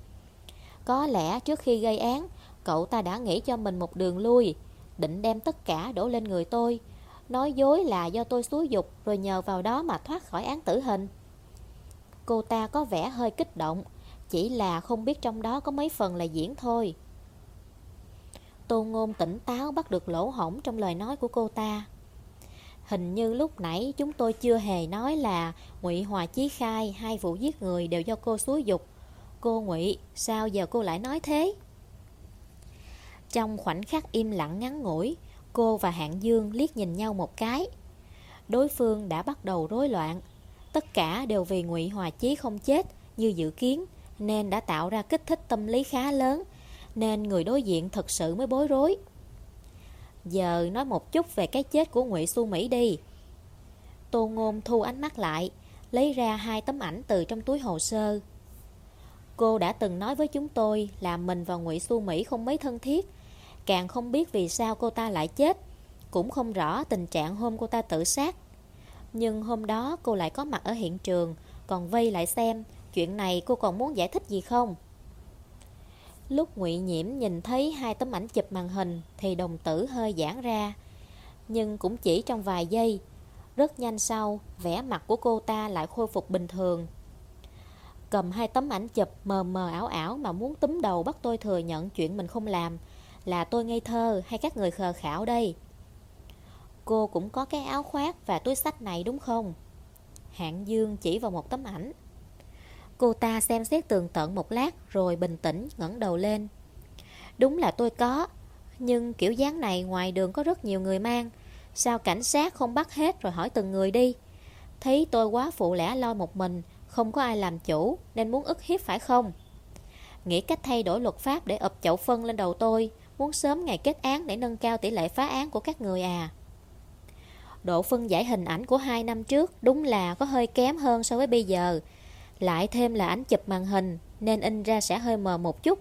Có lẽ trước khi gây án, Cậu ta đã nghĩ cho mình một đường lui định đem tất cả đổ lên người tôi, nói dối là do tôi xúi dục rồi nhờ vào đó mà thoát khỏi án tử hình. Cô ta có vẻ hơi kích động, chỉ là không biết trong đó có mấy phần là diễn thôi. Tô Ngôn tỉnh táo bắt được lỗ hổng trong lời nói của cô ta. Hình như lúc nãy chúng tôi chưa hề nói là Ngụy Hòa Chí khai hai vụ giết người đều do cô xúi dục. Cô Ngụy, sao giờ cô lại nói thế? Trong khoảnh khắc im lặng ngắn ngủi, cô và Hạng Dương liếc nhìn nhau một cái. Đối phương đã bắt đầu rối loạn. Tất cả đều vì Ngụy Hòa Chí không chết như dự kiến, nên đã tạo ra kích thích tâm lý khá lớn, nên người đối diện thật sự mới bối rối. Giờ nói một chút về cái chết của Ngụy Xu Mỹ đi. Tô Ngôn thu ánh mắt lại, lấy ra hai tấm ảnh từ trong túi hồ sơ. Cô đã từng nói với chúng tôi là mình và Ngụy Xu Mỹ không mấy thân thiết, càng không biết vì sao cô ta lại chết, cũng không rõ tình trạng hôm cô ta tự sát. Nhưng hôm đó cô lại có mặt ở hiện trường, còn vây lại xem, chuyện này cô còn muốn giải thích gì không? Lúc ngụy Nhiễm nhìn thấy hai tấm ảnh chụp màn hình thì đồng tử hơi giãn ra. Nhưng cũng chỉ trong vài giây, rất nhanh sau, vẻ mặt của cô ta lại khôi phục bình thường. Cầm hai tấm ảnh chụp mờ mờ ảo ảo mà muốn túm đầu bắt tôi thừa nhận chuyện mình không làm, là tôi ngây thơ hay các người khờ khảo đây? Cô cũng có cái áo khoác và túi sách này đúng không? Hạng Dương chỉ vào một tấm ảnh. Cô ta xem xét tường tận một lát rồi bình tĩnh ngẩng đầu lên. Đúng là tôi có, nhưng kiểu dáng này ngoài đường có rất nhiều người mang. Sao cảnh sát không bắt hết rồi hỏi từng người đi? Thấy tôi quá phụ lẻ lo một mình, không có ai làm chủ nên muốn ức hiếp phải không? Nghĩ cách thay đổi luật pháp để ập chậu phân lên đầu tôi, muốn sớm ngày kết án để nâng cao tỷ lệ phá án của các người à. Độ phân giải hình ảnh của hai năm trước đúng là có hơi kém hơn so với bây giờ, lại thêm là ảnh chụp màn hình, Nên in ra sẽ hơi mờ một chút.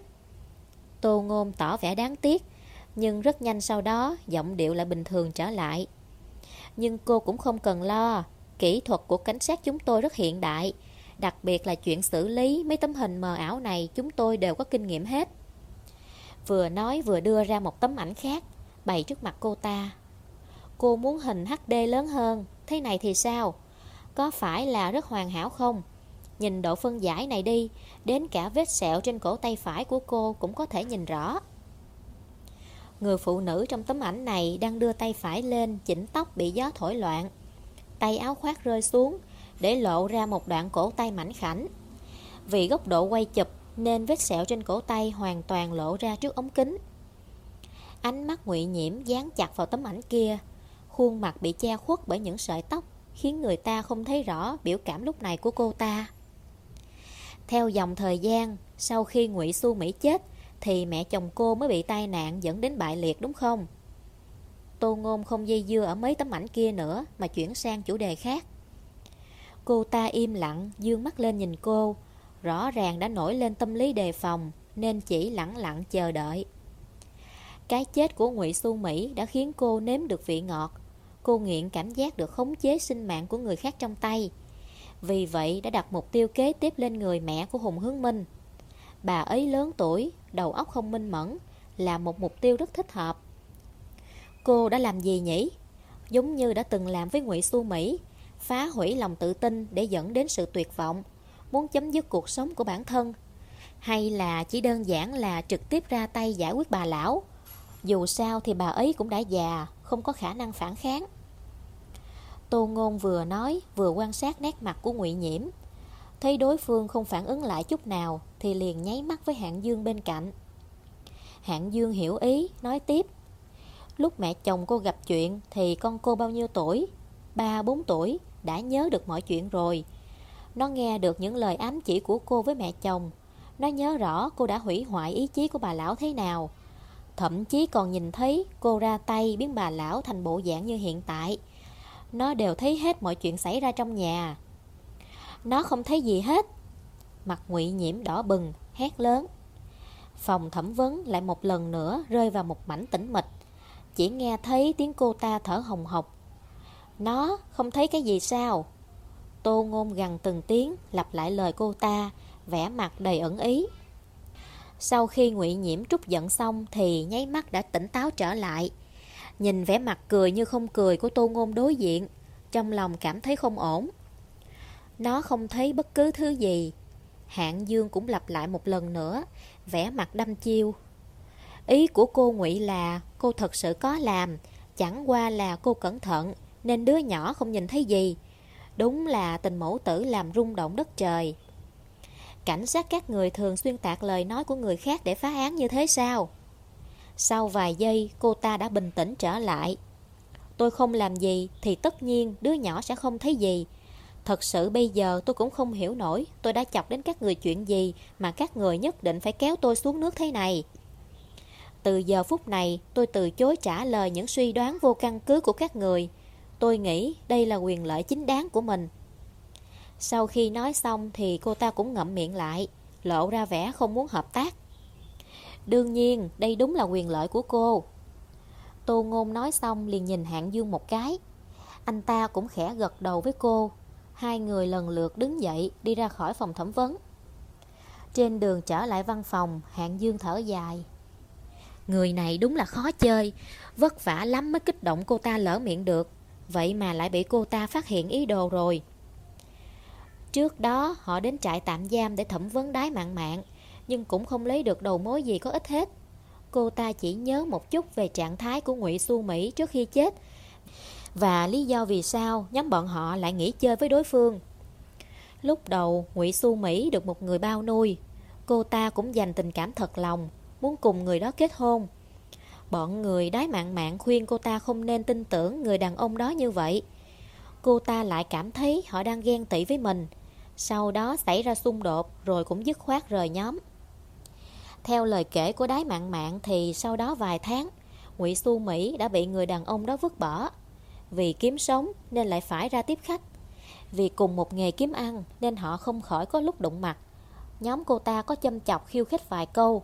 Tô Ngôn tỏ vẻ đáng tiếc, Nhưng rất nhanh sau đó, Giọng điệu lại bình thường trở lại. Nhưng cô cũng không cần lo, Kỹ thuật của cảnh sát chúng tôi rất hiện đại, Đặc biệt là chuyện xử lý Mấy tấm hình mờ ảo này Chúng tôi đều có kinh nghiệm hết. Vừa nói vừa đưa ra một tấm ảnh khác, Bày trước mặt cô ta. Cô muốn hình HD lớn hơn, Thế này thì sao? Có phải là rất hoàn hảo không? Nhìn độ phân giải này đi, Đến cả vết sẹo trên cổ tay phải của cô Cũng có thể nhìn rõ. Người phụ nữ trong tấm ảnh này Đang đưa tay phải lên, Chỉnh tóc bị gió thổi loạn. Tay áo khoác rơi xuống, Để lộ ra một đoạn cổ tay mảnh khảnh. Vì góc độ quay chụp Nên vết sẹo trên cổ tay Hoàn toàn lộ ra trước ống kính. Ánh mắt ngụy nhiễm dán chặt vào tấm ảnh kia. Khuôn mặt bị che khuất bởi những sợi tóc, Khiến người ta không thấy rõ biểu cảm lúc này của cô ta theo dòng thời gian, sau khi Ngụy Xu Mỹ chết, thì mẹ chồng cô mới bị tai nạn dẫn đến bại liệt đúng không? Tô Ngôn không dây dưa ở mấy tấm ảnh kia nữa mà chuyển sang chủ đề khác. Cô ta im lặng, dương mắt lên nhìn cô, rõ ràng đã nổi lên tâm lý đề phòng nên chỉ lặng lặng chờ đợi. Cái chết của Ngụy Xu Mỹ đã khiến cô nếm được vị ngọt. Cô nghiện cảm giác được khống chế sinh mạng của người khác trong tay. Vì vậy đã đặt mục tiêu kế tiếp lên người mẹ của Hùng Hướng Minh. Bà ấy lớn tuổi, đầu óc không minh mẫn Là một mục tiêu rất thích hợp. Cô đã làm gì nhỉ? Giống như đã từng làm với Ngụy Xu Mỹ Phá hủy lòng tự tin để dẫn đến sự tuyệt vọng Muốn chấm dứt cuộc sống của bản thân. Hay là chỉ đơn giản là trực tiếp ra tay giải quyết bà lão? Dù sao thì bà ấy cũng đã già Không có khả năng phản kháng. Tô Ngôn vừa nói vừa quan sát nét mặt của Ngụy Nhiễm. Thấy đối phương không phản ứng lại chút nào thì liền nháy mắt với Hạng Dương bên cạnh. Hạng Dương hiểu ý, nói tiếp. Lúc mẹ chồng cô gặp chuyện thì con cô bao nhiêu tuổi? Ba bốn tuổi, đã nhớ được mọi chuyện rồi. Nó nghe được những lời ám chỉ của cô với mẹ chồng. Nó nhớ rõ cô đã hủy hoại ý chí của bà lão thế nào. Thậm chí còn nhìn thấy cô ra tay biến bà lão thành bộ dạng như hiện tại. Nó đều thấy hết mọi chuyện xảy ra trong nhà. Nó không thấy gì hết. Mặt ngụy nhiễm đỏ bừng, Hét lớn. Phòng thẩm vấn lại một lần nữa Rơi vào một mảnh tĩnh mịch. Chỉ nghe thấy tiếng cô ta thở hồng hộc. Nó không thấy cái gì sao? Tô ngôn gần từng tiếng, Lặp lại lời cô ta, vẻ mặt đầy ẩn ý. Sau khi ngụy nhiễm trút giận xong Thì nháy mắt đã tỉnh táo trở lại. Nhìn vẻ mặt cười như không cười của tô ngôn đối diện, Trong lòng cảm thấy không ổn. Nó không thấy bất cứ thứ gì. Hạng Dương cũng lặp lại một lần nữa, vẻ mặt đăm chiêu. Ý của cô ngụy là cô thật sự có làm, Chẳng qua là cô cẩn thận, Nên đứa nhỏ không nhìn thấy gì. Đúng là tình mẫu tử làm rung động đất trời. Cảnh sát các người thường xuyên tạc lời nói của người khác để phá án như thế sao? Sau vài giây, cô ta đã bình tĩnh trở lại. Tôi không làm gì thì tất nhiên đứa nhỏ sẽ không thấy gì. Thật sự bây giờ tôi cũng không hiểu nổi Tôi đã chọc đến các người chuyện gì Mà các người nhất định phải kéo tôi xuống nước thế này. Từ giờ phút này, tôi từ chối trả lời những suy đoán vô căn cứ của các người. Tôi nghĩ đây là quyền lợi chính đáng của mình. Sau khi nói xong thì cô ta cũng ngậm miệng lại, Lộ ra vẻ không muốn hợp tác. Đương nhiên, đây đúng là quyền lợi của cô. Tô Ngôn nói xong liền nhìn Hạng Dương một cái. Anh ta cũng khẽ gật đầu với cô. Hai người lần lượt đứng dậy, đi ra khỏi phòng thẩm vấn. Trên đường trở lại văn phòng, Hạng Dương thở dài. Người này đúng là khó chơi. Vất vả lắm mới kích động cô ta lỡ miệng được. Vậy mà lại bị cô ta phát hiện ý đồ rồi. Trước đó, họ đến trại tạm giam để thẩm vấn đái mạng mạng nhưng cũng không lấy được đầu mối gì có ích hết. Cô ta chỉ nhớ một chút về trạng thái của Ngụy Xu Mỹ trước khi chết Và lý do vì sao nhóm bọn họ lại nghỉ chơi với đối phương. Lúc đầu, Ngụy Xu Mỹ được một người bao nuôi. Cô ta cũng dành tình cảm thật lòng, Muốn cùng người đó kết hôn. Bọn người đái mạng mạng khuyên cô ta không nên tin tưởng người đàn ông đó như vậy. Cô ta lại cảm thấy họ đang ghen tị với mình. Sau đó xảy ra xung đột rồi cũng dứt khoát rời nhóm. Theo lời kể của đái mạng mạng thì sau đó vài tháng, Ngụy Xu Mỹ đã bị người đàn ông đó vứt bỏ. Vì kiếm sống nên lại phải ra tiếp khách. Vì cùng một nghề kiếm ăn nên họ không khỏi có lúc đụng mặt. Nhóm cô ta có châm chọc khiêu khích vài câu.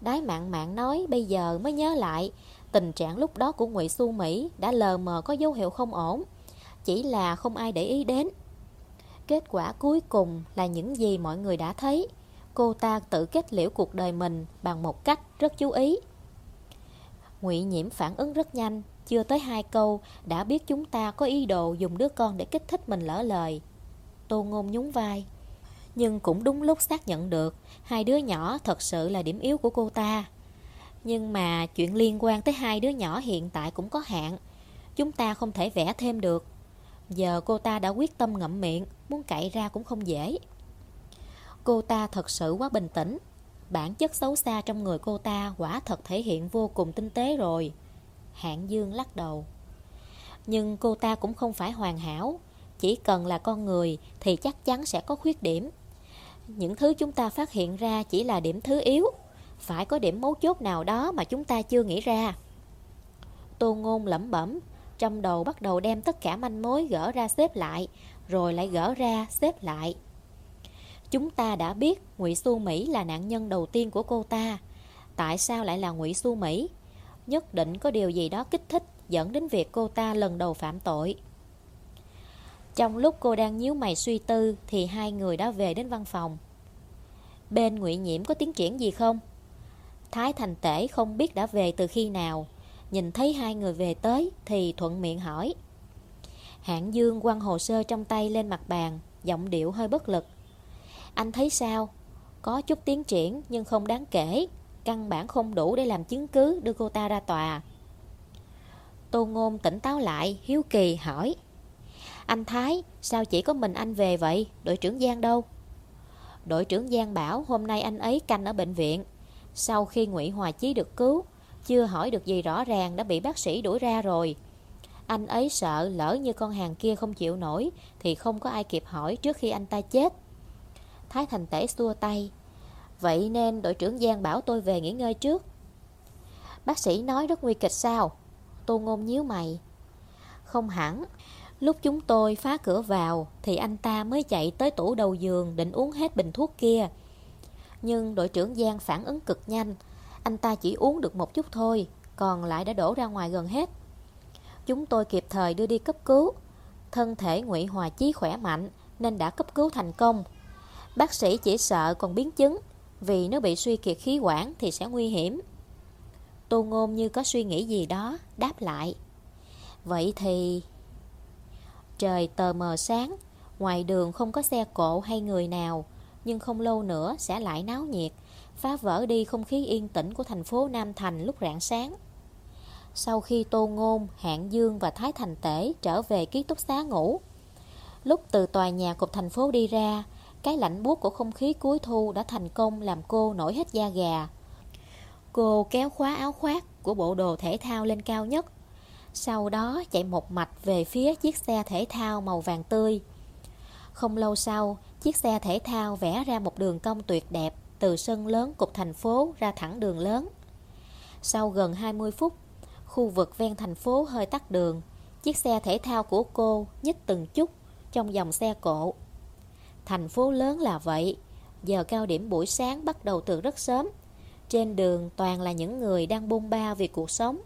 Đái mạng mạng nói bây giờ mới nhớ lại, Tình trạng lúc đó của Ngụy Xu Mỹ đã lờ mờ có dấu hiệu không ổn, Chỉ là không ai để ý đến. Kết quả cuối cùng là những gì mọi người đã thấy. Cô ta tự kết liễu cuộc đời mình bằng một cách rất chú ý. Ngụy Nhiễm phản ứng rất nhanh, Chưa tới hai câu, đã biết chúng ta có ý đồ dùng đứa con để kích thích mình lỡ lời. Tô Ngôn nhún vai. Nhưng cũng đúng lúc xác nhận được, Hai đứa nhỏ thật sự là điểm yếu của cô ta. Nhưng mà chuyện liên quan tới hai đứa nhỏ hiện tại cũng có hạn. Chúng ta không thể vẽ thêm được. Giờ cô ta đã quyết tâm ngậm miệng, Muốn cậy ra cũng không dễ. Cô ta thật sự quá bình tĩnh. Bản chất xấu xa trong người cô ta Quả thật thể hiện vô cùng tinh tế rồi. Hạng Dương lắc đầu. Nhưng cô ta cũng không phải hoàn hảo. Chỉ cần là con người Thì chắc chắn sẽ có khuyết điểm. Những thứ chúng ta phát hiện ra chỉ là điểm thứ yếu. Phải có điểm mấu chốt nào đó mà chúng ta chưa nghĩ ra. Tô ngôn lẩm bẩm, Trong đầu bắt đầu đem tất cả manh mối gỡ ra xếp lại, Rồi lại gỡ ra xếp lại. Chúng ta đã biết Ngụy Xu Mỹ là nạn nhân đầu tiên của cô ta. Tại sao lại là Ngụy Xu Mỹ? Nhất định có điều gì đó kích thích, Dẫn đến việc cô ta lần đầu phạm tội. Trong lúc cô đang nhíu mày suy tư, Thì hai người đã về đến văn phòng. Bên ngụy Nhiễm có tiến triển gì không? Thái Thành Tể không biết đã về từ khi nào. Nhìn thấy hai người về tới, Thì thuận miệng hỏi. Hạng Dương quăng hồ sơ trong tay lên mặt bàn, Giọng điệu hơi bất lực. Anh thấy sao? Có chút tiến triển nhưng không đáng kể Căn bản không đủ để làm chứng cứ đưa cô ta ra tòa Tô Ngôn tỉnh táo lại Hiếu kỳ hỏi anh Thái, sao chỉ có mình anh về vậy? Đội trưởng Giang đâu? Đội trưởng Giang bảo hôm nay anh ấy canh ở bệnh viện. Sau khi Ngụy Hòa Chí được cứu, chưa hỏi được gì rõ ràng đã bị bác sĩ đuổi ra rồi. Anh ấy sợ lỡ như con hàng kia không chịu nổi thì không có ai kịp hỏi trước khi anh ta chết. Thái Thành Tể xua tay. Vậy nên đội trưởng Giang bảo tôi về nghỉ ngơi trước. Bác sĩ nói rất nguy kịch sao? Tô Ngôn nhíu mày. Không hẳn, Lúc chúng tôi phá cửa vào Thì anh ta mới chạy tới tủ đầu giường Định uống hết bình thuốc kia Nhưng đội trưởng Giang phản ứng cực nhanh Anh ta chỉ uống được một chút thôi Còn lại đã đổ ra ngoài gần hết Chúng tôi kịp thời đưa đi cấp cứu Thân thể ngụy Hòa Chí khỏe mạnh Nên đã cấp cứu thành công Bác sĩ chỉ sợ còn biến chứng Vì nếu bị suy kiệt khí quản Thì sẽ nguy hiểm Tô Ngôn như có suy nghĩ gì đó, đáp lại. Vậy thì... Trời tờ mờ sáng, ngoài đường không có xe cộ hay người nào, nhưng không lâu nữa sẽ lại náo nhiệt, phá vỡ đi không khí yên tĩnh của thành phố Nam Thành lúc rạng sáng. Sau khi Tô Ngôn, Hạng Dương và Thái Thành Tể trở về ký túc xá ngủ, lúc từ tòa nhà cục thành phố đi ra, cái lạnh buốt của không khí cuối thu đã thành công làm cô nổi hết da gà. Cô kéo khóa áo khoác của bộ đồ thể thao lên cao nhất, sau đó chạy một mạch về phía chiếc xe thể thao màu vàng tươi. Không lâu sau, chiếc xe thể thao vẽ ra một đường cong tuyệt đẹp từ sân lớn cục thành phố ra thẳng đường lớn. Sau gần 20 phút, khu vực ven thành phố hơi tắt đường, chiếc xe thể thao của cô nhích từng chút trong dòng xe cộ. Thành phố lớn là vậy, giờ cao điểm buổi sáng bắt đầu từ rất sớm. Trên đường toàn là những người đang bôn ba vì cuộc sống.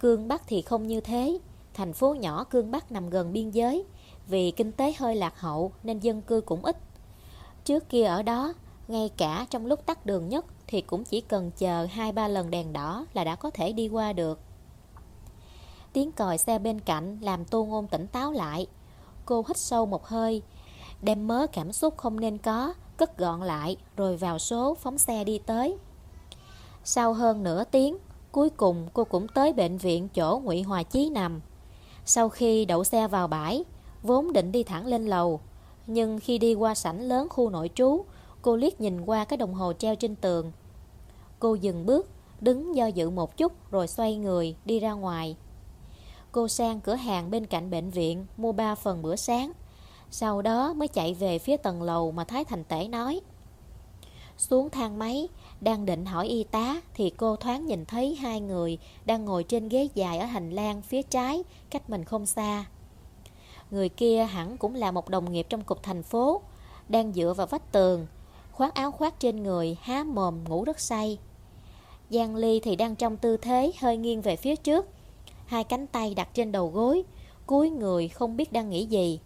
Cương Bắc thì không như thế, thành phố nhỏ Cương Bắc nằm gần biên giới, vì kinh tế hơi lạc hậu nên dân cư cũng ít. Trước kia ở đó, ngay cả trong lúc tắt đường nhất thì cũng chỉ cần chờ 2-3 lần đèn đỏ là đã có thể đi qua được. Tiếng còi xe bên cạnh làm tô ngôn tỉnh táo lại. Cô hít sâu một hơi, đem mớ cảm xúc không nên có, cất gọn lại rồi vào số phóng xe đi tới. Sau hơn nửa tiếng, cuối cùng cô cũng tới bệnh viện chỗ Ngụy Hòa Chí nằm. Sau khi đậu xe vào bãi, vốn định đi thẳng lên lầu, nhưng khi đi qua sảnh lớn khu nội trú, cô liếc nhìn qua cái đồng hồ treo trên tường. Cô dừng bước, đứng do dự một chút rồi xoay người đi ra ngoài. Cô sang cửa hàng bên cạnh bệnh viện mua ba phần bữa sáng. Sau đó mới chạy về phía tầng lầu mà Thái Thành Tể nói. Xuống thang máy, đang định hỏi y tá thì cô thoáng nhìn thấy hai người đang ngồi trên ghế dài ở hành lang phía trái, cách mình không xa. Người kia hẳn cũng là một đồng nghiệp trong cục thành phố, đang dựa vào vách tường, khoác áo khoác trên người, há mồm ngủ rất say. Giang Ly thì đang trong tư thế hơi nghiêng về phía trước, hai cánh tay đặt trên đầu gối, cúi người không biết đang nghĩ gì.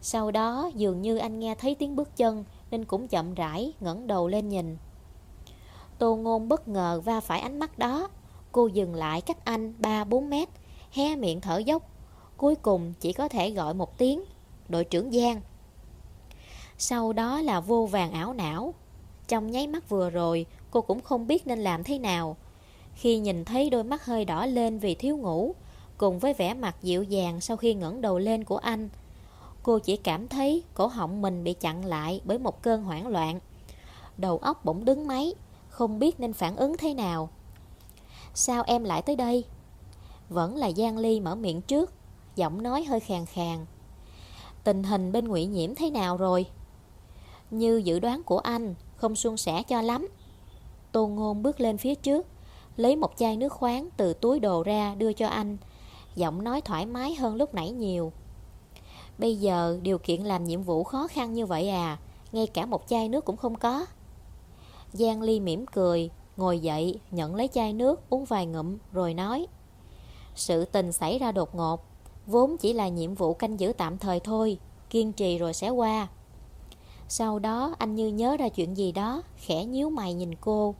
Sau đó dường như anh nghe thấy tiếng bước chân nên cũng chậm rãi ngẩng đầu lên nhìn. Tô Ngôn bất ngờ va phải ánh mắt đó, cô dừng lại cách anh 3-4 mét, hé miệng thở dốc. Cuối cùng chỉ có thể gọi một tiếng, đội trưởng Giang. Sau đó là vô vàng ảo não. Trong nháy mắt vừa rồi, cô cũng không biết nên làm thế nào. Khi nhìn thấy đôi mắt hơi đỏ lên vì thiếu ngủ, cùng với vẻ mặt dịu dàng sau khi ngẩng đầu lên của anh, cô chỉ cảm thấy cổ họng mình bị chặn lại bởi một cơn hoảng loạn. Đầu óc bỗng đứng máy, không biết nên phản ứng thế nào. Sao em lại tới đây? Vẫn là Giang Ly mở miệng trước, giọng nói hơi khàn khàn. Tình hình bên Ngụy Nhiễm thế nào rồi? Như dự đoán của anh, không suôn sẻ cho lắm. Tô Ngôn bước lên phía trước, lấy một chai nước khoáng từ túi đồ ra đưa cho anh, giọng nói thoải mái hơn lúc nãy nhiều. Bây giờ điều kiện làm nhiệm vụ khó khăn như vậy à, ngay cả một chai nước cũng không có. Giang Ly mỉm cười, ngồi dậy, nhận lấy chai nước, uống vài ngụm, rồi nói Sự tình xảy ra đột ngột, vốn chỉ là nhiệm vụ canh giữ tạm thời thôi, kiên trì rồi sẽ qua. Sau đó anh như nhớ ra chuyện gì đó, khẽ nhíu mày nhìn cô.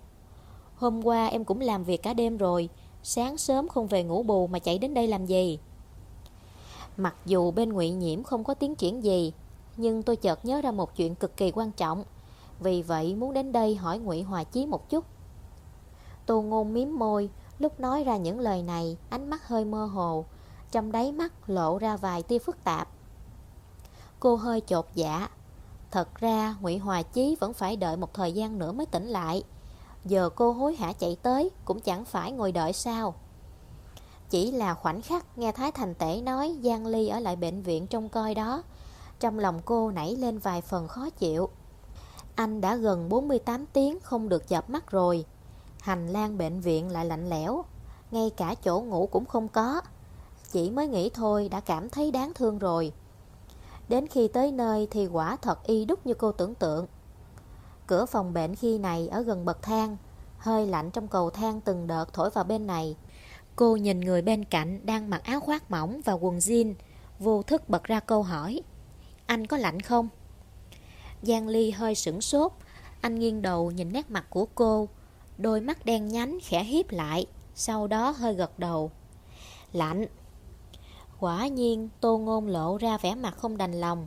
Hôm qua em cũng làm việc cả đêm rồi, sáng sớm không về ngủ bù mà chạy đến đây làm gì? Mặc dù bên ngụy nhiễm không có tiến triển gì, nhưng tôi chợt nhớ ra một chuyện cực kỳ quan trọng. Vì vậy muốn đến đây hỏi ngụy Hòa Chí một chút. Tô ngôn miếm môi, lúc nói ra những lời này, ánh mắt hơi mơ hồ, trong đáy mắt lộ ra vài tia phức tạp. Cô hơi chột dạ, Thật ra ngụy Hòa Chí vẫn phải đợi một thời gian nữa mới tỉnh lại Giờ cô hối hả chạy tới Cũng chẳng phải ngồi đợi sao chỉ là khoảnh khắc nghe Thái Thành Tể nói Giang Ly ở lại bệnh viện trông coi đó. Trong lòng cô nảy lên vài phần khó chịu. Anh đã gần 48 tiếng không được chợp mắt rồi. Hành lang bệnh viện lại lạnh lẽo. Ngay cả chỗ ngủ cũng không có. Chỉ mới nghĩ thôi đã cảm thấy đáng thương rồi. Đến khi tới nơi thì quả thật y đúc như cô tưởng tượng. Cửa phòng bệnh khi này ở gần bậc thang, hơi lạnh trong cầu thang từng đợt thổi vào bên này. Cô nhìn người bên cạnh đang mặc áo khoác mỏng và quần jean, vô thức bật ra câu hỏi. Anh có lạnh không? Giang Ly hơi sửng sốt, anh nghiêng đầu nhìn nét mặt của cô. Đôi mắt đen nhánh khẽ hiếp lại Sau đó hơi gật đầu Lạnh Quả nhiên tô ngôn lộ ra vẻ mặt không đành lòng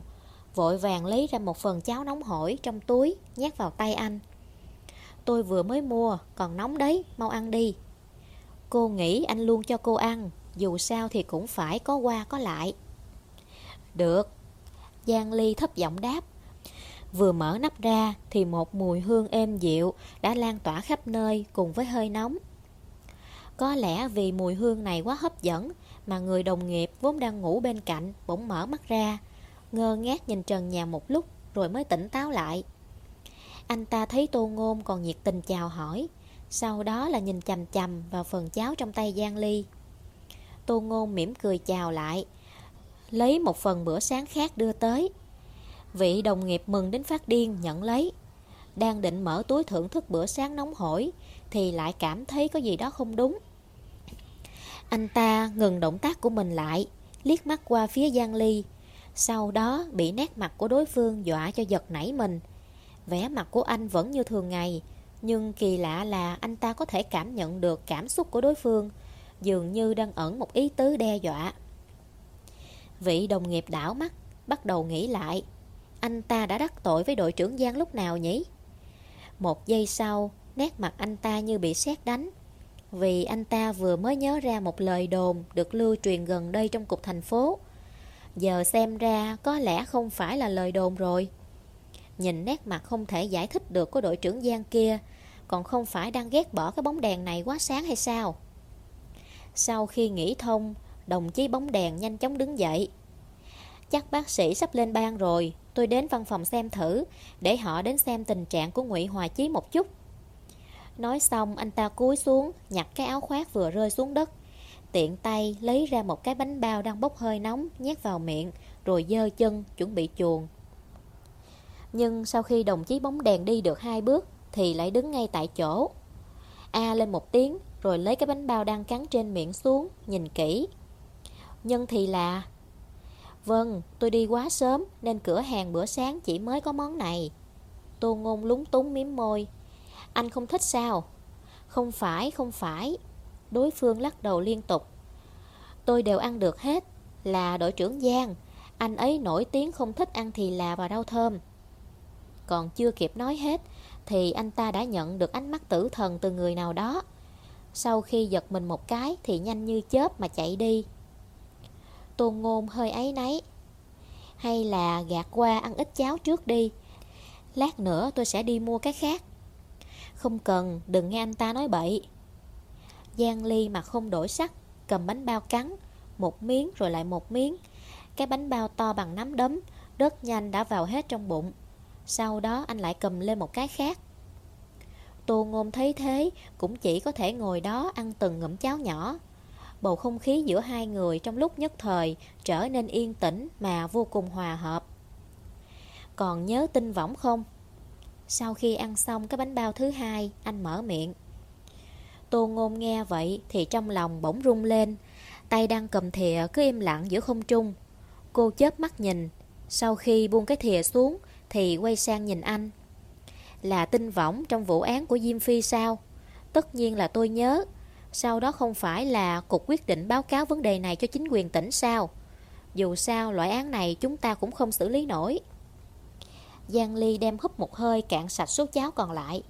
Vội vàng lấy ra một phần cháo nóng hổi trong túi Nhét vào tay anh Tôi vừa mới mua Còn nóng đấy Mau ăn đi Cô nghĩ anh luôn cho cô ăn Dù sao thì cũng phải có qua có lại Được Giang Ly thấp giọng đáp Vừa mở nắp ra thì một mùi hương êm dịu đã lan tỏa khắp nơi cùng với hơi nóng. Có lẽ vì mùi hương này quá hấp dẫn mà người đồng nghiệp vốn đang ngủ bên cạnh bỗng mở mắt ra, ngơ ngác nhìn trần nhà một lúc rồi mới tỉnh táo lại. Anh ta thấy tô ngôn còn nhiệt tình chào hỏi, sau đó là nhìn chầm chầm vào phần cháo trong tay Giang Ly. Tô ngôn mỉm cười chào lại, lấy một phần bữa sáng khác đưa tới. Vị đồng nghiệp mừng đến phát điên nhận lấy Đang định mở túi thưởng thức bữa sáng nóng hổi Thì lại cảm thấy có gì đó không đúng Anh ta ngừng động tác của mình lại Liếc mắt qua phía Giang Ly Sau đó bị nét mặt của đối phương dọa cho giật nảy mình Vẻ mặt của anh vẫn như thường ngày nhưng kỳ lạ là anh ta có thể cảm nhận được cảm xúc của đối phương Dường như đang ẩn một ý tứ đe dọa Vị đồng nghiệp đảo mắt Bắt đầu nghĩ lại anh ta đã đắc tội với đội trưởng Giang lúc nào nhỉ? Một giây sau, nét mặt anh ta như bị sét đánh. Vì anh ta vừa mới nhớ ra một lời đồn được lưu truyền gần đây trong cục thành phố. Giờ xem ra có lẽ không phải là lời đồn rồi. Nhìn nét mặt không thể giải thích được của đội trưởng Giang kia, còn không phải đang ghét bỏ cái bóng đèn này quá sáng hay sao? Sau khi nghĩ thông, đồng chí bóng đèn nhanh chóng đứng dậy. Chắc bác sĩ sắp lên ban rồi, Tôi đến văn phòng xem thử Để họ đến xem tình trạng của ngụy Hòa Chí một chút Nói xong anh ta cúi xuống Nhặt cái áo khoác vừa rơi xuống đất Tiện tay lấy ra một cái bánh bao đang bốc hơi nóng Nhét vào miệng Rồi dơ chân chuẩn bị chuồn Nhưng sau khi đồng chí bóng đèn đi được hai bước thì lại đứng ngay tại chỗ A lên một tiếng Rồi lấy cái bánh bao đang cắn trên miệng xuống Nhìn kỹ Nhân thì là Vâng, tôi đi quá sớm nên cửa hàng bữa sáng chỉ mới có món này. Tô Ngôn lúng túng miếm môi. Anh không thích sao? Không phải, không phải. Đối phương lắc đầu liên tục. Tôi đều ăn được hết. Là đội trưởng Giang. Anh ấy nổi tiếng không thích ăn thì là và rau thơm. Còn chưa kịp nói hết thì anh ta đã nhận được ánh mắt tử thần từ người nào đó. Sau khi giật mình một cái thì nhanh như chớp mà chạy đi. Tôn Ngôn hơi ấy nấy. Hay là gạt qua ăn ít cháo trước đi. Lát nữa tôi sẽ đi mua cái khác. Không cần, đừng nghe anh ta nói bậy. Giang Ly mà không đổi sắc Cầm bánh bao cắn Một miếng rồi lại một miếng. Cái bánh bao to bằng nắm đấm Rất nhanh đã vào hết trong bụng. Sau đó anh lại cầm lên một cái khác Tô Ngôn thấy thế Cũng chỉ có thể ngồi đó ăn từng ngụm cháo nhỏ bầu không khí giữa hai người trong lúc nhất thời trở nên yên tĩnh mà vô cùng hòa hợp. Còn nhớ tinh võng không? Sau khi ăn xong cái bánh bao thứ hai, anh mở miệng. Tô ngôn nghe vậy thì trong lòng bỗng rung lên, tay đang cầm thìa cứ im lặng giữa không trung. Cô chớp mắt nhìn, sau khi buông cái thìa xuống thì quay sang nhìn anh. Là tin võng trong vụ án của Diêm Phi sao? Tất nhiên là tôi nhớ, sau đó không phải là cục quyết định báo cáo vấn đề này cho chính quyền tỉnh sao? Dù sao loại án này chúng ta cũng không xử lý nổi. Giang Ly đem húp một hơi cạn sạch số cháo còn lại.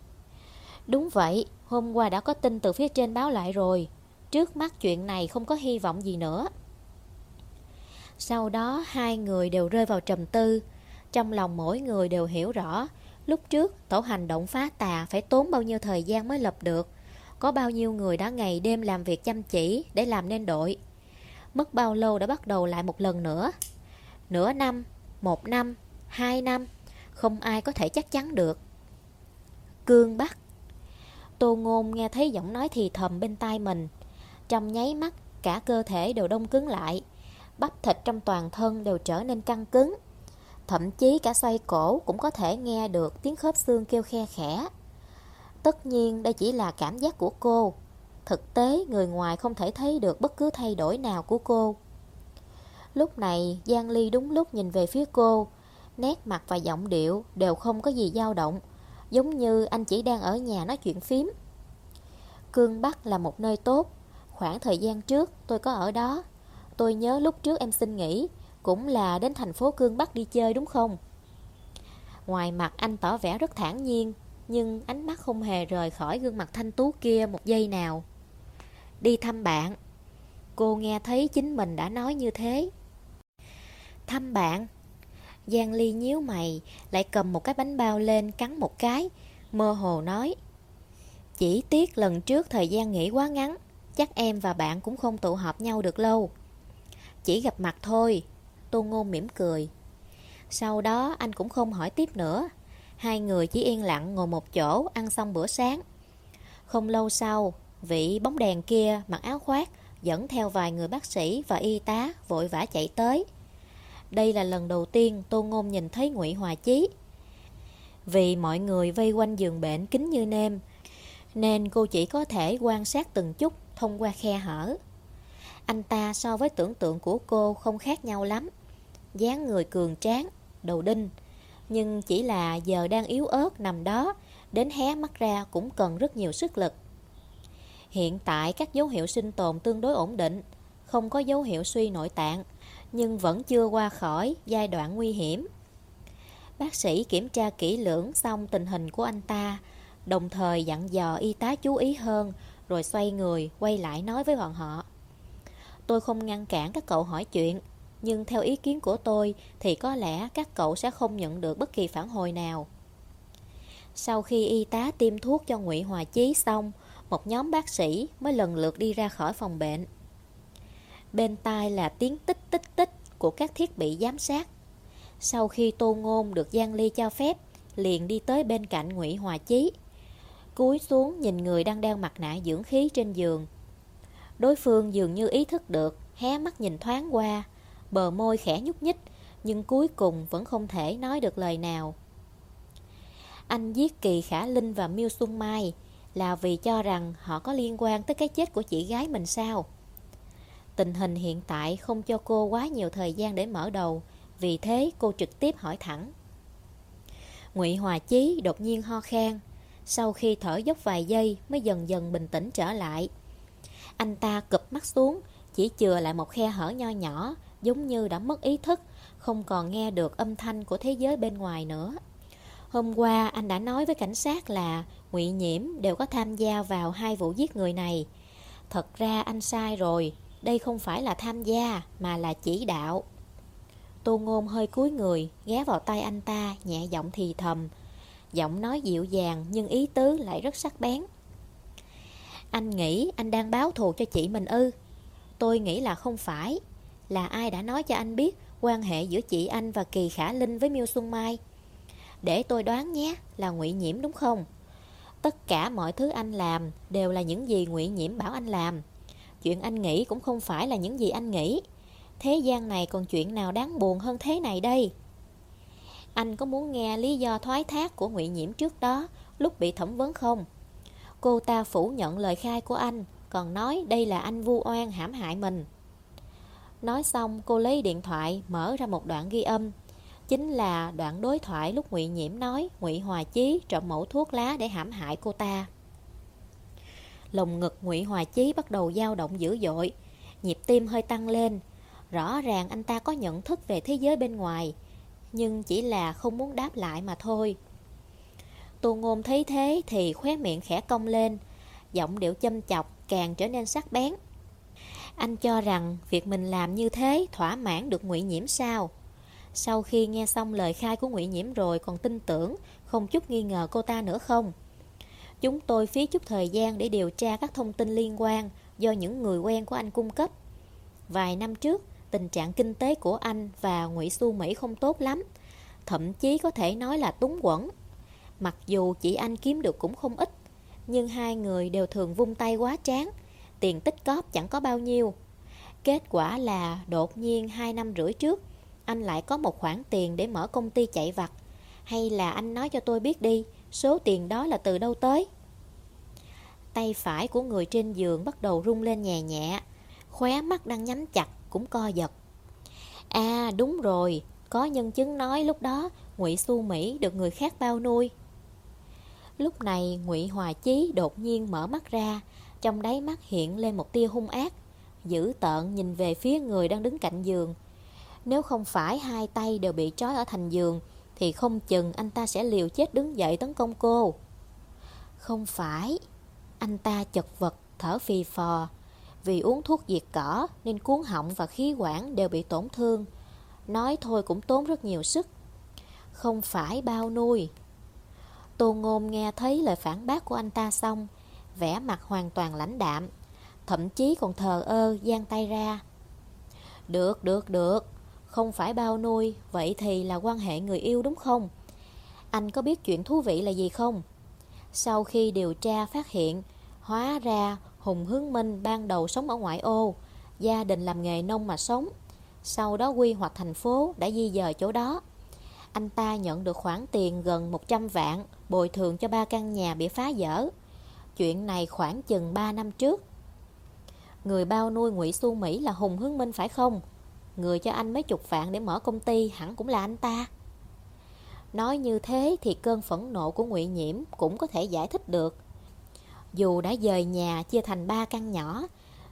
Đúng vậy, hôm qua đã có tin từ phía trên báo lại rồi. Trước mắt chuyện này không có hy vọng gì nữa. Sau đó hai người đều rơi vào trầm tư. Trong lòng mỗi người đều hiểu rõ. Lúc trước tổ hành động phá tà phải tốn bao nhiêu thời gian mới lập được. Có bao nhiêu người đã ngày đêm làm việc chăm chỉ để làm nên đội. Mất bao lâu đã bắt đầu lại một lần nữa? Nửa năm, một năm, hai năm Không ai có thể chắc chắn được. Cương Bắc. Tô Ngôn nghe thấy giọng nói thì thầm bên tai mình. Trong nháy mắt Cả cơ thể đều đông cứng lại. Bắp thịt trong toàn thân đều trở nên căng cứng. Thậm chí cả xoay cổ cũng có thể nghe được tiếng khớp xương kêu khe khẽ. Tất nhiên, đây chỉ là cảm giác của cô. Thực tế, người ngoài không thể thấy được bất cứ thay đổi nào của cô. Lúc này, Giang Ly đúng lúc nhìn về phía cô. Nét mặt và giọng điệu đều không có gì dao động, Giống như anh chỉ đang ở nhà nói chuyện phím. Cương Bắc là một nơi tốt. Khoảng thời gian trước, tôi có ở đó. Tôi nhớ lúc trước em xin nghỉ cũng là đến thành phố Cương Bắc đi chơi đúng không? Ngoài mặt anh tỏ vẻ rất thản nhiên, Nhưng ánh mắt không hề rời khỏi gương mặt thanh tú kia một giây nào. Đi thăm bạn. Cô nghe thấy chính mình đã nói như thế. Thăm bạn. Giang Ly nhíu mày, Lại cầm một cái bánh bao lên cắn một cái, Mơ hồ nói, Chỉ tiếc lần trước thời gian nghỉ quá ngắn, Chắc em và bạn cũng không tụ họp nhau được lâu. Chỉ gặp mặt thôi. Tô Ngôn mỉm cười. Sau đó, anh cũng không hỏi tiếp nữa. Hai người chỉ yên lặng ngồi một chỗ, ăn xong bữa sáng. Không lâu sau, Vị bóng đèn kia mặc áo khoác Dẫn theo vài người bác sĩ và y tá vội vã chạy tới. Đây là lần đầu tiên Tô Ngôn nhìn thấy ngụy Hòa Chí. Vì mọi người vây quanh giường bệnh kín như nêm, Nên cô chỉ có thể quan sát từng chút thông qua khe hở. Anh ta so với tưởng tượng của cô không khác nhau lắm dáng người cường tráng, đầu đinh, nhưng chỉ là giờ đang yếu ớt nằm đó, đến hé mắt ra cũng cần rất nhiều sức lực. Hiện tại các dấu hiệu sinh tồn tương đối ổn định, không có dấu hiệu suy nội tạng, nhưng vẫn chưa qua khỏi giai đoạn nguy hiểm. Bác sĩ kiểm tra kỹ lưỡng xong tình hình của anh ta, đồng thời dặn dò y tá chú ý hơn rồi xoay người quay lại nói với bọn họ Tôi không ngăn cản các cậu hỏi chuyện nhưng theo ý kiến của tôi Thì có lẽ các cậu sẽ không nhận được bất kỳ phản hồi nào. Sau khi y tá tiêm thuốc cho ngụy Hòa Chí xong Một nhóm bác sĩ mới lần lượt đi ra khỏi phòng bệnh. Bên tai là tiếng tích tích tích của các thiết bị giám sát. Sau khi tô ngôn được Giang Ly cho phép Liền đi tới bên cạnh ngụy Hòa Chí cúi xuống nhìn người đang đeo mặt nạ dưỡng khí trên giường. Đối phương dường như ý thức được, hé mắt nhìn thoáng qua, bờ môi khẽ nhúc nhích, nhưng cuối cùng vẫn không thể nói được lời nào. Anh giết Kỳ Khả Linh và Miêu Xuân Mai là vì cho rằng họ có liên quan tới cái chết của chị gái mình sao? Tình hình hiện tại không cho cô quá nhiều thời gian để mở đầu, vì thế cô trực tiếp hỏi thẳng. Ngụy Hòa Chí đột nhiên ho khan, sau khi thở dốc vài giây mới dần dần bình tĩnh trở lại Anh ta cụp mắt xuống Chỉ chừa lại một khe hở nho nhỏ Giống như đã mất ý thức, Không còn nghe được âm thanh của thế giới bên ngoài nữa. Hôm qua, anh đã nói với cảnh sát là ngụy Nhiễm đều có tham gia vào hai vụ giết người này. Thật ra anh sai rồi, Đây không phải là tham gia mà là chỉ đạo. Tô Ngôn hơi cúi người, Ghé vào tay anh ta, nhẹ giọng thì thầm. Giọng nói dịu dàng nhưng ý tứ lại rất sắc bén. Anh nghĩ anh đang báo thù cho chị mình ư? Tôi nghĩ là không phải. Là ai đã nói cho anh biết Quan hệ giữa chị anh và Kỳ Khả Linh với Miêu Xuân Mai? Để tôi đoán nhé Là ngụy Nhiễm đúng không? Tất cả mọi thứ anh làm Đều là những gì ngụy Nhiễm bảo anh làm. Chuyện anh nghĩ cũng không phải là những gì anh nghĩ. Thế gian này còn chuyện nào đáng buồn hơn thế này đây? Anh có muốn nghe lý do thoái thác của ngụy Nhiễm trước đó lúc bị thẩm vấn không? Cô ta phủ nhận lời khai của anh, còn nói đây là anh vu oan hãm hại mình. Nói xong cô lấy điện thoại mở ra một đoạn ghi âm Chính là đoạn đối thoại lúc ngụy Nhiễm nói ngụy Hòa Chí trộm mẫu thuốc lá để hãm hại cô ta Lồng ngực ngụy Hòa Chí bắt đầu dao động dữ dội Nhịp tim hơi tăng lên Rõ ràng anh ta có nhận thức về thế giới bên ngoài nhưng chỉ là không muốn đáp lại mà thôi. Tô ngôn thấy thế thì khóe miệng khẽ cong lên, giọng điệu châm chọc càng trở nên sắc bén. Anh cho rằng việc mình làm như thế thỏa mãn được ngụy Nhiễm sao? Sau khi nghe xong lời khai của ngụy Nhiễm rồi còn tin tưởng, không chút nghi ngờ cô ta nữa không? Chúng tôi phí chút thời gian để điều tra các thông tin liên quan do những người quen của anh cung cấp. Vài năm trước, tình trạng kinh tế của anh và Ngụy Xu Mỹ không tốt lắm, thậm chí có thể nói là túng quẫn. Mặc dù chị anh kiếm được cũng không ít, nhưng hai người đều thường vung tay quá tráng, tiền tích cóp chẳng có bao nhiêu. Kết quả là đột nhiên hai năm rưỡi trước, anh lại có một khoản tiền để mở công ty chạy vặt. Hay là anh nói cho tôi biết đi, số tiền đó là từ đâu tới? Tay phải của người trên giường bắt đầu rung lên nhẹ nhẹ, khóe mắt đang nhắm chặt cũng co giật. À đúng rồi, có nhân chứng nói lúc đó Ngụy Xu Mỹ được người khác bao nuôi. Lúc này Ngụy Hòa Chí đột nhiên mở mắt ra, trong đáy mắt hiện lên một tia hung ác, Dữ tợn nhìn về phía người đang đứng cạnh giường. Nếu không phải hai tay đều bị trói ở thành giường, Thì không chừng anh ta sẽ liều chết đứng dậy tấn công cô. Không phải, Anh ta chật vật, thở phì phò. Vì uống thuốc diệt cỏ Nên cuốn họng và khí quản đều bị tổn thương. Nói thôi cũng tốn rất nhiều sức. Không phải bao nuôi. Tô Ngôn nghe thấy lời phản bác của anh ta xong vẻ mặt hoàn toàn lãnh đạm Thậm chí còn thờ ơ giang tay ra Được, được, được Không phải bao nuôi Vậy thì là quan hệ người yêu đúng không? Anh có biết chuyện thú vị là gì không? Sau khi điều tra phát hiện Hóa ra Hùng Hướng Minh ban đầu sống ở ngoại ô Gia đình làm nghề nông mà sống Sau đó quy hoạch thành phố đã di dời chỗ đó Anh ta nhận được khoản tiền gần 100 vạn Bồi thường cho ba căn nhà bị phá dỡ Chuyện này khoảng chừng 3 năm trước. Người bao nuôi Ngụy Xu Mỹ là Hùng Hướng Minh phải không? Người cho anh mấy chục vạn để mở công ty, hẳn cũng là anh ta. Nói như thế thì cơn phẫn nộ của Ngụy Nhiễm cũng có thể giải thích được. Dù đã dời nhà chia thành ba căn nhỏ,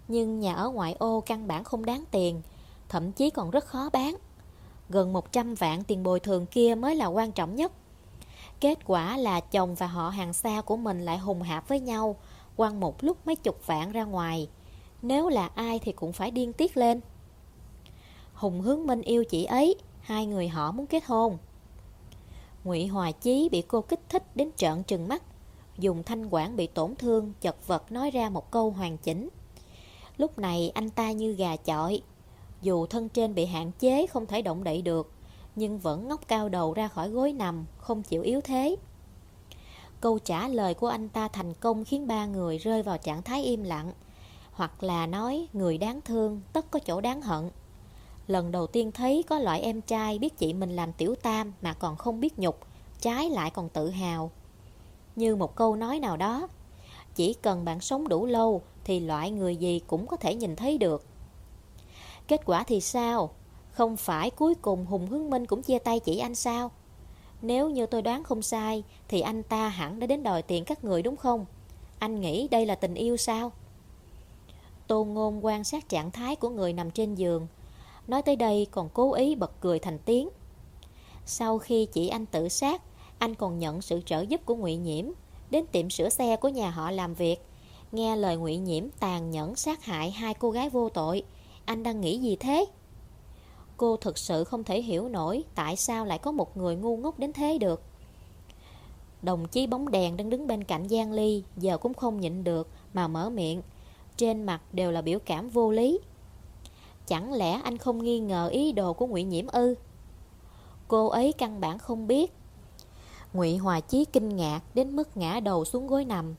Nhưng nhà ở ngoại ô căn bản không đáng tiền, Thậm chí còn rất khó bán. Gần 100 vạn tiền bồi thường kia mới là quan trọng nhất. Kết quả là chồng và họ hàng xa của mình lại hùng hạp với nhau, Quăng một lúc mấy chục vạn ra ngoài. Nếu là ai thì cũng phải điên tiết lên. Hùng hướng minh yêu chị ấy, Hai người họ muốn kết hôn. Ngụy Hòa Chí bị cô kích thích đến trợn trừng mắt, Dùng thanh quản bị tổn thương, Chật vật nói ra một câu hoàn chỉnh. Lúc này anh ta như gà chọi, Dù thân trên bị hạn chế không thể động đậy được nhưng vẫn ngóc cao đầu ra khỏi gối nằm, không chịu yếu thế. Câu trả lời của anh ta thành công khiến ba người rơi vào trạng thái im lặng, hoặc là nói người đáng thương tất có chỗ đáng hận. Lần đầu tiên thấy có loại em trai biết chị mình làm tiểu tam mà còn không biết nhục, trái lại còn tự hào. Như một câu nói nào đó, chỉ cần bạn sống đủ lâu thì loại người gì cũng có thể nhìn thấy được. Kết quả thì sao? Không phải cuối cùng Hùng Hướng Minh cũng chia tay chỉ anh sao? Nếu như tôi đoán không sai, Thì anh ta hẳn đã đến đòi tiền các người đúng không? Anh nghĩ đây là tình yêu sao? Tô Ngôn quan sát trạng thái của người nằm trên giường Nói tới đây còn cố ý bật cười thành tiếng Sau khi chị anh tự sát, Anh còn nhận sự trợ giúp của ngụy Nhiễm, Đến tiệm sửa xe của nhà họ làm việc Nghe lời ngụy Nhiễm tàn nhẫn sát hại hai cô gái vô tội, Anh đang nghĩ gì thế? Cô thực sự không thể hiểu nổi tại sao lại có một người ngu ngốc đến thế được. Đồng chí bóng đèn đang đứng bên cạnh Giang Ly giờ cũng không nhịn được mà mở miệng. Trên mặt đều là biểu cảm vô lý. Chẳng lẽ anh không nghi ngờ ý đồ của Ngụy Nhiễm ư? Cô ấy căn bản không biết. Ngụy Hòa Chí kinh ngạc đến mức ngã đầu xuống gối nằm.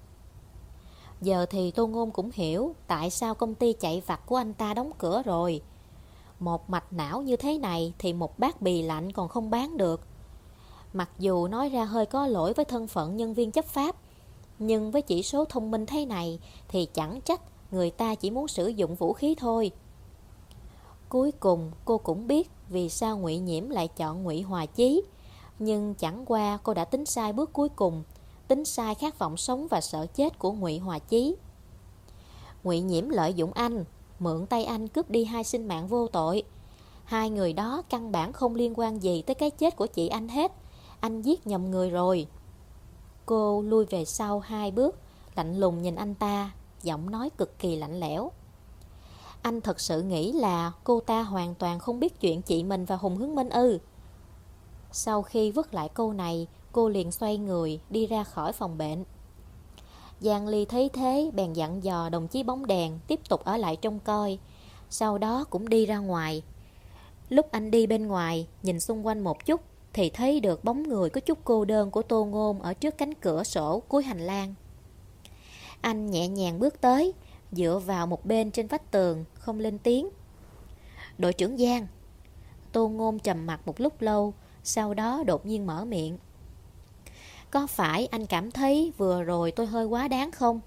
Giờ thì Tô Ngôn cũng hiểu tại sao công ty chạy vặt của anh ta đóng cửa rồi. Một mạch não như thế này thì một bát bì lạnh còn không bán được. Mặc dù nói ra hơi có lỗi với thân phận nhân viên chấp pháp, nhưng với chỉ số thông minh thế này thì chẳng trách người ta chỉ muốn sử dụng vũ khí thôi. Cuối cùng cô cũng biết vì sao ngụy Nhiễm lại chọn ngụy Hòa Chí. Nhưng chẳng qua cô đã tính sai bước cuối cùng, tính sai khát vọng sống và sợ chết của ngụy Hòa Chí. Ngụy Nhiễm lợi dụng anh mượn tay anh cướp đi hai sinh mạng vô tội. Hai người đó căn bản không liên quan gì tới cái chết của chị anh hết. Anh giết nhầm người rồi. Cô lui về sau hai bước, lạnh lùng nhìn anh ta, giọng nói cực kỳ lạnh lẽo. Anh thật sự nghĩ là cô ta hoàn toàn không biết chuyện chị mình và Hùng Hướng Minh ư. Sau khi vứt lại câu này, cô liền xoay người đi ra khỏi phòng bệnh. Giang Ly thấy thế bèn dặn dò đồng chí bóng đèn tiếp tục ở lại trông coi. Sau đó cũng đi ra ngoài. Lúc anh đi bên ngoài, nhìn xung quanh một chút, thì thấy được bóng người có chút cô đơn của Tô Ngôn ở trước cánh cửa sổ cuối hành lang. Anh nhẹ nhàng bước tới, dựa vào một bên trên vách tường, không lên tiếng. Đội trưởng Giang. Tô Ngôn trầm mặt một lúc lâu, sau đó đột nhiên mở miệng. Có phải anh cảm thấy vừa rồi tôi hơi quá đáng không?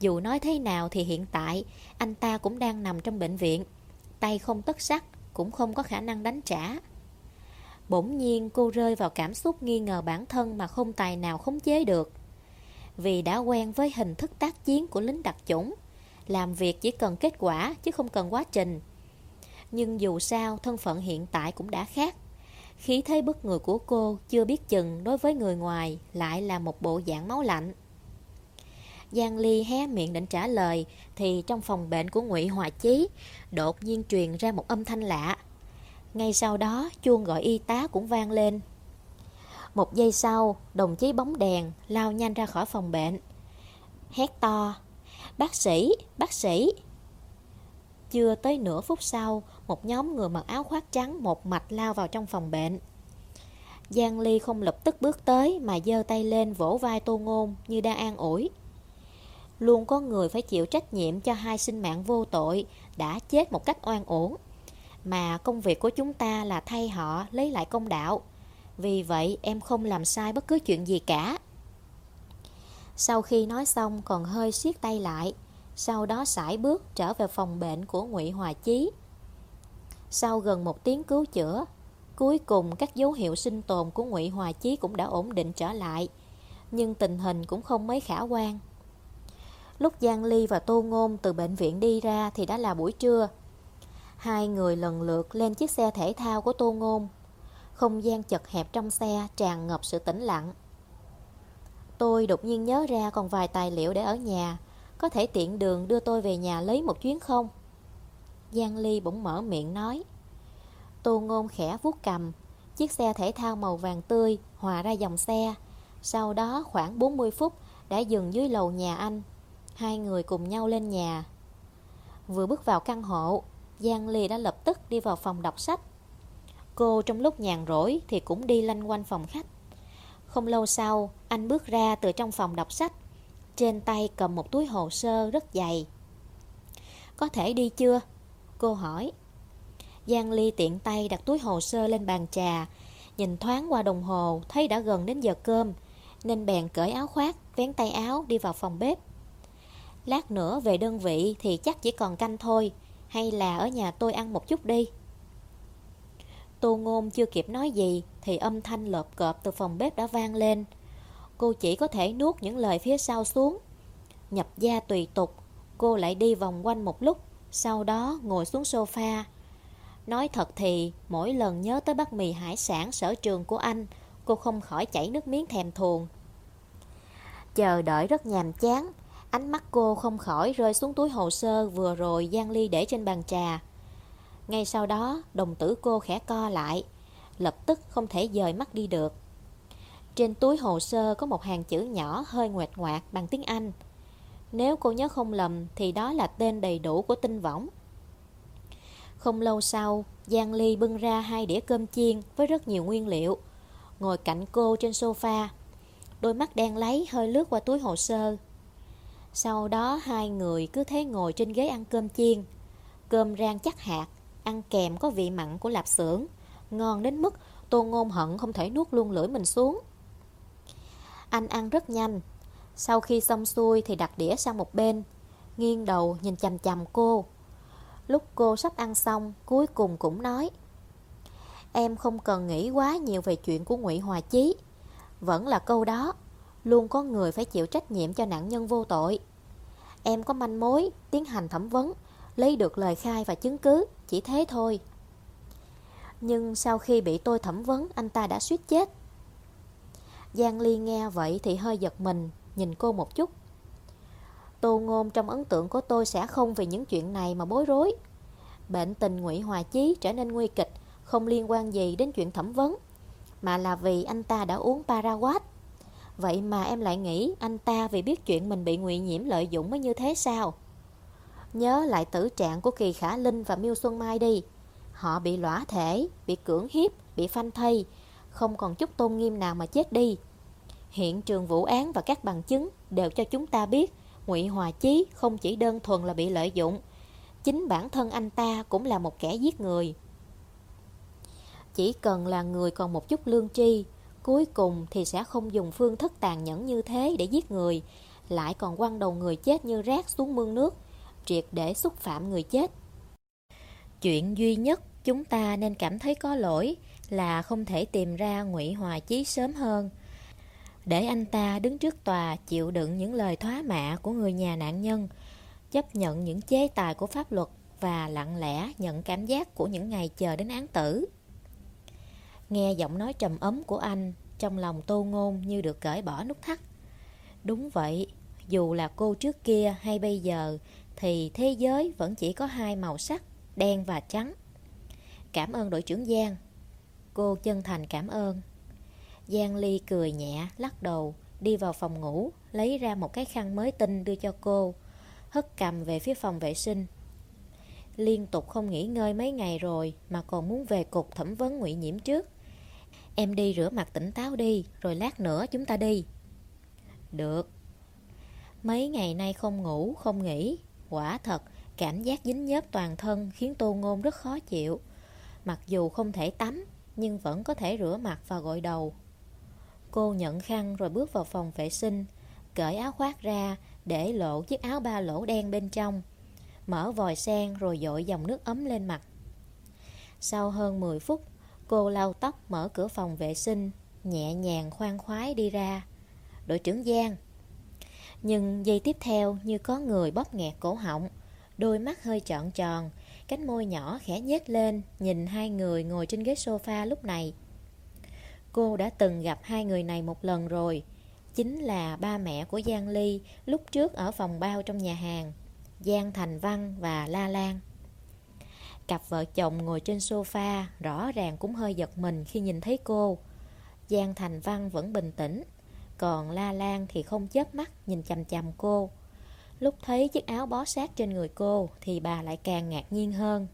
Dù nói thế nào thì hiện tại anh ta cũng đang nằm trong bệnh viện. Tay không tất sắt, cũng không có khả năng đánh trả. Bỗng nhiên cô rơi vào cảm xúc nghi ngờ bản thân mà không tài nào khống chế được. vì đã quen với hình thức tác chiến của lính đặc chủng. Làm việc chỉ cần kết quả chứ không cần quá trình. Nhưng dù sao thân phận hiện tại cũng đã khác. Khí thế bức người của cô chưa biết chừng đối với người ngoài lại là một bộ dạng máu lạnh. Giang Ly hé miệng định trả lời thì trong phòng bệnh của Ngụy Hòa Chí đột nhiên truyền ra một âm thanh lạ. Ngay sau đó chuông gọi y tá cũng vang lên. Một giây sau, đồng chí bóng đèn lao nhanh ra khỏi phòng bệnh. Hét to, bác sĩ, bác sĩ. Chưa tới nửa phút sau, một nhóm người mặc áo khoác trắng một mạch lao vào trong phòng bệnh. Giang Ly không lập tức bước tới mà giơ tay lên vỗ vai Tô Ngôn như đang an ủi. Luôn có người phải chịu trách nhiệm cho hai sinh mạng vô tội đã chết một cách oan uổng. Mà công việc của chúng ta là thay họ lấy lại công đạo. Vì vậy em không làm sai bất cứ chuyện gì cả. Sau khi nói xong còn hơi siết tay lại, sau đó sải bước trở về phòng bệnh của Ngụy Hòa Chí. Sau gần một tiếng cứu chữa, cuối cùng các dấu hiệu sinh tồn của Ngụy Hòa Chí cũng đã ổn định trở lại, nhưng tình hình cũng không mấy khả quan. Lúc Giang Ly và Tô Ngôn từ bệnh viện đi ra thì đã là buổi trưa. Hai người lần lượt lên chiếc xe thể thao của Tô Ngôn. Không gian chật hẹp trong xe tràn ngập sự tĩnh lặng. Tôi đột nhiên nhớ ra còn vài tài liệu để ở nhà, có thể tiện đường đưa tôi về nhà lấy một chuyến không? Giang Ly bỗng mở miệng nói. Tô Ngôn khẽ vuốt cầm, chiếc xe thể thao màu vàng tươi hòa ra dòng xe. Sau đó khoảng 40 phút đã dừng dưới lầu nhà anh Hai người cùng nhau lên nhà Vừa bước vào căn hộ Giang Ly đã lập tức đi vào phòng đọc sách Cô trong lúc nhàn rỗi Thì cũng đi lanh quanh phòng khách Không lâu sau Anh bước ra từ trong phòng đọc sách trên tay cầm một túi hồ sơ rất dày. Có thể đi chưa? Cô hỏi. Giang Ly tiện tay đặt túi hồ sơ lên bàn trà, Nhìn thoáng qua đồng hồ, Thấy đã gần đến giờ cơm, Nên bèn cởi áo khoác, Vén tay áo đi vào phòng bếp. Lát nữa về đơn vị thì chắc chỉ còn canh thôi, Hay là ở nhà tôi ăn một chút đi. Tô Ngôn chưa kịp nói gì Thì âm thanh lợp cợp từ phòng bếp đã vang lên. Cô chỉ có thể nuốt những lời phía sau xuống Nhập gia tùy tục Cô lại đi vòng quanh một lúc Sau đó ngồi xuống sofa Nói thật thì Mỗi lần nhớ tới bát mì hải sản sở trường của anh Cô không khỏi chảy nước miếng thèm thuồng Chờ đợi rất nhàm chán Ánh mắt cô không khỏi rơi xuống túi hồ sơ vừa rồi Giang Ly để trên bàn trà. Ngay sau đó, đồng tử cô khẽ co lại, lập tức không thể dời mắt đi được. Trên túi hồ sơ có một hàng chữ nhỏ hơi ngoẹt ngoạc bằng tiếng Anh. Nếu cô nhớ không lầm thì đó là tên đầy đủ của tinh võng. Không lâu sau, Giang Ly bưng ra hai đĩa cơm chiên với rất nhiều nguyên liệu. Ngồi cạnh cô trên sofa, đôi mắt đen lấy hơi lướt qua túi hồ sơ. Sau đó hai người cứ thế ngồi trên ghế ăn cơm chiên Cơm rang chắc hạt Ăn kèm có vị mặn của lạp xưởng Ngon đến mức Tô Ngôn hận không thể nuốt luôn lưỡi mình xuống anh ăn rất nhanh. Sau khi xong xuôi thì đặt đĩa sang một bên, Nghiêng đầu nhìn chằm chằm cô. Lúc cô sắp ăn xong, Cuối cùng cũng nói, Em không cần nghĩ quá nhiều về chuyện của Ngụy Hòa Chí. Vẫn là câu đó, Luôn có người phải chịu trách nhiệm cho nạn nhân vô tội. Em có manh mối, Tiến hành thẩm vấn, Lấy được lời khai và chứng cứ, Chỉ thế thôi. Nhưng sau khi bị tôi thẩm vấn, Anh ta đã suýt chết. Giang Ly nghe vậy thì hơi giật mình Nhìn cô một chút Tô ngôn trong ấn tượng của tôi sẽ không vì những chuyện này mà bối rối Bệnh tình ngụy Hòa Chí trở nên nguy kịch Không liên quan gì đến chuyện thẩm vấn Mà là vì anh ta đã uống Paraguat. Vậy mà em lại nghĩ anh ta vì biết chuyện mình bị ngụy nhiễm lợi dụng mới như thế sao? Nhớ lại tử trạng của Kỳ Khả Linh và Miêu Xuân Mai đi. Họ bị lõa thể, bị cưỡng hiếp, bị phanh thây, không còn chút tôn nghiêm nào mà chết đi. Hiện trường vụ án và các bằng chứng đều cho chúng ta biết Ngụy Hòa Chí không chỉ đơn thuần là bị lợi dụng, chính bản thân anh ta cũng là một kẻ giết người. Chỉ cần là người còn một chút lương tri Cuối cùng thì sẽ không dùng phương thức tàn nhẫn như thế để giết người Lại còn quăng đầu người chết như rác xuống mương nước Triệt để xúc phạm người chết Chuyện duy nhất chúng ta nên cảm thấy có lỗi Là không thể tìm ra ngụy Hòa Chí sớm hơn để anh ta đứng trước tòa chịu đựng những lời thoá mạ của người nhà nạn nhân, chấp nhận những chế tài của pháp luật và lặng lẽ nhận cảm giác của những ngày chờ đến án tử. Nghe giọng nói trầm ấm của anh, trong lòng tô ngôn như được cởi bỏ nút thắt. Đúng vậy, dù là cô trước kia hay bây giờ, thì thế giới vẫn chỉ có hai màu sắc, đen và trắng. Cảm ơn đội trưởng Giang. Cô chân thành cảm ơn. Giang Ly cười nhẹ, lắc đầu, đi vào phòng ngủ, lấy ra một cái khăn mới tinh đưa cho cô, hất cầm về phía phòng vệ sinh. Liên tục không nghỉ ngơi mấy ngày rồi mà còn muốn về cục thẩm vấn ngụy nhiễm trước. Em đi rửa mặt tỉnh táo đi, rồi lát nữa chúng ta đi. Được. Mấy ngày nay không ngủ, không nghỉ. Quả thật, cảm giác dính nhớp toàn thân khiến Tô Ngôn rất khó chịu. Mặc dù không thể tắm, nhưng vẫn có thể rửa mặt và gội đầu. Cô nhận khăn rồi bước vào phòng vệ sinh, cởi áo khoác ra để lộ chiếc áo ba lỗ đen bên trong. Mở vòi sen rồi dội dòng nước ấm lên mặt. Sau hơn 10 phút, cô lau tóc mở cửa phòng vệ sinh, nhẹ nhàng khoan khoái đi ra. Đội trưởng Giang Nhưng giây tiếp theo như có người bóp nghẹt cổ họng, đôi mắt hơi trọn tròn, cánh môi nhỏ khẽ nhếch lên, nhìn hai người ngồi trên ghế sofa lúc này. Cô đã từng gặp hai người này một lần rồi, chính là ba mẹ của Giang Ly lúc trước ở phòng bao trong nhà hàng, Giang Thành Văn và La Lan. Cặp vợ chồng ngồi trên sofa rõ ràng cũng hơi giật mình khi nhìn thấy cô. Giang Thành Văn vẫn bình tĩnh, còn La Lan thì không chớp mắt nhìn chằm chằm cô. Lúc thấy chiếc áo bó sát trên người cô thì bà lại càng ngạc nhiên hơn.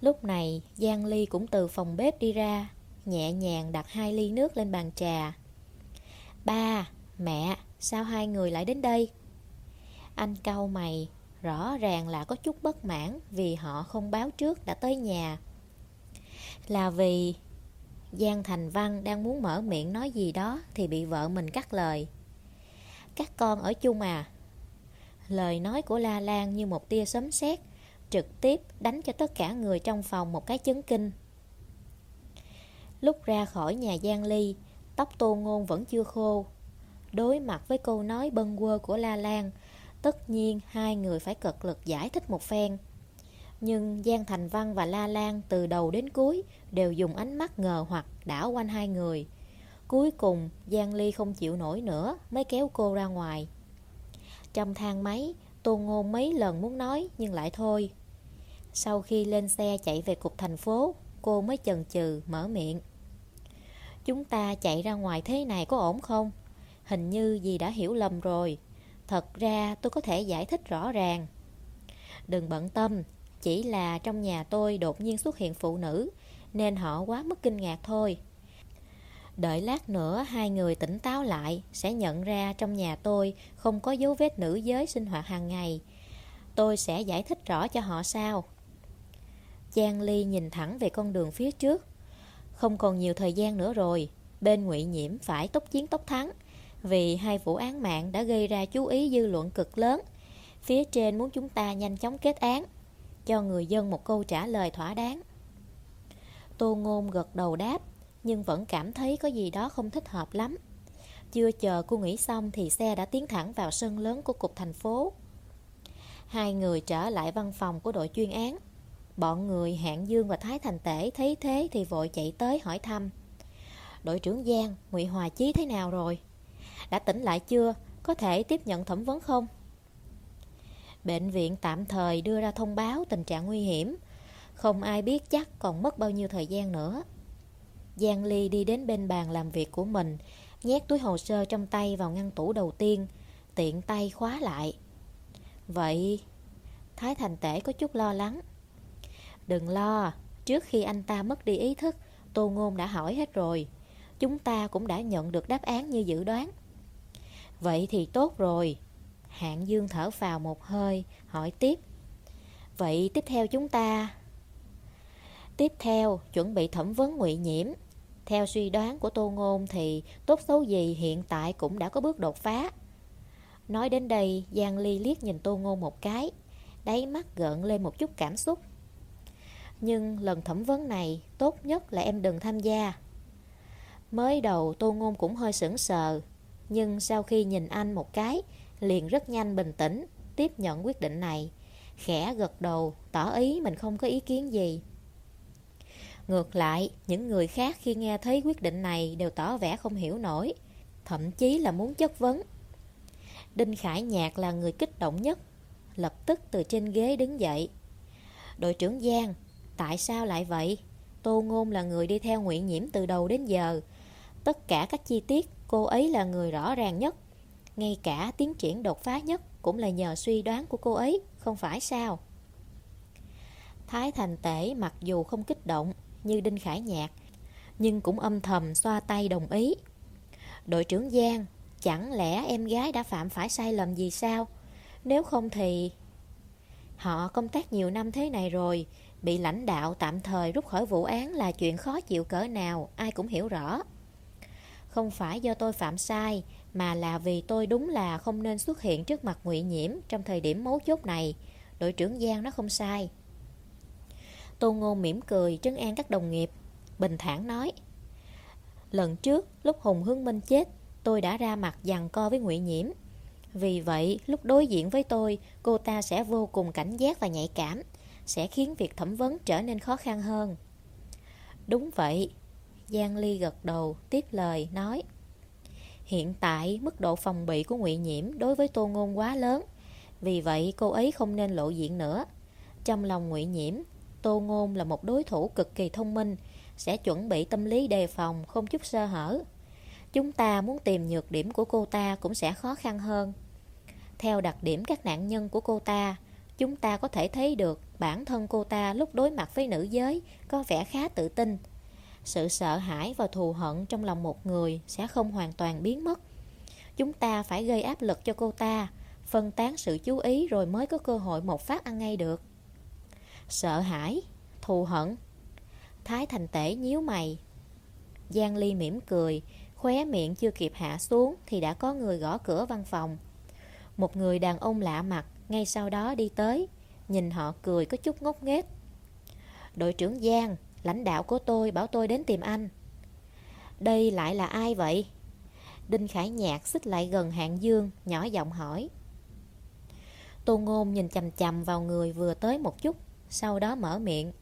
Lúc này Giang Ly cũng từ phòng bếp đi ra, nhẹ nhàng đặt hai ly nước lên bàn trà. Ba, mẹ, sao hai người lại đến đây? Anh cau mày, rõ ràng là có chút bất mãn vì họ không báo trước đã tới nhà. Là vì Giang Thành Văn đang muốn mở miệng nói gì đó thì bị vợ mình cắt lời. Các con ở chung à? Lời nói của La Lan như một tia sấm sét, trực tiếp đánh cho tất cả người trong phòng một cái chấn kinh. Lúc ra khỏi nhà Giang Ly, tóc tô ngôn vẫn chưa khô. Đối mặt với câu nói bâng quơ của La Lan, tất nhiên hai người phải cật lực giải thích một phen. Nhưng Giang Thành Văn và La Lan từ đầu đến cuối đều dùng ánh mắt ngờ hoặc đảo quanh hai người. Cuối cùng, Giang Ly không chịu nổi nữa mới kéo cô ra ngoài. Trong thang máy, Tô Ngôn mấy lần muốn nói nhưng lại thôi. Sau khi lên xe chạy về cục thành phố, cô mới chần chừ mở miệng. Chúng ta chạy ra ngoài thế này có ổn không? Hình như dì đã hiểu lầm rồi. Thật ra tôi có thể giải thích rõ ràng. Đừng bận tâm, chỉ là trong nhà tôi đột nhiên xuất hiện phụ nữ, nên họ quá mức kinh ngạc thôi. Đợi lát nữa hai người tỉnh táo lại sẽ nhận ra trong nhà tôi không có dấu vết nữ giới sinh hoạt hàng ngày. Tôi sẽ giải thích rõ cho họ sao. Giang Ly nhìn thẳng về con đường phía trước. Không còn nhiều thời gian nữa rồi, bên ngụy Nhiễm phải tốc chiến tốc thắng. Vì hai vụ án mạng đã gây ra chú ý dư luận cực lớn. Phía trên muốn chúng ta nhanh chóng kết án, cho người dân một câu trả lời thỏa đáng. Tô Ngôn gật đầu đáp nhưng vẫn cảm thấy có gì đó không thích hợp lắm. Chưa chờ cô nghĩ xong thì xe đã tiến thẳng vào sân lớn của cục thành phố. Hai người trở lại văn phòng của đội chuyên án. Bọn người Hạng Dương và Thái Thành Tể thấy thế thì vội chạy tới hỏi thăm. Đội trưởng Giang, Ngụy Hòa Chí thế nào rồi? Đã tỉnh lại chưa? Có thể tiếp nhận thẩm vấn không? Bệnh viện tạm thời đưa ra thông báo tình trạng nguy hiểm. Không ai biết chắc còn mất bao nhiêu thời gian nữa. Giang Ly đi đến bên bàn làm việc của mình, nhét túi hồ sơ trong tay vào ngăn tủ đầu tiên, tiện tay khóa lại. Vậy, Thái Thành Tể có chút lo lắng. Đừng lo, trước khi anh ta mất đi ý thức, Tô Ngôn đã hỏi hết rồi. Chúng ta cũng đã nhận được đáp án như dự đoán. Vậy thì tốt rồi. Hạng Dương thở vào một hơi, hỏi tiếp. Vậy tiếp theo chúng ta... Tiếp theo, chuẩn bị thẩm vấn ngụy nhiễm. Theo suy đoán của Tô Ngôn thì tốt xấu gì hiện tại cũng đã có bước đột phá. Nói đến đây, Giang Ly liếc nhìn Tô Ngôn một cái, đáy mắt gợn lên một chút cảm xúc. Nhưng lần thẩm vấn này, tốt nhất là em đừng tham gia. Mới đầu Tô Ngôn cũng hơi sững sờ, nhưng sau khi nhìn anh một cái, liền rất nhanh bình tĩnh, tiếp nhận quyết định này. Khẽ gật đầu, tỏ ý mình không có ý kiến gì. Ngược lại, những người khác khi nghe thấy quyết định này đều tỏ vẻ không hiểu nổi, thậm chí là muốn chất vấn. Đinh Khải Nhạc là người kích động nhất, lập tức từ trên ghế đứng dậy. Đội trưởng Giang, tại sao lại vậy? Tô Ngôn là người đi theo Nguyễn Nhiễm từ đầu đến giờ. Tất cả các chi tiết, cô ấy là người rõ ràng nhất. Ngay cả tiến triển đột phá nhất cũng là nhờ suy đoán của cô ấy, không phải sao? Thái Thành Tể mặc dù không kích động như Đinh Khải Nhạc, nhưng cũng âm thầm xoa tay đồng ý. Đội trưởng Giang, chẳng lẽ em gái đã phạm phải sai lầm gì sao? Nếu không thì... Họ công tác nhiều năm thế này rồi, bị lãnh đạo tạm thời rút khỏi vụ án là chuyện khó chịu cỡ nào, ai cũng hiểu rõ. Không phải do tôi phạm sai, mà là vì tôi đúng là không nên xuất hiện trước mặt ngụy Nhiễm trong thời điểm mấu chốt này. Đội trưởng Giang nó không sai. Tô Ngôn mỉm cười trấn an các đồng nghiệp, bình thản nói. Lần trước, lúc Hùng Hương Minh chết, tôi đã ra mặt dằn co với ngụy Nhiễm. Vì vậy, lúc đối diện với tôi, cô ta sẽ vô cùng cảnh giác và nhạy cảm, sẽ khiến việc thẩm vấn trở nên khó khăn hơn. Đúng vậy, Giang Ly gật đầu, tiếp lời, nói Hiện tại, mức độ phòng bị của ngụy Nhiễm đối với Tô Ngôn quá lớn, vì vậy cô ấy không nên lộ diện nữa. Trong lòng ngụy Nhiễm, Tô Ngôn là một đối thủ cực kỳ thông minh, sẽ chuẩn bị tâm lý đề phòng, không chút sơ hở. Chúng ta muốn tìm nhược điểm của cô ta cũng sẽ khó khăn hơn. Theo đặc điểm các nạn nhân của cô ta, chúng ta có thể thấy được bản thân cô ta lúc đối mặt với nữ giới có vẻ khá tự tin. Sự sợ hãi và thù hận trong lòng một người sẽ không hoàn toàn biến mất. Chúng ta phải gây áp lực cho cô ta, phân tán sự chú ý rồi mới có cơ hội một phát ăn ngay được. Sợ hãi, thù hận. Thái thành tể nhíu mày. Giang Ly mỉm cười, khóe miệng chưa kịp hạ xuống thì đã có người gõ cửa văn phòng. Một người đàn ông lạ mặt ngay sau đó đi tới, nhìn họ cười có chút ngốc nghếch. Đội trưởng Giang, lãnh đạo của tôi bảo tôi đến tìm anh. Đây lại là ai vậy? Đinh Khải Nhạc xích lại gần Hạng Dương, nhỏ giọng hỏi. Tô Ngôn nhìn chầm chầm vào người vừa tới một chút, sau đó mở miệng.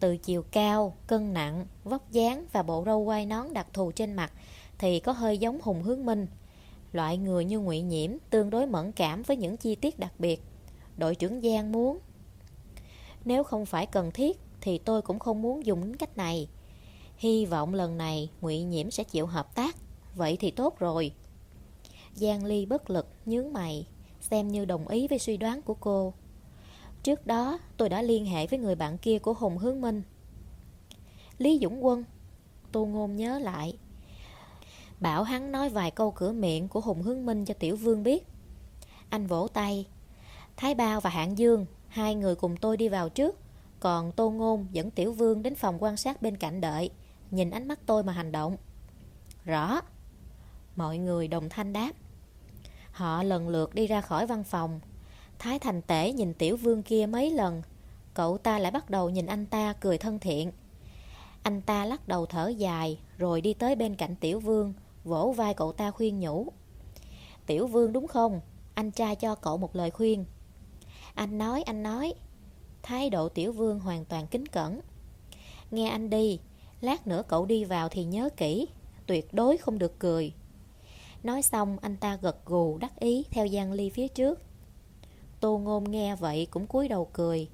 Từ chiều cao, cân nặng, vóc dáng và bộ râu quai nón đặc thù trên mặt thì có hơi giống Hùng Hướng Minh. Loại người như ngụy Nhiễm tương đối mẫn cảm với những chi tiết đặc biệt. Đội trưởng Giang muốn. Nếu không phải cần thiết thì tôi cũng không muốn dùng cách này. Hy vọng lần này ngụy Nhiễm sẽ chịu hợp tác. Vậy thì tốt rồi. Giang Ly bất lực, nhướng mày, xem như đồng ý với suy đoán của cô. Trước đó tôi đã liên hệ với người bạn kia của Hùng Hướng Minh Lý Dũng Quân Tô Ngôn nhớ lại Bảo hắn nói vài câu cửa miệng của Hùng Hướng Minh cho Tiểu Vương biết. Anh vỗ tay. Thái Bao và Hạng Dương, Hai người cùng tôi đi vào trước, Còn Tô Ngôn dẫn Tiểu Vương đến phòng quan sát bên cạnh đợi, Nhìn ánh mắt tôi mà hành động. Rõ. Mọi người đồng thanh đáp. Họ lần lượt đi ra khỏi văn phòng. Thái Thành Tể nhìn tiểu vương kia mấy lần, Cậu ta lại bắt đầu nhìn anh ta cười thân thiện. Anh ta lắc đầu thở dài, Rồi đi tới bên cạnh tiểu vương Vỗ vai cậu ta khuyên nhủ Tiểu vương đúng không? Anh trai cho cậu một lời khuyên Anh nói, anh nói Thái độ tiểu vương hoàn toàn kính cẩn Nghe anh đi Lát nữa cậu đi vào thì nhớ kỹ Tuyệt đối không được cười Nói xong anh ta gật gù đắc ý theo Giang Ly phía trước Tô Ngôn nghe vậy cũng cúi đầu cười.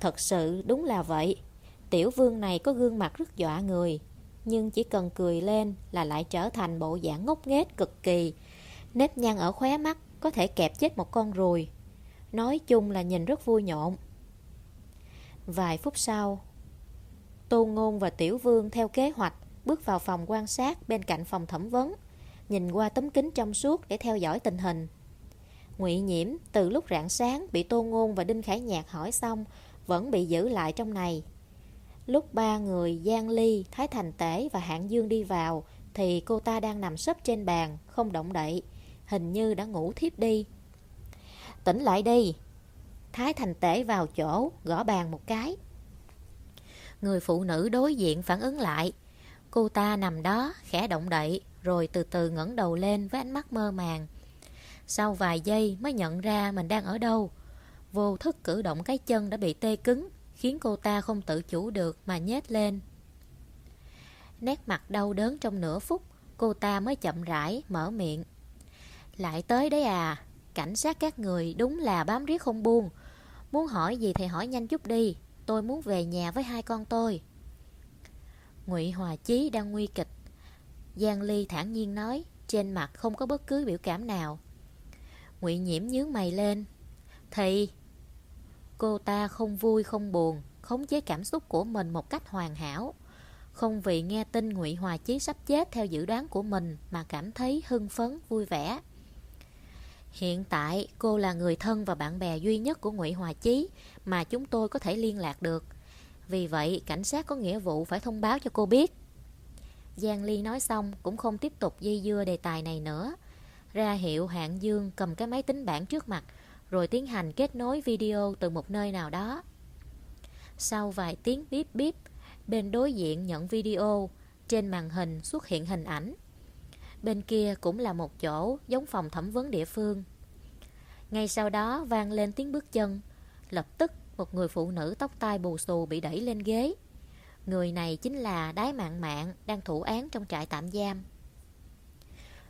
Thật sự đúng là vậy. Tiểu vương này có gương mặt rất dọa người. Nhưng chỉ cần cười lên là lại trở thành bộ dạng ngốc nghếch cực kỳ. Nếp nhăn ở khóe mắt có thể kẹp chết một con ruồi. Nói chung là nhìn rất vui nhộn. Vài phút sau, Tô Ngôn và Tiểu Vương theo kế hoạch bước vào phòng quan sát bên cạnh phòng thẩm vấn, nhìn qua tấm kính trong suốt để theo dõi tình hình. Ngụy Nhiễm từ lúc rạng sáng bị Tô Ngôn và Đinh Khải Nhạc hỏi xong vẫn bị giữ lại trong này. Lúc ba người Giang Ly, Thái Thành Tể và Hạng Dương đi vào thì cô ta đang nằm sấp trên bàn, không động đậy, hình như đã ngủ thiếp đi. Tỉnh lại đi. Thái Thành Tể vào chỗ, gõ bàn một cái. Người phụ nữ đối diện phản ứng lại. Cô ta nằm đó, khẽ động đậy, rồi từ từ ngẩng đầu lên với ánh mắt mơ màng. Sau vài giây mới nhận ra mình đang ở đâu. Vô thức cử động cái chân đã bị tê cứng, khiến cô ta không tự chủ được mà nhét lên. Nét mặt đau đớn trong nửa phút, cô ta mới chậm rãi, mở miệng. Lại tới đấy à, cảnh sát các người đúng là bám riết không buông. Muốn hỏi gì thì hỏi nhanh chút đi, tôi muốn về nhà với hai con tôi. Ngụy Hòa Chí đang nguy kịch. Giang Ly thản nhiên nói, trên mặt không có bất cứ biểu cảm nào. Ngụy Nhiễm nhướng mày lên. Thì... Cô ta không vui không buồn, khống chế cảm xúc của mình một cách hoàn hảo. Không vì nghe tin Ngụy Hòa Chí sắp chết theo dự đoán của mình mà cảm thấy hưng phấn, vui vẻ. Hiện tại cô là người thân và bạn bè duy nhất của Ngụy Hòa Chí mà chúng tôi có thể liên lạc được. Vì vậy cảnh sát có nghĩa vụ phải thông báo cho cô biết. Giang Ly nói xong cũng không tiếp tục dây dưa đề tài này nữa. Ra hiệu Hạng Dương cầm cái máy tính bảng trước mặt rồi tiến hành kết nối video từ một nơi nào đó. Sau vài tiếng bíp bíp, bên đối diện nhận video, trên màn hình xuất hiện hình ảnh. Bên kia cũng là một chỗ giống phòng thẩm vấn địa phương. Ngay sau đó vang lên tiếng bước chân, lập tức một người phụ nữ tóc tai bù xù bị đẩy lên ghế. Người này chính là Đái Mạng Mạng đang thủ án trong trại tạm giam.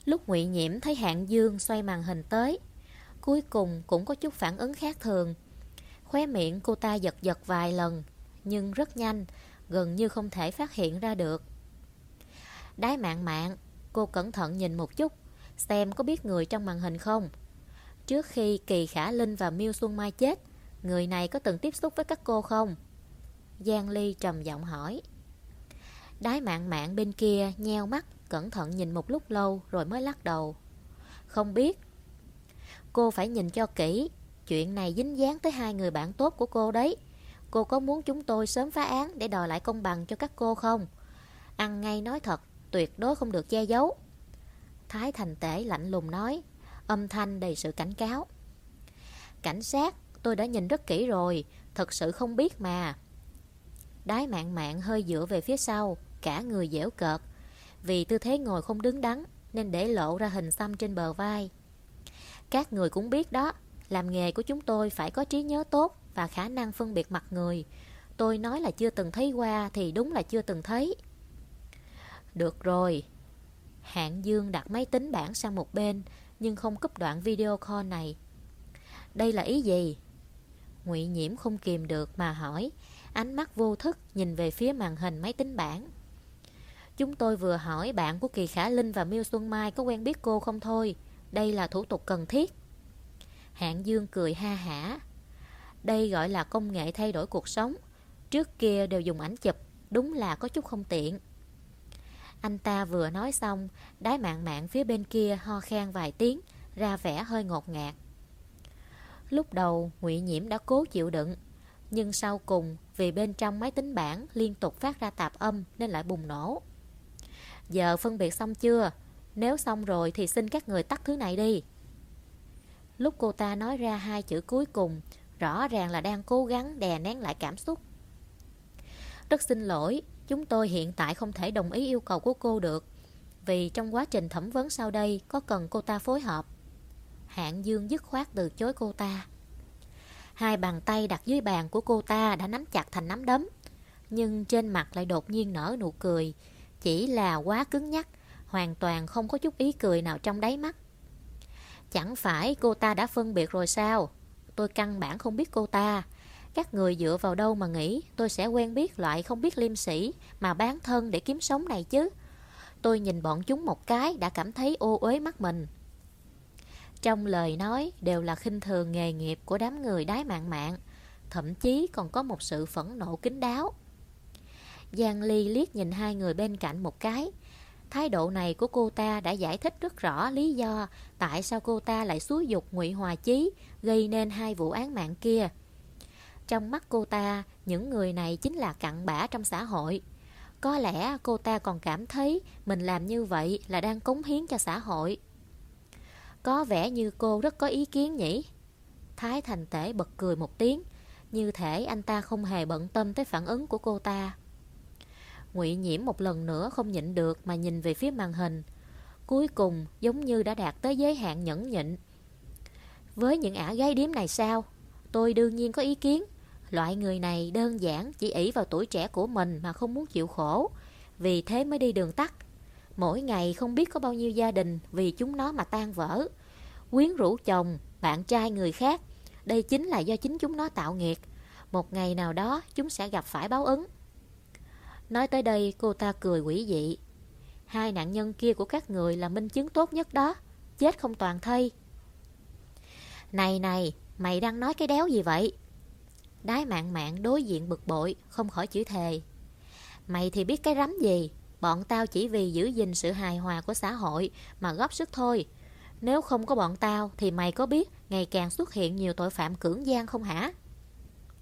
Lúc Ngụy Nhiễm thấy Hạng Dương xoay màn hình tới, cuối cùng cũng có chút phản ứng khác thường. Khóe miệng cô ta giật giật vài lần, nhưng rất nhanh, gần như không thể phát hiện ra được. Đái Mạng Mạng, cô cẩn thận nhìn một chút, xem có biết người trong màn hình không. Trước khi Kỳ Khả Linh và Miêu Xuân Mai chết, Người này có từng tiếp xúc với các cô không? Giang Ly trầm giọng hỏi Đái mạng mạng bên kia nheo mắt Cẩn thận nhìn một lúc lâu Rồi mới lắc đầu Không biết Cô phải nhìn cho kỹ. Chuyện này dính dáng tới hai người bạn tốt của cô đấy. Cô có muốn chúng tôi sớm phá án Để đòi lại công bằng cho các cô không? Ăn ngay nói thật, Tuyệt đối không được che giấu. Thái Thành Tể lạnh lùng nói, Âm thanh đầy sự cảnh cáo. Cảnh sát, Tôi đã nhìn rất kỹ rồi, Thật sự không biết mà. Đái mạng mạng hơi dựa về phía sau, Cả người dẻo cợt. Vì tư thế ngồi không đứng đắn, Nên để lộ ra hình xăm trên bờ vai. Các người cũng biết đó, Làm nghề của chúng tôi phải có trí nhớ tốt Và khả năng phân biệt mặt người. Tôi nói là chưa từng thấy qua Thì đúng là chưa từng thấy. Được rồi. Hạng Dương đặt máy tính bảng sang một bên, Nhưng không cúp đoạn video call này. Đây là ý gì? Ngụy Nhiễm không kìm được mà hỏi, Ánh mắt vô thức nhìn về phía màn hình máy tính bảng. Chúng tôi vừa hỏi bạn của Kỳ Khả Linh và Miêu Xuân Mai có quen biết cô không thôi? Đây là thủ tục cần thiết. Hạng Dương cười ha hả. Đây gọi là công nghệ thay đổi cuộc sống. Trước kia đều dùng ảnh chụp, Đúng là có chút không tiện. Anh ta vừa nói xong Đái mạng mạng phía bên kia ho khan vài tiếng, Ra vẻ hơi ngột ngạt. Lúc đầu, Ngụy Nhiễm đã cố chịu đựng, Nhưng sau cùng, Vì bên trong máy tính bảng liên tục phát ra tạp âm Nên lại bùng nổ. Giờ phân biệt xong chưa? Nếu xong rồi thì xin các người tắt thứ này đi. Lúc cô ta nói ra hai chữ cuối cùng, Rõ ràng là đang cố gắng đè nén lại cảm xúc. Rất xin lỗi, Chúng tôi hiện tại không thể đồng ý yêu cầu của cô được, Vì trong quá trình thẩm vấn sau đây Có cần cô ta phối hợp. Hạng Dương dứt khoát từ chối cô ta. Hai bàn tay đặt dưới bàn của cô ta đã nắm chặt thành nắm đấm, Nhưng trên mặt lại đột nhiên nở nụ cười, Chỉ là quá cứng nhắc Hoàn toàn không có chút ý cười nào trong đáy mắt. Chẳng phải cô ta đã phân biệt rồi sao? Tôi căn bản không biết cô ta. Các người dựa vào đâu mà nghĩ? Tôi sẽ quen biết loại không biết liêm sĩ Mà bán thân để kiếm sống này chứ. Tôi nhìn bọn chúng một cái Đã cảm thấy ô uế mắt mình. Trong lời nói đều là khinh thường nghề nghiệp của đám người đái mạng mạng, thậm chí còn có một sự phẫn nộ kín đáo. Giang Ly liếc nhìn hai người bên cạnh một cái. Thái độ này của cô ta đã giải thích rất rõ lý do tại sao cô ta lại xúi dục Ngụy Hòa Chí gây nên hai vụ án mạng kia. Trong mắt cô ta, những người này chính là cặn bã trong xã hội. Có lẽ cô ta còn cảm thấy mình làm như vậy là đang cống hiến cho xã hội. Có vẻ như cô rất có ý kiến nhỉ Thái Thành Tể bật cười một tiếng Như thể anh ta không hề bận tâm tới phản ứng của cô ta ngụy Nhiễm một lần nữa không nhịn được mà nhìn về phía màn hình. Cuối cùng giống như đã đạt tới giới hạn nhẫn nhịn. Với những ả gái điếm này sao? Tôi đương nhiên có ý kiến. Loại người này đơn giản chỉ ỷ vào tuổi trẻ của mình mà không muốn chịu khổ. Vì thế mới đi đường tắt. Mỗi ngày không biết có bao nhiêu gia đình vì chúng nó mà tan vỡ. Quyến rũ chồng, bạn trai người khác. Đây chính là do chính chúng nó tạo nghiệt. Một ngày nào đó chúng sẽ gặp phải báo ứng. Nói tới đây cô ta cười quỷ dị. Hai nạn nhân kia của các người là minh chứng tốt nhất đó. Chết không toàn thây. Này này, mày đang nói cái đéo gì vậy? Đái mạng mạng đối diện bực bội, không khỏi chữ thề. Mày thì biết cái rắm gì, bọn tao chỉ vì giữ gìn sự hài hòa của xã hội mà góp sức thôi. Nếu không có bọn tao thì mày có biết ngày càng xuất hiện nhiều tội phạm cưỡng gian không hả?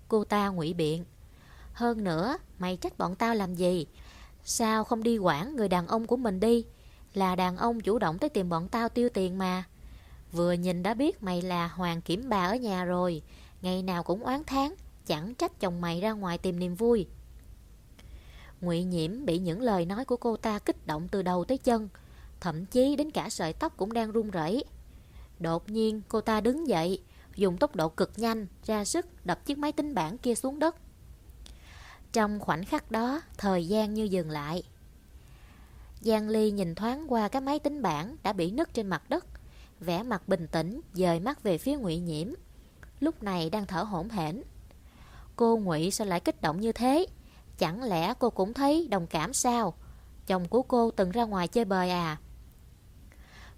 Cô ta ngụy biện. Hơn nữa, mày trách bọn tao làm gì? Sao không đi quản người đàn ông của mình đi? Là đàn ông chủ động tới tìm bọn tao tiêu tiền mà. Vừa nhìn đã biết mày là hoàng kiểm bà ở nhà rồi Ngày nào cũng oán tháng Chẳng trách chồng mày ra ngoài tìm niềm vui ngụy Nhiễm bị những lời nói của cô ta kích động từ đầu tới chân Thậm chí đến cả sợi tóc cũng đang run rẩy. Đột nhiên cô ta đứng dậy Dùng tốc độ cực nhanh Ra sức đập chiếc máy tính bảng kia xuống đất trong khoảnh khắc đó Thời gian như dừng lại Giang Ly nhìn thoáng qua cái máy tính bảng Đã bị nứt trên mặt đất vẻ mặt bình tĩnh, dời mắt về phía Ngụy Nhiễm. Lúc này đang thở hổn hển. Cô Ngụy sao lại kích động như thế? Chẳng lẽ cô cũng thấy đồng cảm sao? Chồng của cô từng ra ngoài chơi bời à?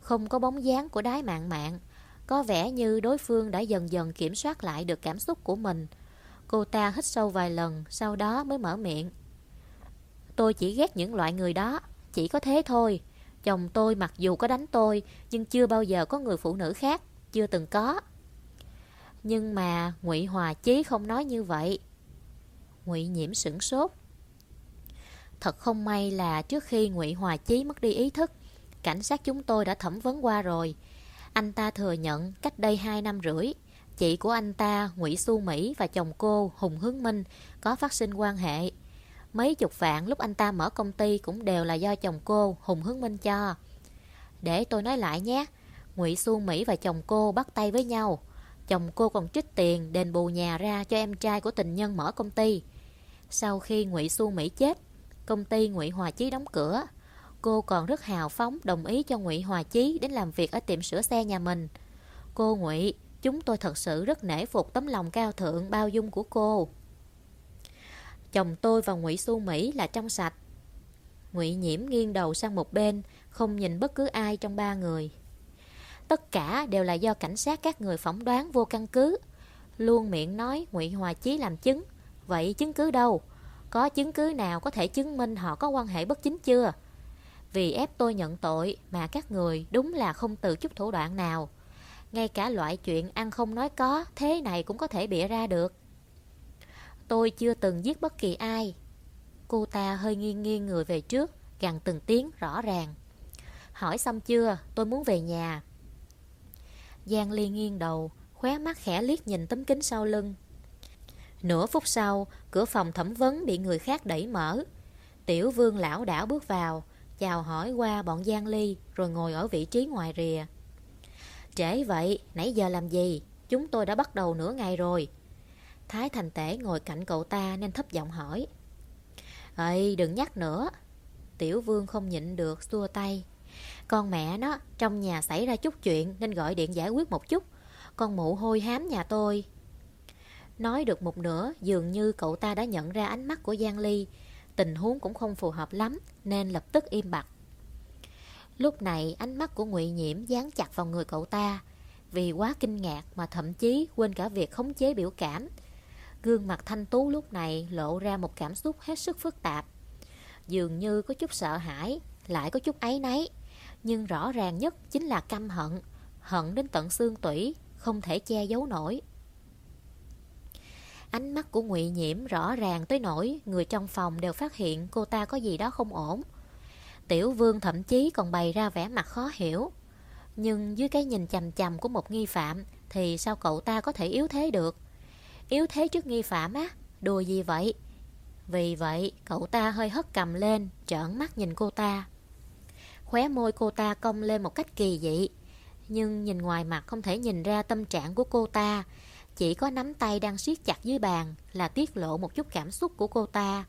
Không có bóng dáng của đái mạng mạng, có vẻ như đối phương đã dần dần kiểm soát lại được cảm xúc của mình. Cô ta hít sâu vài lần, sau đó mới mở miệng. Tôi chỉ ghét những loại người đó, chỉ có thế thôi. Chồng tôi mặc dù có đánh tôi Nhưng chưa bao giờ có người phụ nữ khác Chưa từng có. Nhưng mà ngụy Hòa Chí không nói như vậy. Ngụy Nhiễm sửng sốt. Thật không may là trước khi ngụy Hòa Chí mất đi ý thức Cảnh sát chúng tôi đã thẩm vấn qua rồi. Anh ta thừa nhận cách đây 2 năm rưỡi. Chị của anh ta, Ngụy Xu Mỹ và chồng cô, Hùng Hướng Minh có phát sinh quan hệ Mấy chục vạn lúc anh ta mở công ty cũng đều là do chồng cô, Hùng Hướng Minh cho. Để tôi nói lại nhé, Ngụy Xu Mỹ và chồng cô bắt tay với nhau. Chồng cô còn trích tiền đền bù nhà ra cho em trai của tình nhân mở công ty. Sau khi Ngụy Xu Mỹ chết, công ty Ngụy Hòa Chí đóng cửa. Cô còn rất hào phóng đồng ý cho Ngụy Hòa Chí đến làm việc ở tiệm sửa xe nhà mình. Cô Ngụy, chúng tôi thật sự rất nể phục tấm lòng cao thượng bao dung của cô. Chồng tôi và Ngụy Xu Mỹ là trong sạch. Ngụy Nhiễm nghiêng đầu sang một bên, không nhìn bất cứ ai trong ba người. Tất cả đều là do cảnh sát các người phỏng đoán vô căn cứ. Luôn miệng nói Ngụy Hòa Chí làm chứng. Vậy chứng cứ đâu? Có chứng cứ nào có thể chứng minh họ có quan hệ bất chính chưa? Vì ép tôi nhận tội mà các người đúng là không từ chút thủ đoạn nào. Ngay cả loại chuyện ăn không nói có, thế này cũng có thể bịa ra được. Tôi chưa từng giết bất kỳ ai. Cô ta hơi nghiêng nghiêng người về trước, Gằn từng tiếng rõ ràng. Hỏi xong chưa? Tôi muốn về nhà. Giang Ly nghiêng đầu, Khóe mắt khẽ liếc nhìn tấm kính sau lưng. Nửa phút sau, Cửa phòng thẩm vấn bị người khác đẩy mở. Tiểu vương lão đảo bước vào, Chào hỏi qua bọn Giang Ly, Rồi ngồi ở vị trí ngoài rìa. Trễ vậy? Nãy giờ làm gì? Chúng tôi đã bắt đầu nửa ngày rồi. Thái Thành Tể ngồi cạnh cậu ta nên thấp giọng hỏi. Ê, đừng nhắc nữa. Tiểu vương không nhịn được xua tay. Con mẹ nó, Trong nhà xảy ra chút chuyện Nên gọi điện giải quyết một chút. Con mụ hôi hám nhà tôi. Nói được một nửa, Dường như cậu ta đã nhận ra ánh mắt của Giang Ly. Tình huống cũng không phù hợp lắm, Nên lập tức im bặt. Lúc này ánh mắt của ngụy Nhiễm dán chặt vào người cậu ta Vì quá kinh ngạc mà thậm chí quên cả việc khống chế biểu cảm Gương mặt thanh tú lúc này lộ ra một cảm xúc hết sức phức tạp. Dường như có chút sợ hãi, lại có chút áy náy. Nhưng rõ ràng nhất chính là căm hận, hận đến tận xương tủy, không thể che giấu nổi. Ánh mắt của ngụy Nhiễm rõ ràng tới nỗi người trong phòng đều phát hiện cô ta có gì đó không ổn. Tiểu vương thậm chí còn bày ra vẻ mặt khó hiểu. Nhưng dưới cái nhìn chằm chằm của một nghi phạm thì sao cậu ta có thể yếu thế được? Yếu thế trước nghi phạm á Đùa gì vậy Vì vậy, cậu ta hơi hất cầm lên, trợn mắt nhìn cô ta. Khóe môi cô ta cong lên một cách kỳ dị. Nhưng nhìn ngoài mặt không thể nhìn ra tâm trạng của cô ta. Chỉ có nắm tay đang siết chặt dưới bàn là tiết lộ một chút cảm xúc của cô ta.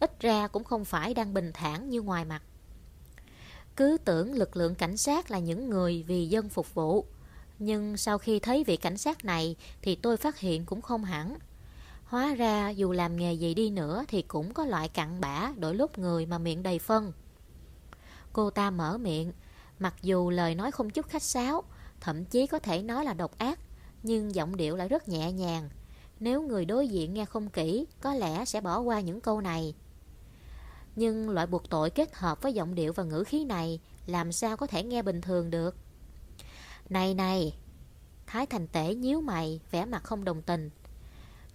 Ít ra cũng không phải đang bình thản như ngoài mặt. Cứ tưởng lực lượng cảnh sát là những người vì dân phục vụ. Nhưng sau khi thấy vị cảnh sát này thì tôi phát hiện cũng không hẳn. Hóa ra dù làm nghề gì đi nữa thì cũng có loại cặn bã đổi lốt người mà miệng đầy phân. Cô ta mở miệng, mặc dù lời nói không chút khách sáo, thậm chí có thể nói là độc ác, nhưng giọng điệu lại rất nhẹ nhàng. Nếu người đối diện nghe không kỹ, có lẽ sẽ bỏ qua những câu này. Nhưng loại buộc tội kết hợp với giọng điệu và ngữ khí này làm sao có thể nghe bình thường được. Này này, Thái Thành Tể nhíu mày, vẻ mặt không đồng tình.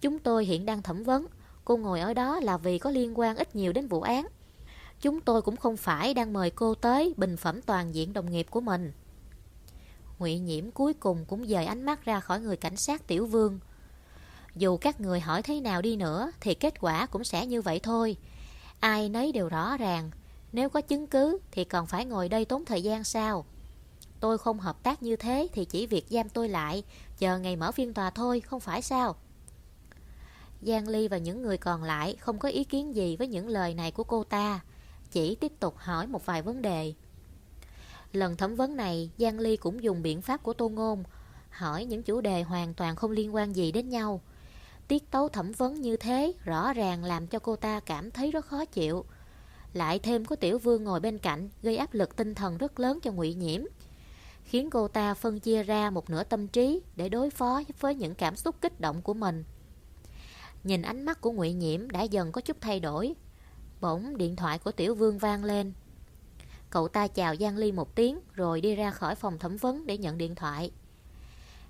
Chúng tôi hiện đang thẩm vấn, cô ngồi ở đó là vì có liên quan ít nhiều đến vụ án. Chúng tôi cũng không phải đang mời cô tới bình phẩm toàn diện đồng nghiệp của mình. Ngụy Nhiễm cuối cùng cũng dời ánh mắt ra khỏi người cảnh sát Tiểu Vương. Dù các người hỏi thế nào đi nữa thì kết quả cũng sẽ như vậy thôi. Ai nấy đều rõ ràng, nếu có chứng cứ thì còn phải ngồi đây tốn thời gian sao? Tôi không hợp tác như thế thì chỉ việc giam tôi lại, chờ ngày mở phiên tòa thôi, không phải sao? Giang Ly và những người còn lại không có ý kiến gì với những lời này của cô ta, chỉ tiếp tục hỏi một vài vấn đề. Lần thẩm vấn này, Giang Ly cũng dùng biện pháp của Tô Ngôn, hỏi những chủ đề hoàn toàn không liên quan gì đến nhau. Tiết tấu thẩm vấn như thế, rõ ràng làm cho cô ta cảm thấy rất khó chịu. Lại thêm có tiểu vương ngồi bên cạnh, gây áp lực tinh thần rất lớn cho ngụy Nhiễm. Khiến cô ta phân chia ra một nửa tâm trí để đối phó với những cảm xúc kích động của mình. Nhìn ánh mắt của ngụy Nhiễm đã dần có chút thay đổi. Bỗng điện thoại của tiểu vương vang lên. Cậu ta chào Giang Ly một tiếng, rồi đi ra khỏi phòng thẩm vấn để nhận điện thoại.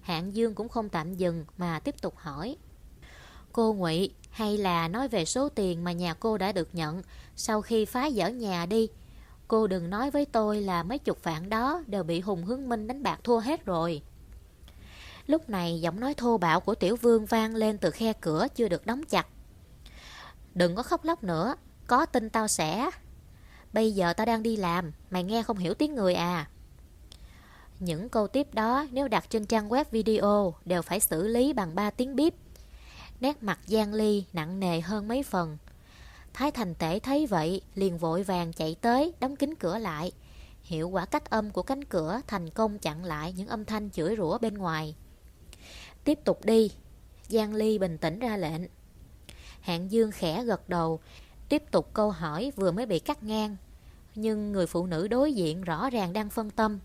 Hạng Dương cũng không tạm dừng mà tiếp tục hỏi. Cô Ngụy hay là nói về số tiền mà nhà cô đã được nhận sau khi phá dỡ nhà đi. Cô đừng nói với tôi là mấy chục vạn đó đều bị Hùng Hướng Minh đánh bạc thua hết rồi. Lúc này giọng nói thô bạo của Tiểu Vương vang lên từ khe cửa chưa được đóng chặt. Đừng có khóc lóc nữa, có tin tao sẽ... Bây giờ tao đang đi làm, mày nghe không hiểu tiếng người à. Những câu tiếp đó nếu đặt trên trang web video đều phải xử lý bằng 3 tiếng bíp. Nét mặt Giang Ly nặng nề hơn mấy phần. Thái Thành Tể thấy vậy, liền vội vàng chạy tới, đóng kín cửa lại. Hiệu quả cách âm của cánh cửa thành công chặn lại những âm thanh chửi rủa bên ngoài. Tiếp tục đi. Giang Ly bình tĩnh ra lệnh. Hạng Dương khẽ gật đầu, tiếp tục câu hỏi vừa mới bị cắt ngang. Nhưng người phụ nữ đối diện rõ ràng đang phân tâm,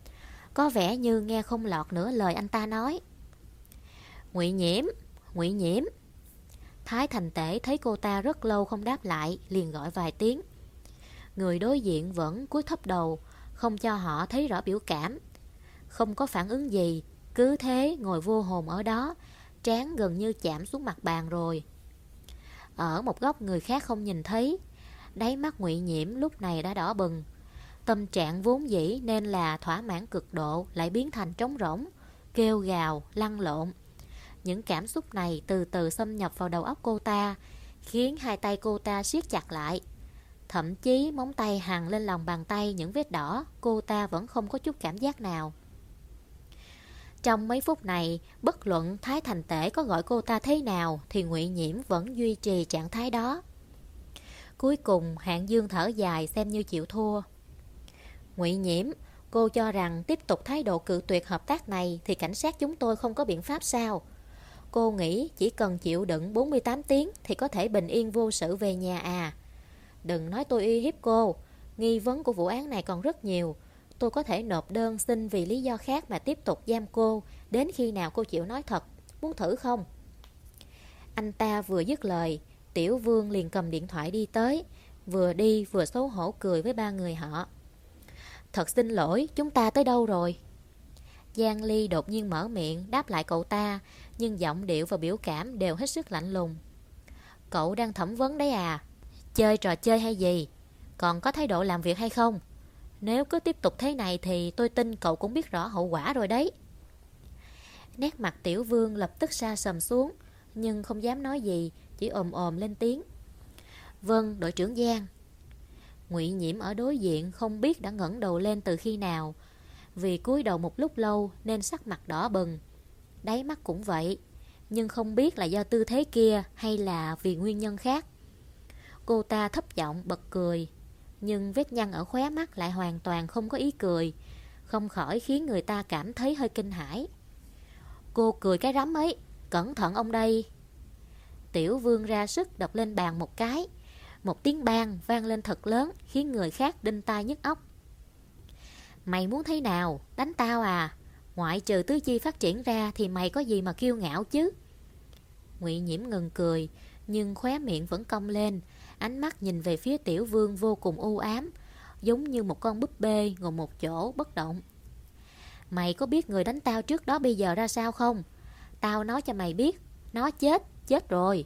có vẻ như nghe không lọt nữa lời anh ta nói. Ngụy Nhiễm, Ngụy Nhiễm. Thái Thành Tể thấy cô ta rất lâu không đáp lại, liền gọi vài tiếng. Người đối diện vẫn cúi thấp đầu, không cho họ thấy rõ biểu cảm. Không có phản ứng gì, cứ thế ngồi vô hồn ở đó, trán gần như chạm xuống mặt bàn rồi. Ở một góc người khác không nhìn thấy, đáy mắt ngụy nhiễm lúc này đã đỏ bừng. Tâm trạng vốn dĩ nên là thỏa mãn cực độ lại biến thành trống rỗng, kêu gào, lăn lộn. Những cảm xúc này từ từ xâm nhập vào đầu óc cô ta, khiến hai tay cô ta siết chặt lại. Thậm chí móng tay hằn lên lòng bàn tay những vết đỏ, cô ta vẫn không có chút cảm giác nào. Trong mấy phút này, bất luận Thái Thành Tể có gọi cô ta thế nào thì ngụy Nhiễm vẫn duy trì trạng thái đó. Cuối cùng, Hạng Dương thở dài xem như chịu thua. ngụy Nhiễm, cô cho rằng tiếp tục thái độ cự tuyệt hợp tác này thì cảnh sát chúng tôi không có biện pháp sao? Cô nghĩ chỉ cần chịu đựng 48 tiếng thì có thể bình yên vô sự về nhà à? Đừng nói tôi uy hiếp cô, nghi vấn của vụ án này còn rất nhiều. Tôi có thể nộp đơn xin vì lý do khác mà tiếp tục giam cô. Đến khi nào cô chịu nói thật? Muốn thử không? Anh ta vừa dứt lời Tiểu vương liền cầm điện thoại đi tới. Vừa đi vừa xấu hổ cười với ba người họ. Thật xin lỗi Chúng ta tới đâu rồi? Giang Ly đột nhiên mở miệng Đáp lại cậu ta. Nhưng giọng điệu và biểu cảm đều hết sức lạnh lùng Cậu đang thẩm vấn đấy à Chơi trò chơi hay gì Còn có thái độ làm việc hay không nếu cứ tiếp tục thế này thì tôi tin cậu cũng biết rõ hậu quả rồi đấy. Nét mặt tiểu vương lập tức xa sầm xuống, nhưng không dám nói gì, chỉ ồm ồm lên tiếng. Vâng, đội trưởng Giang. Ngụy Nhiễm ở đối diện không biết đã ngẩng đầu lên từ khi nào. Vì cúi đầu một lúc lâu nên sắc mặt đỏ bừng. Đáy mắt cũng vậy, nhưng không biết là do tư thế kia hay là vì nguyên nhân khác. Cô ta thấp giọng bật cười, nhưng vết nhăn ở khóe mắt lại hoàn toàn không có ý cười, không khỏi khiến người ta cảm thấy hơi kinh hãi. Cô cười cái rắm ấy, cẩn thận ông đây. Tiểu vương ra sức đập lên bàn một cái, một tiếng bang vang lên thật lớn khiến người khác đinh tai nhức óc. Mày muốn thế nào? Đánh tao à? Ngoại trừ tứ chi phát triển ra thì mày có gì mà kiêu ngạo chứ? Ngụy Nhiễm ngừng cười, nhưng khóe miệng vẫn cong lên, ánh mắt nhìn về phía tiểu vương vô cùng u ám, giống như một con búp bê ngồi một chỗ bất động. Mày có biết người đánh tao trước đó bây giờ ra sao không? Tao nói cho mày biết, nó chết, chết rồi.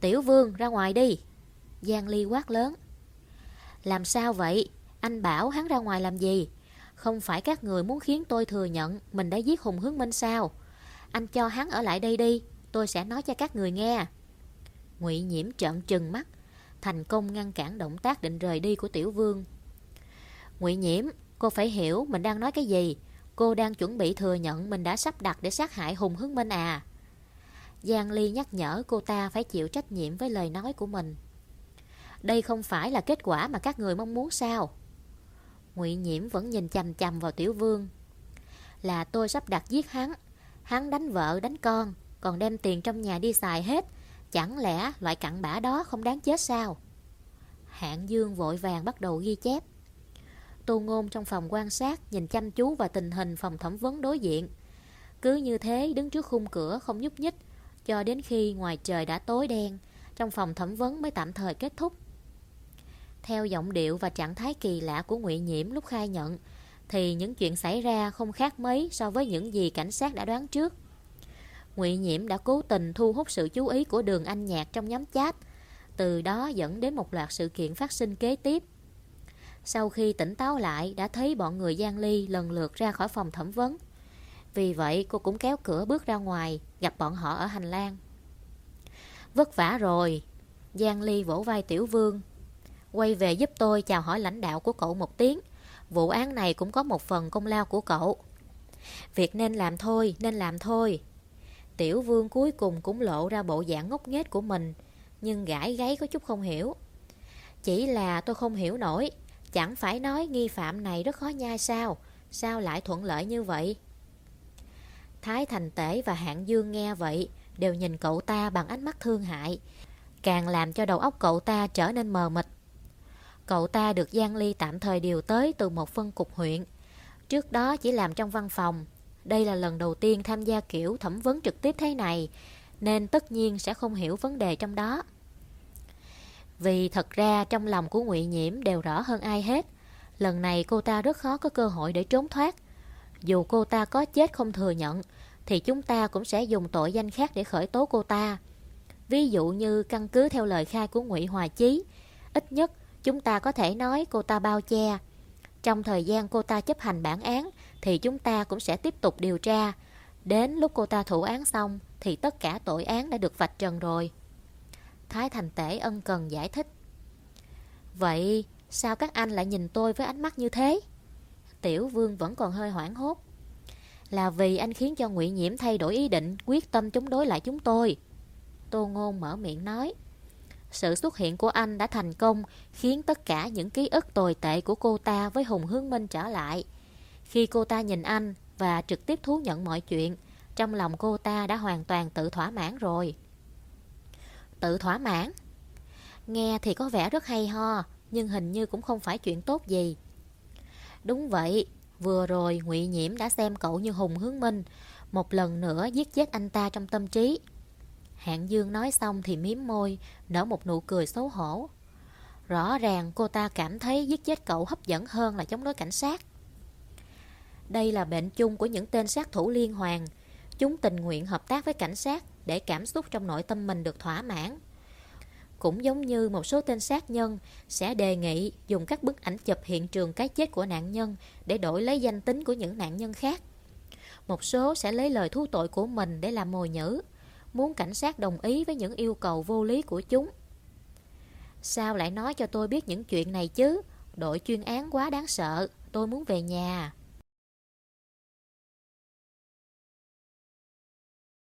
Tiểu vương ra ngoài đi. Giang Ly quát lớn. Làm sao vậy? Anh bảo hắn ra ngoài làm gì? Không phải các người muốn khiến tôi thừa nhận mình đã giết Hùng Hướng Minh sao? Anh cho hắn ở lại đây đi, tôi sẽ nói cho các người nghe. Ngụy Nhiễm trợn trừng mắt, thành công ngăn cản động tác định rời đi của Tiểu Vương. Ngụy Nhiễm, cô phải hiểu mình đang nói cái gì. Cô đang chuẩn bị thừa nhận mình đã sắp đặt để sát hại Hùng Hướng Minh à. Giang Ly nhắc nhở cô ta phải chịu trách nhiệm với lời nói của mình. Đây không phải là kết quả mà các người mong muốn sao? Ngụy Nhiễm vẫn nhìn chằm chằm vào Tiểu Vương. Là tôi sắp đặt giết hắn. Hắn đánh vợ, đánh con, còn đem tiền trong nhà đi xài hết. Chẳng lẽ loại cặn bã đó không đáng chết sao? Hạng Dương vội vàng bắt đầu ghi chép. Tô Ngôn trong phòng quan sát nhìn chăm chú vào tình hình phòng thẩm vấn đối diện. Cứ như thế đứng trước khung cửa không nhúc nhích cho đến khi ngoài trời đã tối đen, trong phòng thẩm vấn mới tạm thời kết thúc. Theo giọng điệu và trạng thái kỳ lạ của Ngụy Nhiễm lúc khai nhận, thì những chuyện xảy ra không khác mấy so với những gì cảnh sát đã đoán trước. Ngụy Nhiễm đã cố tình thu hút sự chú ý của đường anh nhạc trong nhóm chat, từ đó dẫn đến một loạt sự kiện phát sinh kế tiếp. Sau khi tỉnh táo lại, đã thấy bọn người Giang Ly lần lượt ra khỏi phòng thẩm vấn. Vì vậy cô cũng kéo cửa bước ra ngoài, gặp bọn họ ở hành lang. Vất vả rồi, Giang Ly vỗ vai Tiểu Vương, Quay về giúp tôi chào hỏi lãnh đạo của cậu một tiếng. Vụ án này cũng có một phần công lao của cậu. Việc nên làm thôi, nên làm thôi. Tiểu vương cuối cùng cũng lộ ra bộ dạng ngốc nghếch của mình Nhưng gãi gáy có chút không hiểu. Chỉ là tôi không hiểu nổi Chẳng phải nói nghi phạm này rất khó nhai sao Sao lại thuận lợi như vậy? Thái Thành Tể và Hạng Dương nghe vậy Đều nhìn cậu ta bằng ánh mắt thương hại Càng làm cho đầu óc cậu ta trở nên mờ mịt. Cậu ta được Giang Ly tạm thời điều tới từ một phân cục huyện. Trước đó chỉ làm trong văn phòng. Đây là lần đầu tiên tham gia kiểu thẩm vấn trực tiếp thế này, nên tất nhiên sẽ không hiểu vấn đề trong đó. Vì thật ra trong lòng của Ngụy Nhiễm đều rõ hơn ai hết. Lần này cô ta rất khó có cơ hội để trốn thoát. Dù cô ta có chết không thừa nhận, thì chúng ta cũng sẽ dùng tội danh khác để khởi tố cô ta. Ví dụ như căn cứ theo lời khai của Ngụy Hòa Chí, ít nhất Chúng ta có thể nói cô ta bao che. Trong thời gian cô ta chấp hành bản án, thì chúng ta cũng sẽ tiếp tục điều tra. Đến lúc cô ta thụ án xong, thì tất cả tội án đã được vạch trần rồi. Thái Thành Tể ân cần giải thích. Vậy, sao các anh lại nhìn tôi với ánh mắt như thế? Tiểu Vương vẫn còn hơi hoảng hốt. Là vì anh khiến cho Ngụy Nhiễm thay đổi ý định, quyết tâm chống đối lại chúng tôi. Tô Ngôn mở miệng nói. Sự xuất hiện của anh đã thành công khiến tất cả những ký ức tồi tệ của cô ta với Hùng Hướng Minh trở lại. Khi cô ta nhìn anh và trực tiếp thú nhận mọi chuyện, trong lòng cô ta đã hoàn toàn tự thỏa mãn rồi. Tự thỏa mãn? Nghe thì có vẻ rất hay ho, nhưng hình như cũng không phải chuyện tốt gì. Đúng vậy, vừa rồi ngụy Nhiễm đã xem cậu như Hùng Hướng Minh, một lần nữa giết chết anh ta trong tâm trí. Hạng Dương nói xong thì miếm môi, nở một nụ cười xấu hổ. Rõ ràng cô ta cảm thấy giết chết cậu hấp dẫn hơn là chống đối cảnh sát. Đây là bệnh chung của những tên sát thủ liên hoàn. Chúng tình nguyện hợp tác với cảnh sát để cảm xúc trong nội tâm mình được thỏa mãn. Cũng giống như một số tên sát nhân sẽ đề nghị dùng các bức ảnh chụp hiện trường cái chết của nạn nhân để đổi lấy danh tính của những nạn nhân khác. Một số sẽ lấy lời thú tội của mình để làm mồi nhữ, muốn cảnh sát đồng ý với những yêu cầu vô lý của chúng. Sao lại nói cho tôi biết những chuyện này chứ? Đội chuyên án quá đáng sợ, tôi muốn về nhà.